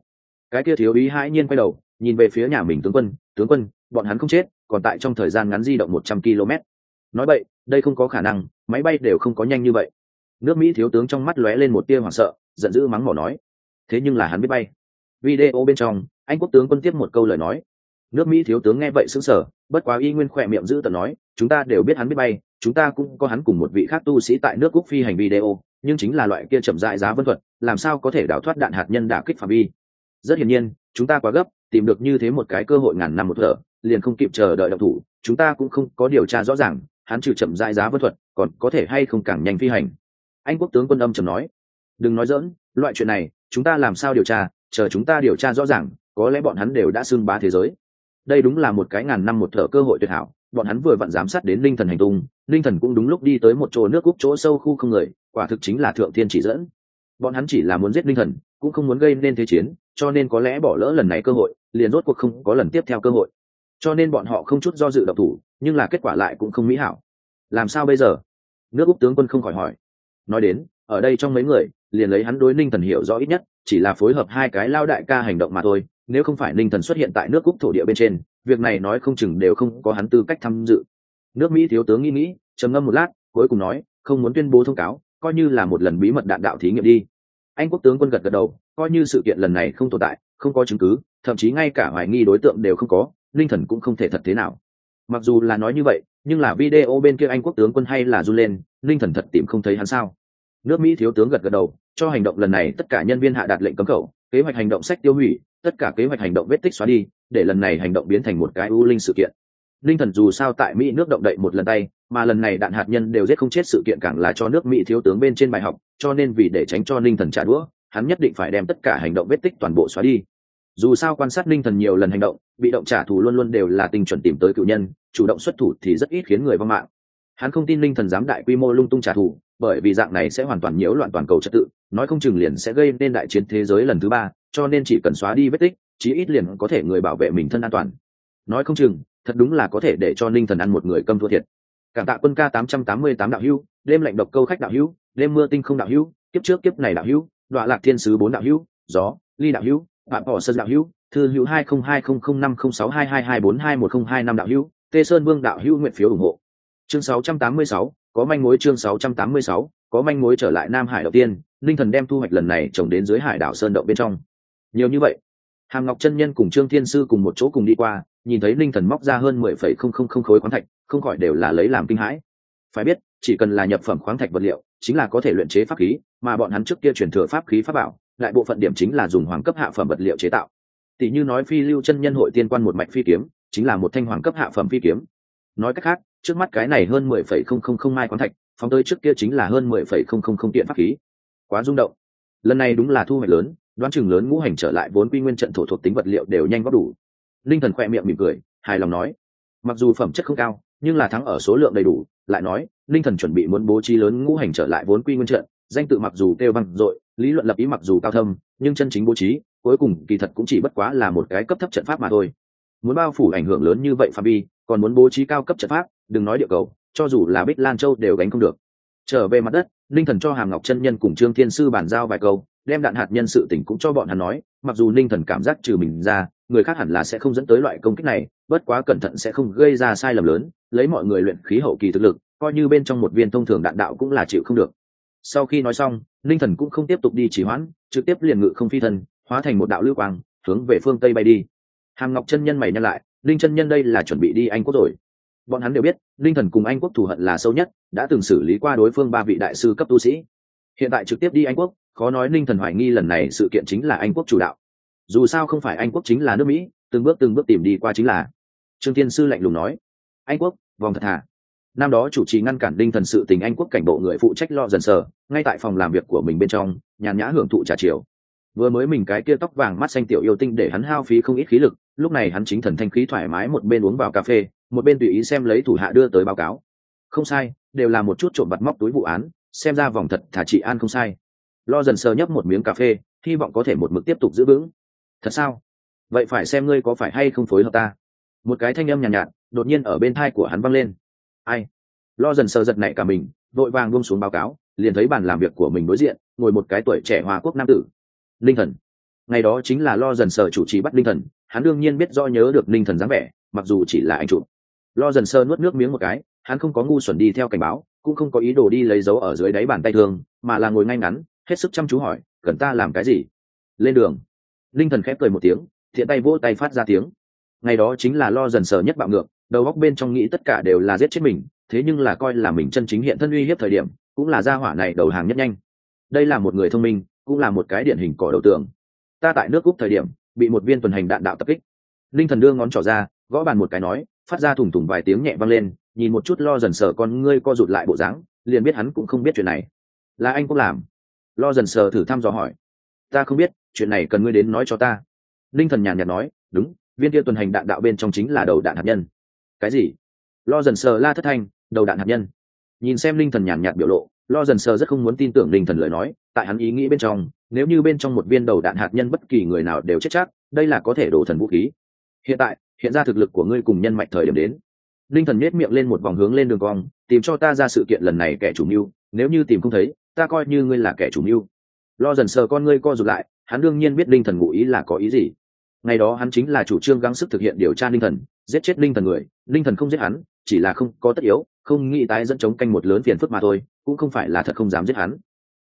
Cái kia thiếu úy hãi nhiên quay đầu, nhìn về phía nhà mình tướng quân tướng quân, bọn hắn không chết, còn tại trong thời gian ngắn di động 100 km nói vậy đây không có khả năng, máy bay đều không có nhanh như vậy. Nước mỹ thiếu tướng trong mắt lóe lên một tia hoảng sợ, giận dữ mắng mỏ nói. Thế nhưng là hắn biết bay. Video bên trong, anh quốc tướng quân tiếp một câu lời nói. Nước mỹ thiếu tướng nghe vậy sững sờ, bất quá y nguyên khỏe miệng giữ tận nói, chúng ta đều biết hắn biết bay, chúng ta cũng có hắn cùng một vị khác tu sĩ tại nước quốc phi hành video, nhưng chính là loại kia chậm dại giá vân thuật, làm sao có thể đào thoát đạn hạt nhân đả kích phạm vi? Rất hiển nhiên, chúng ta quá gấp, tìm được như thế một cái cơ hội ngàn năm một thở, liền không kịp chờ đợi động thủ, chúng ta cũng không có điều tra rõ ràng hắn trừ chậm dại giá vân thuật, còn có thể hay không càng nhanh phi hành. Anh quốc tướng quân âm trầm nói, đừng nói dỡn loại chuyện này, chúng ta làm sao điều tra, chờ chúng ta điều tra rõ ràng, có lẽ bọn hắn đều đã xưng bá thế giới. Đây đúng là một cái ngàn năm một thở cơ hội tuyệt hảo, bọn hắn vừa vặn giám sát đến linh thần hành tung, linh thần cũng đúng lúc đi tới một chỗ nước cúc chỗ sâu khu không người, quả thực chính là thượng thiên chỉ dẫn. Bọn hắn chỉ là muốn giết linh thần, cũng không muốn gây nên thế chiến, cho nên có lẽ bỏ lỡ lần này cơ hội, liền rốt cuộc không có lần tiếp theo cơ hội cho nên bọn họ không chút do dự độc thủ, nhưng là kết quả lại cũng không mỹ hảo. Làm sao bây giờ? Nước úc tướng quân không khỏi hỏi. Nói đến, ở đây trong mấy người, liền lấy hắn đối ninh thần hiểu rõ ít nhất, chỉ là phối hợp hai cái lao đại ca hành động mà thôi. Nếu không phải ninh thần xuất hiện tại nước úc thổ địa bên trên, việc này nói không chừng đều không có hắn tư cách tham dự. Nước mỹ thiếu tướng nghĩ nghĩ, trầm ngâm một lát, cuối cùng nói, không muốn tuyên bố thông cáo, coi như là một lần bí mật đạn đạo thí nghiệm đi. Anh quốc tướng quân gật gật đầu, coi như sự kiện lần này không tồn tại, không có chứng cứ, thậm chí ngay cả hoài nghi đối tượng đều không có linh thần cũng không thể thật thế nào. Mặc dù là nói như vậy, nhưng là video bên kia anh quốc tướng quân hay là run lên, linh thần thật tìm không thấy hắn sao? Nước mỹ thiếu tướng gật gật đầu, cho hành động lần này tất cả nhân viên hạ đạt lệnh cấm khẩu, kế hoạch hành động sách tiêu hủy, tất cả kế hoạch hành động vết tích xóa đi, để lần này hành động biến thành một cái ưu linh sự kiện. Linh thần dù sao tại mỹ nước động đậy một lần tay, mà lần này đạn hạt nhân đều giết không chết sự kiện càng là cho nước mỹ thiếu tướng bên trên bài học, cho nên vì để tránh cho linh thần trả đũa, hắn nhất định phải đem tất cả hành động vết tích toàn bộ xóa đi dù sao quan sát linh thần nhiều lần hành động, bị động trả thù luôn luôn đều là tình chuẩn tìm tới cựu nhân, chủ động xuất thủ thì rất ít khiến người vong mạng. Hắn không tin linh thần dám đại quy mô lung tung trả thù, bởi vì dạng này sẽ hoàn toàn nhiễu loạn toàn cầu trật tự, nói không chừng liền sẽ gây nên đại chiến thế giới lần thứ ba, cho nên chỉ cần xóa đi vết tích, chí ít liền có thể người bảo vệ mình thân an toàn. Nói không chừng, thật đúng là có thể để cho ninh thần ăn một người câm thua thiệt. Cảm tạ quân ca tám trăm tám mươi tám đạo hữu, đêm lạnh độc câu khách đạo hữu, đêm mưa tinh không đạo hữu, kiếp trước kiếp này đạo hữu, đọa lạc thiên sứ bốn đạo hữu, gió, ly đạo hữu bạn bỏ sơn đạo hữu, thư hữu hai không hai không không năm không sáu hai hai hai bốn hai một không hai năm đạo hữu tê sơn vương đạo hữu nguyện phiếu ủng hộ. Chương sáu trăm tám mươi sáu, có manh mối chương sáu trăm tám mươi sáu, có manh mối trở lại nam hải đầu tiên linh thần đem thu hoạch lần này trồng đến dưới hải đảo sơn động bên trong. Nhiều như vậy, hàm ngọc chân nhân cùng trương thiên sư cùng một chỗ cùng đi qua, nhìn thấy linh thần móc ra hơn mười phẩy không không không khối khoáng thạch, không khỏi đều là lấy làm kinh hãi. Phải biết, chỉ cần là nhập phẩm khoáng thạch vật liệu, chính là có thể luyện chế pháp khí, mà bọn hắn trước kia truyền thừa pháp khí pháp bảo lại bộ phận điểm chính là dùng hoàng cấp hạ phẩm vật liệu chế tạo. Tỷ như nói phi lưu chân nhân hội tiên quan một mạch phi kiếm, chính là một thanh hoàng cấp hạ phẩm phi kiếm. Nói cách khác, trước mắt cái này hơn mười phẩy không không không mai quan thạch, phóng tới trước kia chính là hơn mười phẩy không không không pháp khí. Quá rung động. Lần này đúng là thu hoạch lớn, đoán chừng lớn ngũ hành trở lại vốn quy nguyên trận thổ thuộc tính vật liệu đều nhanh góp đủ. Linh thần khoe miệng mỉm cười, hài lòng nói. Mặc dù phẩm chất không cao, nhưng là thắng ở số lượng đầy đủ, lại nói, linh thần chuẩn bị muốn bố trí lớn ngũ hành trở lại vốn quy nguyên trận danh tự mặc dù kêu văng dội lý luận lập ý mặc dù cao thâm, nhưng chân chính bố trí, cuối cùng kỳ thật cũng chỉ bất quá là một cái cấp thấp trận pháp mà thôi. Muốn bao phủ ảnh hưởng lớn như vậy phạm vi, còn muốn bố trí cao cấp trận pháp, đừng nói địa cầu, cho dù là bích lan châu đều gánh không được. Trở về mặt đất linh thần cho hàm ngọc chân nhân cùng trương thiên sư bàn giao vài câu, đem đạn hạt nhân sự tỉnh cũng cho bọn hắn nói, mặc dù linh thần cảm giác trừ mình ra, người khác hẳn là sẽ không dẫn tới loại công kích này, bất quá cẩn thận sẽ không gây ra sai lầm lớn, lấy mọi người luyện khí hậu kỳ thực lực, coi như bên trong một viên thông thường đạn đạo cũng là chịu không được sau khi nói xong linh thần cũng không tiếp tục đi chỉ hoãn, trực tiếp liền ngự không phi thân, hóa thành một đạo lưu quang, hướng về phương tây bay đi. Hàm ngọc chân nhân mày nhân lại linh chân nhân đây là chuẩn bị đi anh quốc rồi. Bọn hắn đều biết linh thần cùng anh quốc thù hận là sâu nhất, đã từng xử lý qua đối phương ba vị đại sư cấp tu sĩ. Hiện tại trực tiếp đi anh quốc, khó nói linh thần hoài nghi lần này sự kiện chính là anh quốc chủ đạo. Dù sao không phải anh quốc chính là nước mỹ, từng bước từng bước tìm đi qua chính là. Trương tiên sư lạnh lùng nói, anh quốc, vòng thật thà năm đó chủ trì ngăn cản đinh thần sự tình anh quốc cảnh bộ người phụ trách lo dần sờ ngay tại phòng làm việc của mình bên trong nhàn nhã hưởng thụ trà chiều. Vừa mới mình cái kia tóc vàng mắt xanh tiểu yêu tinh để hắn hao phí không ít khí lực lúc này hắn chính thần thanh khí thoải mái một bên uống vào cà phê một bên tùy ý xem lấy thủ hạ đưa tới báo cáo. Không sai đều là một chút trộm vặt móc túi vụ án xem ra vòng thật thả trị an không sai. Lo dần sờ nhấp một miếng cà phê hy vọng có thể một mực tiếp tục giữ vững. Thật sao? Vậy phải xem ngươi có phải hay không phối hợp ta. Một cái thanh âm nhàn nhạt, nhạt đột nhiên ở bên thai của hắn văng lên ai? Lo dần sờ giật nảy cả mình, vội vàng buông xuống báo cáo, liền thấy bàn làm việc của mình đối diện, ngồi một cái tuổi trẻ hòa quốc nam tử. Linh thần. Ngày đó chính là lo dần sờ chủ trì bắt linh thần, hắn đương nhiên biết do nhớ được linh thần dáng vẻ, mặc dù chỉ là anh chủ. lo dần sơ nuốt nước miếng một cái, hắn không có ngu xuẩn đi theo cảnh báo, cũng không có ý đồ đi lấy dấu ở dưới đáy bàn tay thương, mà là ngồi ngay ngắn, hết sức chăm chú hỏi, cần ta làm cái gì? Lên đường, linh thần khép cười một tiếng, thiện tay vỗ tay phát ra tiếng. Ngày đó chính là lo dần sờ nhất bạo ngược đầu góc bên trong nghĩ tất cả đều là giết chết mình, thế nhưng là coi là mình chân chính hiện thân uy hiếp thời điểm, cũng là gia hỏa này đầu hàng nhất nhanh. Đây là một người thông minh, cũng là một cái điển hình cỏ đầu tường. Ta tại nước úc thời điểm, bị một viên tuần hành đạn đạo tập kích. Linh thần đưa ngón trỏ ra, gõ bàn một cái nói, phát ra thủng thủng vài tiếng nhẹ vang lên, nhìn một chút lo dần sờ con ngươi co rụt lại bộ dáng, liền biết hắn cũng không biết chuyện này. Là anh cũng làm. Lo dần sờ thử thăm dò hỏi. Ta không biết, chuyện này cần ngươi đến nói cho ta. Linh thần nhàn nhạt nói, đúng, viên kia tuần hành đạn đạo bên trong chính là đầu đạn hạt nhân cái gì? Lo dần sờ la thất thanh, đầu đạn hạt nhân. Nhìn xem linh thần nhàn nhạt biểu lộ, lo dần sờ rất không muốn tin tưởng linh thần lời nói, tại hắn ý nghĩ bên trong, nếu như bên trong một viên đầu đạn hạt nhân bất kỳ người nào đều chết chắc, đây là có thể đổ thần vũ khí. Hiện tại, hiện ra thực lực của ngươi cùng nhân mạch thời điểm đến. Linh thần nhét miệng lên một vòng hướng lên đường cong, tìm cho ta ra sự kiện lần này kẻ chủ mưu, nếu như tìm không thấy, ta coi như ngươi là kẻ chủ mưu. Lo dần sờ con ngươi co rụt lại, hắn đương nhiên biết linh thần ngụ ý là có ý gì. Ngày đó hắn chính là chủ trương gắng sức thực hiện điều tra linh thần giết chết linh thần người, linh thần không giết hắn, chỉ là không có tất yếu, không nghĩ tái dẫn chống canh một lớn phiền phức mà thôi, cũng không phải là thật không dám giết hắn.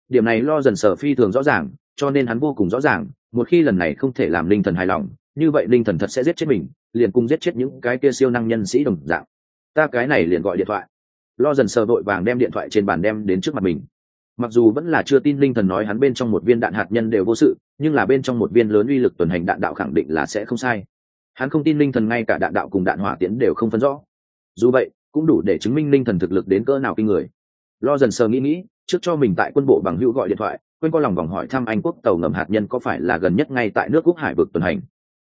Điểm này lo dần sở phi thường rõ ràng, cho nên hắn vô cùng rõ ràng, một khi lần này không thể làm linh thần hài lòng, như vậy linh thần thật sẽ giết chết mình, liền cùng giết chết những cái kia siêu năng nhân sĩ đồng dạng. Ta cái này liền gọi điện thoại. Lo dần sờ vội vàng đem điện thoại trên bàn đem đến trước mặt mình. Mặc dù vẫn là chưa tin linh thần nói hắn bên trong một viên đạn hạt nhân đều vô sự, nhưng là bên trong một viên lớn uy lực tuần hành đạn đạo khẳng định là sẽ không sai hắn không tin linh thần ngay cả đạn đạo cùng đạn hỏa tiễn đều không phân rõ. Dù vậy, cũng đủ để chứng minh linh thần thực lực đến cỡ nào kinh người. Lo dần sờ nghĩ nghĩ, trước cho mình tại quân bộ bằng hữu gọi điện thoại, quên có lòng vòng hỏi thăm anh quốc tàu ngầm hạt nhân có phải là gần nhất ngay tại nước quốc hải vực tuần hành.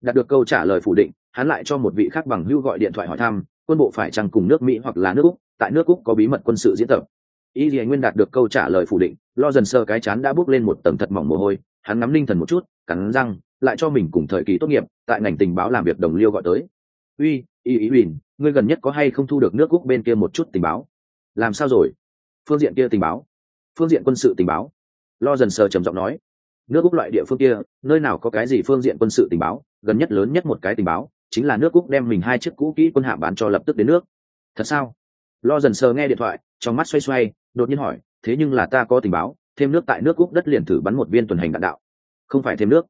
Đạt được câu trả lời phủ định, hắn lại cho một vị khác bằng hữu gọi điện thoại hỏi thăm, quân bộ phải chăng cùng nước mỹ hoặc là nước úc, tại nước úc có bí mật quân sự diễn tập. Y dì nguyên đạt được câu trả lời phủ định, lo dần sơ cái chán đã bước lên một tầng thật mỏng mồ hôi, hắn ngắm linh thần một chút, cắn răng lại cho mình cùng thời kỳ tốt nghiệp, tại ngành tình báo làm việc đồng liêu gọi tới. Uy, y ý huỳnh ngươi gần nhất có hay không thu được nước úc bên kia một chút tình báo? Làm sao rồi? Phương diện kia tình báo? Phương diện quân sự tình báo? Lo dần sờ trầm giọng nói. Nước úc loại địa phương kia, nơi nào có cái gì phương diện quân sự tình báo? Gần nhất lớn nhất một cái tình báo, chính là nước úc đem mình hai chiếc cũ kỹ quân hạ bán cho lập tức đến nước. Thật sao? Lo dần sờ nghe điện thoại, trong mắt xoay xoay, đột nhiên hỏi, thế nhưng là ta có tình báo, thêm nước tại nước úc đất liền thử bắn một viên tuần hành đạn đạo. Không phải thêm nước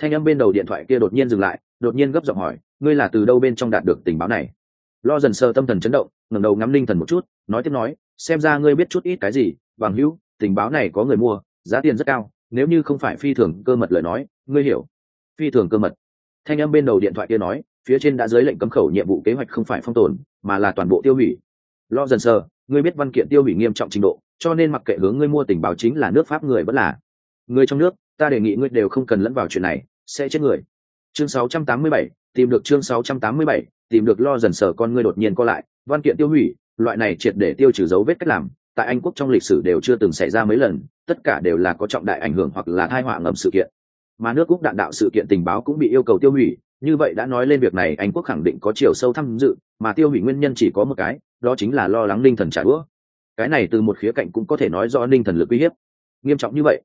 thanh âm bên đầu điện thoại kia đột nhiên dừng lại, đột nhiên gấp giọng hỏi, ngươi là từ đâu bên trong đạt được tình báo này? Lo dần sờ tâm thần chấn động, ngẩng đầu ngắm linh thần một chút, nói tiếp nói, xem ra ngươi biết chút ít cái gì, bằng hữu, tình báo này có người mua, giá tiền rất cao, nếu như không phải phi thường cơ mật lời nói, ngươi hiểu. Phi thường cơ mật. Thanh âm bên đầu điện thoại kia nói, phía trên đã dưới lệnh cấm khẩu nhiệm vụ kế hoạch không phải phong tồn, mà là toàn bộ tiêu hủy. Lo dần sờ ngươi biết văn kiện tiêu hủy nghiêm trọng trình độ, cho nên mặc kệ hướng ngươi mua tình báo chính là nước pháp người vẫn là người trong nước ta đề nghị ngươi đều không cần lẫn vào chuyện này sẽ chết người. Chương 687, tìm được chương 687, tìm được lo dần sờ con ngươi đột nhiên co lại văn kiện tiêu hủy loại này triệt để tiêu trừ dấu vết cách làm tại anh quốc trong lịch sử đều chưa từng xảy ra mấy lần tất cả đều là có trọng đại ảnh hưởng hoặc là thai họa ngầm sự kiện. Mà nước quốc đạn đạo sự kiện tình báo cũng bị yêu cầu tiêu hủy như vậy đã nói lên việc này anh quốc khẳng định có chiều sâu tham dự mà tiêu hủy nguyên nhân chỉ có một cái đó chính là lo lắng ninh thần trả đũa. Cái này từ một khía cạnh cũng có thể nói rõ ninh thần lực uy hiếp. Nghiêm trọng như vậy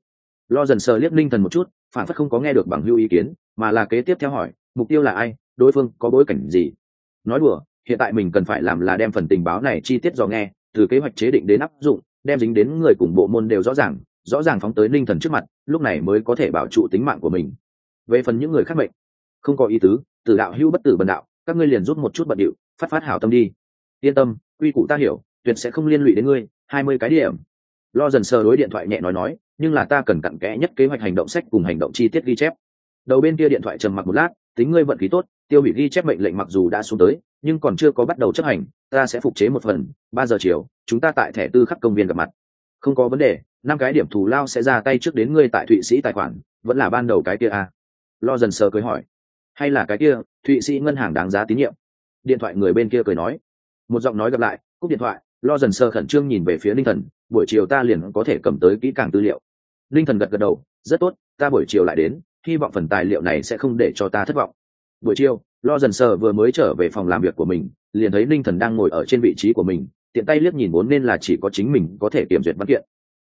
lo dần sờ liếc ninh thần một chút, phản phất không có nghe được bằng hưu ý kiến, mà là kế tiếp theo hỏi, mục tiêu là ai, đối phương có bối cảnh gì? Nói đùa, hiện tại mình cần phải làm là đem phần tình báo này chi tiết dò nghe, từ kế hoạch chế định đến áp dụng, đem dính đến người cùng bộ môn đều rõ ràng rõ ràng phóng tới ninh thần trước mặt, lúc này mới có thể bảo trụ tính mạng của mình. Về phần những người khác mệnh, không có ý tứ tử đạo hưu bất tử bần đạo, các ngươi liền rút một chút bận điệu, phát phát hảo tâm đi. Yên tâm, quy củ ta hiểu, tuyệt sẽ không liên lụy đến ngươi, hai mươi cái điểm lo dần sờ đối điện thoại nhẹ nói nói, nhưng là ta cần cặn kẽ nhất kế hoạch hành động sách cùng hành động chi tiết ghi chép. Đầu bên kia điện thoại trầm mặc một lát, tính ngươi vận khí tốt, tiêu hủy ghi chép mệnh lệnh mặc dù đã xuống tới, nhưng còn chưa có bắt đầu chấp hành, ta sẽ phục chế một phần, ba giờ chiều, chúng ta tại thẻ tư khắc công viên gặp mặt. Không có vấn đề, năm cái điểm thù lao sẽ ra tay trước đến ngươi tại thụy sĩ tài khoản, vẫn là ban đầu cái kia à. lo dần sờ cười hỏi. Hay là cái kia, thụy sĩ ngân hàng đáng giá tín nhiệm? Điện thoại người bên kia cười nói. Một giọng nói gặp lại, cúp điện thoại lo dần sờ khẩn trương nhìn về phía ninh thần, buổi chiều ta liền có thể cầm tới kỹ càng tư liệu. Ninh thần gật gật đầu, rất tốt, ta buổi chiều lại đến, hy vọng phần tài liệu này sẽ không để cho ta thất vọng. Buổi chiều, lo dần sờ vừa mới trở về phòng làm việc của mình, liền thấy ninh thần đang ngồi ở trên vị trí của mình, tiện tay liếc nhìn vốn nên là chỉ có chính mình có thể kiểm duyệt văn kiện.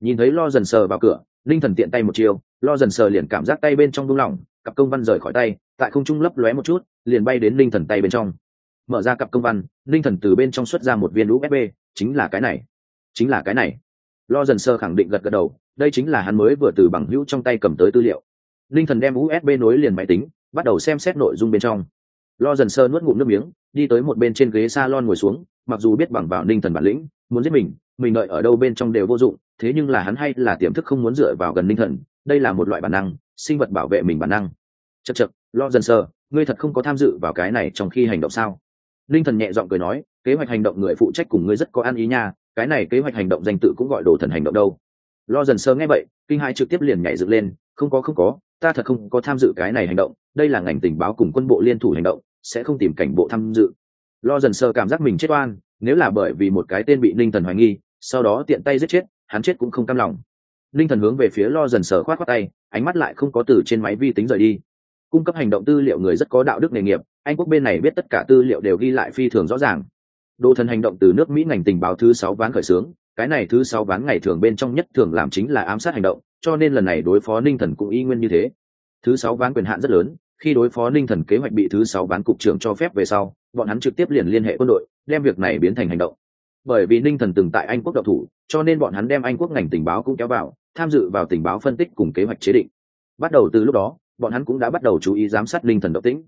Nhìn thấy lo dần sờ vào cửa ninh thần tiện tay một chiều lo dần sờ liền cảm giác tay bên trong buông lỏng, cặp công văn rời khỏi tay, tại không trung lấp lóe một chút, liền bay đến ninh thần tay bên trong. Mở ra cặp công văn ninh thần từ bên trong xuất ra một viên usb chính là cái này, chính là cái này. Lo dần sơ khẳng định gật gật đầu, đây chính là hắn mới vừa từ bằng hữu trong tay cầm tới tư liệu. Ninh thần đem usb nối liền máy tính, bắt đầu xem xét nội dung bên trong. Lo dần sơ nuốt ngụm nước miếng, đi tới một bên trên ghế s a lon ngồi xuống, mặc dù biết bằng vào ninh thần bản lĩnh, muốn giết mình mình đợi ở đâu bên trong đều vô dụng, thế nhưng là hắn hay là tiềm thức không muốn dựa vào gần ninh thần, đây là một loại bản năng, sinh vật bảo vệ mình bản năng. Chật chật lo dần sơ, ngươi thật không có tham dự vào cái này trong khi hành động sao? Linh thần nhẹ giọng cười nói, kế hoạch hành động người phụ trách cùng ngươi rất có ăn ý nha, cái này kế hoạch hành động danh tự cũng gọi đồ thần hành động đâu. Lo dần sơ nghe vậy, kinh hai trực tiếp liền nhảy dựng lên, không có không có, ta thật không có tham dự cái này hành động, đây là ngành tình báo cùng quân bộ liên thủ hành động, sẽ không tìm cảnh bộ tham dự. Lo dần sơ cảm giác mình chết oan, nếu là bởi vì một cái tên bị ninh thần hoài nghi, sau đó tiện tay giết chết, hắn chết cũng không cam lòng. Ninh thần hướng về phía lo dần sờ khoát khoát tay, ánh mắt lại không có từ trên máy vi tính rời đi cung cấp hành động tư liệu người rất có đạo đức nghề nghiệp, anh quốc bên này biết tất cả tư liệu đều ghi lại phi thường rõ ràng. Đồ thần hành động từ nước mỹ ngành tình báo thứ sáu ván khởi xướng, cái này thứ sáu ván ngày thường bên trong nhất thường làm chính là ám sát hành động, cho nên lần này đối phó ninh thần cũng y nguyên như thế. Thứ sáu ván quyền hạn rất lớn, khi đối phó ninh thần kế hoạch bị thứ sáu ván cục trưởng cho phép về sau, bọn hắn trực tiếp liền liên hệ quân đội, đem việc này biến thành hành động. Bởi vì ninh thần từng tại anh quốc độc thủ, cho nên bọn hắn đem anh quốc ngành tình báo cũng kéo vào, tham dự vào tình báo phân tích cùng kế hoạch chế định. Bắt đầu từ lúc đó bọn hắn cũng đã bắt đầu chú ý giám sát linh thần động tĩnh.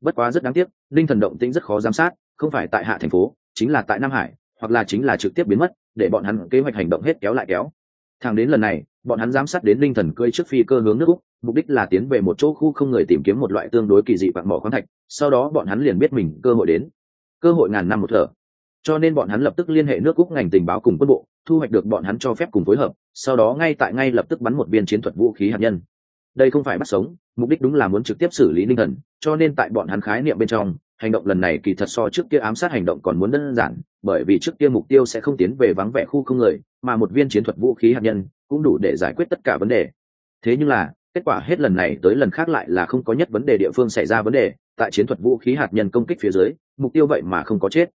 Bất quá rất đáng tiếc, linh thần động tĩnh rất khó giám sát, không phải tại hạ thành phố, chính là tại nam hải, hoặc là chính là trực tiếp biến mất, để bọn hắn kế hoạch hành động hết kéo lại kéo. Thẳng đến lần này, bọn hắn giám sát đến linh thần cưỡi trước phi cơ hướng nước úc, mục đích là tiến về một chỗ khu không người tìm kiếm một loại tương đối kỳ dị vạn mỏ khoáng thạch, sau đó bọn hắn liền biết mình cơ hội đến. Cơ hội ngàn năm một thở. Cho nên bọn hắn lập tức liên hệ nước úc ngành tình báo cùng quân bộ, thu hoạch được bọn hắn cho phép cùng phối hợp, sau đó ngay tại ngay lập tức bắn một viên chiến thuật vũ khí hạt nhân. Đây không phải bắt sống mục đích đúng là muốn trực tiếp xử lý ninh thần, cho nên tại bọn hắn khái niệm bên trong, hành động lần này kỳ thật so trước kia ám sát hành động còn muốn đơn giản, bởi vì trước kia mục tiêu sẽ không tiến về vắng vẻ khu không người, mà một viên chiến thuật vũ khí hạt nhân cũng đủ để giải quyết tất cả vấn đề. Thế nhưng là, kết quả hết lần này tới lần khác lại là không có nhất vấn đề địa phương xảy ra vấn đề, tại chiến thuật vũ khí hạt nhân công kích phía dưới, mục tiêu vậy mà không có chết.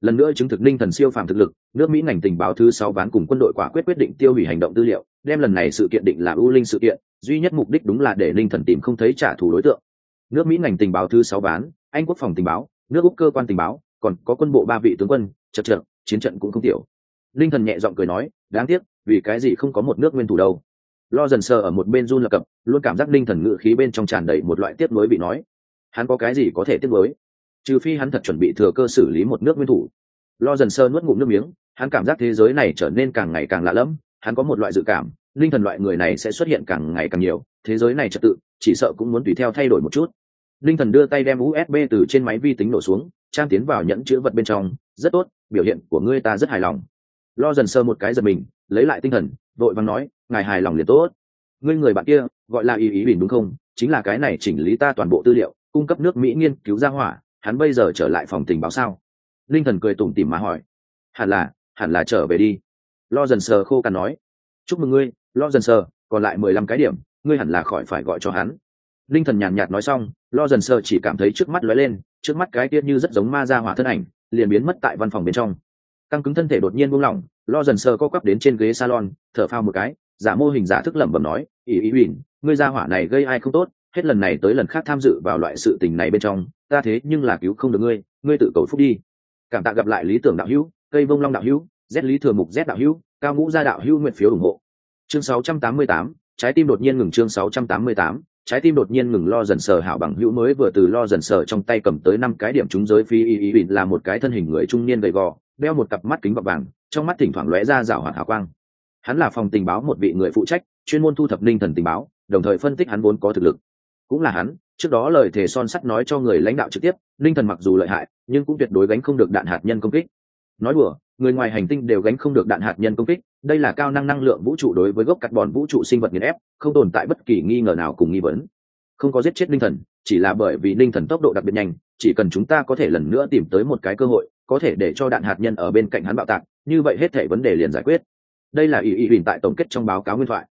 Lần nữa chứng thực ninh thần siêu phàm thực lực, nước mỹ ngành tình báo thứ sáu ván cùng quân đội quả quyết quyết định tiêu hủy hành động tư liệu, đem lần này sự kiện định là ưu linh sự kiện duy nhất mục đích đúng là để linh thần tìm không thấy trả thù đối tượng. Nước mỹ ngành tình báo thứ sáu bán anh quốc phòng tình báo, nước úc cơ quan tình báo, còn có quân bộ ba vị tướng quân, chật trượt chiến trận cũng không tiểu. Linh thần nhẹ giọng cười nói, đáng tiếc, vì cái gì không có một nước nguyên thủ đâu? Lo dần sờ ở một bên run lập cập, luôn cảm giác linh thần ngự khí bên trong tràn đầy một loại tiếp nối bị nói, hắn có cái gì có thể tiếp nối trừ phi hắn thật chuẩn bị thừa cơ xử lý một nước nguyên thủ. Lo dần sơ nuốt ngụm nước miếng, hắn cảm giác thế giới này trở nên càng ngày càng lạ lẫm, hắn có một loại dự cảm linh thần loại người này sẽ xuất hiện càng ngày càng nhiều, thế giới này trật tự, chỉ sợ cũng muốn tùy theo thay đổi một chút. Linh thần đưa tay đem usb từ trên máy vi tính nổ xuống, trang tiến vào nhẫn chữ vật bên trong, rất tốt, biểu hiện của ngươi ta rất hài lòng. Lo dần sơ một cái giật mình, lấy lại tinh thần, vội vàng nói, ngài hài lòng liền tốt. Ngươi người bạn kia, gọi là ý ý bình đúng không? Chính là cái này chỉnh lý ta toàn bộ tư liệu, cung cấp nước mỹ nghiên cứu ra hỏa, hắn bây giờ trở lại phòng tình báo sao? Linh thần cười tủm tỉm mà hỏi, hẳn là hẳn là trở về đi. Lo dần sờ khô cằn nói, chúc mừng ngươi lo dần sờ, còn lại mười lăm cái điểm, ngươi hẳn là khỏi phải gọi cho hắn. Linh thần nhàn nhạt nói xong, lo dần sờ chỉ cảm thấy trước mắt lóe lên, trước mắt cái tiết như rất giống ma ra hỏa thân ảnh, liền biến mất tại văn phòng bên trong. Căng cứng thân thể đột nhiên buông lỏng, lo dần sờ co quắp đến trên ghế salon, thở phao một cái, giả mô hình giả thức lẩm bẩm nói, ý ý huỳnh ngươi ra hỏa này gây ai không tốt, hết lần này tới lần khác tham dự vào loại sự tình này bên trong, ta thế nhưng là cứu không được ngươi ngươi tự cầu phúc đi. Cảm tạ gặp lại lý tưởng đạo hữu cây vông long đạo hữu, z lý thừa mục z đạo hữu, cao ngũ gia đạo hữu nguyện phiếu ủng hộ chương 688, trái tim đột nhiên ngừng chương 688, trái tim đột nhiên ngừng lo dần sờ hảo bằng hữu mới vừa từ lo dần sờ trong tay cầm tới năm cái điểm trúng giới phi y ý là một cái thân hình người trung niên gầy gò đeo một cặp mắt kính bọc vàng trong mắt thỉnh thoảng lóe ra rảo hoạt hào quang. Hắn là phòng tình báo một vị người phụ trách chuyên môn thu thập ninh thần tình báo đồng thời phân tích hắn vốn có thực lực. Cũng là hắn trước đó lời thề son sắt nói cho người lãnh đạo trực tiếp ninh thần mặc dù lợi hại nhưng cũng tuyệt đối gánh không được đạn hạt nhân công kích. Nói đùa người ngoài hành tinh đều gánh không được đạn hạt nhân công kích, đây là cao năng năng lượng vũ trụ đối với gốc cắt bòn vũ trụ sinh vật nghiền ép, không tồn tại bất kỳ nghi ngờ nào cùng nghi vấn. Không có giết chết linh thần, chỉ là bởi vì linh thần tốc độ đặc biệt nhanh, chỉ cần chúng ta có thể lần nữa tìm tới một cái cơ hội, có thể để cho đạn hạt nhân ở bên cạnh hắn bạo tạc, như vậy hết thể vấn đề liền giải quyết. Đây là ý ý bình tại tổng kết trong báo cáo nguyên thoại.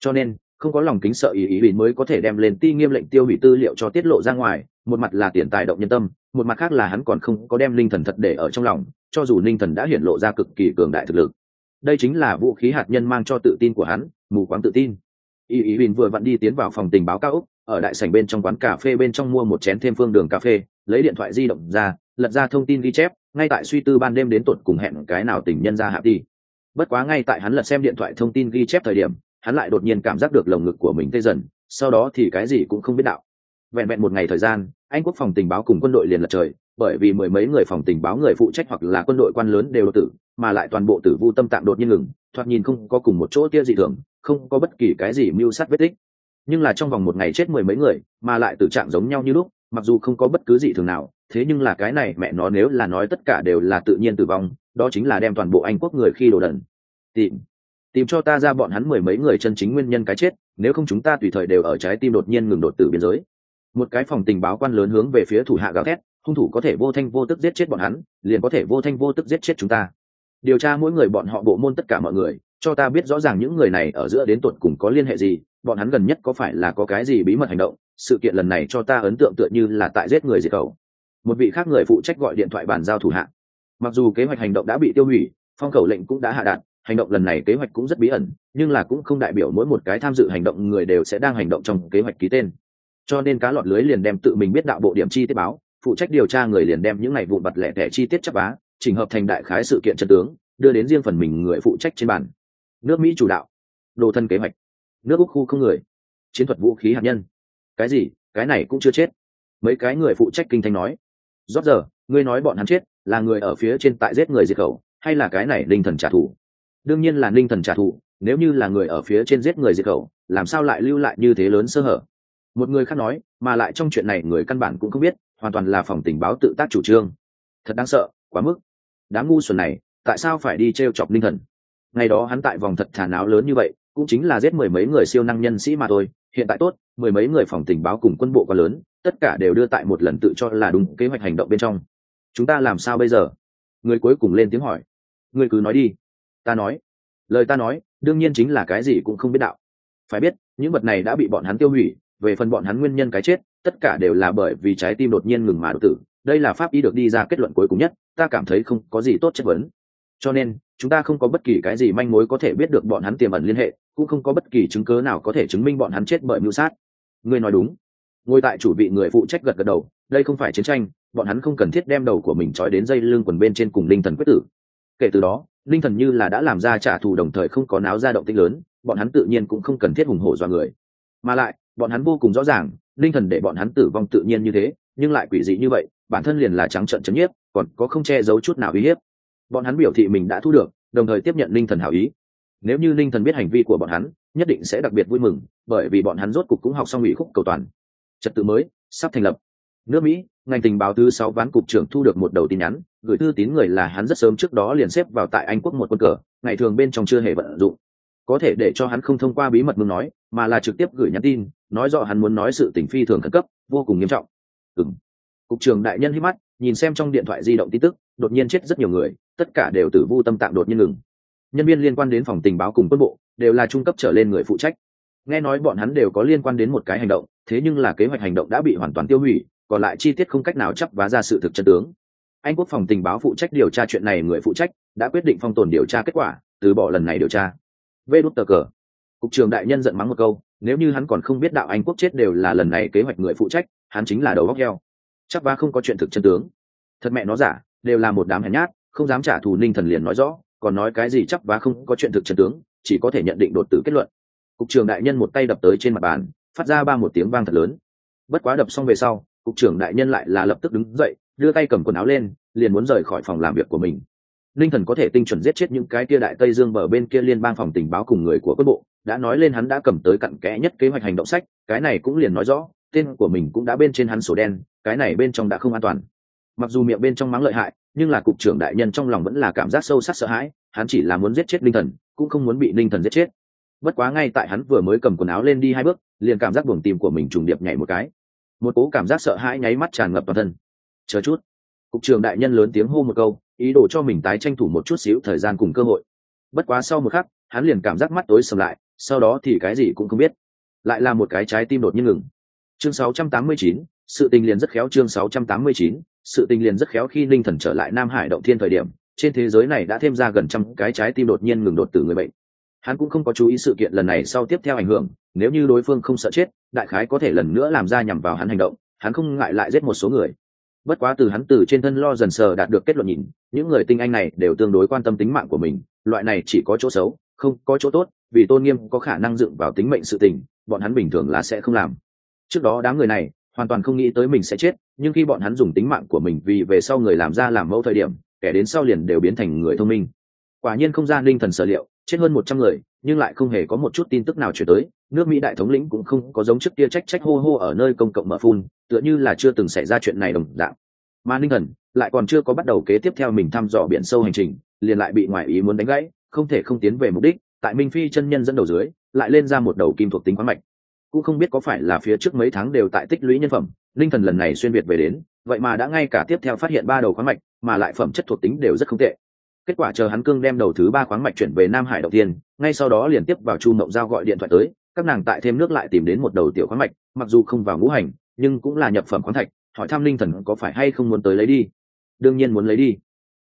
Cho nên, không có lòng kính sợ ý ý bình mới có thể đem lên ti nghiêm lệnh tiêu hủy tư liệu cho tiết lộ ra ngoài, một mặt là tiền tài động nhân tâm, một mặt khác là hắn còn không có đem linh thần thật để ở trong lòng cho dù linh thần đã hiện lộ ra cực kỳ cường đại thực lực, đây chính là vũ khí hạt nhân mang cho tự tin của hắn, mù quáng tự tin. Y ý bình vừa vặn đi tiến vào phòng tình báo cao úc ở đại sảnh bên trong quán cà phê bên trong mua một chén thêm phương đường cà phê, lấy điện thoại di động ra, lật ra thông tin ghi chép, ngay tại suy tư ban đêm đến tột cùng hẹn cái nào tình nhân ra hạ đi bất quá ngay tại hắn lật xem điện thoại thông tin ghi chép thời điểm, hắn lại đột nhiên cảm giác được lồng ngực của mình tê dần, sau đó thì cái gì cũng không biết đạo. Vẹn vẹn một ngày thời gian, anh quốc phòng tình báo cùng quân đội liền lật trời bởi vì mười mấy người phòng tình báo người phụ trách hoặc là quân đội quan lớn đều tử, mà lại toàn bộ tử vu tâm tạng đột nhiên ngừng, thoạt nhìn không có cùng một chỗ tia dị thường, không có bất kỳ cái gì mưu sát vết tích. Nhưng là trong vòng một ngày chết mười mấy người, mà lại tử trạng giống nhau như lúc, mặc dù không có bất cứ gì thường nào, thế nhưng là cái này mẹ nó nếu là nói tất cả đều là tự nhiên tử vong, đó chính là đem toàn bộ anh quốc người khi đồ đần. Tìm tìm cho ta ra bọn hắn mười mấy người chân chính nguyên nhân cái chết, nếu không chúng ta tùy thời đều ở trái tim đột nhiên ngừng đột tử biên giới. Một cái phòng tình báo quan lớn hướng về phía thủ hạ gào thét hung thủ có thể vô thanh vô tức giết chết bọn hắn, liền có thể vô thanh vô tức giết chết chúng ta. Điều tra mỗi người bọn họ bộ môn tất cả mọi người, cho ta biết rõ ràng những người này ở giữa đến tột cùng có liên hệ gì, bọn hắn gần nhất có phải là có cái gì bí mật hành động, sự kiện lần này cho ta ấn tượng tựa như là tại giết người diệt khẩu. Một vị khác người phụ trách gọi điện thoại bàn giao thủ hạ. Mặc dù kế hoạch hành động đã bị tiêu hủy, phong khẩu lệnh cũng đã hạ đạn hành động lần này kế hoạch cũng rất bí ẩn, nhưng là cũng không đại biểu mỗi một cái tham dự hành động người đều sẽ đang hành động trong kế hoạch ký tên. Cho nên cá lọt lưới liền đem tự mình biết đạo bộ điểm chi tiết báo phụ trách điều tra người liền đem những ngày vụn vặt lẻ tẻ chi tiết chấp bá chỉnh hợp thành đại khái sự kiện trận tướng, đưa đến riêng phần mình người phụ trách trên bàn. Nước mỹ chủ đạo. Đồ thân kế hoạch. Nước úc khu không người. Chiến thuật vũ khí hạt nhân. Cái gì? Cái này cũng chưa chết. Mấy cái người phụ trách kinh thanh nói. Rót giờ, ngươi nói bọn hắn chết, là người ở phía trên tại giết người diệt khẩu, hay là cái này linh thần trả thù? Đương nhiên là linh thần trả thù, nếu như là người ở phía trên giết người diệt khẩu, làm sao lại lưu lại như thế lớn sơ hở? Một người khác nói, mà lại trong chuyện này người căn bản cũng không biết hoàn toàn là phòng tình báo tự tác chủ trương. Thật đáng sợ, quá mức. Đám ngu xuẩn này, tại sao phải đi t r e o chọc linh thần? Ngày đó hắn tại vòng thật thả náo lớn như vậy, cũng chính là giết mười mấy người siêu năng nhân sĩ mà thôi. Hiện tại tốt, mười mấy người phòng tình báo cùng quân bộ quá lớn, tất cả đều đưa tại một lần tự cho là đúng kế hoạch hành động bên trong. Chúng ta làm sao bây giờ? Người cuối cùng lên tiếng hỏi. Người cứ nói đi. Ta nói. Lời ta nói, đương nhiên chính là cái gì cũng không biết đạo. Phải biết, những vật này đã bị bọn hắn tiêu hủy, về phần bọn hắn nguyên nhân cái chết tất cả đều là bởi vì trái tim đột nhiên ngừng mà đột tử, đây là pháp y được đi ra kết luận cuối cùng nhất, ta cảm thấy không có gì tốt chất vấn. Cho nên, chúng ta không có bất kỳ cái gì manh mối có thể biết được bọn hắn tiềm ẩn liên hệ, cũng không có bất kỳ chứng cớ nào có thể chứng minh bọn hắn chết bởi mưu sát. Ngươi nói đúng. Ngồi tại chủ vị người phụ trách gật gật đầu, đây không phải chiến tranh, bọn hắn không cần thiết đem đầu của mình trói đến dây lưng quần bên trên cùng linh thần quyết tử. Kể từ đó, linh thần như là đã làm ra trả thù đồng thời không có náo ra động tĩnh lớn, bọn hắn tự nhiên cũng không cần thiết hùng hổ dọa người. Mà lại, bọn hắn vô cùng rõ ràng linh thần để bọn hắn tử vong tự nhiên như thế, nhưng lại quỷ dị như vậy, bản thân liền là trắng trợn chấn nhiếp, còn có không che giấu chút nào uy hiếp. Bọn hắn biểu thị mình đã thu được, đồng thời tiếp nhận linh thần hảo ý. Nếu như linh thần biết hành vi của bọn hắn, nhất định sẽ đặc biệt vui mừng, bởi vì bọn hắn rốt cục cũng học xong ủy khúc cầu toàn. Trật tự mới, sắp thành lập. Nước mỹ, ngành tình báo thứ sáu ván cục trưởng thu được một đầu tin nhắn, gửi thư tín người là hắn rất sớm trước đó liền xếp vào tại anh quốc một quân cờ, ngày thường bên trong chưa hề vận dụng. Có thể để cho hắn không thông qua bí mật mừng nói, mà là trực tiếp gửi nhắn tin nói rõ hắn muốn nói sự tình phi thường khẩn cấp, vô cùng nghiêm trọng. Ừ cục trưởng đại nhân hít mắt, nhìn xem trong điện thoại di động tin tức, đột nhiên chết rất nhiều người, tất cả đều tử vu tâm tạng đột nhiên ngừng. Nhân viên liên quan đến phòng tình báo cùng quân bộ, đều là trung cấp trở lên người phụ trách. Nghe nói bọn hắn đều có liên quan đến một cái hành động, thế nhưng là kế hoạch hành động đã bị hoàn toàn tiêu hủy, còn lại chi tiết không cách nào chấp vá ra sự thực chân tướng. Anh quốc phòng tình báo phụ trách điều tra chuyện này người phụ trách, đã quyết định phong tồn điều tra kết quả, từ bỏ lần này điều tra. Vê đút tờ cờ. Cục trưởng đại nhân giận mắng một câu nếu như hắn còn không biết đạo anh quốc chết đều là lần này kế hoạch người phụ trách, hắn chính là đầu góc heo. Chắc ba không có chuyện thực chân tướng. Thật mẹ nó giả, đều là một đám hèn nhát, không dám trả thù ninh thần liền nói rõ, còn nói cái gì chắc ba không có chuyện thực chân tướng, chỉ có thể nhận định đột tử kết luận. Cục trưởng đại nhân một tay đập tới trên mặt bàn, phát ra ba một tiếng vang thật lớn. Bất quá đập xong về sau, cục trưởng đại nhân lại là lập tức đứng dậy, đưa tay cầm quần áo lên, liền muốn rời khỏi phòng làm việc của mình. Ninh thần có thể tinh chuẩn giết chết những cái kia đại tây dương bờ bên kia liên bang phòng tình báo cùng người của quân bộ đã nói lên hắn đã cầm tới cặn kẽ nhất kế hoạch hành động sách, cái này cũng liền nói rõ, tên của mình cũng đã bên trên hắn sổ đen, cái này bên trong đã không an toàn. Mặc dù miệng bên trong mắng lợi hại, nhưng là cục trưởng đại nhân trong lòng vẫn là cảm giác sâu sắc sợ hãi, hắn chỉ là muốn giết chết linh thần, cũng không muốn bị linh thần giết chết. Bất quá ngay tại hắn vừa mới cầm quần áo lên đi hai bước, liền cảm giác buồng tim của mình trùng điệp nhảy một cái. Một cố cảm giác sợ hãi nháy mắt tràn ngập toàn thân. Chờ chút. Cục trưởng đại nhân lớn tiếng hô một câu, ý đồ cho mình tái tranh thủ một chút xíu thời gian cùng cơ hội. Bất quá sau một khắc hắn liền cảm giác mắt tối sầm lại sau đó thì cái gì cũng không biết. Lại là một cái trái tim đột nhiên ngừng. Chương 689, sự tình liền rất khéo chương 689, sự tình liền rất khéo khi linh thần trở lại nam hải động thiên thời điểm trên thế giới này đã thêm ra gần trăm cái trái tim đột nhiên ngừng đột từ người bệnh. Hắn cũng không có chú ý sự kiện lần này sau tiếp theo ảnh hưởng nếu như đối phương không sợ chết đại khái có thể lần nữa làm ra nhằm vào hắn hành động hắn không ngại lại giết một số người. Bất quá từ hắn từ trên thân lo dần sờ đạt được kết luận nhìn những người tinh anh này đều tương đối quan tâm tính mạng của mình loại này chỉ có chỗ xấu không có chỗ tốt, vì tôn nghiêm có khả năng dựng vào tính mệnh sự tình, bọn hắn bình thường là sẽ không làm. Trước đó đám người này hoàn toàn không nghĩ tới mình sẽ chết, nhưng khi bọn hắn dùng tính mạng của mình vì về sau người làm ra làm mẫu thời điểm, kẻ đến sau liền đều biến thành người thông minh. Quả nhiên không gian linh thần sở liệu, chết hơn một trăm người, nhưng lại không hề có một chút tin tức nào chuyển tới. Nước mỹ đại thống lĩnh cũng không có giống trước kia trách trách hô hô ở nơi công cộng mở phun, tựa như là chưa từng xảy ra chuyện này đồng dạng. Mà ninh thần lại còn chưa có bắt đầu kế tiếp theo mình thăm dò biển sâu hành trình, liền lại bị ngoại ý muốn đánh gãy không thể không tiến về mục đích, tại minh phi chân nhân dẫn đầu dưới, lại lên ra một đầu kim thuộc tính khoáng mạch. Cũng không biết có phải là phía trước mấy tháng đều tại tích lũy nhân phẩm, linh thần lần này xuyên việt về đến, vậy mà đã ngay cả tiếp theo phát hiện ba đầu khoáng mạch, mà lại phẩm chất thuộc tính đều rất không tệ. Kết quả chờ hắn cương đem đầu thứ ba khoáng mạch chuyển về nam hải đầu tiên, ngay sau đó liền tiếp vào chu mộng giao gọi điện thoại tới, các nàng tại thêm nước lại tìm đến một đầu tiểu khoáng mạch, mặc dù không vào ngũ hành, nhưng cũng là nhập phẩm khoáng thạch, hỏi thăm linh thần có phải hay không muốn tới lấy đi. Đương nhiên muốn lấy đi.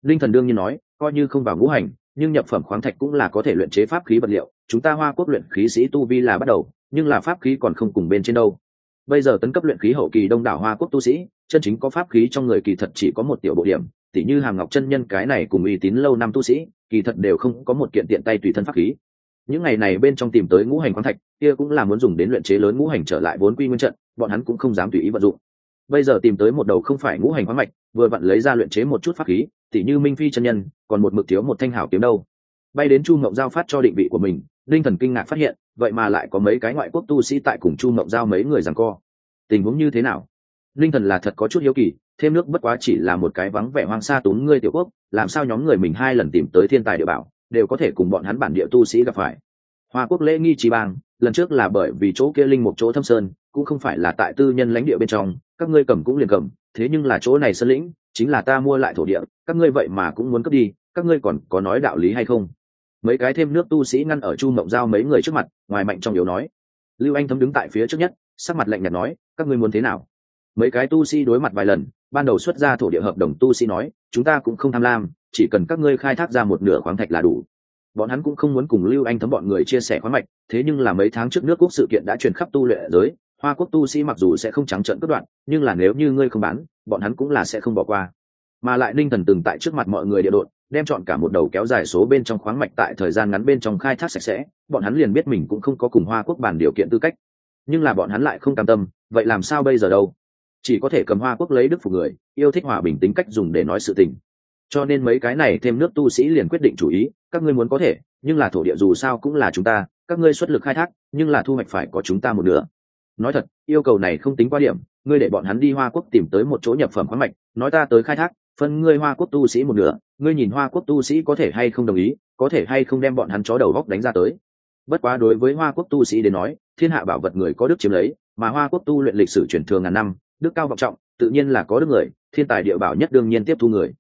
Linh thần đương nhiên nói, coi như không vào ngũ hành nhưng nhập phẩm khoáng thạch cũng là có thể luyện chế pháp khí vật liệu. Chúng ta hoa quốc luyện khí sĩ tu vi là bắt đầu, nhưng là pháp khí còn không cùng bên trên đâu. Bây giờ tấn cấp luyện khí hậu kỳ đông đảo hoa quốc tu sĩ, chân chính có pháp khí trong người kỳ thật chỉ có một tiểu bộ điểm, tỉ như hàm ngọc chân nhân cái này cùng uy tín lâu năm tu sĩ, kỳ thật đều không có một kiện tiện tay tùy thân pháp khí. Những ngày này bên trong tìm tới ngũ hành khoáng thạch, kia cũng là muốn dùng đến luyện chế lớn ngũ hành trở lại vốn quy nguyên trận, bọn hắn cũng không dám tùy ý vận dụng. Bây giờ tìm tới một đầu không phải ngũ hành khoáng mạch, vừa vặn lấy ra luyện chế một chút pháp khí tỉ như minh phi chân nhân, còn một mực thiếu một thanh hảo kiếm đâu. Bay đến chu mộng giao phát cho định vị của mình, linh thần kinh ngạc phát hiện, vậy mà lại có mấy cái ngoại quốc tu sĩ tại cùng chu mộng giao mấy người rằng co. Tình huống như thế nào? Linh thần là thật có chút hiếu kỳ, thêm nước bất quá chỉ là một cái vắng vẻ hoang xa tốn ngươi tiểu quốc, làm sao nhóm người mình hai lần tìm tới thiên tài địa bảo, đều có thể cùng bọn hắn bản địa tu sĩ gặp phải. Hoa quốc lễ nghi trí bang, lần trước là bởi vì chỗ kia linh một chỗ thâm sơn, cũng không phải là tại tư nhân lãnh địa bên trong, các ngươi cầm cũng liền cầm, thế nhưng là chỗ này sơn lĩnh chính là ta mua lại thổ địa, các ngươi vậy mà cũng muốn cướp đi, các ngươi còn có nói đạo lý hay không? Mấy cái thêm nước tu sĩ ngăn ở chu mộng giao mấy người trước mặt, ngoài mạnh trong yếu nói. Lưu anh thấm đứng tại phía trước nhất, sắc mặt lạnh nhạt nói, các ngươi muốn thế nào? Mấy cái tu sĩ đối mặt vài lần, ban đầu xuất ra thổ địa hợp đồng tu sĩ nói, chúng ta cũng không tham lam, chỉ cần các ngươi khai thác ra một nửa khoáng thạch là đủ. Bọn hắn cũng không muốn cùng lưu anh thấm bọn người chia sẻ khoáng mạch, thế nhưng là mấy tháng trước nước quốc sự kiện đã truyền khắp tu lệ giới, hoa quốc tu sĩ mặc dù sẽ không trắng trợn cất đoạn nhưng là nếu như ngươi không bán bọn hắn cũng là sẽ không bỏ qua. Mà lại ninh thần từng tại trước mặt mọi người địa đội đem chọn cả một đầu kéo dài số bên trong khoáng mạch tại thời gian ngắn bên trong khai thác sạch sẽ, bọn hắn liền biết mình cũng không có cùng hoa quốc bàn điều kiện tư cách. Nhưng là bọn hắn lại không cam tâm, vậy làm sao bây giờ đâu? Chỉ có thể cầm hoa quốc lấy đức phục người, yêu thích hòa bình tính cách dùng để nói sự tình. Cho nên mấy cái này thêm nước tu sĩ liền quyết định chủ ý, các ngươi muốn có thể, nhưng là thổ địa dù sao cũng là chúng ta, các ngươi xuất lực khai thác, nhưng là thu hoạch phải có chúng ta một nửa nói thật, yêu cầu này không tính qua điểm, ngươi để bọn hắn đi hoa quốc tìm tới một chỗ nhập phẩm khoáng mạch, nói ta tới khai thác, phân ngươi hoa quốc tu sĩ một nửa, ngươi nhìn hoa quốc tu sĩ có thể hay không đồng ý, có thể hay không đem bọn hắn chó đầu góc đánh ra tới. Bất quá đối với hoa quốc tu sĩ đến nói, thiên hạ bảo vật người có đức chiếm lấy, mà hoa quốc tu luyện lịch sử truyền thường ngàn năm, đức cao vọng trọng, tự nhiên là có đức người, thiên tài địa bảo nhất đương nhiên tiếp thu người.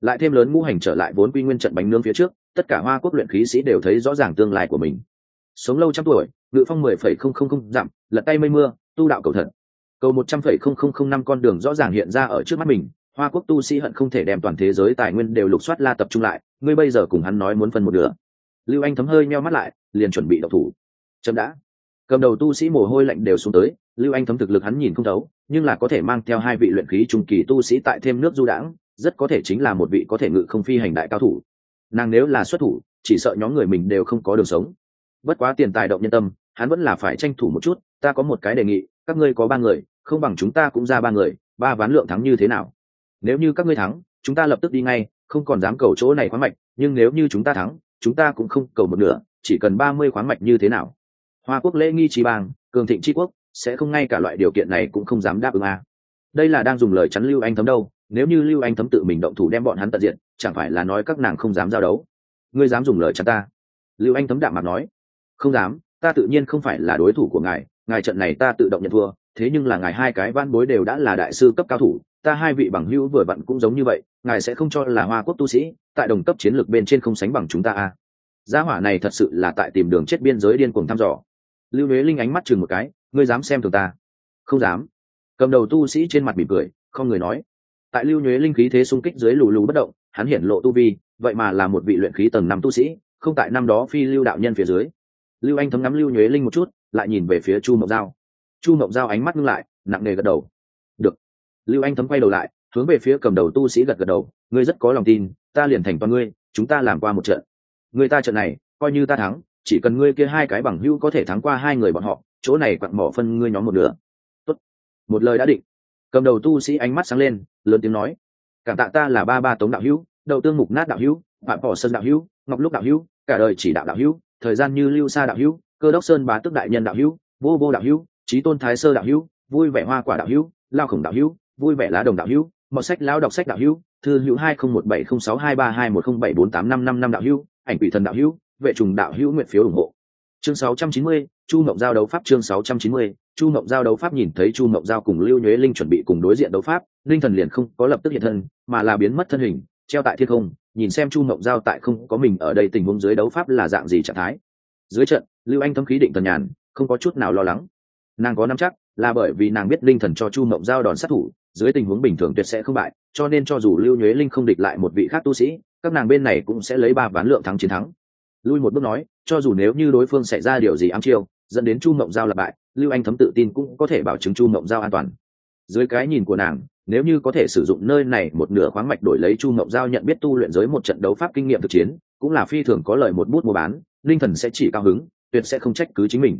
Lại thêm lớn ngũ hành trở lại vốn quy nguyên trận bánh nướng phía trước, tất cả hoa quốc luyện khí sĩ đều thấy rõ ràng tương lai của mình sống lâu trăm tuổi, ngự phong mười phẩy không không không dặm, lật tay mây mưa, tu đạo cầu thật. Cầu một trăm phẩy không không không năm con đường rõ ràng hiện ra ở trước mắt mình, hoa quốc tu sĩ hận không thể đem toàn thế giới tài nguyên đều lục soát la tập trung lại, ngươi bây giờ cùng hắn nói muốn phân một nửa. Lưu anh thấm hơi meo mắt lại, liền chuẩn bị đậu thủ. Chậm đã. Cầm đầu tu sĩ mồ hôi lạnh đều xuống tới, lưu anh thấm thực lực hắn nhìn không thấu, nhưng là có thể mang theo hai vị luyện khí trung kỳ tu sĩ tại thêm nước du đãng, rất có thể chính là một vị có thể ngự không phi hành đại cao thủ. Nàng nếu là xuất thủ, chỉ sợ nhóm người mình đều không có đường sống bất quá tiền tài động nhân tâm, hắn vẫn là phải tranh thủ một chút, ta có một cái đề nghị, các ngươi có ba người, không bằng chúng ta cũng ra ba người, ba ván lượng thắng như thế nào? Nếu như các ngươi thắng, chúng ta lập tức đi ngay, không còn dám cầu chỗ này khoáng mạch, nhưng nếu như chúng ta thắng, chúng ta cũng không cầu một nửa, chỉ cần ba mươi khoáng mạch như thế nào? Hoa quốc lễ nghi trí bang, cường thịnh tri quốc, sẽ không ngay cả loại điều kiện này cũng không dám đáp ứng à. đây là đang dùng lời chắn lưu anh thấm đâu, nếu như lưu anh thấm tự mình động thủ đem bọn hắn tận diện chẳng phải là nói các nàng không dám giao đấu? Ngươi dám dùng lời chắn ta? Lưu anh thấm đạm mặt nói không dám, ta tự nhiên không phải là đối thủ của ngài ngài trận này ta tự động nhận thua, thế nhưng là ngài hai cái van bối đều đã là đại sư cấp cao thủ, ta hai vị bằng hữu vừa vặn cũng giống như vậy, ngài sẽ không cho là hoa quốc tu sĩ, tại đồng cấp chiến lược bên trên không sánh bằng chúng ta à. gia hỏa này thật sự là tại tìm đường chết biên giới điên cuồng thăm dò. Lưu huế linh ánh mắt chừng một cái, ngươi dám xem thường ta? Không dám. Cầm đầu tu sĩ trên mặt mỉm cười, không người nói. Tại lưu nhuế linh khí thế xung kích dưới lù lù bất động, hắn hiển lộ tu vi, vậy mà là một vị luyện khí tầng năm tu sĩ, không tại năm đó phi lưu đạo nhân phía dưới lưu anh thấm ngắm lưu nhuế linh một chút, lại nhìn về phía chu mộng giao. Chu mộng giao ánh mắt ngưng lại, nặng nề gật đầu. Được. Lưu anh thấm quay đầu lại, hướng về phía cầm đầu tu sĩ gật gật đầu. Ngươi rất có lòng tin, ta liền thành toàn ngươi, chúng ta làm qua một trận. Người ta trận này, coi như ta thắng, chỉ cần ngươi kia hai cái bằng hữu có thể thắng qua hai người bọn họ, chỗ này quặn mỏ phân ngươi nhóm một nửa. Tốt. một lời đã định. Cầm đầu tu sĩ ánh mắt sáng lên, lớn tiếng nói, cảm tạ ta là ba ba tống đạo hữu, đầu tương mục nát đạo hữu bạn bỏ sơn đạo hữu, ngọc lúc đạo hữu, cả đời chỉ đạo đạo hữu thời gian như lưu sa đạo hữu cơ đốc sơn bá tức đại nhân đạo hữu vô vô đạo hữu trí tôn thái sơ đạo hữu vui vẻ hoa quả đạo hữu lao khổng đạo hữu vui vẻ lá đồng đạo hữu mọi sách lão đọc sách đạo hữu thư hữu hai không một bảy không sáu hai ba hai một không bảy bốn tám năm năm năm đạo hữu ảnh quỷ thần đạo hữu vệ trùng đạo hữu nguyện phiếu ủng hộ chương sáu trăm chín mươi chu mộng giao đấu pháp chương sáu trăm chín mươi chu mộng giao đấu pháp nhìn thấy chu mộng giao cùng lưu nhuế linh chuẩn bị cùng đối diện đấu pháp linh thần liền không có lập tức hiện thân mà là biến mất thân hình treo tại thiên không, nhìn xem chu mộng giao tại không có mình ở đây tình huống dưới đấu pháp là dạng gì trạng thái. Dưới trận, lưu anh thâm khí định tần nhàn, không có chút nào lo lắng. Nàng có nắm chắc, là bởi vì nàng biết linh thần cho chu mộng giao đòn sát thủ, dưới tình huống bình thường tuyệt sẽ không bại, cho nên cho dù lưu nhuế linh không địch lại một vị khác tu sĩ, các nàng bên này cũng sẽ lấy ba ván lượng thắng chiến thắng. Lui một bước nói, cho dù nếu như đối phương xảy ra điều gì ám chiêu, dẫn đến chu mộng giao là bại, lưu anh thấm tự tin cũng có thể bảo chứng chu mộng giao an toàn. Dưới cái nhìn của nàng nếu như có thể sử dụng nơi này một nửa khoáng mạch đổi lấy chu mộng giao nhận biết tu luyện giới một trận đấu pháp kinh nghiệm thực chiến, cũng là phi thường có lời một bút mua bán, linh thần sẽ chỉ cao hứng, tuyệt sẽ không trách cứ chính mình.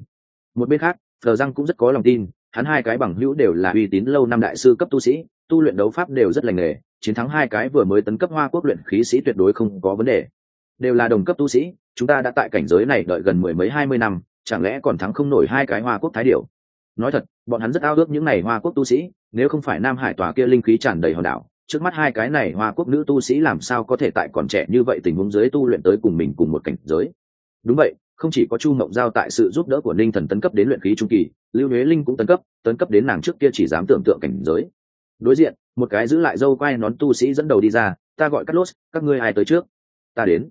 Một bên khác thờ răng cũng rất có lòng tin, hắn hai cái bằng hữu đều là uy tín lâu năm đại sư cấp tu sĩ, tu luyện đấu pháp đều rất lành nghề, chiến thắng hai cái vừa mới tấn cấp hoa quốc luyện khí sĩ tuyệt đối không có vấn đề. Đều là đồng cấp tu sĩ, chúng ta đã tại cảnh giới này đợi gần mười mấy hai mươi năm, chẳng lẽ còn thắng không nổi hai cái hoa quốc thái điệu nói thật, bọn hắn rất ao ước những n à y hoa quốc tu sĩ, nếu không phải nam hải tòa kia linh khí tràn đầy hòn đảo, trước mắt hai cái này hoa quốc nữ tu sĩ làm sao có thể tại còn trẻ như vậy tình huống dưới tu luyện tới cùng mình cùng một cảnh giới? Đúng vậy, không chỉ có chu mộng giao tại sự giúp đỡ của ninh thần tấn cấp đến luyện khí trung kỳ, lưu nhuế linh cũng tấn cấp tấn cấp đến nàng trước kia chỉ dám tưởng tượng cảnh giới. Đối diện, một cái giữ lại dâu quai nón tu sĩ dẫn đầu đi ra, ta gọi cắt lốt, các ngươi ai tới trước? Ta đến.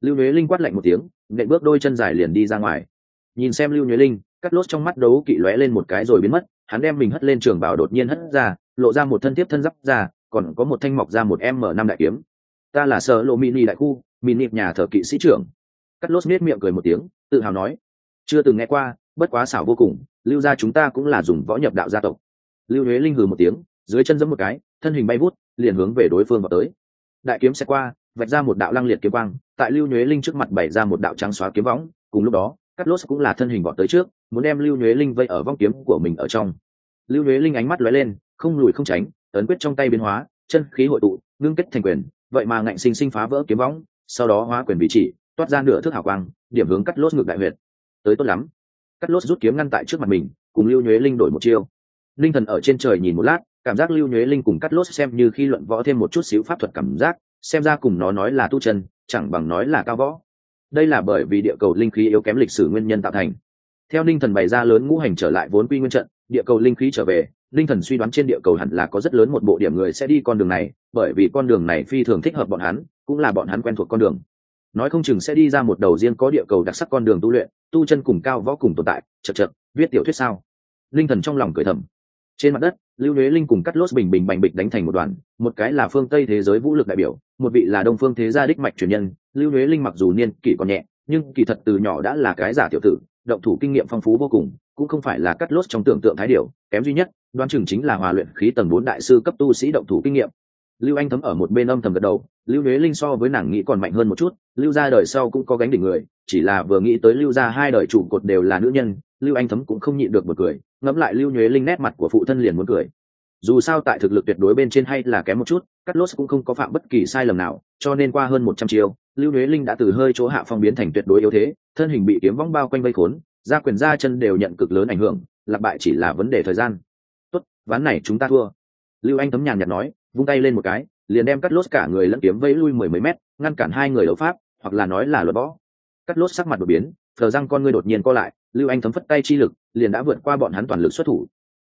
Lưu nhuế linh quát lạnh một tiếng, nện bước đôi chân dài liền đi ra ngoài. Nhìn xem lưu nhuế linh cắt lốt trong mắt đấu kỵ lóe lên một cái rồi biến mất, hắn đem mình hất lên trường bảo đột nhiên hất ra, lộ ra một thân tiếp thân giáp ra, còn có một thanh mọc ra một m năm đại kiếm. Ta là sợ lộ mini đại khu, mini nhà thờ kỵ sĩ trưởng. Cắt lốt nết miệng cười một tiếng, tự hào nói, chưa từng nghe qua, bất quá xảo vô cùng, lưu gia chúng ta cũng là dùng võ nhập đạo gia tộc. Lưu huế linh hừ một tiếng, dưới chân giẫm một cái, thân hình bay vút, liền hướng về đối phương vào tới. Đại kiếm sẽ qua, vạch ra một đạo lăng liệt kiếm quang, tại lưu nhuế linh trước mặt bày ra một đạo trắng xóa kiếm võng, cùng lúc đó, cắt lốt cũng là thân hình vọt tới trước muốn đem lưu nhuế linh vây ở vong kiếm của mình ở trong. Lưu nhuế linh ánh mắt lóe lên, không lùi không tránh, ấn quyết trong tay biến hóa, chân khí hội tụ, ngưng kết thành quyền, vậy mà ngạnh sinh sinh phá vỡ kiếm võng, sau đó hóa quyền vị chỉ, toát ra nửa thước hào quang, điểm hướng cắt lốt ngược đại huyệt. Tới tốt lắm. Cắt lốt rút kiếm ngăn tại trước mặt mình, cùng lưu nhuế linh đổi một chiêu. Linh thần ở trên trời nhìn một lát, cảm giác lưu nhuế linh cùng cắt lốt xem như khi luận võ thêm một chút xíu pháp thuật cảm giác, xem ra cùng nó nói là tu chân, chẳng bằng nói là cao võ. Đây là bởi vì địa cầu linh khí yếu kém lịch sử nguyên nhân tạo thành theo linh thần bày ra lớn ngũ hành trở lại vốn quy nguyên trận, địa cầu linh khí trở về linh thần suy đoán trên địa cầu hẳn là có rất lớn một bộ điểm người sẽ đi con đường này, bởi vì con đường này phi thường thích hợp bọn hắn, cũng là bọn hắn quen thuộc con đường. Nói không chừng sẽ đi ra một đầu riêng có địa cầu đặc sắc con đường tu luyện, tu chân cùng cao võ cùng tồn tại, chật chật, viết tiểu thuyết sao? Linh thần trong lòng cười thầm. Trên mặt đất, lưu nhuế linh cùng cắt lốt bình bình bành bịch đánh thành một đoàn, một cái là phương tây thế giới vũ lực đại biểu, một vị là đông phương thế gia đích mạch truyền nhân, lưu nhuế linh mặc dù niên kỷ còn nhẹ, nhưng kỳ thật từ nhỏ đã là cái giả tiểu tử động thủ kinh nghiệm phong phú vô cùng, cũng không phải là cắt lốt trong tưởng tượng thái điều kém duy nhất, đoán chừng chính là hòa luyện khí tầng bốn đại sư cấp tu sĩ động thủ kinh nghiệm. Lưu anh thấm ở một bên âm thầm gật đầu, lưu nhuế linh so với nàng nghĩ còn mạnh hơn một chút, lưu ra đời sau cũng có gánh đỉnh người, chỉ là vừa nghĩ tới lưu ra hai đời trụ cột đều là nữ nhân, lưu anh thấm cũng không nhịn được một cười, ngẫm lại lưu nhuế linh nét mặt của phụ thân liền muốn cười dù sao tại thực lực tuyệt đối bên trên hay là kém một chút cắt lốt cũng không có phạm bất kỳ sai lầm nào, cho nên qua hơn một trăm chiều lưu nhuế linh đã từ hơi chỗ hạ phong biến thành tuyệt đối yếu thế, thân hình bị kiếm vong bao quanh vây khốn, ra quyền ra chân đều nhận cực lớn ảnh hưởng lạc bại chỉ là vấn đề thời gian. Tốt, ván này chúng ta thua. Lưu anh thấm nhàn nhạt nói, vung tay lên một cái, liền đem cắt lốt cả người lẫn kiếm vây lui mười mấy mét, ngăn cản hai người đấu pháp, hoặc là nói là luật võ cắt lốt sắc mặt đột biến, thờ răng con ngươi đột nhiên co lại, lưu anh thấm phất tay chi lực, liền đã vượt qua bọn hắn toàn lực xuất thủ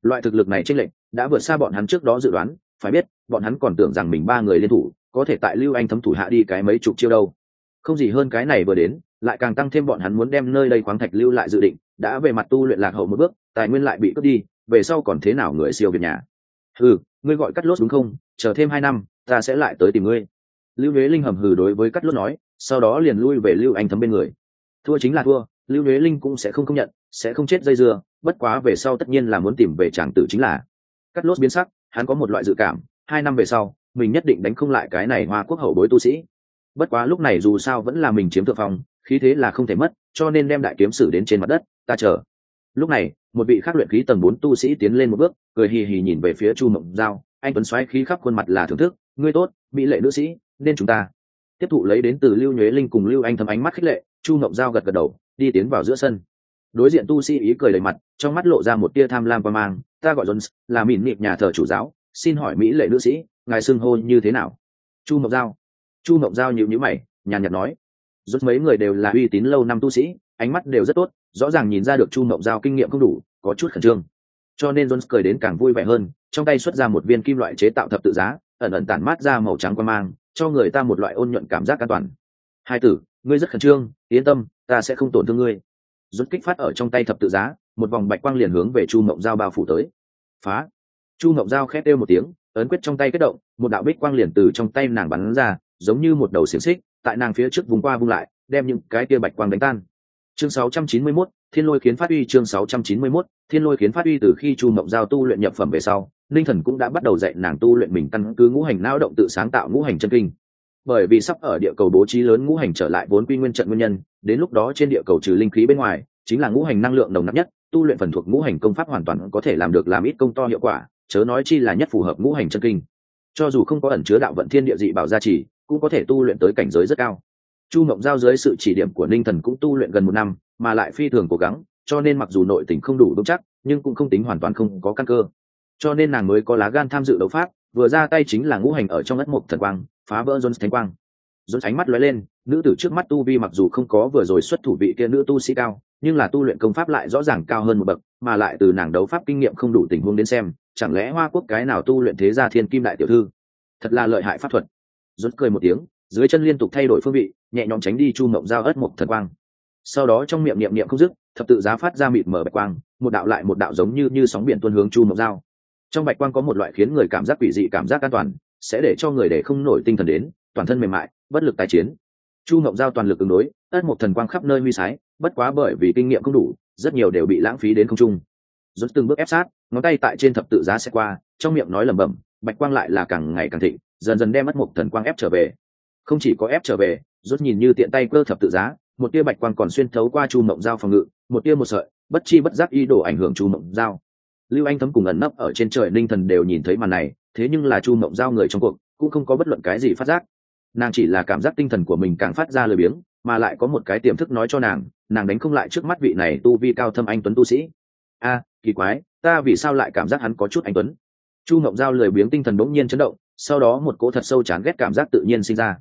loại thực lực này tranh lệch đã vượt xa bọn hắn trước đó dự đoán, phải biết, bọn hắn còn tưởng rằng mình ba người liên thủ, có thể tại lưu anh thấm thủ hạ đi cái mấy chục chiêu đâu. Không gì hơn cái này vừa đến, lại càng tăng thêm bọn hắn muốn đem nơi đây khoáng thạch lưu lại dự định, đã về mặt tu luyện lạc hậu một bước, tài nguyên lại bị cướp đi, về sau còn thế nào người siêu việt nhà. Ừ ngươi gọi cắt lốt đúng không? Chờ thêm hai năm, ta sẽ lại tới tìm ngươi. Lưu huế linh hầm hừ đối với cắt lốt nói, sau đó liền lui về lưu anh thấm bên người. Thua chính là thua, lưu huế linh cũng sẽ không công nhận sẽ không chết dây dưa, bất quá về sau tất nhiên là muốn tìm về tràng tử chính là. Cắt lốt biến sắc, hắn có một loại dự cảm, hai năm về sau, mình nhất định đánh không lại cái này hoa quốc hậu bối tu sĩ. Bất quá lúc này dù sao vẫn là mình chiếm thượng phong, khí thế là không thể mất, cho nên đem đại kiếm sử đến trên mặt đất, ta chờ. Lúc này, một vị khắc luyện khí tầng bốn tu sĩ tiến lên một bước, cười hì hì nhìn về phía chu mộng giao, anh tuấn xoáy khí khắp khuôn mặt là thưởng thức, ngươi tốt, mỹ lệ nữ sĩ, nên chúng ta. Tiếp thụ lấy đến từ lưu nhuế linh cùng lưu anh thấm ánh mắt khích lệ, chu mộng giao gật gật đầu, đi tiến vào giữa sân đối diện tu sĩ ý cười đầy mặt, trong mắt lộ ra một tia tham lam qua mang. Ta gọi jones, là mìn nịp nhà thờ chủ giáo. Xin hỏi mỹ lệ nữ sĩ, ngài xưng hô như thế nào? Chu mộng giao. Chu mộng giao nhịu nhữ mày, nhàn nhạt nói. Rút mấy người đều là uy tín lâu năm tu sĩ, ánh mắt đều rất tốt, rõ ràng nhìn ra được chu mộng giao kinh nghiệm không đủ, có chút khẩn trương. Cho nên jones cười đến càng vui vẻ hơn, trong tay xuất ra một viên kim loại chế tạo thập tự giá, ẩn ẩn tản mát ra màu trắng quan mang, cho người ta một loại ôn nhuận cảm giác an toàn. Hai tử, ngươi rất khẩn trương, yên tâm, ta sẽ không tổn thương ngươi rút kích phát ở trong tay thập tự giá một vòng bạch quang liền hướng về chu mộng giao bao phủ tới. Phá! Chu mộng giao khét kêu một tiếng ấn quyết trong tay kết động một đạo bích quang liền từ trong tay nàng bắn ra giống như một đầu xiềng xích tại nàng phía trước vùng qua vung lại đem những cái kia bạch quang đánh tan. Chương 691, thiên lôi khiến phát uy chương 691, thiên lôi khiến phát uy từ khi chu mộng giao tu luyện nhập phẩm về sau linh thần cũng đã bắt đầu dạy nàng tu luyện mình căn cứ ngũ hành não động tự sáng tạo ngũ hành chân kinh bởi vì sắp ở địa cầu bố trí lớn ngũ hành trở lại vốn quy nguyên trận nguyên nhân, đến lúc đó trên địa cầu trừ linh khí bên ngoài, chính là ngũ hành năng lượng nồng nặc nhất, tu luyện phần thuộc ngũ hành công pháp hoàn toàn có thể làm được làm ít công to hiệu quả, chớ nói chi là nhất phù hợp ngũ hành chân kinh. Cho dù không có ẩn chứa đạo vận thiên địa dị bảo gia trì, cũng có thể tu luyện tới cảnh giới rất cao. Chu mộng giao dưới sự chỉ điểm của ninh thần cũng tu luyện gần một năm, mà lại phi thường cố gắng, cho nên mặc dù nội tình không đủ vững chắc, nhưng cũng không tính hoàn toàn không có căn cơ. Cho nên nàng mới có lá gan tham dự đấu pháp, vừa ra tay chính là ngũ hành ở trong ất mục thần quang phá vỡ jones thánh quang. Jones ánh mắt lóe lên, nữ tử trước mắt tu vi mặc dù không có vừa rồi xuất thủ vị kia nữ tu sĩ cao, nhưng là tu luyện công pháp lại rõ ràng cao hơn một bậc, mà lại từ nàng đấu pháp kinh nghiệm không đủ tình huống đến xem, chẳng lẽ hoa quốc cái nào tu luyện thế gia thiên kim đại tiểu thư? Thật là lợi hại pháp thuật. Rút cười một tiếng, dưới chân liên tục thay đổi phương vị, nhẹ nhõm tránh đi chu mộng giao ớt mộc thần quang. Sau đó trong miệng niệm niệm không dứt, thập tự giá phát ra mịt mở bạch quang, một đạo lại một đạo giống như như sóng biển tuôn hướng chu mộng giao. Trong bạch quang có một loại khiến người cảm giác quỷ dị cảm giác an toàn sẽ để cho người để không nổi tinh thần đến, toàn thân mềm mại, bất lực tái chiến. Chu mộng giao toàn lực ứng đối, ất một thần quang khắp nơi huy sái, bất quá bởi vì kinh nghiệm không đủ, rất nhiều đều bị lãng phí đến không trung. Rút từng bước ép sát, ngón tay tại trên thập tự giá sẽ qua, trong miệng nói lẩm bẩm, bạch quang lại là càng ngày càng thịnh, dần dần đem mất một thần quang ép trở về. Không chỉ có ép trở về rút nhìn như tiện tay cơ thập tự giá, một tia bạch quang còn xuyên thấu qua chu mộng dao phòng ngự, một tia một sợi, bất chi bất giác y đổ ảnh hưởng chu mộng dao lưu anh thấm cùng ẩn nấp ở trên trời ninh thần đều nhìn thấy màn này thế nhưng là chu mộng giao người trong cuộc, cũng không có bất luận cái gì phát giác. Nàng chỉ là cảm giác tinh thần của mình càng phát ra lười biếng, mà lại có một cái tiềm thức nói cho nàng nàng đánh không lại trước mắt vị này tu vi cao thâm anh tuấn tu sĩ. A, kỳ quái, ta vì sao lại cảm giác hắn có chút anh tuấn? Chu mộng giao lười biếng tinh thần bỗng nhiên chấn động, sau đó một cỗ thật sâu chán ghét cảm giác tự nhiên sinh ra.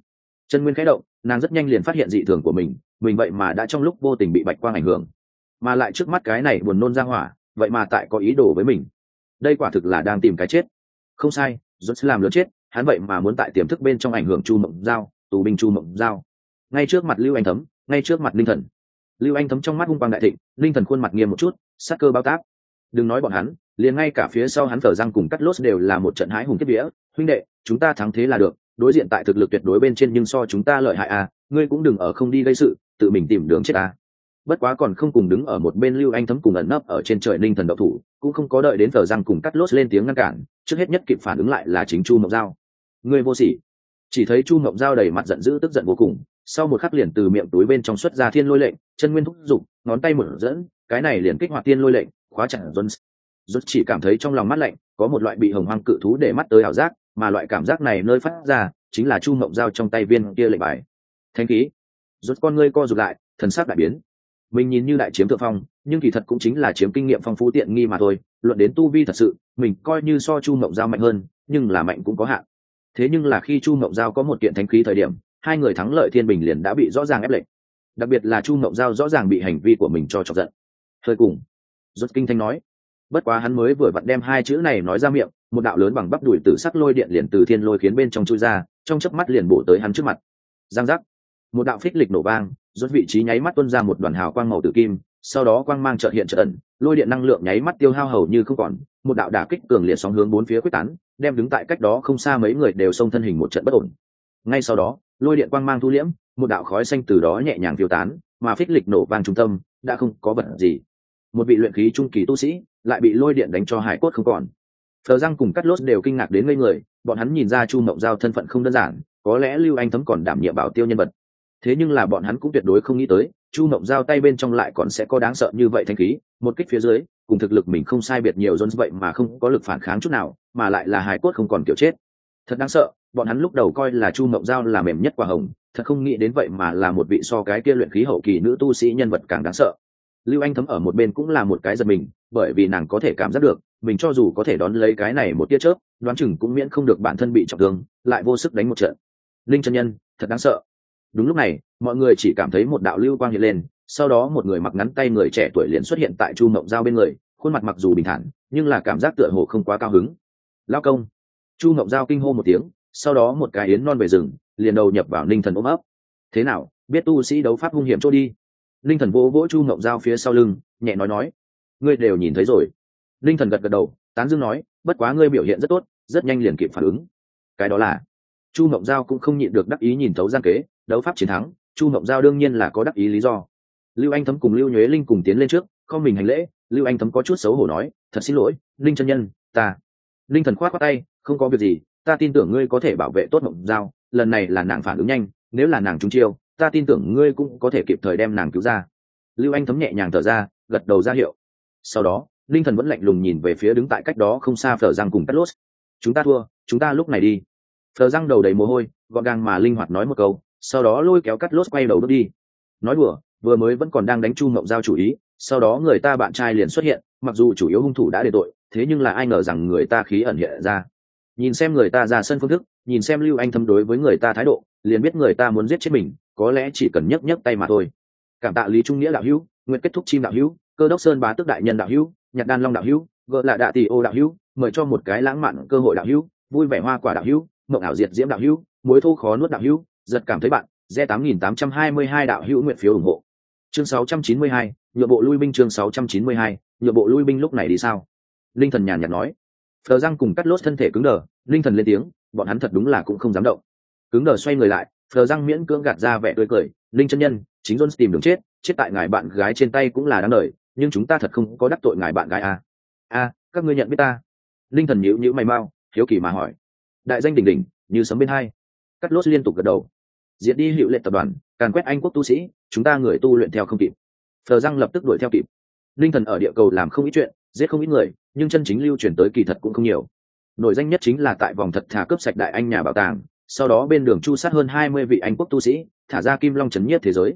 Chân nguyên khẽ động, nàng rất nhanh liền phát hiện dị thường của mình mình vậy mà đã trong lúc vô tình bị bạch quang ảnh hưởng. Mà lại trước mắt cái này buồn nôn ra hỏa, vậy mà tại có ý đồ với mình. Đây quả thực là đang tìm cái chết không sai rốt làm lớn chết, hắn vậy mà muốn tại tiềm thức bên trong ảnh hưởng chu mộng giao, tù binh chu mộng giao. Ngay trước mặt lưu anh thấm, ngay trước mặt linh thần. Lưu anh thấm trong mắt hung quang đại thịnh, linh thần khuôn mặt nghiêm một chút, sắc cơ bao tác. Đừng nói bọn hắn, liền ngay cả phía sau hắn thở răng cùng cắt lốt đều là một trận hái hùng kết vía. Huynh đệ, chúng ta thắng thế là được, đối diện tại thực lực tuyệt đối bên trên nhưng so chúng ta lợi hại à ngươi cũng đừng ở không đi gây sự, tự mình tìm đường chết à bất quá còn không cùng đứng ở một bên lưu anh thấm cùng ẩn nấp ở trên trời ninh thần đậu thủ, cũng không có đợi đến thờ răng cùng cắt lốt lên tiếng ngăn cản, trước hết nhất kịp phản ứng lại là chính chu mộng giao. Người vô sỉ. Chỉ thấy chu mộng giao đầy mặt giận dữ tức giận vô cùng, sau một khắc liền từ miệng túi bên trong xuất ra thiên lôi lệnh, chân nguyên thúc giục, ngón tay mở dẫn, cái này liền kích hoạt thiên lôi lệnh, khóa chặt jones. Dứt chỉ cảm thấy trong lòng mắt lạnh, có một loại bị hồng hoang cự thú để mắt tới ảo giác, mà loại cảm giác này nơi phát ra, chính là chu mộng giao trong tay viên kia lệnh bài. Thanh khí. Rút con ngươi co rụt lại, thần sắc đại biến mình nhìn như đại chiếm thượng phong, nhưng kỳ thật cũng chính là chiếm kinh nghiệm phong phú tiện nghi mà thôi, luận đến tu vi thật sự, mình coi như so chu mộng giao mạnh hơn, nhưng là mạnh cũng có hạn. Thế nhưng là khi chu mộng giao có một kiện thánh khí thời điểm, hai người thắng lợi thiên bình liền đã bị rõ ràng ép lệnh. Đặc biệt là chu mộng giao rõ ràng bị hành vi của mình cho chọc giận. Thời cùng, rốt kinh thanh nói, bất quá hắn mới vừa vặn đem hai chữ này nói ra miệng, một đạo lớn bằng bắp đùi tử sắc lôi điện liền từ thiên lôi khiến bên trong chui ra, trong chớp mắt liền bổ tới hắn trước mặt. Giang giác, một đạo phích lịch nổ vang rốt vị trí nháy mắt tuôn ra một đoàn hào quang màu tử kim, sau đó quang mang chợt hiện chợt ẩn, lôi điện năng lượng nháy mắt tiêu hao hầu như không còn, một đạo đả kích cường liệt sóng hướng bốn phía quyết tán, đem đứng tại cách đó không xa mấy người đều xông thân hình một trận bất ổn. Ngay sau đó, lôi điện quang mang thu liễm, một đạo khói xanh từ đó nhẹ nhàng phiêu tán, mà phích lịch nổ vang trung tâm, đã không có vật gì. Một vị luyện khí trung kỳ tu sĩ lại bị lôi điện đánh cho hải cốt không còn. Phờ răng cùng cắt lốt đều kinh ngạc đến ngây người, bọn hắn nhìn ra chu mộng giao thân phận không đơn giản, có lẽ lưu anh thấm còn đảm nhiệm bảo tiêu nhân vật thế nhưng là bọn hắn cũng tuyệt đối không nghĩ tới, chu mộng giao tay bên trong lại còn sẽ có đáng sợ như vậy thanh khí, một kích phía dưới, cùng thực lực mình không sai biệt nhiều jones vậy mà không có lực phản kháng chút nào, mà lại là hài cốt không còn kiểu chết. Thật đáng sợ, bọn hắn lúc đầu coi là chu mộng giao là mềm nhất quả hồng, thật không nghĩ đến vậy mà là một vị so cái kia luyện khí hậu kỳ nữ tu sĩ nhân vật càng đáng sợ. Lưu anh thấm ở một bên cũng là một cái giật mình, bởi vì nàng có thể cảm giác được, mình cho dù có thể đón lấy cái này một tia chớp, đoán chừng cũng miễn không được bản thân bị trọng thương, lại vô sức đánh một trận. Linh chân nhân, thật đáng sợ đúng lúc này, mọi người chỉ cảm thấy một đạo lưu quang hiện lên, sau đó một người mặc ngắn tay người trẻ tuổi liền xuất hiện tại chu mộng giao bên người, khuôn mặt mặc dù bình thản, nhưng là cảm giác tựa hồ không quá cao hứng. Lao công. Chu mộng giao kinh hô một tiếng, sau đó một cái yến non về rừng, liền đầu nhập vào ninh thần ôm ấp. Thế nào, biết tu sĩ đấu pháp hung hiểm chỗ đi? Ninh thần vỗ vỗ chu mộng giao phía sau lưng, nhẹ nói nói, ngươi đều nhìn thấy rồi. Ninh thần gật gật đầu, tán dương nói, bất quá ngươi biểu hiện rất tốt, rất nhanh liền kịp phản ứng. Cái đó là, chu mộng giao cũng không nhịn được đắc ý nhìn thấu gian kế đấu pháp chiến thắng, chu mộng giao đương nhiên là có đắc ý lý do. Lưu anh thấm cùng lưu nhuế linh cùng tiến lên trước, không mình hành lễ, lưu anh thấm có chút xấu hổ nói, thật xin lỗi, linh chân nhân, ta. Linh thần khoát khoát tay, không có việc gì, ta tin tưởng ngươi có thể bảo vệ tốt mộng giao, lần này là nàng phản ứng nhanh, nếu là nàng trúng chiêu, ta tin tưởng ngươi cũng có thể kịp thời đem nàng cứu ra. Lưu anh thấm nhẹ nhàng thở ra, gật đầu ra hiệu. Sau đó, linh thần vẫn lạnh lùng nhìn về phía đứng tại cách đó không xa phở răng cùng cắt lốt chúng ta thua, chúng ta lúc này đi. Phở răng đầu đầy mồ hôi, gọn gàng mà linh hoạt nói một câu sau đó lôi kéo cắt lốt quay đầu bước đi. Nói đùa, vừa mới vẫn còn đang đánh chu mộng giao chủ ý, sau đó người ta bạn trai liền xuất hiện, mặc dù chủ yếu hung thủ đã để tội, thế nhưng là ai ngờ rằng người ta khí ẩn hiện ra. Nhìn xem người ta ra sân phương thức, nhìn xem lưu anh thâm đối với người ta thái độ, liền biết người ta muốn giết chết mình, có lẽ chỉ cần nhấc nhấc tay mà thôi. Cảm tạ lý trung nghĩa đạo hữu, nguyện kết thúc chim đạo hữu, cơ đốc sơn bá tước đại nhân đạo hữu, nhạc đan long đạo hữu, gợ lạ đạ tỷ ô đạo hữu, mời cho một cái lãng mạn cơ hội đạo hữu, vui vẻ hoa quả đạo hữu, mộng ảo diệt diễm đạo hữu, muối thô khó nuốt đạo hữu giật cảm thấy bạn re tám nghìn tám trăm hai mươi hai đạo hữu nguyện phiếu ủng hộ. Chương sáu trăm chín mươi hai nhựa bộ lui binh chương sáu trăm chín mươi hai nhựa bộ lui binh lúc này đi sao? Linh thần nhàn nhạt nói. Phờ răng cùng cắt lốt thân thể cứng đờ, linh thần lên tiếng, bọn hắn thật đúng là cũng không dám động. Cứng đờ xoay người lại phờ răng miễn cưỡng gạt ra vẻ tươi cười, linh chân nhân, chính john tìm đường chết chết tại ngài bạn gái trên tay cũng là đáng đời, nhưng chúng ta thật không có đắc tội ngài bạn gái à. a, các ngươi nhận biết ta? Linh thần nhữ nhữ mày mau, hiếu kỳ mà hỏi. Đại danh đỉnh đỉnh, như sấm bên hai. Cắt lốt liên tục gật đầu diệt đi hiệu lệ tập đoàn, càn quét anh quốc tu sĩ, chúng ta người tu luyện theo không kịp. Thờ răng lập tức đuổi theo kịp. Linh thần ở địa cầu làm không ít chuyện, giết không ít người, nhưng chân chính lưu truyền tới kỳ thật cũng không nhiều. Nổi danh nhất chính là tại vòng thật thả cướp sạch đại anh nhà bảo tàng, sau đó bên đường chu sát hơn hai mươi vị anh quốc tu sĩ, thả ra kim long trấn nhất thế giới.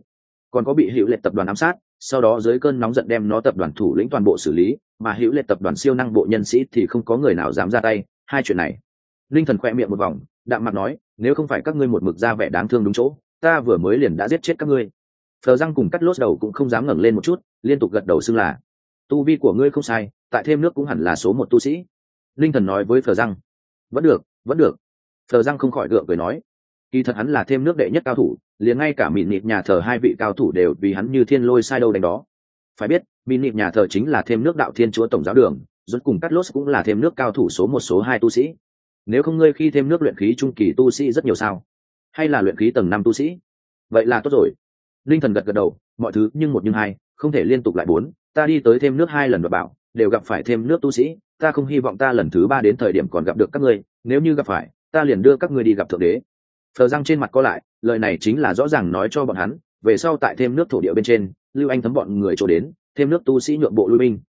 Còn có bị hiệu lệ tập đoàn ám sát, sau đó dưới cơn nóng giận đem nó tập đoàn thủ lĩnh toàn bộ xử lý, mà hữu lệ tập đoàn siêu năng bộ nhân sĩ thì không có người nào dám ra tay, hai chuyện này. Linh thần khoe miệng một vòng, đạm mặt nói nếu không phải các ngươi một mực ra vẻ đáng thương đúng chỗ, ta vừa mới liền đã giết chết các ngươi. Phờ răng cùng cắt lốt đầu cũng không dám ngẩng lên một chút, liên tục gật đầu xưng là, tu vi của ngươi không sai, tại thêm nước cũng hẳn là số một tu sĩ. Linh thần nói với phờ răng, vẫn được vẫn được. Phờ răng không khỏi gượng cười nói, kỳ thật hắn là thêm nước đệ nhất cao thủ, liền ngay cả mịn nịt nhà thờ hai vị cao thủ đều vì hắn như thiên lôi sai đâu đánh đó. Phải biết, mịn nịt nhà thờ chính là thêm nước đạo thiên chúa tổng giáo đường, rốt cùng cắt lốt cũng là thêm nước cao thủ số một, số hai tu sĩ nếu không ngươi khi thêm nước luyện khí trung kỳ tu sĩ rất nhiều sao? Hay là luyện khí tầng năm tu sĩ? Vậy là tốt rồi. Linh thần gật gật đầu, mọi thứ nhưng một nhưng hai, không thể liên tục lại bốn. Ta đi tới thêm nước hai lần và bảo, đều gặp phải thêm nước tu sĩ. Ta không hy vọng ta lần thứ ba đến thời điểm còn gặp được các ngươi. Nếu như gặp phải, ta liền đưa các ngươi đi gặp thượng đế. Thờ răng trên mặt co lại, lời này chính là rõ ràng nói cho bọn hắn. Về sau tại thêm nước thổ địa bên trên, lưu anh thấm bọn người chỗ đến, thêm nước tu sĩ nhượng bộ lui binh.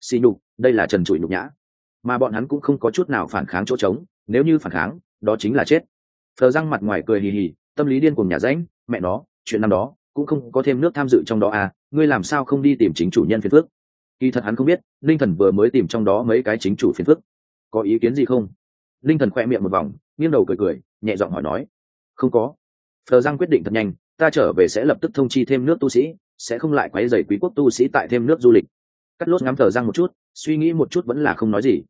Xì nhục, đây là trần trụi nhục nhã. Mà bọn hắn cũng không có chút nào phản kháng chỗ trống nếu như phản kháng, đó chính là chết. Phờ răng mặt ngoài cười hì hì, tâm lý điên cùng nhà ránh mẹ nó, chuyện năm đó, cũng không có thêm nước tham dự trong đó à ngươi làm sao không đi tìm chính chủ nhân phiền phước kỳ thật hắn không biết, linh thần vừa mới tìm trong đó mấy cái chính chủ phiền phước có ý kiến gì không? Linh thần khoe miệng một vòng, nghiêng đầu cười cười, nhẹ giọng hỏi nói. Không có. Phờ răng quyết định thật nhanh, ta trở về sẽ lập tức thông chi thêm nước tu sĩ, sẽ không lại quấy dày quý quốc tu sĩ tại thêm nước du lịch. Cắt lốt ngắm thờ răng một chút, suy nghĩ một chút vẫn là không nói gì.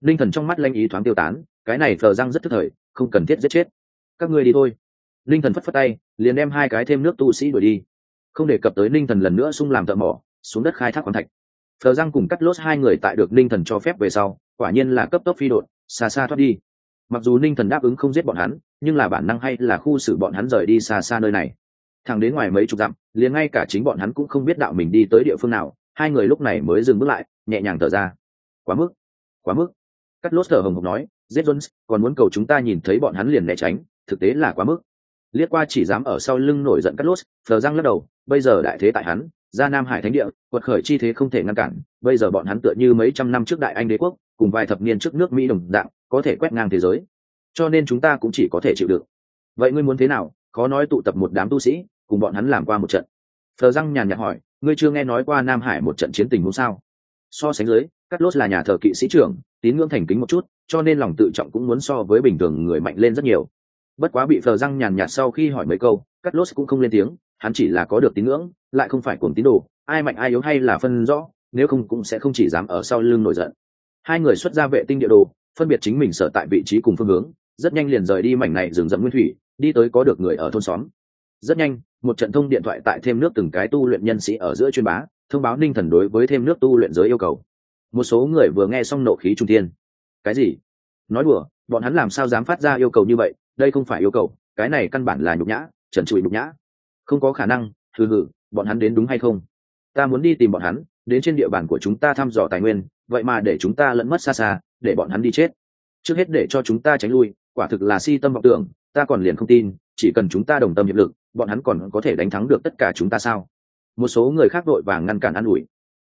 Linh thần trong mắt lanh ý thoáng tiêu tán cái này thờ răng rất thức thời, không cần thiết giết chết. Các ngươi đi thôi. Linh thần phất phất tay, liền đem hai cái thêm nước tu sĩ đuổi đi. Không đề cập tới linh thần lần nữa xung làm thợ mỏ, xuống đất khai thác khoáng thạch. Thờ răng cùng cắt lốt hai người tại được linh thần cho phép về sau, quả nhiên là cấp tốc phi đột, xa xa thoát đi. Mặc dù ninh thần đáp ứng không giết bọn hắn, nhưng là bản năng hay là khu xử bọn hắn rời đi xa xa nơi này. Thẳng đến ngoài mấy chục dặm, liền ngay cả chính bọn hắn cũng không biết đạo mình đi tới địa phương nào, hai người lúc này mới dừng bước lại, nhẹ nhàng thở ra. Quá mức quá mức. Cắt lốt thở hồng hộc nói giết jones, còn muốn cầu chúng ta nhìn thấy bọn hắn liền né tránh, thực tế là quá mức. Liếc qua chỉ dám ở sau lưng nổi giận cắt lốt, thờ răng lắc đầu, bây giờ đại thế tại hắn, ra nam hải thánh địa, quật khởi chi thế không thể ngăn cản, bây giờ bọn hắn tựa như mấy trăm năm trước đại anh đế quốc, cùng vài thập niên trước nước mỹ đồng dạng, có thể quét ngang thế giới. Cho nên chúng ta cũng chỉ có thể chịu đựng. Vậy ngươi muốn thế nào? Khó nói tụ tập một đám tu sĩ, cùng bọn hắn làm qua một trận. Thờ răng nhàn nhạt hỏi, ngươi chưa nghe nói qua nam hải một trận chiến tình huống sao? So sánh dưới cắt lốt là nhà thờ kỵ sĩ trưởng, tín ngưỡng thành kính một chút, cho nên lòng tự trọng cũng muốn so với bình thường người mạnh lên rất nhiều. Bất quá bị phờ răng nhàn nhạt sau khi hỏi mấy câu cắt lốt cũng không lên tiếng, hắn chỉ là có được tín ngưỡng, lại không phải cuồng tín đồ, ai mạnh ai yếu hay là phân rõ, nếu không cũng sẽ không chỉ dám ở sau lưng nổi giận. Hai người xuất ra vệ tinh địa đồ, phân biệt chính mình sở tại vị trí cùng phương hướng, rất nhanh liền rời đi mảnh này rừng rậm nguyên thủy, đi tới có được người ở thôn xóm. Rất nhanh, một trận thông điện thoại tại thêm nước từng cái tu luyện nhân sĩ ở giữa chuyên bá, thông báo ninh thần đối với thêm nước tu luyện giới yêu cầu một số người vừa nghe xong nộ khí trung thiên. cái gì? Nói đùa, bọn hắn làm sao dám phát ra yêu cầu như vậy? Đây không phải yêu cầu, cái này căn bản là nhục nhã, trần trụi nhục nhã. Không có khả năng, hừ hừ, bọn hắn đến đúng hay không? Ta muốn đi tìm bọn hắn, đến trên địa bàn của chúng ta thăm dò tài nguyên, vậy mà để chúng ta lẫn mất xa xa, để bọn hắn đi chết. Trước hết để cho chúng ta tránh lui, quả thực là si tâm vọng tưởng, ta còn liền không tin, chỉ cần chúng ta đồng tâm hiệp lực, bọn hắn còn có thể đánh thắng được tất cả chúng ta sao? Một số người khác đội vàng ngăn cản an ủi.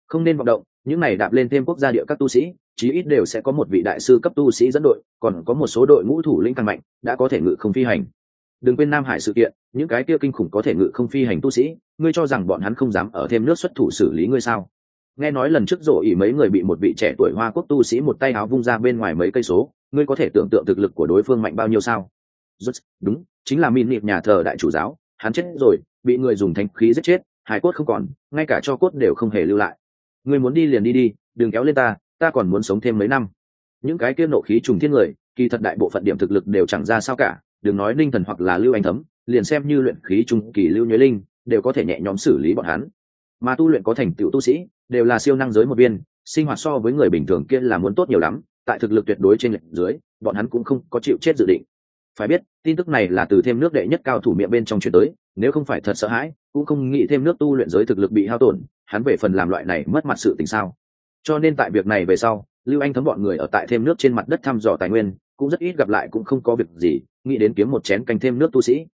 Không nên vọng động những này đạp lên thêm quốc gia địa các tu sĩ chí ít đều sẽ có một vị đại sư cấp tu sĩ dẫn đội còn có một số đội ngũ thủ lĩnh càng mạnh đã có thể ngự không phi hành. Đừng quên nam hải sự kiện những cái kia kinh khủng có thể ngự không phi hành tu sĩ ngươi cho rằng bọn hắn không dám ở thêm nước xuất thủ xử lý ngươi sao? Nghe nói lần trước rổ ỉ mấy người bị một vị trẻ tuổi hoa quốc tu sĩ một tay áo vung ra bên ngoài mấy cây số ngươi có thể tưởng tượng thực lực của đối phương mạnh bao nhiêu sao? Rút, đúng chính là min nịp nhà thờ đại chủ giáo hắn chết rồi bị người dùng thanh khí giết chết hải cốt không còn ngay cả cho cốt đều không hề lưu lại ngươi muốn đi liền đi đi, đừng kéo lên ta ta còn muốn sống thêm mấy năm. Những cái kia nộ khí trùng thiên người, kỳ thật đại bộ phận điểm thực lực đều chẳng ra sao cả, đừng nói ninh thần hoặc là lưu anh thấm, liền xem như luyện khí trung kỳ lưu nhuế linh, đều có thể nhẹ nhõm xử lý bọn hắn. Mà tu luyện có thành tựu tu sĩ, đều là siêu năng giới một viên, sinh hoạt so với người bình thường kia là muốn tốt nhiều lắm, tại thực lực tuyệt đối trên lệnh dưới, bọn hắn cũng không có chịu chết dự định. Phải biết, tin tức này là từ thêm nước đệ nhất cao thủ miệng bên trong chuyển tới, nếu không phải thật sợ hãi, cũng không nghĩ thêm nước tu luyện giới thực lực bị hao tổn hắn về phần làm loại này mất mặt sự tình sao? Cho nên tại việc này về sau lưu anh thấm bọn người ở tại thêm nước trên mặt đất thăm dò tài nguyên cũng rất ít gặp lại cũng không có việc gì nghĩ đến kiếm một chén canh thêm nước tu sĩ.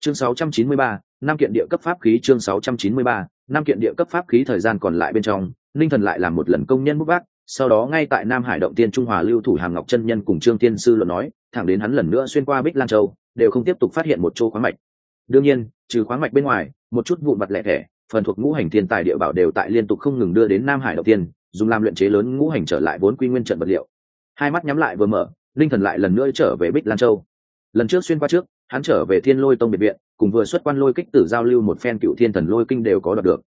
Chương 693, năm kiện địa cấp pháp khí chương 693, năm kiện địa cấp pháp khí thời gian còn lại bên trong linh thần lại làm một lần công nhân bút bác sau đó ngay tại nam hải động tiên trung hòa lưu thủ hàng ngọc chân nhân cùng trương tiên sư luận nói thẳng đến hắn lần nữa xuyên qua bích lan châu đều không tiếp tục phát hiện một chỗ khoáng mạch. Đương nhiên trừ khoáng mạch bên ngoài một chút vụn vặt lẻ thẻ phần thuộc ngũ hành thiên tài địa bảo đều tại liên tục không ngừng đưa đến nam hải động tiên dùng làm luyện chế lớn ngũ hành trở lại vốn quy nguyên trận vật liệu. Hai mắt nhắm lại vừa mở, linh thần lại lần nữa trở về bích lan châu. Lần trước xuyên qua trước, hắn trở về thiên lôi tông biệt viện, cùng vừa xuất quan lôi kích tử giao lưu một phen cựu thiên thần lôi kinh đều có đọc được.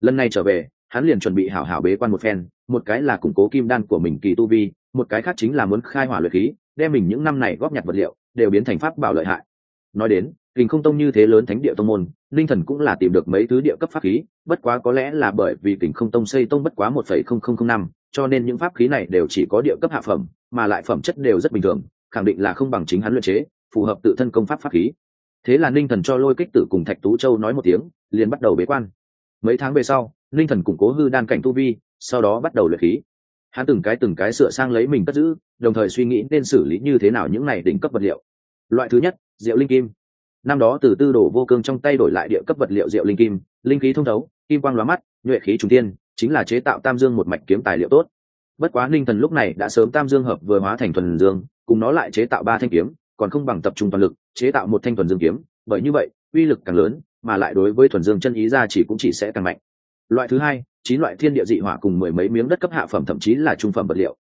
Lần này trở về, hắn liền chuẩn bị hảo hảo bế quan một phen, một cái là củng cố kim đan của mình kỳ tu vi, một cái khác chính là muốn khai hỏa luyện khí, đem mình những năm này góp nhặt vật liệu, đều biến thành pháp bảo lợi hại. Nói đến hình không tông như thế lớn thánh địa tông môn, linh thần cũng là tìm được mấy thứ địa cấp pháp khí, bất quá có lẽ là bởi vì kình không tông xây tông bất quá một phẩy không không không năm, cho nên những pháp khí này đều chỉ có địa cấp hạ phẩm, mà lại phẩm chất đều rất bình thường, khẳng định là không bằng chính hắn luyện chế, phù hợp tự thân công pháp pháp khí. Thế là ninh thần cho lôi kích tử cùng thạch tú châu nói một tiếng, liền bắt đầu bế quan. Mấy tháng về sau ninh thần củng cố hư đan cảnh tu vi, sau đó bắt đầu luyện khí. Hắn từng cái từng cái sửa sang lấy mình cất giữ, đồng thời suy nghĩ nên xử lý như thế nào những này đỉnh cấp vật liệu. Loại thứ nhất rượu linh kim năm đó từ tư đồ vô cương trong tay đổi lại địa cấp vật liệu rượu linh kim, linh khí thông thấu, kim quang lóa mắt, nhuệ khí trung tiên chính là chế tạo tam dương một mạch kiếm tài liệu tốt. Bất quá ninh thần lúc này đã sớm tam dương hợp vừa hóa thành thuần dương, cùng nó lại chế tạo ba thanh kiếm, còn không bằng tập trung toàn lực, chế tạo một thanh thuần dương kiếm. Bởi như vậy, uy lực càng lớn, mà lại đối với thuần dương chân ý ra chỉ cũng chỉ sẽ càng mạnh. Loại thứ hai, chín loại thiên địa dị hỏa cùng mười mấy miếng đất cấp hạ phẩm thậm chí là trung phẩm vật liệu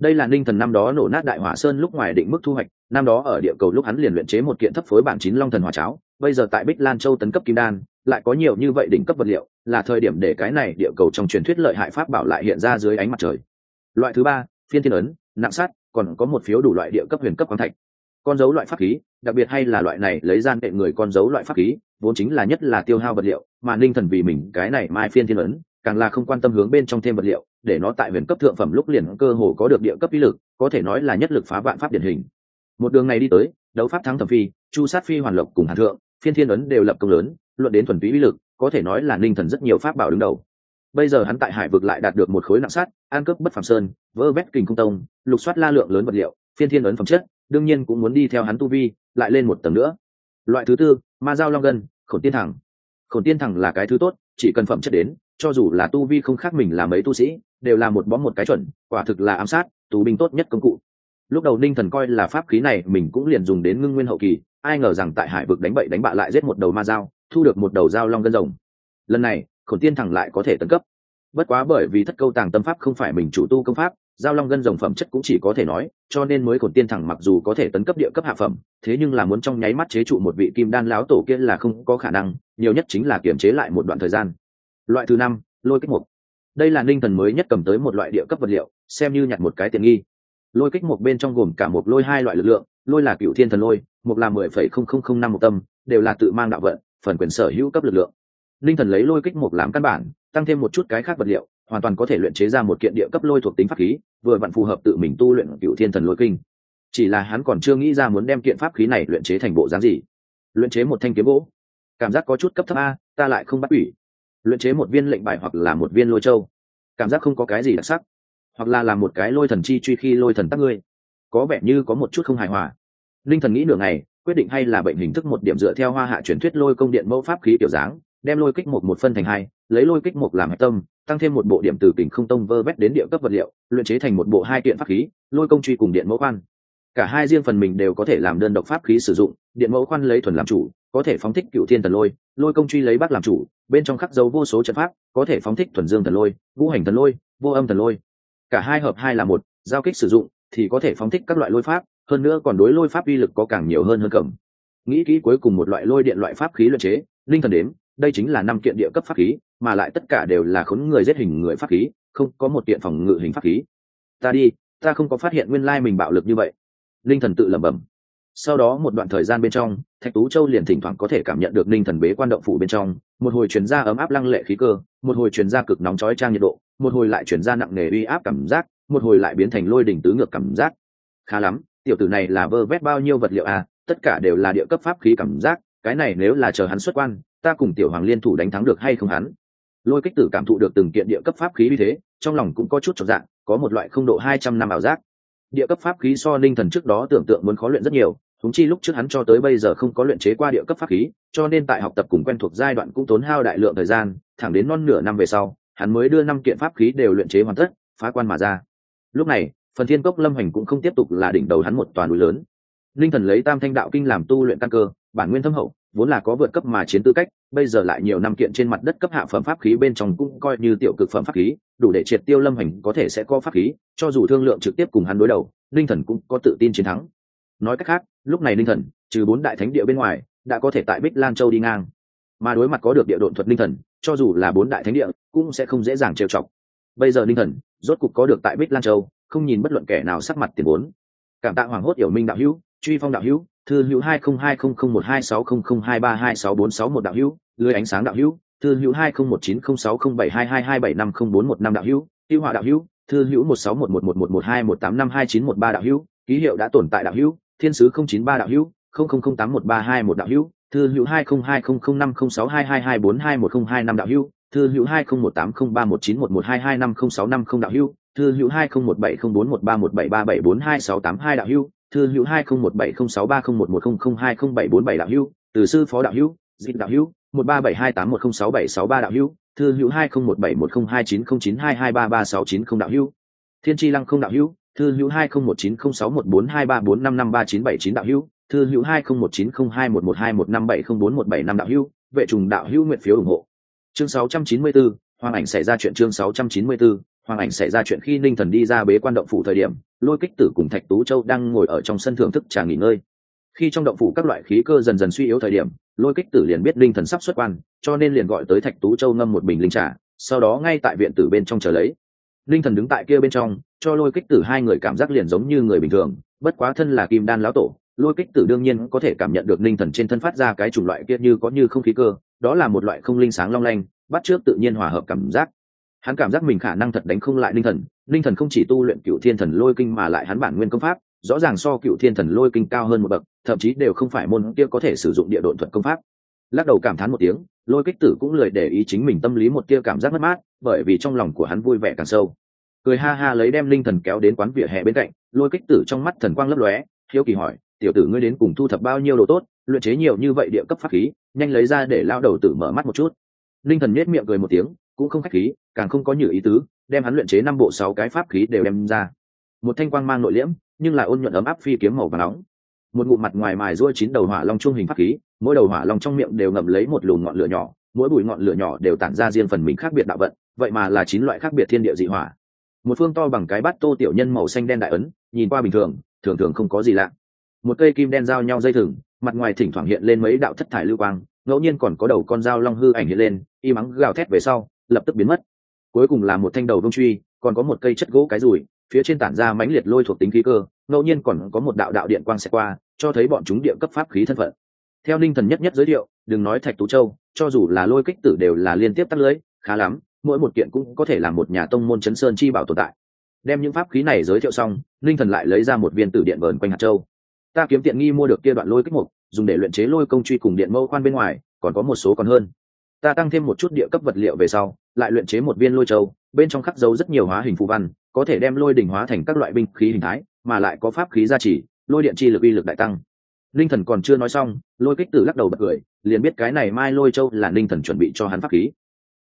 đây là ninh thần năm đó nổ nát đại hỏa sơn lúc ngoài định mức thu hoạch, năm đó ở địa cầu lúc hắn liền luyện chế một kiện thấp phối bản chín long thần hỏa cháo, bây giờ tại bích lan châu tấn cấp kim đan, lại có nhiều như vậy đỉnh cấp vật liệu, là thời điểm để cái này địa cầu trong truyền thuyết lợi hại pháp bảo lại hiện ra dưới ánh mặt trời. Loại thứ ba, phiên thiên ấn, nặng sát, còn có một phiếu đủ loại địa cấp huyền cấp khoáng thạch. Con dấu loại pháp khí, đặc biệt hay là loại này lấy gian kệ người con dấu loại pháp khí, vốn chính là nhất là tiêu hao vật liệu, mà ninh thần vì mình cái này mai phiên thiên ấn càng là không quan tâm hướng bên trong thêm vật liệu, để nó tại huyền cấp thượng phẩm lúc liền cơ hồ có được địa cấp ý lực, có thể nói là nhất lực phá vạn pháp điển hình. Một đường này đi tới, đấu pháp thắng thẩm phi, chu sát phi hoàn lộc cùng hàn thượng, phiên thiên ấn đều lập công lớn, luận đến thuần túy uy lực, có thể nói là ninh thần rất nhiều pháp bảo đứng đầu. Bây giờ hắn tại hải vực lại đạt được một khối nặng sát, an cướp bất phàm sơn, vơ vét kình công tông, lục soát la lượng lớn vật liệu, phiên thiên ấn phẩm chất, đương nhiên cũng muốn đi theo hắn tu vi, lại lên một tầng nữa. Loại thứ tư, ma giao long gân, khổn tiên thẳng. Khổn tiên thẳng là cái thứ tốt, chỉ cần phẩm chất đến cho dù là tu vi không khác mình là mấy tu sĩ, đều là một bóng một cái chuẩn, quả thực là ám sát, tù binh tốt nhất công cụ. Lúc đầu ninh thần coi là pháp khí này mình cũng liền dùng đến ngưng nguyên hậu kỳ, ai ngờ rằng tại hải vực đánh bậy đánh bạ lại giết một đầu ma dao, thu được một đầu dao long gân rồng. Lần này, khổn tiên thẳng lại có thể tấn cấp. Bất quá bởi vì thất câu tàng tâm pháp không phải mình chủ tu công pháp giao long gân rồng phẩm chất cũng chỉ có thể nói, cho nên mới cổn tiên thẳng mặc dù có thể tấn cấp địa cấp hạ phẩm, thế nhưng là muốn trong nháy mắt chế trụ một vị kim đan láo tổ kia là không có khả năng, nhiều nhất chính là kiềm chế lại một đoạn thời gian loại thứ năm, lôi kích mục. Đây là ninh thần mới nhất cầm tới một loại địa cấp vật liệu, xem như nhặt một cái tiện nghi. Lôi kích mục bên trong gồm cả một lôi hai loại lực lượng, lôi là cựu thiên thần lôi một là mười phẩy không không không năm một tâm, đều là tự mang đạo vận, phần quyền sở hữu cấp lực lượng. Ninh thần lấy lôi kích mục làm căn bản, tăng thêm một chút cái khác vật liệu, hoàn toàn có thể luyện chế ra một kiện địa cấp lôi thuộc tính pháp khí, vừa vặn phù hợp tự mình tu luyện cựu thiên thần lôi kinh. Chỉ là hắn còn chưa nghĩ ra muốn đem kiện pháp khí này luyện chế thành bộ dáng gì. Luyện chế một thanh kiếm gỗ. Cảm giác có chút cấp thấp a, ta lại không bắt ủy luyện chế một viên lệnh bài hoặc là một viên lôi châu. Cảm giác không có cái gì đặc sắc. Hoặc là làm một cái lôi thần chi truy khi lôi thần tắc ngươi. Có vẻ như có một chút không hài hòa. Linh thần nghĩ nửa ngày, quyết định hay là bệnh hình thức một điểm dựa theo hoa hạ truyền thuyết lôi công điện mẫu pháp khí kiểu dáng, đem lôi kích một một phân thành hai, lấy lôi kích một làm hạch tâm, tăng thêm một bộ điểm từ tỉnh không tông vơ vét đến địa cấp vật liệu, luyện chế thành một bộ hai kiện pháp khí, lôi công truy cùng điện mẫu khoan. Cả hai riêng phần mình đều có thể làm đơn độc pháp khí sử dụng, điện mẫu khoan lấy thuần làm chủ, có thể phóng thích cựu thiên thần lôi lôi công truy lấy bác làm chủ bên trong khắc dấu vô số trận pháp, có thể phóng thích thuần dương thần lôi, ngũ hành thần lôi, vô âm thần lôi. Cả hai hợp hai là một, giao kích sử dụng thì có thể phóng thích các loại lôi pháp, hơn nữa còn đối lôi pháp uy lực có càng nhiều hơn hơn cầm. Nghĩ kỹ cuối cùng một loại lôi điện loại pháp khí luyện chế, linh thần đếm, đây chính là năm kiện địa cấp pháp khí, mà lại tất cả đều là khốn người giết hình người pháp khí, không có một kiện phòng ngự hình pháp khí. Ta đi, ta không có phát hiện nguyên lai mình bạo lực như vậy. Linh thần tự lẩm bẩm sau đó một đoạn thời gian bên trong, thạch tú châu liền thỉnh thoảng có thể cảm nhận được ninh thần bế quan động phủ bên trong, một hồi chuyển ra ấm áp lăng lệ khí cơ, một hồi chuyển ra cực nóng chói trang nhiệt độ, một hồi lại chuyển ra nặng nề uy áp cảm giác, một hồi lại biến thành lôi đỉnh tứ ngược cảm giác. Khá lắm, tiểu tử này là vơ vét bao nhiêu vật liệu à tất cả đều là địa cấp pháp khí cảm giác, cái này nếu là chờ hắn xuất quan, ta cùng tiểu hoàng liên thủ đánh thắng được hay không hắn? Lôi kích tử cảm thụ được từng kiện địa cấp pháp khí như thế, trong lòng cũng có chút trọn dạng có một loại không độ hai trăm năm ảo giác. Địa cấp pháp khí so ninh thần trước đó tưởng tượng muốn khó luyện rất nhiều thống chi lúc trước hắn cho tới bây giờ không có luyện chế qua địa cấp pháp khí, cho nên tại học tập cùng quen thuộc giai đoạn cũng tốn hao đại lượng thời gian, thẳng đến non nửa năm về sau, hắn mới đưa năm kiện pháp khí đều luyện chế hoàn tất, phá quan mà ra. Lúc này, phần thiên cốc lâm hành cũng không tiếp tục là đỉnh đầu hắn một toàn núi lớn. Linh thần lấy tam thanh đạo kinh làm tu luyện căn cơ, bản nguyên thâm hậu, vốn là có vượt cấp mà chiến tư cách, bây giờ lại nhiều năm kiện trên mặt đất cấp hạ phẩm pháp khí bên trong cũng coi như tiểu cực phẩm pháp khí, đủ để triệt tiêu lâm hành có thể sẽ có pháp khí, cho dù thương lượng trực tiếp cùng hắn đối đầu, linh thần cũng có tự tin chiến thắng nói cách khác, lúc này linh thần, trừ bốn đại thánh địa bên ngoài, đã có thể tại bích lan châu đi ngang. Mà đối mặt có được địa độn thuật linh thần, cho dù là bốn đại thánh địa, cũng sẽ không dễ dàng trêu chọc. Bây giờ linh thần, rốt cục có được tại bích lan châu, không nhìn bất luận kẻ nào sắc mặt tiền vốn. Cảm tạ hoàng hốt hiểu minh đạo hữu, truy phong đạo hữu, thư hữu hai không hai không không một hai sáu không không hai ba hai sáu bốn sáu một đạo hữu, lưới ánh sáng đạo hữu, thư hữu hai không một chín không sáu không bảy hai hai hai bảy năm không bốn một năm đạo hữu, tiêu hòa đạo hữu, thư hữu một sáu một một một một một hai một tám năm hai chín một ba đạo hữu, ký hiệu đã tồn tại đạo hữu thiên sứ không chín ba đạo hữu không không không tám một ba hai một đạo hữu thư hữu hai không hai không không năm không sáu hai hai hai bốn hai một không hai năm đạo hữu thư hữu hai không một tám không ba một chín một một hai hai năm không sáu năm không đạo hữu thư hữu hai không một bảy không bốn một ba một bảy ba bảy bốn hai sáu tám hai đạo hữu thư hữu hai không một bảy không sáu ba không một một không không hai không bảy bốn bảy đạo hữu từ sư phó đạo hữu dịch đạo hữu một ba bảy hai tám một không sáu bảy sáu ba đạo hữu thư hữu hai không một bảy một không hai chín không chín hai hai ba ba sáu chín không đạo hữu thiên tri lăng không đạo hữu thư hữu hai không một chín không sáu một bốn hai ba bốn năm năm ba chín bảy chín đạo hữu. Thư hữu hai không một chín không hai một một hai một năm bảy không bốn một bảy năm đạo hữu. Vệ trùng đạo hữu nguyện phiếu ủng hộ. Chương sáu trăm chín mươi bốn, hoàng ảnh xảy ra chuyện chương sáu trăm chín mươi bốn, hoàng ảnh xảy ra chuyện khi ninh thần đi ra bế quan động phủ thời điểm, lôi kích tử cùng thạch tú châu đang ngồi ở trong sân thưởng thức trà nghỉ ngơi. Khi trong động phủ các loại khí cơ dần dần suy yếu thời điểm, lôi kích tử liền biết ninh thần sắp xuất quan, cho nên liền gọi tới thạch tú châu ngâm một bình linh trà, sau đó ngay tại viện tử bên trong chờ lấy linh thần đứng tại kia bên trong, cho lôi kích tử hai người cảm giác liền giống như người bình thường, bất quá thân là kim đan lão tổ, lôi kích tử đương nhiên có thể cảm nhận được linh thần trên thân phát ra cái chủng loại kia như có như không khí cơ, đó là một loại không linh sáng long lanh, bắt trước tự nhiên hòa hợp cảm giác. Hắn cảm giác mình khả năng thật đánh không lại linh thần linh thần không chỉ tu luyện cựu thiên thần lôi kinh mà lại hắn bản nguyên công pháp, rõ ràng so cựu thiên thần lôi kinh cao hơn một bậc, thậm chí đều không phải môn kia có thể sử dụng địa độn thuật công pháp lắc đầu cảm thán một tiếng, lôi kích tử cũng lười để ý chính mình tâm lý một kia cảm giác mất mát, bởi vì trong lòng của hắn vui vẻ càng sâu. Cười ha ha lấy đem linh thần kéo đến quán vỉa hè bên cạnh, lôi kích tử trong mắt thần quang lấp lóe, hiếu kỳ hỏi, tiểu tử ngươi đến cùng thu thập bao nhiêu đồ tốt, luyện chế nhiều như vậy địa cấp pháp khí, nhanh lấy ra để lao đầu tử mở mắt một chút. Linh thần nhếch miệng cười một tiếng, cũng không khách khí, càng không có nhiều ý tứ, đem hắn luyện chế năm bộ sáu cái pháp khí đều đem ra. Một thanh quang mang nội liễm, nhưng lại ôn nhuận ấm áp phi kiếm màu và nóng một ngụm mặt ngoài mài ruôi chín đầu hỏa long trung hình pháp khí, mỗi đầu hỏa long trong miệng đều ngậm lấy một lùm ngọn lửa nhỏ, mỗi bụi ngọn lửa nhỏ đều tản ra riêng phần mình khác biệt đạo vận, vậy mà là chín loại khác biệt thiên địa dị hỏa. Một phương to bằng cái bát tô tiểu nhân màu xanh đen đại ấn, nhìn qua bình thường thường thường không có gì lạ. Một cây kim đen giao nhau dây thừng, mặt ngoài thỉnh thoảng hiện lên mấy đạo thất thải lưu quang, ngẫu nhiên còn có đầu con dao long hư ảnh hiện lên, y mắng gào thét về sau, lập tức biến mất. Cuối cùng là một thanh đầu vông truy, còn có một cây chất gỗ cái rùi phía trên tản ra mãnh liệt lôi thuộc tính khí cơ, ngẫu nhiên còn có một đạo đạo điện quang xẹt qua, cho thấy bọn chúng địa cấp pháp khí thân phận. Theo ninh thần nhất nhất giới thiệu, đừng nói thạch tú châu, cho dù là lôi kích tử đều là liên tiếp tắt lưới, khá lắm, mỗi một kiện cũng có thể là một nhà tông môn chấn sơn chi bảo tồn tại. Đem những pháp khí này giới thiệu xong, ninh thần lại lấy ra một viên tử điện vờn quanh hạt châu. Ta kiếm tiện nghi mua được kia đoạn lôi kích mục, dùng để luyện chế lôi công truy cùng điện mâu khoan bên ngoài, còn có một số còn hơn. Ta tăng thêm một chút địa cấp vật liệu về sau, lại luyện chế một viên lôi châu bên trong khắc dấu rất nhiều hóa hình phù văn, có thể đem lôi đỉnh hóa thành các loại binh khí hình thái, mà lại có pháp khí gia trì, lôi điện chi lực uy lực đại tăng. Linh thần còn chưa nói xong, lôi kích tử lắc đầu bật cười, liền biết cái này mai lôi châu là linh thần chuẩn bị cho hắn pháp khí.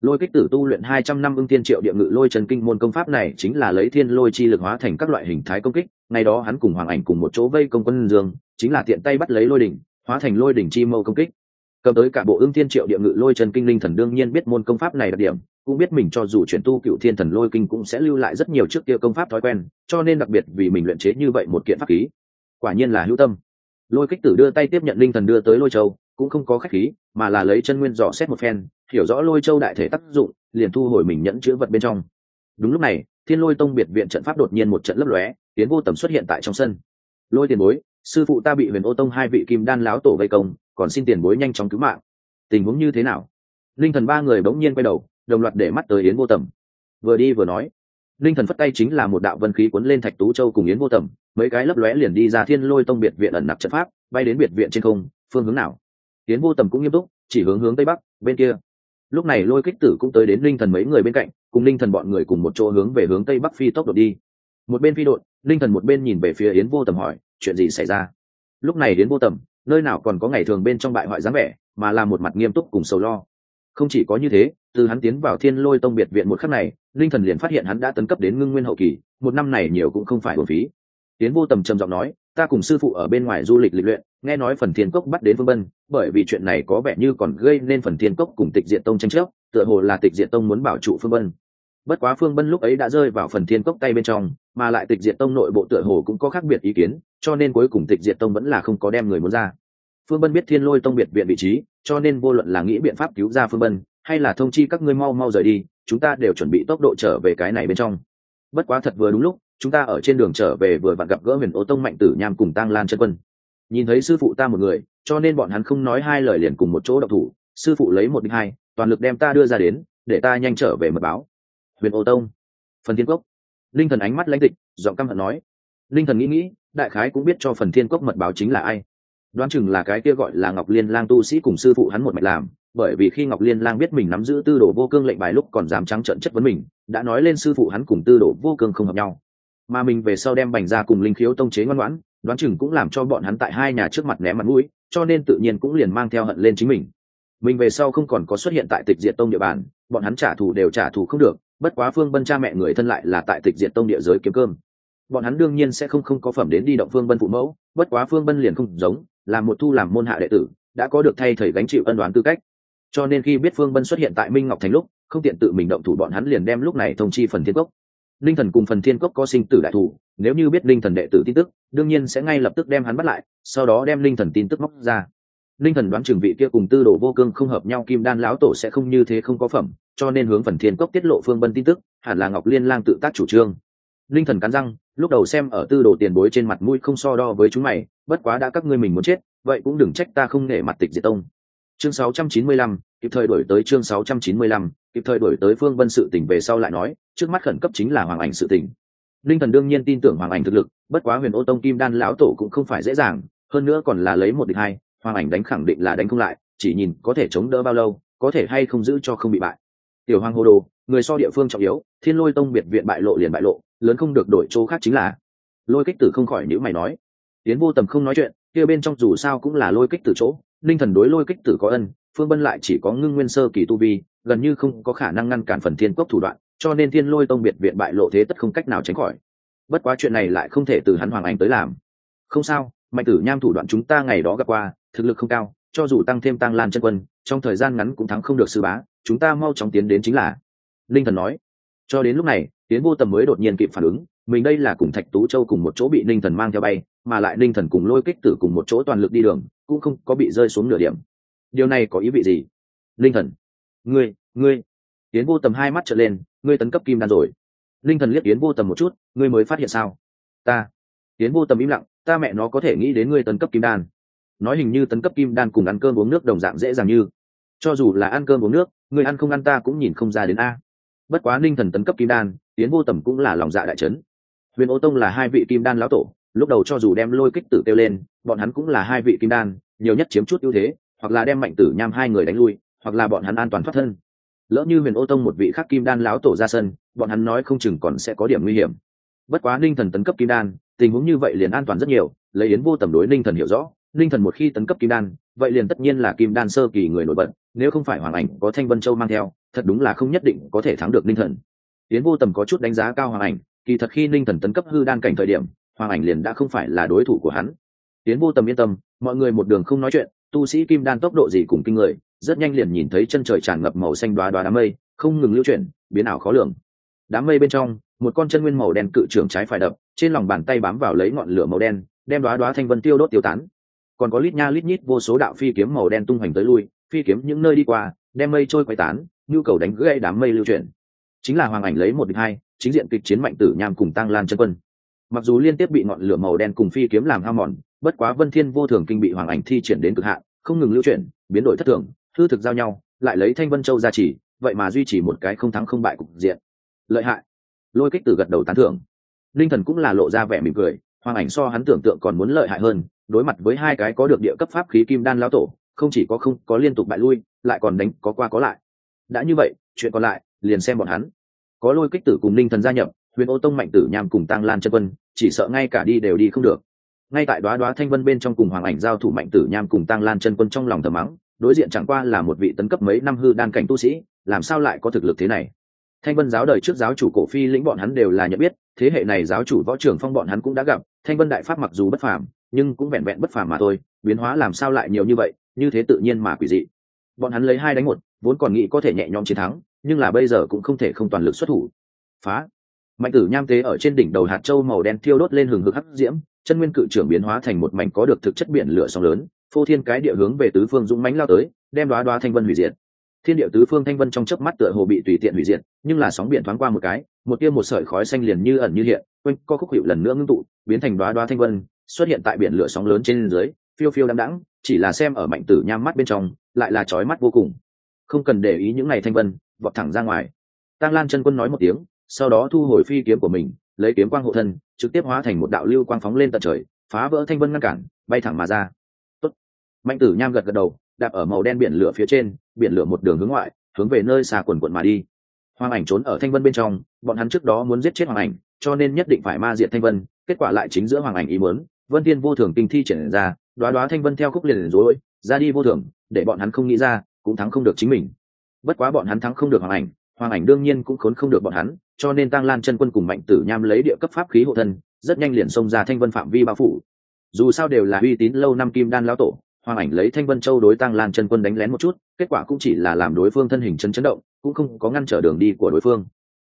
Lôi kích tử tu luyện hai trăm năm ưng tiên triệu địa ngự lôi trần kinh môn công pháp này chính là lấy thiên lôi chi lực hóa thành các loại hình thái công kích, ngày đó hắn cùng hoàng ảnh cùng một chỗ vây công quân dương, chính là tiện tay bắt lấy lôi đỉnh, hóa thành lôi đỉnh chi mâu công kích. Cầm tới cả bộ ưng tiên triệu địa ngự lôi trần kinh linh thần đương nhiên biết môn công pháp này đặc điểm cũng biết mình cho dù chuyển tu cựu thiên thần lôi kinh cũng sẽ lưu lại rất nhiều trước kia công pháp thói quen, cho nên đặc biệt vì mình luyện chế như vậy một kiện pháp khí. Quả nhiên là hữu tâm. Lôi kích tử đưa tay tiếp nhận linh thần đưa tới lôi châu, cũng không có khách khí, mà là lấy chân nguyên dò xét một phen, hiểu rõ lôi châu đại thể tác dụng, liền thu hồi mình nhẫn chữ vật bên trong. Đúng lúc này, thiên lôi tông biệt viện trận pháp đột nhiên một trận lấp lóe, tiến vô tầm xuất hiện tại trong sân. Lôi tiền bối, sư phụ ta bị huyền ô tông hai vị kim đan láo tổ vây công, còn xin tiền bối nhanh chóng cứu mạng. Tình huống như thế nào? Linh thần ba người bỗng nhiên quay đầu đồng loạt để mắt tới yến vô tầm. Vừa đi vừa nói, linh thần phất tay chính là một đạo vân khí cuốn lên thạch tú châu cùng yến vô tầm, mấy cái lấp lóe liền đi ra thiên lôi tông biệt viện ẩn nặc trận pháp, bay đến biệt viện trên không, phương hướng nào? Yến vô tầm cũng nghiêm túc, chỉ hướng hướng tây bắc, bên kia. Lúc này lôi kích tử cũng tới đến linh thần mấy người bên cạnh, cùng linh thần bọn người cùng một chỗ hướng về hướng tây bắc phi tốc độ đi. Một bên phi đội, linh thần một bên nhìn về phía yến vô tầm hỏi, chuyện gì xảy ra? Lúc này yến vô tầm, nơi nào còn có ngày thường bên trong bại hoại dáng vẻ, mà là một mặt nghiêm túc cùng sầu lo không chỉ có như thế, từ hắn tiến vào thiên lôi tông biệt viện một khắc này, linh thần liền phát hiện hắn đã tấn cấp đến ngưng nguyên hậu kỳ, một năm này nhiều cũng không phải hồn phí. Tiến vô tầm trầm giọng nói, ta cùng sư phụ ở bên ngoài du lịch lịch luyện, nghe nói phần thiên cốc bắt đến vương bân, bởi vì chuyện này có vẻ như còn gây nên phần thiên cốc cùng tịch diện tông tranh chấp, tựa hồ là tịch diện tông muốn bảo trụ phương bân. Bất quá phương bân lúc ấy đã rơi vào phần thiên cốc tay bên trong, mà lại tịch diện tông nội bộ tựa hồ cũng có khác biệt ý kiến, cho nên cuối cùng tịch diện tông vẫn là không có đem người muốn ra phương bân biết thiên lôi tông biệt viện vị trí, cho nên vô luận là nghĩ biện pháp cứu ra phương bân, hay là thông chi các ngươi mau mau rời đi, chúng ta đều chuẩn bị tốc độ trở về cái này bên trong. Bất quá thật vừa đúng lúc, chúng ta ở trên đường trở về vừa vặn gặp gỡ huyền ô tông mạnh tử nham cùng tăng lan chân quân. Nhìn thấy sư phụ ta một người, cho nên bọn hắn không nói hai lời liền cùng một chỗ độc thủ, sư phụ lấy một đích hai, toàn lực đem ta đưa ra đến, để ta nhanh trở về mật báo. Huyền ô tông, phần thiên cốc. Linh thần ánh mắt lãnh tịch giọng căm hận nói. Linh thần nghĩ nghĩ, đại khái cũng biết cho phần thiên cốc mật báo chính là ai đoán chừng là cái kia gọi là ngọc liên lang tu sĩ cùng sư phụ hắn một mạch làm, bởi vì khi ngọc liên lang biết mình nắm giữ tư đồ vô cương lệnh bài lúc còn dám trắng trợn chất vấn mình, đã nói lên sư phụ hắn cùng tư đồ vô cương không hợp nhau. Mà mình về sau đem bành ra cùng linh khiếu tông chế ngoan ngoãn, đoán chừng cũng làm cho bọn hắn tại hai nhà trước mặt ném mặt mũi, cho nên tự nhiên cũng liền mang theo hận lên chính mình. Mình về sau không còn có xuất hiện tại tịch diệt tông địa bàn, bọn hắn trả thù đều trả thù không được, bất quá phương bân cha mẹ người thân lại là tại tịch diệt tông địa giới kiếm cơm. Bọn hắn đương nhiên sẽ không không có phẩm đến đi động phương bân phụ mẫu, bất quá phương bân liền không giống là một thu làm môn hạ đệ tử, đã có được thay thầy gánh chịu ân đoán tư cách. Cho nên khi biết phương bân xuất hiện tại minh ngọc thành lúc, không tiện tự mình động thủ bọn hắn liền đem lúc này thông chi phần thiên cốc. Linh thần cùng phần thiên cốc có sinh tử đại thủ, nếu như biết linh thần đệ tử tin tức, đương nhiên sẽ ngay lập tức đem hắn bắt lại, sau đó đem linh thần tin tức móc ra. Linh thần đoán trường vị kia cùng tư đồ vô cương không hợp nhau kim đan lão tổ sẽ không như thế không có phẩm, cho nên hướng phần thiên cốc tiết lộ phương bân tin tức, hẳn là ngọc liên lang tự tác chủ trương. Linh thần cắn răng, lúc đầu xem ở tư đồ tiền bối trên mặt mũi không so đo với chúng mày bất quá đã các ngươi mình muốn chết vậy cũng đừng trách ta không nể mặt tịch diệt tông. Chương 695, kịp thời đổi tới chương 695, kịp thời đổi tới phương vân sự tỉnh về sau lại nói trước mắt khẩn cấp chính là hoàng ảnh sự tỉnh linh thần đương nhiên tin tưởng hoàng ảnh thực lực bất quá huyền ô tông kim đan lão tổ cũng không phải dễ dàng hơn nữa còn là lấy một địch hai hoàng ảnh đánh khẳng định là đánh không lại chỉ nhìn có thể chống đỡ bao lâu có thể hay không giữ cho không bị bại. Tiểu hoàng hồ đồ người so địa phương trọng yếu thiên lôi tông biệt viện bại lộ liền bại lộ lớn không được đổi chỗ khác chính là. Lôi kích tử không khỏi nếu mày nói tiến vô tầm không nói chuyện, kia bên trong dù sao cũng là lôi kích tử chỗ, linh thần đối lôi kích tử có ân, phương bân lại chỉ có ngưng nguyên sơ kỳ tu vi, gần như không có khả năng ngăn cản phần thiên cốc thủ đoạn, cho nên thiên lôi tông biệt viện bại lộ thế tất không cách nào tránh khỏi. Bất quá chuyện này lại không thể từ hắn hoàng anh tới làm. Không sao, mạnh tử nham thủ đoạn chúng ta ngày đó gặp qua, thực lực không cao, cho dù tăng thêm tăng lan chân quân, trong thời gian ngắn cũng thắng không được sư bá, chúng ta mau chóng tiến đến chính là. Linh thần nói. Cho đến lúc này tiến vô tầm mới đột nhiên kịp phản ứng, mình đây là cùng thạch tú châu cùng một chỗ bị ninh thần mang theo bay mà lại ninh thần cùng lôi kích tử cùng một chỗ toàn lực đi đường, cũng không có bị rơi xuống nửa điểm. Điều này có ý vị gì? Ninh thần, ngươi ngươi. Tiến vô tầm hai mắt trở lên, ngươi tấn cấp kim đan rồi. Ninh thần liếc tiến vô tầm một chút, ngươi mới phát hiện sao? Ta. Tiến vô tầm im lặng, ta mẹ nó có thể nghĩ đến ngươi tấn cấp kim đan. Nói hình như tấn cấp kim đan cùng ăn cơm uống nước đồng dạng dễ dàng như. Cho dù là ăn cơm uống nước người ăn không ăn ta cũng nhìn không ra đến a. Bất quá ninh thần tấn cấp kim đan tiến vô tầm cũng là lòng dạ đại trấn huyền ô tông là hai vị kim đan lão tổ lúc đầu cho dù đem lôi kích tử kêu lên, bọn hắn cũng là hai vị kim đan, nhiều nhất chiếm chút ưu thế, hoặc là đem mạnh tử nham hai người đánh lui, hoặc là bọn hắn an toàn thoát thân. Lỡ như huyền ô tông một vị khác kim đan láo tổ ra sân, bọn hắn nói không chừng còn sẽ có điểm nguy hiểm. Bất quá ninh thần tấn cấp kim đan, tình huống như vậy liền an toàn rất nhiều, lấy yến vô tầm đối ninh thần hiểu rõ, ninh thần một khi tấn cấp kim đan, vậy liền tất nhiên là kim đan sơ kỳ người nổi bật, nếu không phải hoàng ảnh có thanh vân châu mang theo, thật đúng là không nhất định có thể thắng được ninh thần. Yến vô tầm có chút đánh giá cao hoàng ảnh, kỳ thật khi ninh thần tấn cấp hư đan cảnh thời điểm hoàng ảnh liền đã không phải là đối thủ của hắn. Tiến vô tầm yên tâm, mọi người một đường không nói chuyện, tu sĩ kim đan tốc độ gì cùng kinh người, rất nhanh liền nhìn thấy chân trời tràn ngập màu xanh đoá đoá đám mây, không ngừng lưu chuyển, biến ảo khó lường. Đám mây bên trong, một con chân nguyên màu đen cự trưởng trái phải đập, trên lòng bàn tay bám vào lấy ngọn lửa màu đen, đem đoá đoá thanh vân tiêu đốt tiêu tán. Còn có lít nha lít nhít vô số đạo phi kiếm màu đen tung hoành tới lui, phi kiếm những nơi đi qua, đem mây trôi quay tán, nhu cầu đánh gãy đám mây lưu chuyển. Chính là hoàng ảnh lấy một địch hai, chính diện kịch chiến mạnh tử nham cùng tăng lan chân quân mặc dù liên tiếp bị ngọn lửa màu đen cùng phi kiếm làm hao mòn, bất quá vân thiên vô thường kinh bị hoàng ảnh thi triển đến cực hạn, không ngừng lưu chuyển, biến đổi thất thường, hư thực giao nhau, lại lấy thanh vân châu ra chỉ, vậy mà duy trì một cái không thắng không bại cục diện. Lợi hại. Lôi kích từ gật đầu tán thưởng. Linh thần cũng là lộ ra vẻ mỉm cười, hoàng ảnh so hắn tưởng tượng còn muốn lợi hại hơn, đối mặt với hai cái có được địa cấp pháp khí kim đan lão tổ, không chỉ có không có liên tục bại lui, lại còn đánh có qua có lại. Đã như vậy, chuyện còn lại, liền xem bọn hắn. Có lôi kích tử cùng ninh thần gia nhập huyền ô tông mạnh tử nham cùng tăng lan chân vân chỉ sợ ngay cả đi đều đi không được. Ngay tại đoá đoá thanh vân bên trong cùng hoàng ảnh giao thủ mạnh tử nham cùng tăng lan chân quân trong lòng thờ mắng, đối diện chẳng qua là một vị tấn cấp mấy năm hư đan cảnh tu sĩ, làm sao lại có thực lực thế này? Thanh vân giáo đời trước giáo chủ cổ phi lĩnh bọn hắn đều là nhận biết, thế hệ này giáo chủ võ trưởng phong bọn hắn cũng đã gặp, thanh vân đại pháp mặc dù bất phàm, nhưng cũng vẹn vẹn bất phàm mà thôi, biến hóa làm sao lại nhiều như vậy, như thế tự nhiên mà quỷ dị. Bọn hắn lấy hai đánh một, vốn còn nghĩ có thể nhẹ nhõm chiến thắng, nhưng là bây giờ cũng không thể không toàn lực xuất thủ. Phá! Mạnh tử nham tế ở trên đỉnh đầu hạt châu màu đen thiêu đốt lên hừng hực hắc diễm, chân nguyên cự trưởng biến hóa thành một mảnh có được thực chất biển lửa sóng lớn, phô thiên cái địa hướng về tứ phương dũng mãnh lao tới, đem đoá đoá thanh vân hủy diệt. Thiên địa tứ phương thanh vân trong chớp mắt tựa hồ bị tùy tiện hủy diệt, nhưng là sóng biển thoáng qua một cái, một tia một sợi khói xanh liền như ẩn như hiện, quanh co khúc hiệu lần nữa ngưng tụ, biến thành đoá đoá thanh vân, xuất hiện tại biển lửa sóng lớn trên dưới, phiêu phiêu đăm đãng, chỉ là xem ở mạnh tử nham mắt bên trong, lại là chói mắt vô cùng. Không cần để ý những ngày thanh vân, vọt thẳng ra ngoài. Tăng lan chân quân nói một tiếng sau đó thu hồi phi kiếm của mình, lấy kiếm quang hộ thân, trực tiếp hóa thành một đạo lưu quang phóng lên tận trời, phá vỡ thanh vân ngăn cản, bay thẳng mà ra. Tốt. mạnh tử nham gật gật đầu, đạp ở màu đen biển lửa phía trên, biển lửa một đường hướng ngoại, hướng về nơi xa quần quận mà đi. Hoàng ảnh trốn ở thanh vân bên trong, bọn hắn trước đó muốn giết chết hoàng ảnh, cho nên nhất định phải ma diệt thanh vân, kết quả lại chính giữa hoàng ảnh ý muốn. Vân thiên vô thường kinh thi triển ra đoá đoá thanh vân theo khúc liền rối, ra đi vô thường, để bọn hắn không nghĩ ra, cũng thắng không được chính mình. Bất quá bọn hắn thắng không được hoàng ảnh hoàng ảnh đương nhiên cũng khốn không được bọn hắn, cho nên tăng lan chân quân cùng mạnh tử nham lấy địa cấp pháp khí hộ thân, rất nhanh liền xông ra thanh vân phạm vi bao phủ. Dù sao đều là uy tín lâu năm kim đan lão tổ, hoàng ảnh lấy thanh vân châu đối tăng lan chân quân đánh lén một chút, kết quả cũng chỉ là làm đối phương thân hình chân chấn động, cũng không có ngăn trở đường đi của đối phương.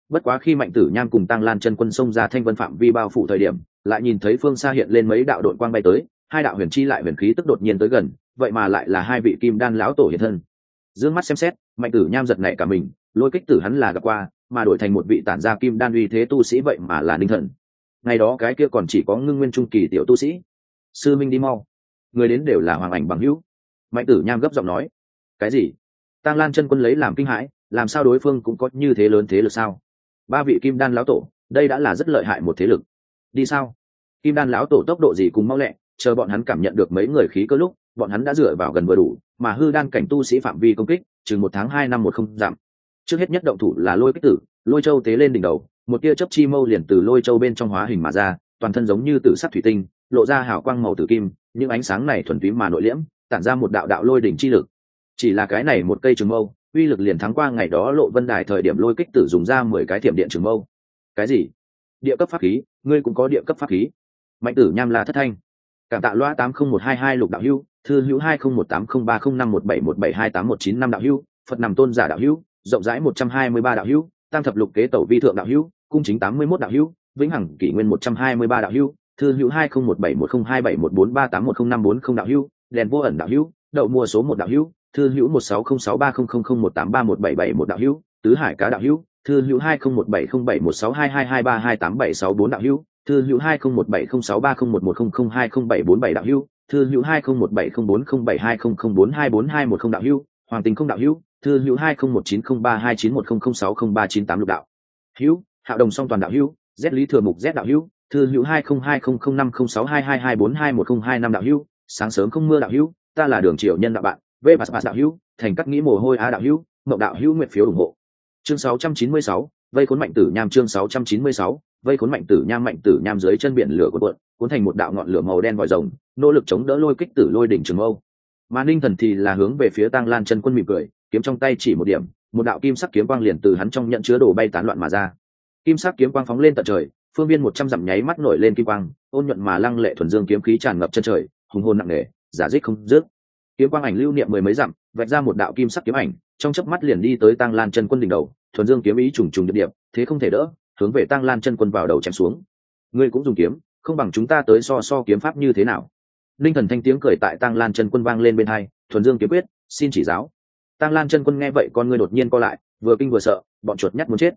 Bất quá khi mạnh tử nham cùng tăng lan chân quân xông ra thanh vân phạm vi bao phủ thời điểm, lại nhìn thấy phương xa hiện lên mấy đạo đội quang bay tới, hai đạo huyền chi lại huyền khí tức đột nhiên tới gần, vậy mà lại là hai vị kim đan lão tổ hiện thân. D mắt xem xét, mạnh tử nham giật nảy cả mình lôi kích tử hắn là gặp qua, mà đổi thành một vị tản gia kim đan uy thế tu sĩ vậy mà là ninh thần. Ngày đó cái kia còn chỉ có ngưng nguyên trung kỳ tiểu tu sĩ. Sư minh đi mau. Người đến đều là hoàng ảnh bằng hữu. Mạnh tử nham gấp giọng nói, cái gì? Tăng lan chân quân lấy làm kinh hãi, làm sao đối phương cũng có như thế lớn thế lực sao? Ba vị kim đan lão tổ, đây đã là rất lợi hại một thế lực. Đi sao? Kim đan lão tổ tốc độ gì cùng mau lẹ, chờ bọn hắn cảm nhận được mấy người khí cơ lúc, bọn hắn đã dựa vào gần vừa đủ, mà hư đan cảnh tu sĩ phạm vi công kích, chừng một tháng hai năm một không giảm trước hết nhất động thủ là lôi kích tử, lôi châu tế lên đỉnh đầu, một tia chấp chi mâu liền từ lôi châu bên trong hóa hình mà ra, toàn thân giống như từ sắt thủy tinh, lộ ra hào quang màu tử kim, những ánh sáng này thuần túy mà nội liễm, tản ra một đạo đạo lôi đỉnh chi lực. Chỉ là cái này một cây trường mâu, uy lực liền thắng qua ngày đó lộ vân đài thời điểm lôi kích tử dùng ra mười cái thiểm điện trường mâu. Cái gì? Địa cấp pháp khí, ngươi cũng có địa cấp pháp khí. Mạnh tử nham là thất thanh. Cảm tạ loa tám không một hai hai lục đạo hưu thư hữu hai không một tám không ba không năm một bảy một bảy hai tám một chín năm đạo hưu phật nằm tôn giả đạo hưu rộng rãi một trăm hai mươi ba đạo hưu tam thập lục kế tẩu vi thượng đạo hữu cung chính tám mươi mốt đạo hữu vĩnh hằng kỷ nguyên một trăm hai mươi ba đạo hữu thư hữu hai không một bảy một không hai bảy một bốn ba tám một không năm bốn không đạo hữu đèn vô ẩn đạo hữu đậu mua số một đạo hữu thư hữu một sáu không sáu ba không không không một tám ba một bảy bảy một đạo hữu tứ hải cá đạo hữu thư hữu hai không một bảy không bảy một sáu hai hai hai ba hai tám bảy sáu bốn đạo hữu thư hữu hai không một bảy không sáu ba không một một không không hai không bảy bốn bảy đạo hữu thư hữu hai không một bảy không bốn không bảy hai không không bốn hai bốn hai một không đạo hữu hoàng tình không đạo hữu thư hữu hai không một chín không ba hai chín một không không sáu không ba chín tám lục đạo. Hữu hạo đồng song toàn đạo hữu z lý thừa mục z đạo hữu thư hữu hai không hai không không năm không sáu hai hai hai bốn hai một không hai năm đạo hữu sáng sớm không mưa đạo hữu ta là đường triều nhân đạo bạn v bạt bạt đạo hữu thành cắt nghĩ mồ hôi á đạo hữu mậu đạo hữu nguyện phiếu ủng hộ. Chương 696, vây cuốn mạnh tử nham chương 696, vây cuốn mạnh tử nham mạnh tử nham dưới chân biển lửa của cuộn cuốn thành một đạo ngọn lửa màu đen vòi rồng nỗ lực chống đỡ lôi kích tử lôi đỉnh trường âu. Mà ninh thần thì là hướng về phía tăng lan chân quân mỉm cười kiếm trong tay chỉ một điểm, một đạo kim sắc kiếm quang liền từ hắn trong nhận chứa đồ bay tán loạn mà ra. Kim sắc kiếm quang phóng lên tận trời, phương viên một trăm dặm nháy mắt nổi lên kim quang, ôn nhuận mà lăng lệ thuần dương kiếm khí tràn ngập chân trời, hùng hồn nặng nề, giả dích không dứt. Kiếm quang ảnh lưu niệm mười mấy dặm, vạch ra một đạo kim sắc kiếm ảnh, trong chớp mắt liền đi tới tăng lan chân quân đỉnh đầu, thuần dương kiếm ý trùng trùng điệp điệp thế không thể đỡ, hướng về tăng lan chân quân vào đầu chém xuống. Ngươi cũng dùng kiếm, không bằng chúng ta tới so so kiếm pháp như thế nào? Linh thần thanh tiếng cười tại tăng lan chân quân vang lên bên hai, thuần dương kiếm quyết, xin chỉ giáo tăng lan chân quân nghe vậy con ngươi đột nhiên co lại, vừa kinh vừa sợ, bọn chuột nhắt muốn chết.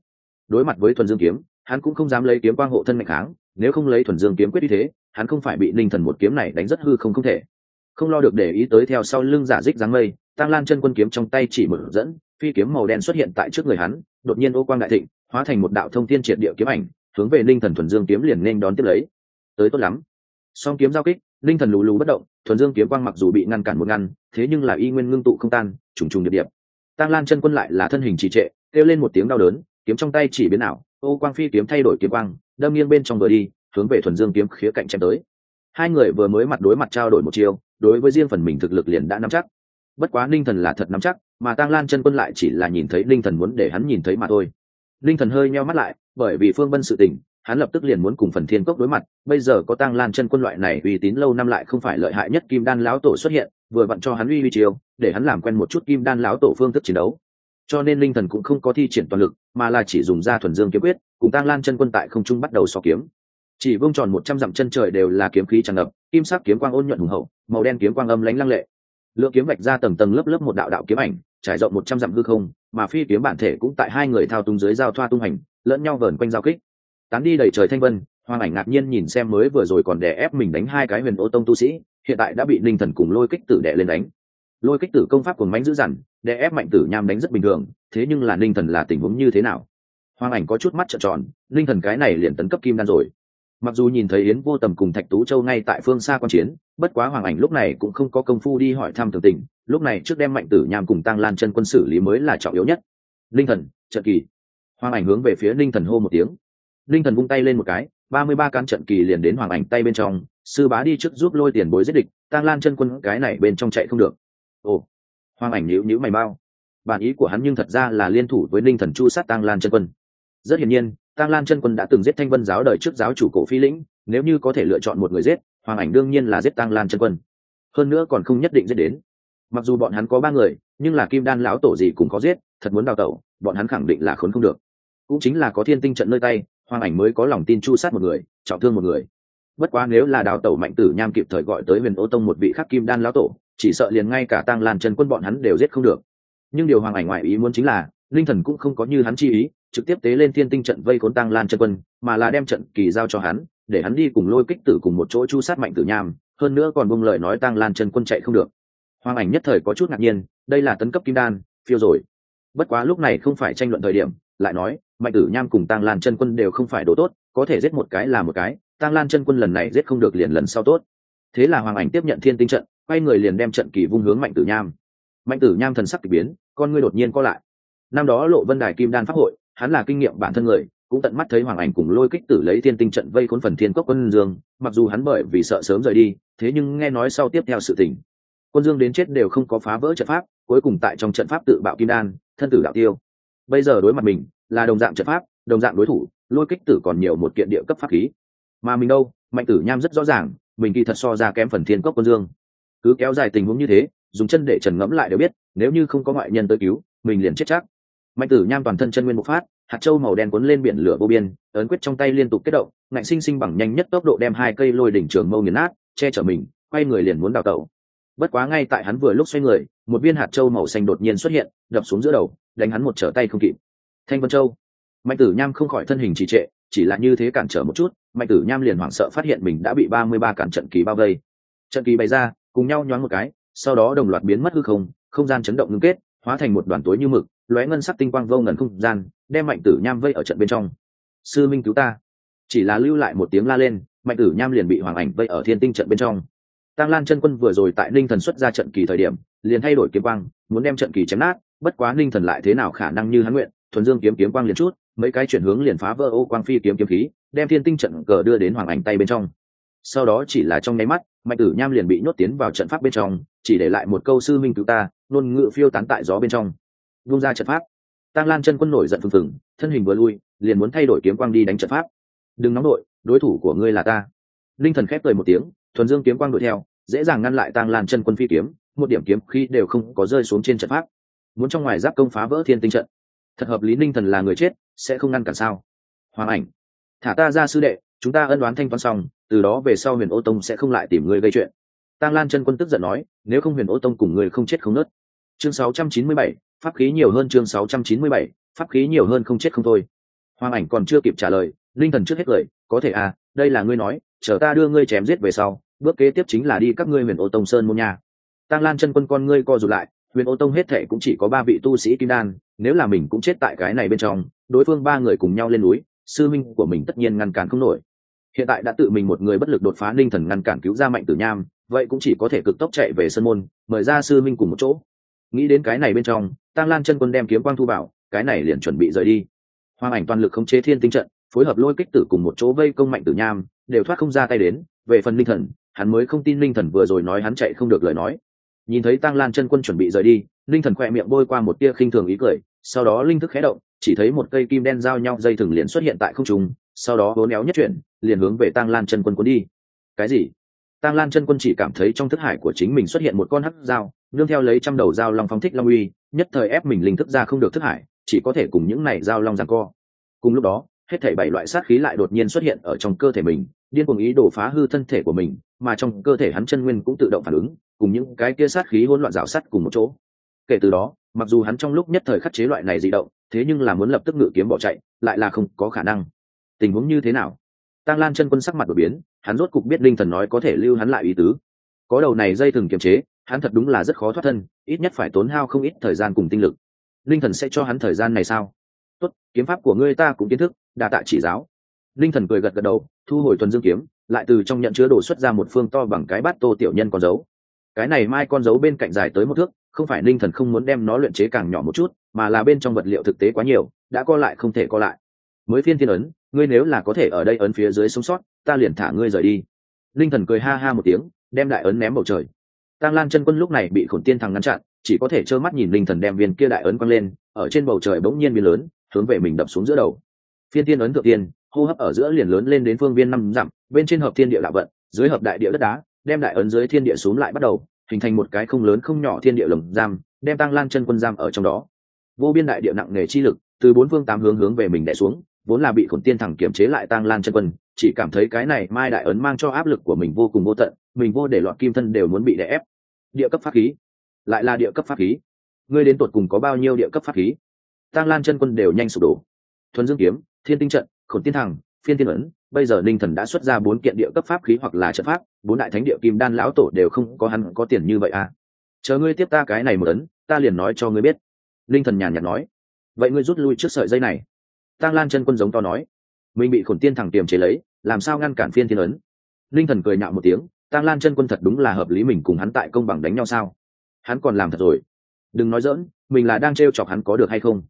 Đối mặt với thuần dương kiếm, hắn cũng không dám lấy kiếm quang hộ thân mạnh kháng, nếu không lấy thuần dương kiếm quyết như thế, hắn không phải bị linh thần một kiếm này đánh rất hư không không thể. Không lo được để ý tới theo sau lưng giả dích dáng mây tăng lan chân quân kiếm trong tay chỉ mở dẫn, phi kiếm màu đen xuất hiện tại trước người hắn, đột nhiên ô quang đại thịnh, hóa thành một đạo thông thiên triệt địa kiếm ảnh, hướng về linh thần thuần dương kiếm liền nên đón tiếp lấy. Tới tốt lắm. Song kiếm giao kích linh thần lù lù bất động, thuần dương kiếm quang mặc dù bị ngăn cản một ngăn, thế nhưng là y nguyên ngưng tụ không tan, trùng trùng điệp điệp. Tăng lan chân quân lại là thân hình trì trệ, kêu lên một tiếng đau đớn, kiếm trong tay chỉ biến ảo, ô quang phi kiếm thay đổi kiếm quang, đâm nghiêng bên trong vừa đi, hướng về thuần dương kiếm khía cạnh chém tới. Hai người vừa mới mặt đối mặt trao đổi một chiều, đối với riêng phần mình thực lực liền đã nắm chắc. Bất quá ninh thần là thật nắm chắc, mà tăng lan chân quân lại chỉ là nhìn thấy ninh thần muốn để hắn nhìn thấy mà thôi. Ninh thần hơi nheo mắt lại, bởi vì phương vân sự tình hắn lập tức liền muốn cùng phần thiên cốc đối mặt, bây giờ có tăng lan chân quân loại này uy tín lâu năm lại không phải lợi hại nhất kim đan lão tổ xuất hiện, vừa vặn cho hắn uy uy chiều để hắn làm quen một chút kim đan lão tổ phương thức chiến đấu. Cho nên linh thần cũng không có thi triển toàn lực, mà là chỉ dùng ra thuần dương kiếm quyết, cùng tăng lan chân quân tại không trung bắt đầu so kiếm. Chỉ vương tròn một trăm dặm chân trời đều là kiếm khí tràn ngập, kim sắc kiếm quang ôn nhuận hùng hậu, màu đen kiếm quang âm lánh lăng lệ. Lượng kiếm vạch ra tầng tầng lớp lớp một đạo đạo kiếm ảnh, trải rộng một trăm dặm hư không, mà phi kiếm bản thể cũng tại hai người thao túng dưới giao thoa tung hành, lẫn nhau vờn quanh giao kích tán đi đầy trời thanh vân hoàng ảnh ngạc nhiên nhìn xem mới vừa rồi còn đè ép mình đánh hai cái huyền ô tông tu sĩ, hiện tại đã bị ninh thần cùng lôi kích tử đè lên đánh. Lôi kích tử công pháp của mánh dữ dằn, đè ép mạnh tử nham đánh rất bình thường, thế nhưng là ninh thần là tình huống như thế nào? Hoàng ảnh có chút mắt trợn tròn, ninh thần cái này liền tấn cấp kim đan rồi. Mặc dù nhìn thấy yến vô tầm cùng thạch tú châu ngay tại phương xa quan chiến, bất quá hoàng ảnh lúc này cũng không có công phu đi hỏi thăm tường tình, lúc này trước đem mạnh tử nham cùng tăng lan chân quân xử lý mới là trọng yếu nhất. Linh thần, trận kỳ. Hoàng ảnh hướng về phía linh thần hô một tiếng linh thần vung tay lên một cái, ba mươi ba căn trận kỳ liền đến hoàng ảnh tay bên trong, sư bá đi trước giúp lôi tiền bối giết địch, Tang lan chân quân cái này bên trong chạy không được. Ồ, hoàng ảnh nhíu nhíu mày mau bản ý của hắn nhưng thật ra là liên thủ với linh thần chu sát Tang lan chân quân. Rất hiển nhiên, Tang lan chân quân đã từng giết thanh vân giáo đời trước giáo chủ cổ phi lĩnh, nếu như có thể lựa chọn một người giết, hoàng ảnh đương nhiên là giết Tang lan chân quân. Hơn nữa còn không nhất định giết đến. Mặc dù bọn hắn có ba người, nhưng là kim đan lão tổ gì cũng có giết, thật muốn đào tẩu, bọn hắn khẳng định là khốn không được. Cũng chính là có thiên tinh trận nơi tay hoàng ảnh mới có lòng tin chu sát một người, trọng thương một người. Bất quá nếu là đào tẩu mạnh tử nham kịp thời gọi tới huyền ô tông một vị khắc kim đan lão tổ, chỉ sợ liền ngay cả tăng lan chân quân bọn hắn đều giết không được. Nhưng điều hoàng ảnh ngoại ý muốn chính là, linh thần cũng không có như hắn chi ý, trực tiếp tế lên thiên tinh trận vây khốn tăng lan chân quân, mà là đem trận kỳ giao cho hắn, để hắn đi cùng lôi kích tử cùng một chỗ chu sát mạnh tử nham, hơn nữa còn bông lời nói tăng lan chân quân chạy không được. Hoàng ảnh nhất thời có chút ngạc nhiên, đây là tấn cấp kim đan, phiêu rồi. Bất quá lúc này không phải tranh luận thời điểm lại nói, mạnh tử nham cùng tăng lan chân quân đều không phải đồ tốt, có thể giết một cái là một cái tăng lan chân quân lần này giết không được liền lần sau tốt. Thế là hoàng ảnh tiếp nhận thiên tinh trận, quay người liền đem trận kỳ vung hướng mạnh tử nham. Mạnh tử nham thần sắc k ỳ biến, con ngươi đột nhiên co lại. Năm đó lộ vân đài kim đan pháp hội, hắn là kinh nghiệm bản thân người, cũng tận mắt thấy hoàng ảnh cùng lôi kích tử lấy thiên tinh trận vây khốn phần thiên cốc quân dương, mặc dù hắn bởi vì sợ sớm rời đi, thế nhưng nghe nói sau tiếp theo sự tình. Quân dương đến chết đều không có phá vỡ trận pháp, cuối cùng tại trong trận pháp tự bạo kim đan, thân tử đạo tiêu bây giờ đối mặt mình là đồng dạng trận pháp, đồng dạng đối thủ, lôi kích tử còn nhiều một kiện địa cấp pháp khí. Mà mình đâu? Mạnh tử nham rất rõ ràng, mình kỳ thật so ra kém phần thiên cốc quân dương. Cứ kéo dài tình huống như thế, dùng chân để trần ngẫm lại đều biết, nếu như không có ngoại nhân tới cứu, mình liền chết chắc. Mạnh tử nham toàn thân chân nguyên bộc phát, hạt châu màu đen cuốn lên biển lửa vô biên, ấn quyết trong tay liên tục kết động, ngạnh sinh sinh bằng nhanh nhất tốc độ đem hai cây lôi đỉnh trường mâu nghiền nát, che chở mình, quay người liền muốn đào tẩu. Bất quá ngay tại hắn vừa lúc xoay người, một viên hạt châu màu xanh đột nhiên xuất hiện, đập xuống giữa đầu đánh hắn một trở tay không kịp. Thanh vân châu, mạnh tử nham không khỏi thân hình trì trệ, chỉ là như thế cản trở một chút, mạnh tử nham liền hoảng sợ phát hiện mình đã bị ba mươi ba cản trận kỳ bao vây. Trận kỳ bày ra, cùng nhau nhoáng một cái, sau đó đồng loạt biến mất hư không không gian chấn động ngưng kết, hóa thành một đoàn tối như mực, lóe ngân sắc tinh quang vô ngần không gian, đem mạnh tử nham vây ở trận bên trong. Sư minh cứu ta. Chỉ là lưu lại một tiếng la lên, mạnh tử nham liền bị hoàng ảnh vây ở thiên tinh trận bên trong. Tăng lan chân quân vừa rồi tại ninh thần xuất ra trận kỳ thời điểm, liền thay đổi kiếm quang, muốn đem trận kỳ chém nát bất quá ninh thần lại thế nào khả năng như hắn nguyện, thuần dương kiếm kiếm quang liền chút, mấy cái chuyển hướng liền phá vỡ ô quang phi kiếm kiếm khí, đem thiên tinh trận cờ đưa đến hoàng ảnh tay bên trong. Sau đó chỉ là trong nháy mắt, mạnh tử nham liền bị nhốt tiến vào trận pháp bên trong, chỉ để lại một câu sư minh cứu ta, ngôn ngự phiêu tán tại gió bên trong. Vung ra trận pháp. Tăng lan chân quân nổi giận phừng phừng, thân hình vừa lui, liền muốn thay đổi kiếm quang đi đánh trận pháp. Đừng nóng đội, đối thủ của ngươi là ta. Linh thần khép cười một tiếng, thuần dương kiếm quang đuổi theo, dễ dàng ngăn lại tăng lan chân quân phi kiếm, một điểm kiếm khi đều không có rơi xuống trên trận pháp muốn trong ngoài giáp công phá vỡ thiên tinh trận. Thật hợp lý linh thần là người chết sẽ không ngăn cản sao? Hoàng ảnh thả ta ra sư đệ chúng ta ân đoán thanh toán xong từ đó về sau huyền ô tông sẽ không lại tìm ngươi gây chuyện. Tăng lan chân quân tức giận nói nếu không huyền ô tông cùng người không chết không nớt. Chương 697, pháp khí nhiều hơn chương 697, pháp khí nhiều hơn không chết không thôi. Hoàng ảnh còn chưa kịp trả lời linh thần trước hết lời có thể à đây là ngươi nói chờ ta đưa ngươi chém giết về sau bước kế tiếp chính là đi các ngươi huyền ô tông sơn môn nha tăng lan chân quân con ngươi co rụt lại huyền ô tông hết thệ cũng chỉ có ba vị tu sĩ kim đan, nếu là mình cũng chết tại cái này bên trong, đối phương ba người cùng nhau lên núi, sư minh của mình tất nhiên ngăn cản không nổi. Hiện tại đã tự mình một người bất lực đột phá linh thần ngăn cản cứu ra mạnh tử nham, vậy cũng chỉ có thể cực tốc chạy về sân môn, mời ra sư minh cùng một chỗ. Nghĩ đến cái này bên trong tăng lan chân quân đem kiếm quang thu bảo cái này liền chuẩn bị rời đi. Hoàng ảnh toàn lực khống chế thiên tinh trận, phối hợp lôi kích tử cùng một chỗ vây công mạnh tử nham, đều thoát không ra tay đến, về phần linh thần, hắn mới không tin linh thần vừa rồi nói hắn chạy không được lời nói nhìn thấy tăng lan chân quân chuẩn bị rời đi, linh thần khỏe miệng bôi qua một tia khinh thường ý cười, sau đó linh thức khé động, chỉ thấy một cây kim đen giao nhau dây thừng liền xuất hiện tại không trung, sau đó hố néo nhất chuyển, liền hướng về tăng lan chân quân cuốn đi. Cái gì? Tăng lan chân quân chỉ cảm thấy trong thức hải của chính mình xuất hiện một con hắc dao, nương theo lấy trăm đầu dao long phong thích long uy, nhất thời ép mình linh thức ra không được thức hải, chỉ có thể cùng những này dao long giằng co. Cùng lúc đó, hết thảy bảy loại sát khí lại đột nhiên xuất hiện ở trong cơ thể mình điên cuồng ý đổ phá hư thân thể của mình, mà trong cơ thể hắn chân nguyên cũng tự động phản ứng, cùng những cái kia sát khí hỗn loạn rào sắt cùng một chỗ. Kể từ đó, mặc dù hắn trong lúc nhất thời khắc chế loại này di động, thế nhưng là muốn lập tức ngự kiếm bỏ chạy, lại là không có khả năng. Tình huống như thế nào? Tăng lan chân quân sắc mặt đột biến, hắn rốt cục biết linh thần nói có thể lưu hắn lại ý tứ. Có đầu này dây thừng kiềm chế, hắn thật đúng là rất khó thoát thân, ít nhất phải tốn hao không ít thời gian cùng tinh lực. Linh thần sẽ cho hắn thời gian này sao? Tốt, kiếm pháp của ngươi ta cũng kiến thức, đa tạ chỉ giáo linh thần cười gật gật đầu, thu hồi tuần dương kiếm, lại từ trong nhận chứa đồ xuất ra một phương to bằng cái bát tô tiểu nhân con dấu. Cái này mai con dấu bên cạnh dài tới một thước, không phải linh thần không muốn đem nó luyện chế càng nhỏ một chút, mà là bên trong vật liệu thực tế quá nhiều, đã co lại không thể co lại. Mới phiên thiên ấn, ngươi nếu là có thể ở đây ấn phía dưới sống sót, ta liền thả ngươi rời đi. Linh thần cười ha ha một tiếng, đem đại ấn ném bầu trời. Tăng lan chân quân lúc này bị khổn tiên thằng ngăn chặn, chỉ có thể trơ mắt nhìn linh thần đem viên kia đại ấn quăng lên, ở trên bầu trời bỗng nhiên biến lớn, hướng về mình đập xuống giữa đầu. Phiên tiên ấn thượng tiên hô hấp ở giữa liền lớn lên đến phương viên năm dặm, bên trên hợp thiên địa lạ vận, dưới hợp đại địa đất đá, đem đại ấn dưới thiên địa xuống lại bắt đầu, hình thành một cái không lớn không nhỏ thiên địa lồng giam, đem tăng lan chân quân giam ở trong đó. Vô biên đại địa nặng nề chi lực, từ bốn phương tám hướng hướng về mình đẻ xuống, vốn là bị khổn tiên thẳng kiểm chế lại tăng lan chân quân, chỉ cảm thấy cái này mai đại ấn mang cho áp lực của mình vô cùng vô tận, mình vô để loạn kim thân đều muốn bị đè ép. Địa cấp pháp khí. Lại là địa cấp pháp khí. Ngươi đến tột cùng có bao nhiêu địa cấp pháp khí? Tăng lan chân quân đều nhanh sụp đổ. Thuần dương kiếm, thiên tinh trận khổn tiên thẳng phiên tiên ấn, bây giờ ninh thần đã xuất ra bốn kiện địa cấp pháp khí hoặc là trận pháp, bốn đại thánh địa kim đan lão tổ đều không có hắn có tiền như vậy à. Chờ ngươi tiếp ta cái này một ấn, ta liền nói cho ngươi biết. Linh thần nhàn nhạt nói. Vậy ngươi rút lui trước sợi dây này. Tăng lan chân quân giống to nói. Mình bị khổn tiên thẳng tiềm chế lấy, làm sao ngăn cản phiên thiên ấn? Linh thần cười nhạo một tiếng. Tăng lan chân quân thật đúng là hợp lý mình cùng hắn tại công bằng đánh nhau sao? Hắn còn làm thật rồi. Đừng nói dỡn mình là đang t chọc hắn có được hay không?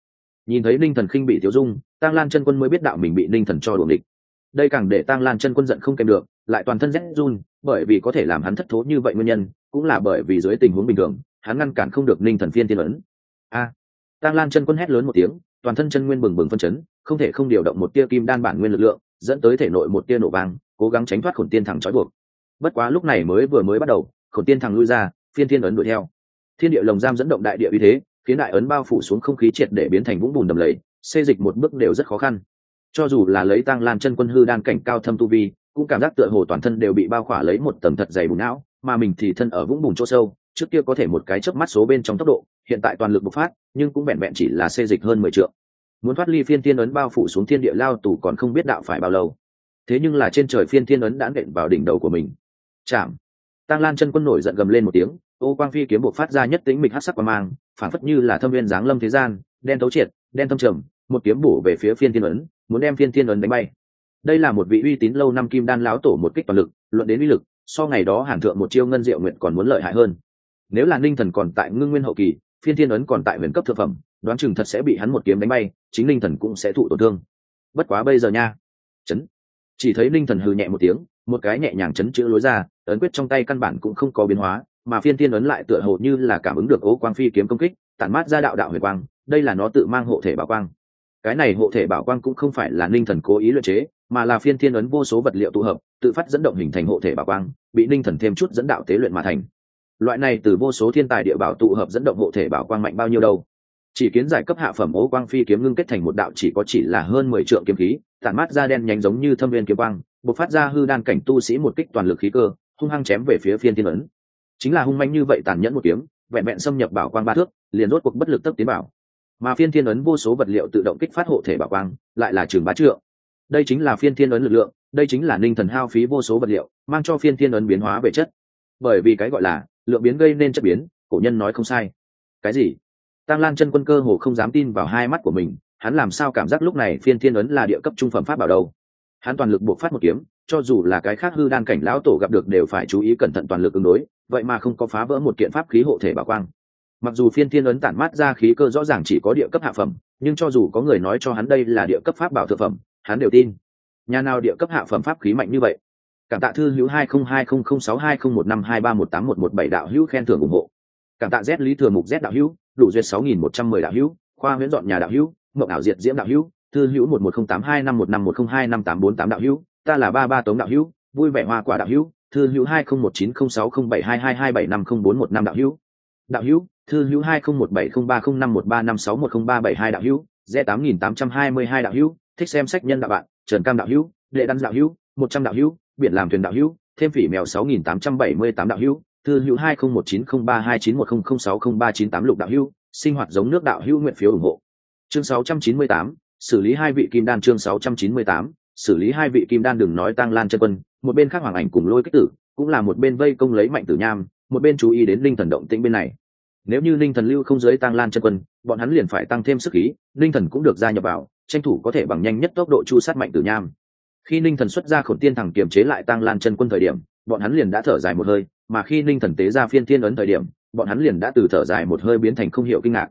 Nhìn thấy linh thần khinh bị thiếu dung tăng lan chân quân mới biết đạo mình bị Ninh thần cho đuồng địch đây càng để tăng lan chân quân giận không kèm được, lại toàn thân rét run, bởi vì có thể làm hắn thất thố như vậy nguyên nhân, cũng là bởi vì dưới tình huống bình thường, hắn ngăn cản không được ninh thần phiên tiên ấn. A! Tăng lan chân quân hét lớn một tiếng, toàn thân chân nguyên bừng bừng phân chấn, không thể không điều động một tia kim đan bản nguyên lực lượng, dẫn tới thể nội một tia nổ vang, cố gắng tránh thoát khổn tiên thẳng trói buộc. Bất quá lúc này mới vừa mới bắt đầu, khổn tiên thẳng lui ra, phiên tiên ấn đuổi theo. Thiên địa lồng giam dẫn động đại địa uy thế, khiến đại ấn bao phủ xuống không khí triệt để biến thành vũng bùn đầm lầy xê dịch một bước đều rất khó khăn. Cho dù là lấy tăng lan chân quân hư đan cảnh cao thâm tu vi, cũng cảm giác tựa hồ toàn thân đều bị bao khỏa lấy một tầng thật dày bùn não, mà mình thì thân ở vũng bùn chỗ sâu, trước kia có thể một cái chớp mắt số bên trong tốc độ, hiện tại toàn lực bộc phát, nhưng cũng vẹn vẹn chỉ là xê dịch hơn mười triệu muốn thoát ly phiên thiên ấn bao phủ xuống thiên địa lao tù còn không biết đạo phải bao lâu. Thế nhưng là trên trời phiên thiên ấn đã nện vào đỉnh đầu của mình. Chạm. Tăng lan chân quân nổi giận gầm lên một tiếng, ô quang phi kiếm buộc phát ra nhất tính mịch hát sắc qua mang, phản phất như là thâm viên giáng lâm thế gian đen tấu triệt, đen thâm trầm, một kiếm bổ về phía phiên thiên ấn, muốn đem phiên thiên ấn đánh bay. Đây là một vị uy tín lâu năm kim đan láo tổ một kích toàn lực, luận đến uy lực, so ngày đó hàn thượng một chiêu ngân diệu nguyện còn muốn lợi hại hơn. Nếu là ninh thần còn tại ngưng nguyên hậu kỳ, phiên thiên ấn còn tại huyền cấp thượng phẩm, đoán chừng thật sẽ bị hắn một kiếm đánh bay, chính ninh thần cũng sẽ thụ tổn thương. Bất quá bây giờ nha. Chấn. Chỉ thấy ninh thần hừ nhẹ một tiếng, một cái nhẹ nhàng chấn chữ lối ra, ấn quyết trong tay căn bản cũng không có biến hóa, mà phiên thiên ấn lại tựa hồ như là cảm ứng được ố quang phi kiếm công kích, tản mát ra đạo đạo huyền quang đây là nó tự mang hộ thể bảo quang. Cái này hộ thể bảo quang cũng không phải là ninh thần cố ý luyện chế, mà là phiên thiên ấn vô số vật liệu tụ hợp, tự phát dẫn động hình thành hộ thể bảo quang, bị ninh thần thêm chút dẫn đạo tế luyện mà thành. Loại này từ vô số thiên tài địa bảo tụ hợp dẫn động hộ thể bảo quang mạnh bao nhiêu đâu. Chỉ kiến giải cấp hạ phẩm ố quang phi kiếm ngưng kết thành một đạo chỉ có chỉ là hơn mười triệu kiếm khí, tản mát ra đen nhánh giống như thâm viên kiếm quang, bộc phát ra hư đan cảnh tu sĩ một kích toàn lực khí cơ, hung hăng chém về phía phiên thiên ấn. Chính là hung manh như vậy tàn nhẫn một kiếm, vẹn vẹn xâm nhập bảo quang ba thước, liền rốt cuộc bất lực tấp tiến bảo mà phiên thiên ấn vô số vật liệu tự động kích phát hộ thể bảo quang, lại là trường bá trượng. Đây chính là phiên thiên ấn lực lượng, đây chính là ninh thần hao phí vô số vật liệu, mang cho phiên thiên ấn biến hóa về chất. Bởi vì cái gọi là, lượng biến gây nên chất biến, cổ nhân nói không sai. Cái gì? Tăng lan chân quân cơ hồ không dám tin vào hai mắt của mình, hắn làm sao cảm giác lúc này phiên thiên ấn là địa cấp trung phẩm pháp bảo đâu? Hắn toàn lực buộc phát một kiếm, cho dù là cái khác hư đan cảnh lão tổ gặp được đều phải chú ý cẩn thận toàn lực ứng đối, vậy mà không có phá vỡ một kiện pháp khí hộ thể bảo quang mặc dù phiên thiên ấn tản mát ra khí cơ rõ ràng chỉ có địa cấp hạ phẩm, nhưng cho dù có người nói cho hắn đây là địa cấp pháp bảo thực phẩm, hắn đều tin. Nhà nào địa cấp hạ phẩm pháp khí mạnh như vậy? Cảm tạ thư hữu hai không hai không không sáu hai không một năm hai ba một tám một một bảy đạo hữu khen thưởng ủng hộ. Cảm tạ z lý thừa mục z đạo hữu, đủ duyệt sáu nghìn một trăm mười đạo hữu, khoa huyễn dọn nhà đạo hữu, mộng ảo diệt diễm đạo hữu, thư hữu một một không tám hai năm một năm một không hai năm tám bốn tám đạo hữu, ta là ba ba tống đạo hữu, vui vẻ hoa quả đạo hữu, thư hữu hai không một chín không sáu không bảy hai hai hai bảy năm không bốn một năm đạo hữu đạo hữu, thư hữu hai không một bảy không ba không năm một ba năm sáu một không ba bảy hai đạo hữu, z tám nghìn tám trăm hai mươi hai đạo hữu, thích xem sách nhân đạo bạn, trần cam đạo hữu đệ đăng đạo hữu, một trăm đạo hữu, biển làm thuyền đạo hữu, thêm phỉ mèo sáu nghìn tám trăm bảy mươi tám đạo hữu, thư hữu hai không một chín không ba hai chín một không không sáu không ba chín tám lục đạo hữu, sinh hoạt giống nước đạo hữu nguyện phiếu ủng hộ. Chương sáu trăm chín mươi tám, xử lý hai vị kim đan chương sáu trăm chín mươi tám, xử lý hai vị kim đan đừng nói tăng lan chân quân, một bên khác hoàng ảnh cùng lôi kích tử, cũng là một bên vây công lấy mạnh tử nham một bên chú ý đến linh thần động tĩnh bên này. Nếu như linh thần lưu không giới tăng lan chân quân, bọn hắn liền phải tăng thêm sức khí, linh thần cũng được gia nhập vào, tranh thủ có thể bằng nhanh nhất tốc độ chu sát mạnh tử nham. Khi ninh thần xuất ra khổn tiên thẳng kiềm chế lại tăng lan chân quân thời điểm, bọn hắn liền đã thở dài một hơi, mà khi ninh thần tế ra phiên thiên ấn thời điểm, bọn hắn liền đã từ thở dài một hơi biến thành không hiểu kinh ngạc.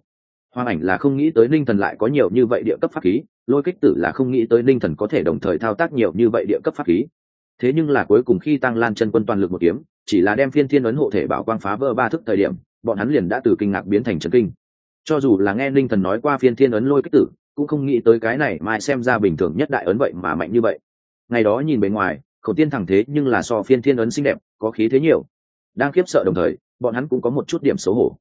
Hoàng ảnh là không nghĩ tới ninh thần lại có nhiều như vậy địa cấp pháp khí, lôi kích tử là không nghĩ tới ninh thần có thể đồng thời thao tác nhiều như vậy địa cấp pháp khí. Thế nhưng là cuối cùng khi tăng lan chân quân toàn lực một kiếm chỉ là đem phiên thiên ấn hộ thể bảo quang phá vỡ ba thức thời điểm, bọn hắn liền đã từ kinh ngạc biến thành trấn kinh. Cho dù là nghe ninh thần nói qua phiên thiên ấn lôi kích tử, cũng không nghĩ tới cái này mai xem ra bình thường nhất đại ấn vậy mà mạnh như vậy. Ngày đó nhìn bề ngoài khẩu tiên thẳng thế nhưng là so phiên thiên ấn xinh đẹp, có khí thế nhiều. Đang khiếp sợ đồng thời, bọn hắn cũng có một chút điểm xấu hổ.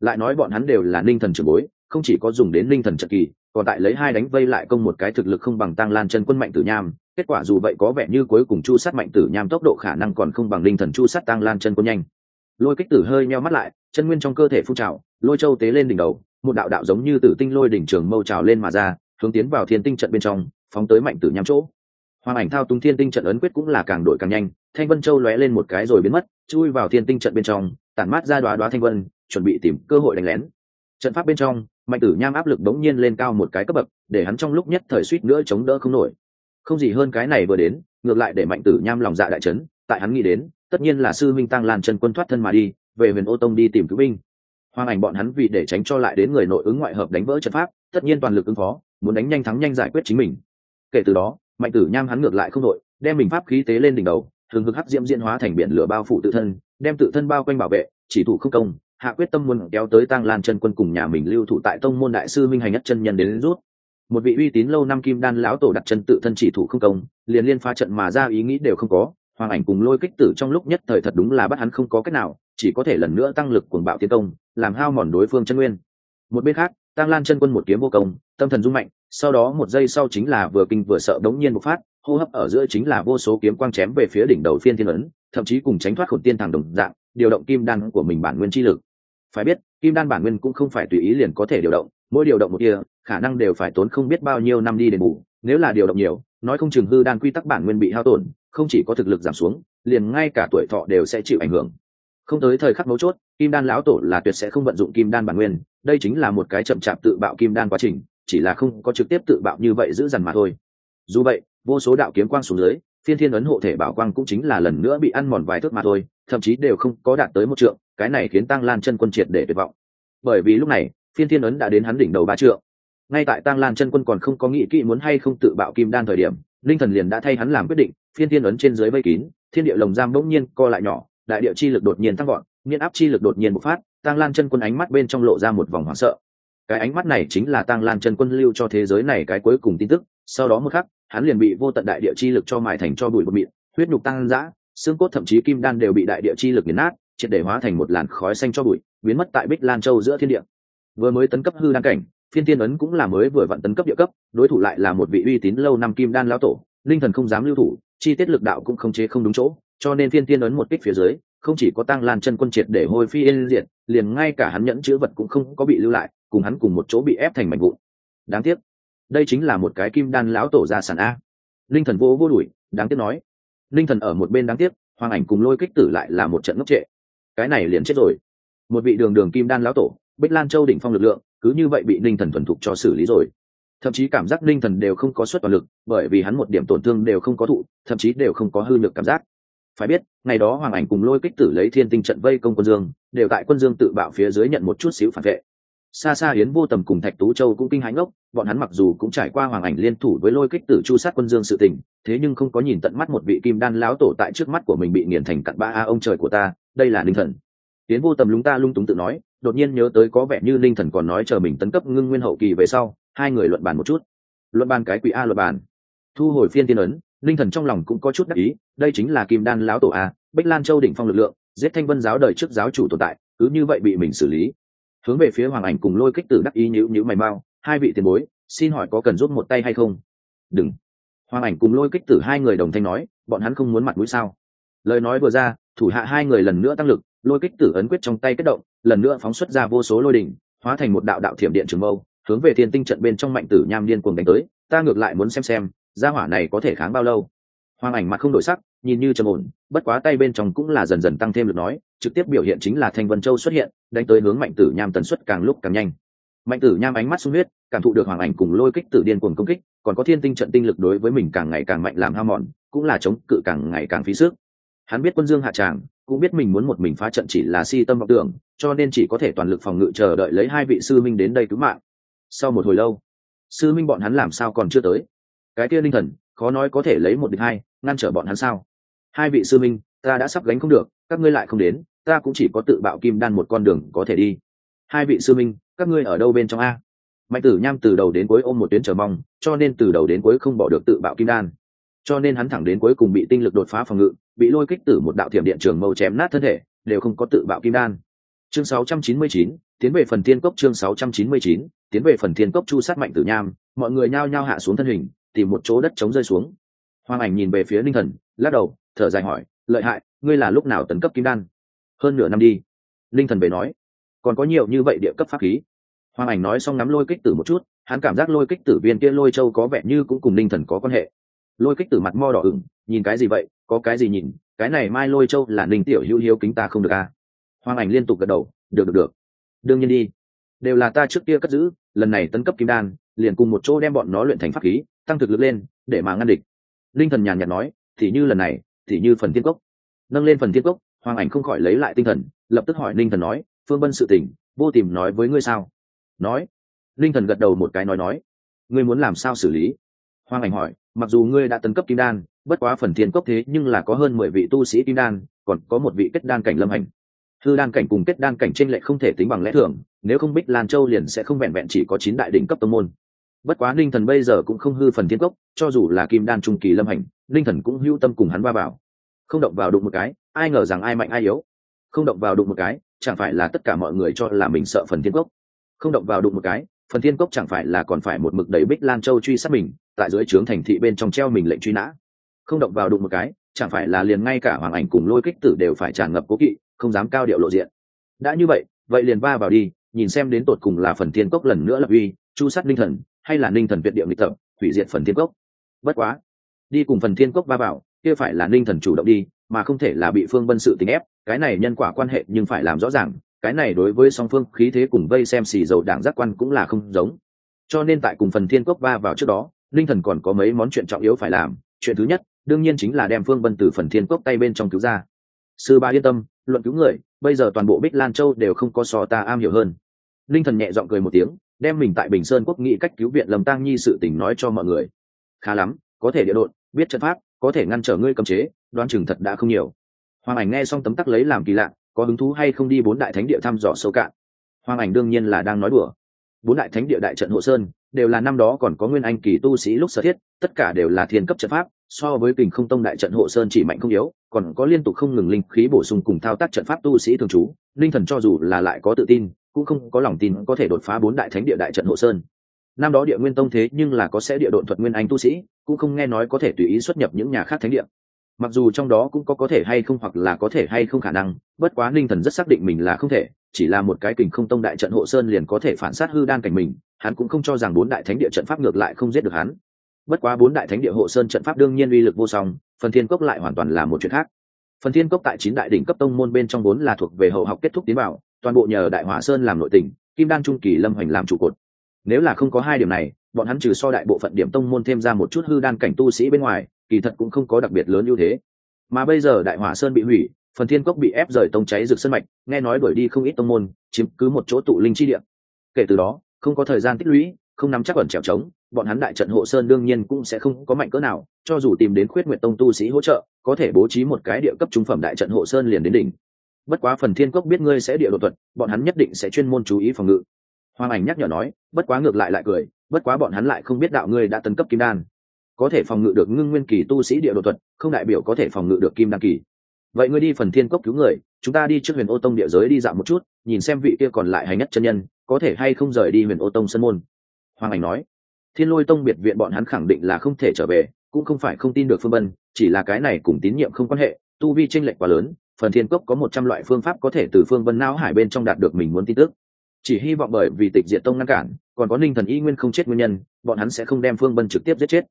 Lại nói bọn hắn đều là ninh thần trưởng bối, không chỉ có dùng đến ninh thần trận kỳ còn tại lấy hai đánh vây lại công một cái thực lực không bằng tăng lan chân quân mạnh tử nham, kết quả dù vậy có vẻ như cuối cùng chu sát mạnh tử nham tốc độ khả năng còn không bằng linh thần chu sát tăng lan chân quân nhanh. Lôi kích tử hơi meo mắt lại, chân nguyên trong cơ thể phun trào, lôi châu tế lên đỉnh đầu, một đạo đạo giống như tử tinh lôi đỉnh trường mâu trào lên mà ra, hướng tiến vào thiên tinh trận bên trong, phóng tới mạnh tử nham chỗ. Hoàng ảnh thao túng thiên tinh trận ấn quyết cũng là càng đổi càng nhanh, thanh vân châu lóe lên một cái rồi biến mất, chui vào thiên tinh trận bên trong, tản mát ra đoá đoá thanh vân, chuẩn bị tìm cơ hội đánh lén. Trận pháp bên trong mạnh tử nham áp lực đống nhiên lên cao một cái cấp bậc, để hắn trong lúc nhất thời suýt nữa chống đỡ không nổi. Không gì hơn cái này vừa đến, ngược lại để mạnh tử nham lòng dạ đại trấn tại hắn nghĩ đến, tất nhiên là sư minh tăng lan chân quân thoát thân mà đi, về huyền ô tông đi tìm cứu binh. Hoàng ảnh bọn hắn vì để tránh cho lại đến người nội ứng ngoại hợp đánh vỡ trận pháp, tất nhiên toàn lực ứng phó, muốn đánh nhanh thắng nhanh giải quyết chính mình. Kể từ đó, mạnh tử nham hắn ngược lại không đội, đem mình pháp khí tế lên đỉnh đầu, thường hực hắc diễm diễn hóa thành biển lửa bao phủ tự thân, đem tự thân bao quanh bảo vệ, chỉ thủ không công hạ quyết tâm muốn kéo tới tăng lan chân quân cùng nhà mình lưu thủ tại tông môn đại sư minh hành nhất chân nhân đến, đến rút. Một vị uy tín lâu năm kim đan lão tổ đặt chân tự thân chỉ thủ không công liền liên phá trận mà ra ý nghĩ đều không có hoàng ảnh cùng lôi kích tử trong lúc nhất thời thật đúng là bắt hắn không có cách nào chỉ có thể lần nữa tăng lực cuồng bạo tiến công làm hao mòn đối phương chân nguyên. Một bên khác tăng lan chân quân một kiếm vô công tâm thần rung mạnh sau đó một giây sau chính là vừa kinh vừa sợ đống nhiên một phát hô hấp ở giữa chính là vô số kiếm quang chém về phía đỉnh đầu phiên thiên ấn thậm chí cùng tránh thoát khổn tiên thẳng đồng dạng điều động kim đan của mình bản nguyên chi lực phải biết, kim đan bản nguyên cũng không phải tùy ý liền có thể điều động, mỗi điều động một kia khả năng đều phải tốn không biết bao nhiêu năm đi đền bù. Nếu là điều động nhiều, nói không chừng hư đan quy tắc bản nguyên bị hao tổn, không chỉ có thực lực giảm xuống, liền ngay cả tuổi thọ đều sẽ chịu ảnh hưởng. Không tới thời khắc mấu chốt, kim đan lão tổ là tuyệt sẽ không vận dụng kim đan bản nguyên, đây chính là một cái chậm chạp tự bạo kim đan quá trình, chỉ là không có trực tiếp tự bạo như vậy giữ dằn mà thôi. Dù vậy, vô số đạo kiếm quang xuống dưới, phiên thiên ấn hộ thể bảo quang cũng chính là lần nữa bị ăn mòn vài thước mà thôi thậm chí đều không có đạt tới một trượng, cái này khiến tăng lan chân quân triệt để tuyệt vọng. Bởi vì lúc này, phiên thiên ấn đã đến hắn đỉnh đầu ba trượng. Ngay tại tăng lan chân quân còn không có nghĩ kỹ muốn hay không tự bạo kim đan thời điểm, linh thần liền đã thay hắn làm quyết định, phiên thiên ấn trên dưới vây kín, thiên địa lồng giam bỗng nhiên co lại nhỏ, đại địa chi lực đột nhiên tăng gọn nghiên áp chi lực đột nhiên bộc phát tăng lan chân quân ánh mắt bên trong lộ ra một vòng hoảng sợ. Cái ánh mắt này chính là tăng lan chân quân lưu cho thế giới này cái cuối cùng tin tức, sau đó một khắc, hắn liền bị vô tận đại địa chi lực cho mài thành cho bụi bột mịn, huyết nhục tăng dã xương cốt thậm chí kim đan đều bị đại địa chi lực nghiền nát, triệt để hóa thành một làn khói xanh cho bụi, biến mất tại bích lan châu giữa thiên địa. Vừa mới tấn cấp hư đan cảnh phiên tiên ấn cũng là mới vừa vặn tấn cấp địa cấp, đối thủ lại là một vị uy tín lâu năm kim đan lão tổ, linh thần không dám lưu thủ, chi tiết lực đạo cũng không chế không đúng chỗ, cho nên phiên tiên ấn một kích phía dưới, không chỉ có tăng lan chân quân triệt để hôi phi yên diệt, liền ngay cả hắn nhẫn chữ vật cũng không có bị lưu lại, cùng hắn cùng một chỗ bị ép thành mảnh vụn. Đáng tiếc, đây chính là một cái kim đan lão tổ ra sản a. Linh thần vô vô đuổi, đáng tiếc nói linh thần ở một bên đáng tiếc, hoàng ảnh cùng lôi kích tử lại là một trận ngốc trệ. Cái này liền chết rồi. Một vị đường đường kim đan lão tổ, bích lan châu đỉnh phong lực lượng, cứ như vậy bị linh thần thuần thục cho xử lý rồi. Thậm chí cảm giác linh thần đều không có suất toàn lực, bởi vì hắn một điểm tổn thương đều không có thụ, thậm chí đều không có hư được cảm giác. Phải biết, ngày đó hoàng ảnh cùng lôi kích tử lấy thiên tinh trận vây công quân dương, đều tại quân dương tự bạo phía dưới nhận một chút xíu phản vệ. Xa xa yến vô tầm cùng thạch tú châu cũng kinh hãi ngốc bọn hắn mặc dù cũng trải qua hoàng ảnh liên thủ với lôi kích tử chu sát quân dương sự tình, thế nhưng không có nhìn tận mắt một vị kim đan láo tổ tại trước mắt của mình bị nghiền thành cặn ba a ông trời của ta, đây là linh thần. Tiến vô tầm lúng ta lung túng tự nói, đột nhiên nhớ tới có vẻ như linh thần còn nói chờ mình tấn cấp ngưng nguyên hậu kỳ về sau, hai người luận bàn một chút. Luận bàn cái quỷ a luận bàn. Thu hồi phiên tiên ấn, linh thần trong lòng cũng có chút đắc ý, đây chính là kim đan lão tổ a, bích lan châu đỉnh phong lực lượng, giết thanh vân giáo đời trước giáo chủ tồn tại, cứ như vậy bị mình xử lý. Hướng về phía hoàng ảnh cùng lôi kích tử đắc ý nhữ nhữ mày mau hai vị tiền bối, xin hỏi có cần giúp một tay hay không? Đừng. Hoàng ảnh cùng lôi kích tử hai người đồng thanh nói, bọn hắn không muốn mặt mũi sao? Lời nói vừa ra, thủ hạ hai người lần nữa tăng lực, lôi kích tử ấn quyết trong tay kết động, lần nữa phóng xuất ra vô số lôi đỉnh, hóa thành một đạo đạo thiểm điện trường mâu, hướng về thiên tinh trận bên trong mạnh tử nham điên cuồng đánh tới, ta ngược lại muốn xem xem, gia hỏa này có thể kháng bao lâu? Hoàng ảnh mặt không đổi sắc, nhìn như trầm ổn, bất quá tay bên trong cũng là dần dần tăng thêm lực nói, trực tiếp biểu hiện chính là thanh vân châu xuất hiện, đánh tới hướng mạnh tử nham tần suất càng lúc càng nhanh mạnh tử nham ánh mắt sung huyết, cảm thụ được hoàng ảnh cùng lôi kích tử điên cuồng công kích, còn có thiên tinh trận tinh lực đối với mình càng ngày càng mạnh làm hao mòn, cũng là chống cự càng ngày càng phí sức. Hắn biết quân dương hạ tràng, cũng biết mình muốn một mình phá trận chỉ là si tâm vọng tưởng, cho nên chỉ có thể toàn lực phòng ngự chờ đợi lấy hai vị sư minh đến đây cứu mạng. Sau một hồi lâu, sư minh bọn hắn làm sao còn chưa tới? Cái kia linh thần, khó nói có thể lấy một địch hai, ngăn trở bọn hắn sao? Hai vị sư minh, ta đã sắp gánh không được, các ngươi lại không đến, ta cũng chỉ có tự bạo kim đan một con đường có thể đi. Hai vị sư minh các ngươi ở đâu bên trong a? Mạnh tử nham từ đầu đến cuối ôm một tuyến chờ mong cho nên từ đầu đến cuối không bỏ được tự bạo kim đan. Cho nên hắn thẳng đến cuối cùng bị tinh lực đột phá phòng ngự bị lôi kích tử một đạo thiểm điện trường mâu chém nát thân thể đều không có tự bạo kim đan. Chương 699, tiến về phần thiên cốc chương 699, tiến về phần thiên cốc chu sát mạnh tử nham mọi người nhao nhao hạ xuống thân hình tìm một chỗ đất trống rơi xuống. Hoàng ảnh nhìn về phía linh thần lắc đầu thở dài hỏi lợi hại ngươi là lúc nào tấn cấp kim đan? Hơn nửa năm đi. Linh thần về nói còn có nhiều như vậy địa cấp pháp khí. Hoàng ảnh nói xong nắm lôi kích tử một chút, hắn cảm giác lôi kích tử viên kia lôi châu có vẻ như cũng cùng linh thần có quan hệ. Lôi kích tử mặt mo đỏ ửng, nhìn cái gì vậy, có cái gì nhìn, cái này mai lôi châu là ninh tiểu hữu hiếu kính ta không được à. Hoàng ảnh liên tục gật đầu, được được được. Đương nhiên đi. Đều là ta trước kia cất giữ, lần này tấn cấp kim đan, liền cùng một chỗ đem bọn nó luyện thành pháp khí, tăng thực lực lên, để mà ngăn địch. Linh thần nhàn nhạt nói, thì như lần này, thì như phần tiên cốc. Nâng lên phần tiên cốc, hoàng ảnh không khỏi lấy lại tinh thần, lập tức hỏi linh thần nói phương bân sự tỉnh, vô tìm nói với ngươi sao? Nói. Linh thần gật đầu một cái nói nói. Ngươi muốn làm sao xử lý? Hoàng ảnh hỏi. Mặc dù ngươi đã tấn cấp kim đan bất quá phần thiên cốc thế nhưng là có hơn mười vị tu sĩ kim đan còn có một vị kết đan cảnh lâm hành. Hư đan cảnh cùng kết đan cảnh trên lệ không thể tính bằng lẽ thường nếu không bích lan châu liền sẽ không vẹn vẹn chỉ có chín đại đỉnh cấp tông môn. Bất quá ninh thần bây giờ cũng không hư phần thiên cốc cho dù là kim đan trung kỳ lâm hành ninh thần cũng hữu tâm cùng hắn va vào. Không động vào đụng một cái ai ngờ rằng ai mạnh ai yếu. Không động vào đụng một cái chẳng phải là tất cả mọi người cho là mình sợ phần thiên cốc. Không động vào đụng một cái, phần thiên cốc chẳng phải là còn phải một mực đẩy bích lan châu truy sát mình, tại dưới trướng thành thị bên trong treo mình lệnh truy nã. Không động vào đụng một cái, chẳng phải là liền ngay cả hoàng ảnh cùng lôi kích tử đều phải tràn ngập cố kỵ, không dám cao điệu lộ diện. Đã như vậy vậy liền va vào đi, nhìn xem đến tột cùng là phần thiên cốc lần nữa lập uy, chu sát linh thần, hay là ninh thần việt điệu nghịch tập, hủy diệt phần thiên cốc. Bất quá, đi cùng phần thiên cốc va vào kia phải là ninh thần chủ động đi, mà không thể là bị phương bân sự tình ép, cái này nhân quả quan hệ nhưng phải làm rõ ràng, cái này đối với song phương khí thế cùng vây xem xì dầu đảng giác quan cũng là không giống. Cho nên tại cùng phần thiên cốc va vào trước đó linh thần còn có mấy món chuyện trọng yếu phải làm. Chuyện thứ nhất, đương nhiên chính là đem phương bân từ phần thiên cốc tay bên trong cứu ra. Sư ba yên tâm, luận cứu người, bây giờ toàn bộ bích lan châu đều không có so ta am hiểu hơn. Linh thần nhẹ g i ọ n g cười một tiếng, đem mình tại bình sơn quốc nghị cách cứu viện lầm tăng nhi sự tình nói cho mọi người. Khá lắm, có thể địa độn, biết trận pháp có thể ngăn trở ngươi cầm chế, đoan chừng thật đã không nhiều. Hoàng ảnh nghe xong tấm tắc lấy làm kỳ lạ, có hứng thú hay không đi bốn đại thánh địa thăm dò sâu cạn. Hoàng ảnh đương nhiên là đang nói đùa. Bốn đại thánh địa đại trận hộ sơn, đều là năm đó còn có nguyên anh kỳ tu sĩ lúc sở thiết, tất cả đều là thiên cấp trận pháp, so với kình không tông đại trận hộ sơn chỉ mạnh không yếu, còn có liên tục không ngừng linh khí bổ sung cùng thao tác trận pháp tu sĩ thường trú, linh thần cho dù là lại có tự tin, cũng không có lòng tin có thể đột phá bốn đại thánh địa đại trận hộ sơn năm đó địa nguyên tông thế nhưng là có sẽ địa độn thuật nguyên anh tu sĩ, cũng không nghe nói có thể tùy ý xuất nhập những nhà khác thánh địa. Mặc dù trong đó cũng có có thể hay không hoặc là có thể hay không khả năng, bất quá ninh thần rất xác định mình là không thể, chỉ là một cái kình không tông đại trận hộ sơn liền có thể phản sát hư đan cảnh mình, hắn cũng không cho rằng bốn đại thánh địa trận pháp ngược lại không giết được hắn. Bất quá bốn đại thánh địa hộ sơn trận pháp đương nhiên uy lực vô song, phần thiên cốc lại hoàn toàn là một chuyện khác. Phần thiên cốc tại chín đại đỉnh cấp tông môn bên trong bốn là thuộc về hậu học kết thúc tiến bảo toàn bộ nhờ đại hỏa sơn làm nội tình kim đan trung kỳ lâm hoành làm trụ cột nếu là không có hai điểm này, bọn hắn trừ so đại bộ phận điểm tông môn thêm ra một chút hư đan cảnh tu sĩ bên ngoài, kỳ thật cũng không có đặc biệt lớn ưu thế. Mà bây giờ đại hỏa sơn bị hủy, phần thiên cốc bị ép rời tông cháy rực sân mạch, nghe nói đuổi đi không ít tông môn, chiếm cứ một chỗ tụ linh chi địa. Kể từ đó, không có thời gian tích lũy, không nắm chắc ẩn trèo trống, bọn hắn đại trận hộ sơn đương nhiên cũng sẽ không có mạnh cỡ nào, cho dù tìm đến khuyết nguyện tông tu sĩ hỗ trợ, có thể bố trí một cái địa cấp trung phẩm đại trận hộ sơn liền đến đỉnh. Bất quá phần thiên cốc biết ngươi sẽ địa đột thuật, bọn hắn nhất định sẽ chuyên môn chú ý phòng ngự hoàng ảnh nhắc nhở nói, bất quá ngược lại lại cười, bất quá bọn hắn lại không biết đạo ngươi đã tấn cấp kim đan. Có thể phòng ngự được ngưng nguyên kỳ tu sĩ địa độ thuật, không đại biểu có thể phòng ngự được kim đan kỳ. Vậy ngươi đi phần thiên cốc cứu người, chúng ta đi trước huyền ô tông địa giới đi dạo một chút, nhìn xem vị kia còn lại hay nhất chân nhân, có thể hay không rời đi huyền ô tông sân môn. Hoàng ảnh nói, thiên lôi tông biệt viện bọn hắn khẳng định là không thể trở về, cũng không phải không tin được phương bân chỉ là cái này cùng tín nhiệm không quan hệ, tu vi tranh lệch quá lớn, phần thiên cốc có một trăm loại phương pháp có thể từ phương Bân não hải bên trong đạt được mình muốn tin tức chỉ hy vọng bởi vì tịch diệt tông ngăn cản, còn có ninh thần y nguyên không chết nguyên nhân, bọn hắn sẽ không đem phương bân trực tiếp giết chết.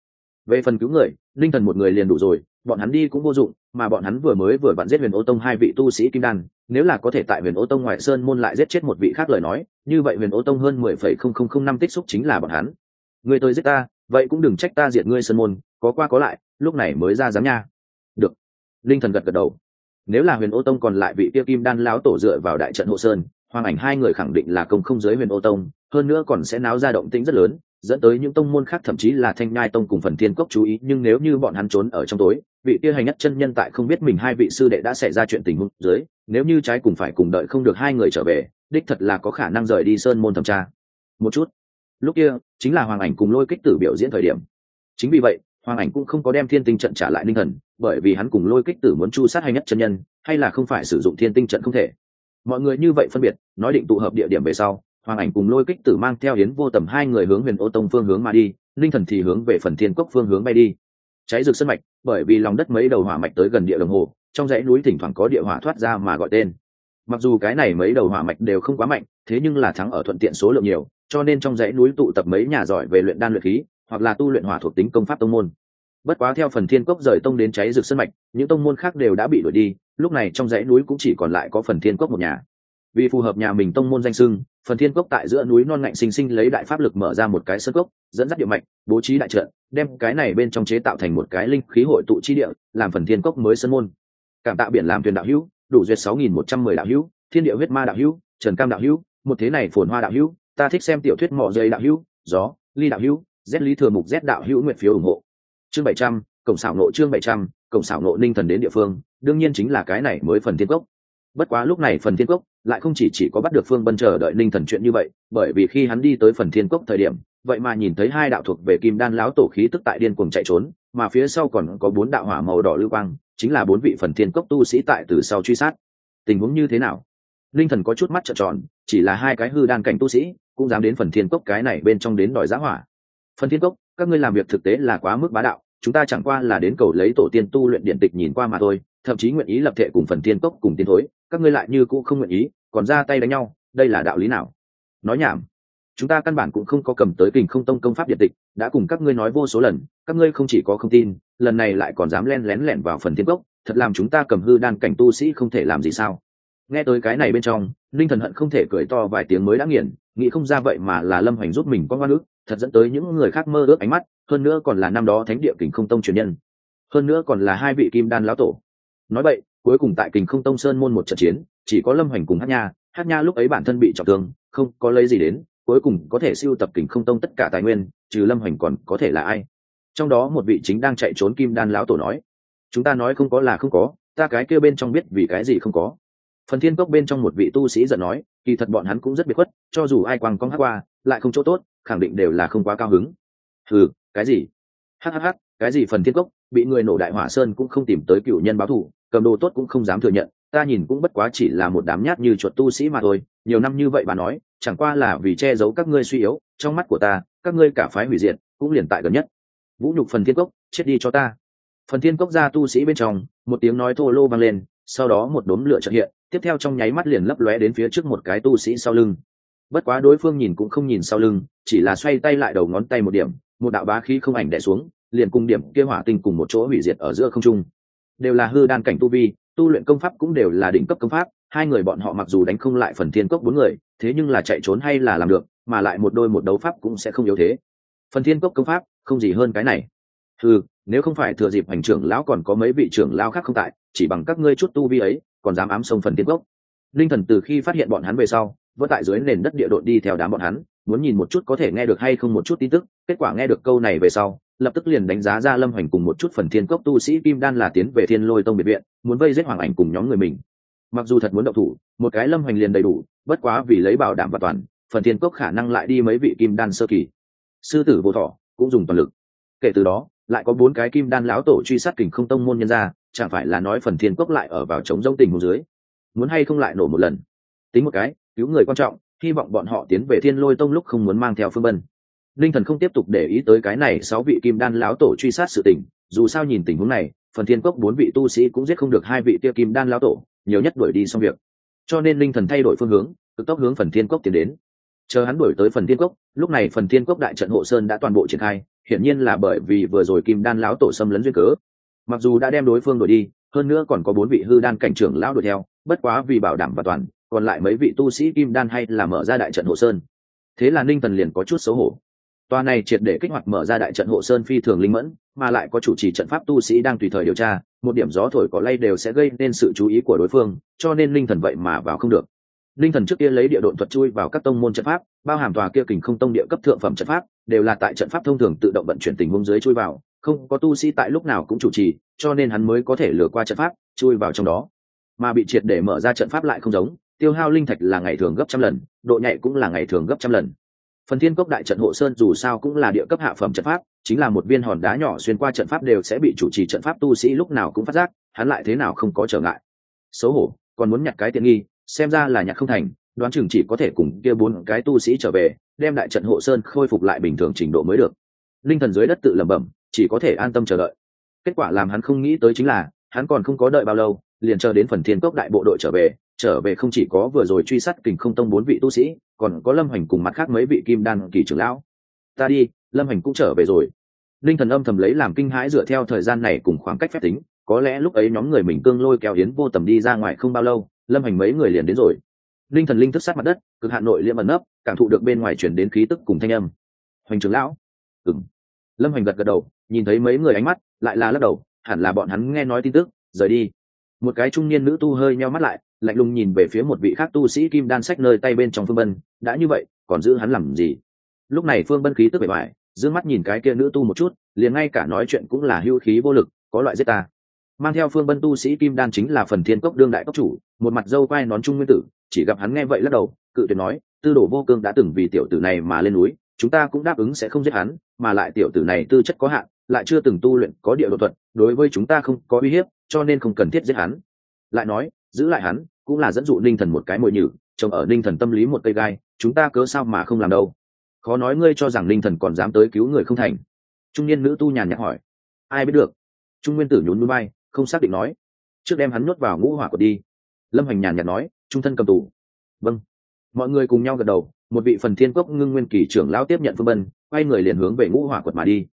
Về phần cứu người, ninh thần một người liền đủ rồi, bọn hắn đi cũng vô dụng, mà bọn hắn vừa mới vừa vặn giết huyền ô tông hai vị tu sĩ kim đan, nếu là có thể tại huyền ô tông ngoại sơn môn lại giết chết một vị khác lời nói, như vậy huyền ô tông hơn mười phẩy không không không năm tích xúc chính là bọn hắn. Người tôi giết ta, vậy cũng đừng trách ta diệt ngươi sơn môn, có qua có lại, lúc này mới ra dám nha. Được. Linh thần gật gật đầu. Nếu là huyền ô tông còn lại vị tiêu kim đan láo tổ dựa vào đại trận hộ sơn hoàng ảnh hai người khẳng định là công không giới huyền ô tông, hơn nữa còn sẽ náo ra động tĩnh rất lớn, dẫn tới những tông môn khác thậm chí là thanh nhai tông cùng phần thiên cốc chú ý, nhưng nếu như bọn hắn trốn ở trong tối, vị kia hành nhất chân nhân tại không biết mình hai vị sư đệ đã xảy ra chuyện tình huống dưới, nếu như trái cùng phải cùng đợi không được hai người trở về, đích thật là có khả năng rời đi sơn môn thẩm tra. Một chút. Lúc kia, chính là hoàng ảnh cùng lôi kích tử biểu diễn thời điểm. Chính vì vậy hoàng ảnh cũng không có đem thiên tinh trận trả lại ninh thần, bởi vì hắn cùng lôi kích tử muốn chu sát hành nhất chân nhân, hay là không phải sử dụng thiên tinh trận không thể mọi người như vậy phân biệt, nói định tụ hợp địa điểm về sau, hoàng ảnh cùng lôi kích tử mang theo hiến vô tầm hai người hướng huyền ô tông phương hướng mà đi, linh thần thì hướng về phần thiên cốc phương hướng bay đi. Cháy rực sân mạch, bởi vì lòng đất mấy đầu hỏa mạch tới gần địa đồng hồ, trong dãy núi thỉnh thoảng có địa hỏa thoát ra mà gọi tên. Mặc dù cái này mấy đầu hỏa mạch đều không quá mạnh, thế nhưng là thắng ở thuận tiện số lượng nhiều, cho nên trong dãy núi tụ tập mấy nhà giỏi về luyện đan luyện khí, hoặc là tu luyện hỏa thuộc tính công pháp tông môn. Bất quá theo phần thiên cốc rời tông đến cháy rực sân mạch, những tông môn khác đều đã bị đuổi đi lúc này trong dãy núi cũng chỉ còn lại có phần thiên cốc một nhà. Vì phù hợp nhà mình tông môn danh sưng phần thiên cốc tại giữa núi non ngạnh sinh sinh lấy đại pháp lực mở ra một cái sân cốc, dẫn dắt địa mạch, bố trí đại trận, đem cái này bên trong chế tạo thành một cái linh khí hội tụ chi địa, làm phần thiên cốc mới sân môn. Cảm tạ biển làm thuyền đạo hữu, đủ duyệt sáu nghìn một trăm mười đạo hữu, thiên địa huyết ma đạo hữu, trần cam đạo hữu, một thế này phồn hoa đạo hữu, ta thích xem tiểu thuyết mỏ dây đạo hữu, gió, ly đạo hữu, z lý thừa mục z đạo hữu nguyện phiếu ủng hộ. Chương bảy trăm, cổng xảo nộ chương bảy trăm cổng xảo nộ ninh thần đến địa phương, đương nhiên chính là cái này mới phần thiên cốc. Bất quá lúc này phần thiên cốc lại không chỉ chỉ có bắt được phương bân chờ đợi ninh thần chuyện như vậy, bởi vì khi hắn đi tới phần thiên cốc thời điểm, vậy mà nhìn thấy hai đạo thuộc về kim đan lão tổ khí tức tại điên cuồng chạy trốn, mà phía sau còn có bốn đạo hỏa màu đỏ lưu quang, chính là bốn vị phần thiên cốc tu sĩ tại từ sau truy sát. Tình huống như thế nào? Ninh thần có chút mắt trợn tròn, chỉ là hai cái hư đan cảnh tu sĩ, cũng dám đến phần thiên cốc cái này bên trong đến đòi giá hỏa. Phần thiên cốc, các ngươi làm việc thực tế là quá mức bá đạo chúng ta chẳng qua là đến cầu lấy tổ tiên tu luyện điện tịch nhìn qua mà thôi, thậm chí nguyện ý lập thể cùng phần tiên cốc cùng tiến thối, các ngươi lại như cũ không nguyện ý, còn ra tay đánh nhau, đây là đạo lý nào? Nói nhảm. Chúng ta căn bản cũng không có cầm tới kình không tông công pháp điện tịch, đã cùng các ngươi nói vô số lần, các ngươi không chỉ có không tin, lần này lại còn dám len lén lẻn vào phần thiên cốc thật làm chúng ta cầm hư đan cảnh tu sĩ không thể làm gì sao? Nghe tới cái này bên trong, linh thần hận không thể cười to vài tiếng mới đã nghiền, nghĩ không ra vậy mà là lâm hoành giúp mình có ngoan nước thật dẫn tới những người khác mơ ước ánh mắt, hơn nữa còn là năm đó thánh địa kình không tông truyền nhân. Hơn nữa còn là hai vị kim đan lão tổ. Nói vậy, cuối cùng tại kình không tông sơn môn một trận chiến, chỉ có lâm hoành cùng hát nha hát nha lúc ấy bản thân bị trọng thương, không có lấy gì đến, cuối cùng có thể siêu tập kình không tông tất cả tài nguyên, trừ lâm hoành còn có thể là ai? Trong đó một vị chính đang chạy trốn kim đan lão tổ nói, chúng ta nói không có là không có, ta cái kêu bên trong biết vì cái gì không có. Phần thiên cốc bên trong một vị tu sĩ giận nói, kỳ thật bọn hắn cũng rất biệt khuất, cho dù ai quăng con hát qua, lại không chỗ tốt khẳng định đều là không quá cao hứng. Ừ cái gì? Hhh cái gì phần thiên cốc, bị người nổ đại hỏa sơn cũng không tìm tới cựu nhân báo thù, cầm đồ tốt cũng không dám thừa nhận, ta nhìn cũng bất quá chỉ là một đám nhát như chuột tu sĩ mà thôi, nhiều năm như vậy bà nói, chẳng qua là vì che giấu các ngươi suy yếu, trong mắt của ta, các ngươi cả phái hủy diệt, cũng liền tại gần nhất. Vũ nhục phần thiên cốc, chết đi cho ta. Phần thiên cốc ra tu sĩ bên trong, một tiếng nói thô lô vang lên, sau đó một đốm lửa trợ hiện, tiếp theo trong nháy mắt liền lấp lóe đến phía trước một cái tu sĩ sau lưng bất quá đối phương nhìn cũng không nhìn sau lưng, chỉ là xoay tay lại đầu ngón tay một điểm, một đạo bá khí không ảnh đẻ xuống, liền cùng điểm kia hỏa tinh cùng một chỗ hủy diệt ở giữa không trung. Đều là hư đan cảnh tu vi, tu luyện công pháp cũng đều là đỉnh cấp công pháp, hai người bọn họ mặc dù đánh không lại phần thiên cốc bốn người, thế nhưng là chạy trốn hay là làm được, mà lại một đôi một đấu pháp cũng sẽ không yếu thế. Phần thiên cốc công pháp, không gì hơn cái này. Ừ nếu không phải thừa dịp hành trưởng lão còn có mấy vị trưởng lão khác không tại, chỉ bằng các ngươi chút tu vi ấy, còn dám ám sông phần thiên cốc. Linh thần từ khi phát hiện bọn hắn về sau vẫn tại dưới nền đất địa đội đi theo đám bọn hắn, muốn nhìn một chút có thể nghe được hay không một chút tin tức. Kết quả nghe được câu này về sau, lập tức liền đánh giá ra lâm hoành cùng một chút phần thiên cốc tu sĩ kim đan là tiến về thiên lôi tông biệt viện, muốn vây giết hoàng ảnh cùng nhóm người mình. Mặc dù thật muốn động thủ, một cái lâm hoành liền đầy đủ, bất quá vì lấy bảo đảm và toàn, phần thiên cốc khả năng lại đi mấy vị kim đan sơ kỳ. Sư tử vô thọ cũng dùng toàn lực. Kể từ đó, lại có bốn cái kim đan lão tổ truy sát kình không tông môn nhân ra, chẳng phải là nói phần thiên cốc lại ở vào chống rông tình hồ dưới. Muốn hay không lại nổ một lần? Tính một cái cứu người quan trọng, hy vọng bọn họ tiến về thiên lôi tông lúc không muốn mang theo phương bân. Linh thần không tiếp tục để ý tới cái này sáu vị kim đan lão tổ truy sát sự tình, dù sao nhìn tình huống này, phần thiên cốc bốn vị tu sĩ cũng giết không được hai vị tiêu kim đan lão tổ, nhiều nhất đuổi đi xong việc. Cho nên linh thần thay đổi phương hướng, cực tốc hướng phần thiên cốc tiến đến. Chờ hắn đuổi tới phần thiên cốc, lúc này phần thiên cốc đại trận hộ sơn đã toàn bộ triển khai, hiển nhiên là bởi vì vừa rồi kim đan lão tổ xâm lấn duyên cớ. Mặc dù đã đem đối phương đuổi đi, hơn nữa còn có bốn vị hư đan cảnh trưởng lão đuổi theo, bất quá vì bảo đảm và toàn còn lại mấy vị tu sĩ kim đan hay là mở ra đại trận hộ sơn. Thế là ninh thần liền có chút xấu hổ. Tòa này triệt để kích hoạt mở ra đại trận hộ sơn phi thường linh mẫn, mà lại có chủ trì trận pháp tu sĩ đang tùy thời điều tra, một điểm gió thổi có lay đều sẽ gây nên sự chú ý của đối phương, cho nên linh thần vậy mà vào không được. Linh thần trước kia lấy địa độn thuật chui vào các tông môn trận pháp, bao hàm tòa kia kình không tông địa cấp thượng phẩm trận pháp, đều là tại trận pháp thông thường tự động vận chuyển tình huống dưới chui vào, không có tu sĩ tại lúc nào cũng chủ trì, cho nên hắn mới có thể lừa qua trận pháp, chui vào trong đó. Mà bị triệt để mở ra trận pháp lại không giống tiêu hao linh thạch là ngày thường gấp trăm lần, độ nhạy cũng là ngày thường gấp trăm lần. Phần thiên cốc đại trận hộ sơn dù sao cũng là địa cấp hạ phẩm trận pháp, chính là một viên hòn đá nhỏ xuyên qua trận pháp đều sẽ bị chủ trì trận pháp tu sĩ lúc nào cũng phát giác, hắn lại thế nào không có trở ngại. Xấu hổ, còn muốn nhặt cái tiện nghi, xem ra là nhặt không thành, đoán chừng chỉ có thể cùng kia bốn cái tu sĩ trở về, đem đại trận hộ sơn khôi phục lại bình thường trình độ mới được. Linh thần dưới đất tự lẩm bẩm, chỉ có thể an tâm chờ đợi. Kết quả làm hắn không nghĩ tới chính là, hắn còn không có đợi bao lâu, liền chờ đến phần thiên cốc đại bộ đội trở về trở về không chỉ có vừa rồi truy sát kình không tông bốn vị tu sĩ, còn có lâm hành cùng mặt khác mấy vị kim đan kỳ trưởng lão. Ta đi, lâm hành cũng trở về rồi. Linh thần âm thầm lấy làm kinh hãi dựa theo thời gian này cùng khoảng cách phép tính, có lẽ lúc ấy nhóm người mình cương lôi kéo yến vô tầm đi ra ngoài không bao lâu, lâm hành mấy người liền đến rồi. Linh thần linh thức sát mặt đất, cực hạn nội liễm ẩn nấp, cảm thụ được bên ngoài chuyển đến khí tức cùng thanh âm. Hoành trưởng lão. Ừng lâm hành gật gật đầu, nhìn thấy mấy người ánh mắt, lại là lắc đầu, hẳn là bọn hắn nghe nói tin tức, rời đi. Một cái trung niên nữ tu hơi nheo mắt lại lạnh lùng nhìn về phía một vị khác tu sĩ kim đan sách nơi tay bên trong phương bân đã như vậy, còn giữ hắn làm gì? Lúc này phương bân khí tức bề ngoài giữ mắt nhìn cái kia nữ tu một chút, liền ngay cả nói chuyện cũng là hưu khí vô lực, có loại giết ta. Mang theo phương bân tu sĩ kim đan chính là phần thiên cốc đương đại cốc chủ, một mặt dâu quai nón trung nguyên tử, chỉ gặp hắn nghe vậy lắc đầu, cự tuyệt nói, tư đồ vô cương đã từng vì tiểu tử này mà lên núi, chúng ta cũng đáp ứng sẽ không giết hắn, mà lại tiểu tử này tư chất có hạn, lại chưa từng tu luyện có địa độ thuật, đối với chúng ta không có uy hiếp, cho nên không cần thiết giết hắn. Lại nói giữ lại hắn, cũng là dẫn dụ linh thần một cái mồi nhử trồng ở ninh thần tâm lý một cây gai, chúng ta cớ sao mà không làm đâu? Khó nói ngươi cho rằng ninh thần còn dám tới cứu người không thành. Trung niên nữ tu nhàn nhạt hỏi. Ai biết được? Trung nguyên tử nhún núi bay, không xác định nói. Trước đem hắn nuốt vào ngũ hỏa của đi. Lâm hoành nhàn nhạt nói, trung thân cầm tù. Vâng. Mọi người cùng nhau gật đầu, một vị phần thiên cốc ngưng nguyên kỳ trưởng lão tiếp nhận phương bân, quay người liền hướng về ngũ hỏa quật mà đi.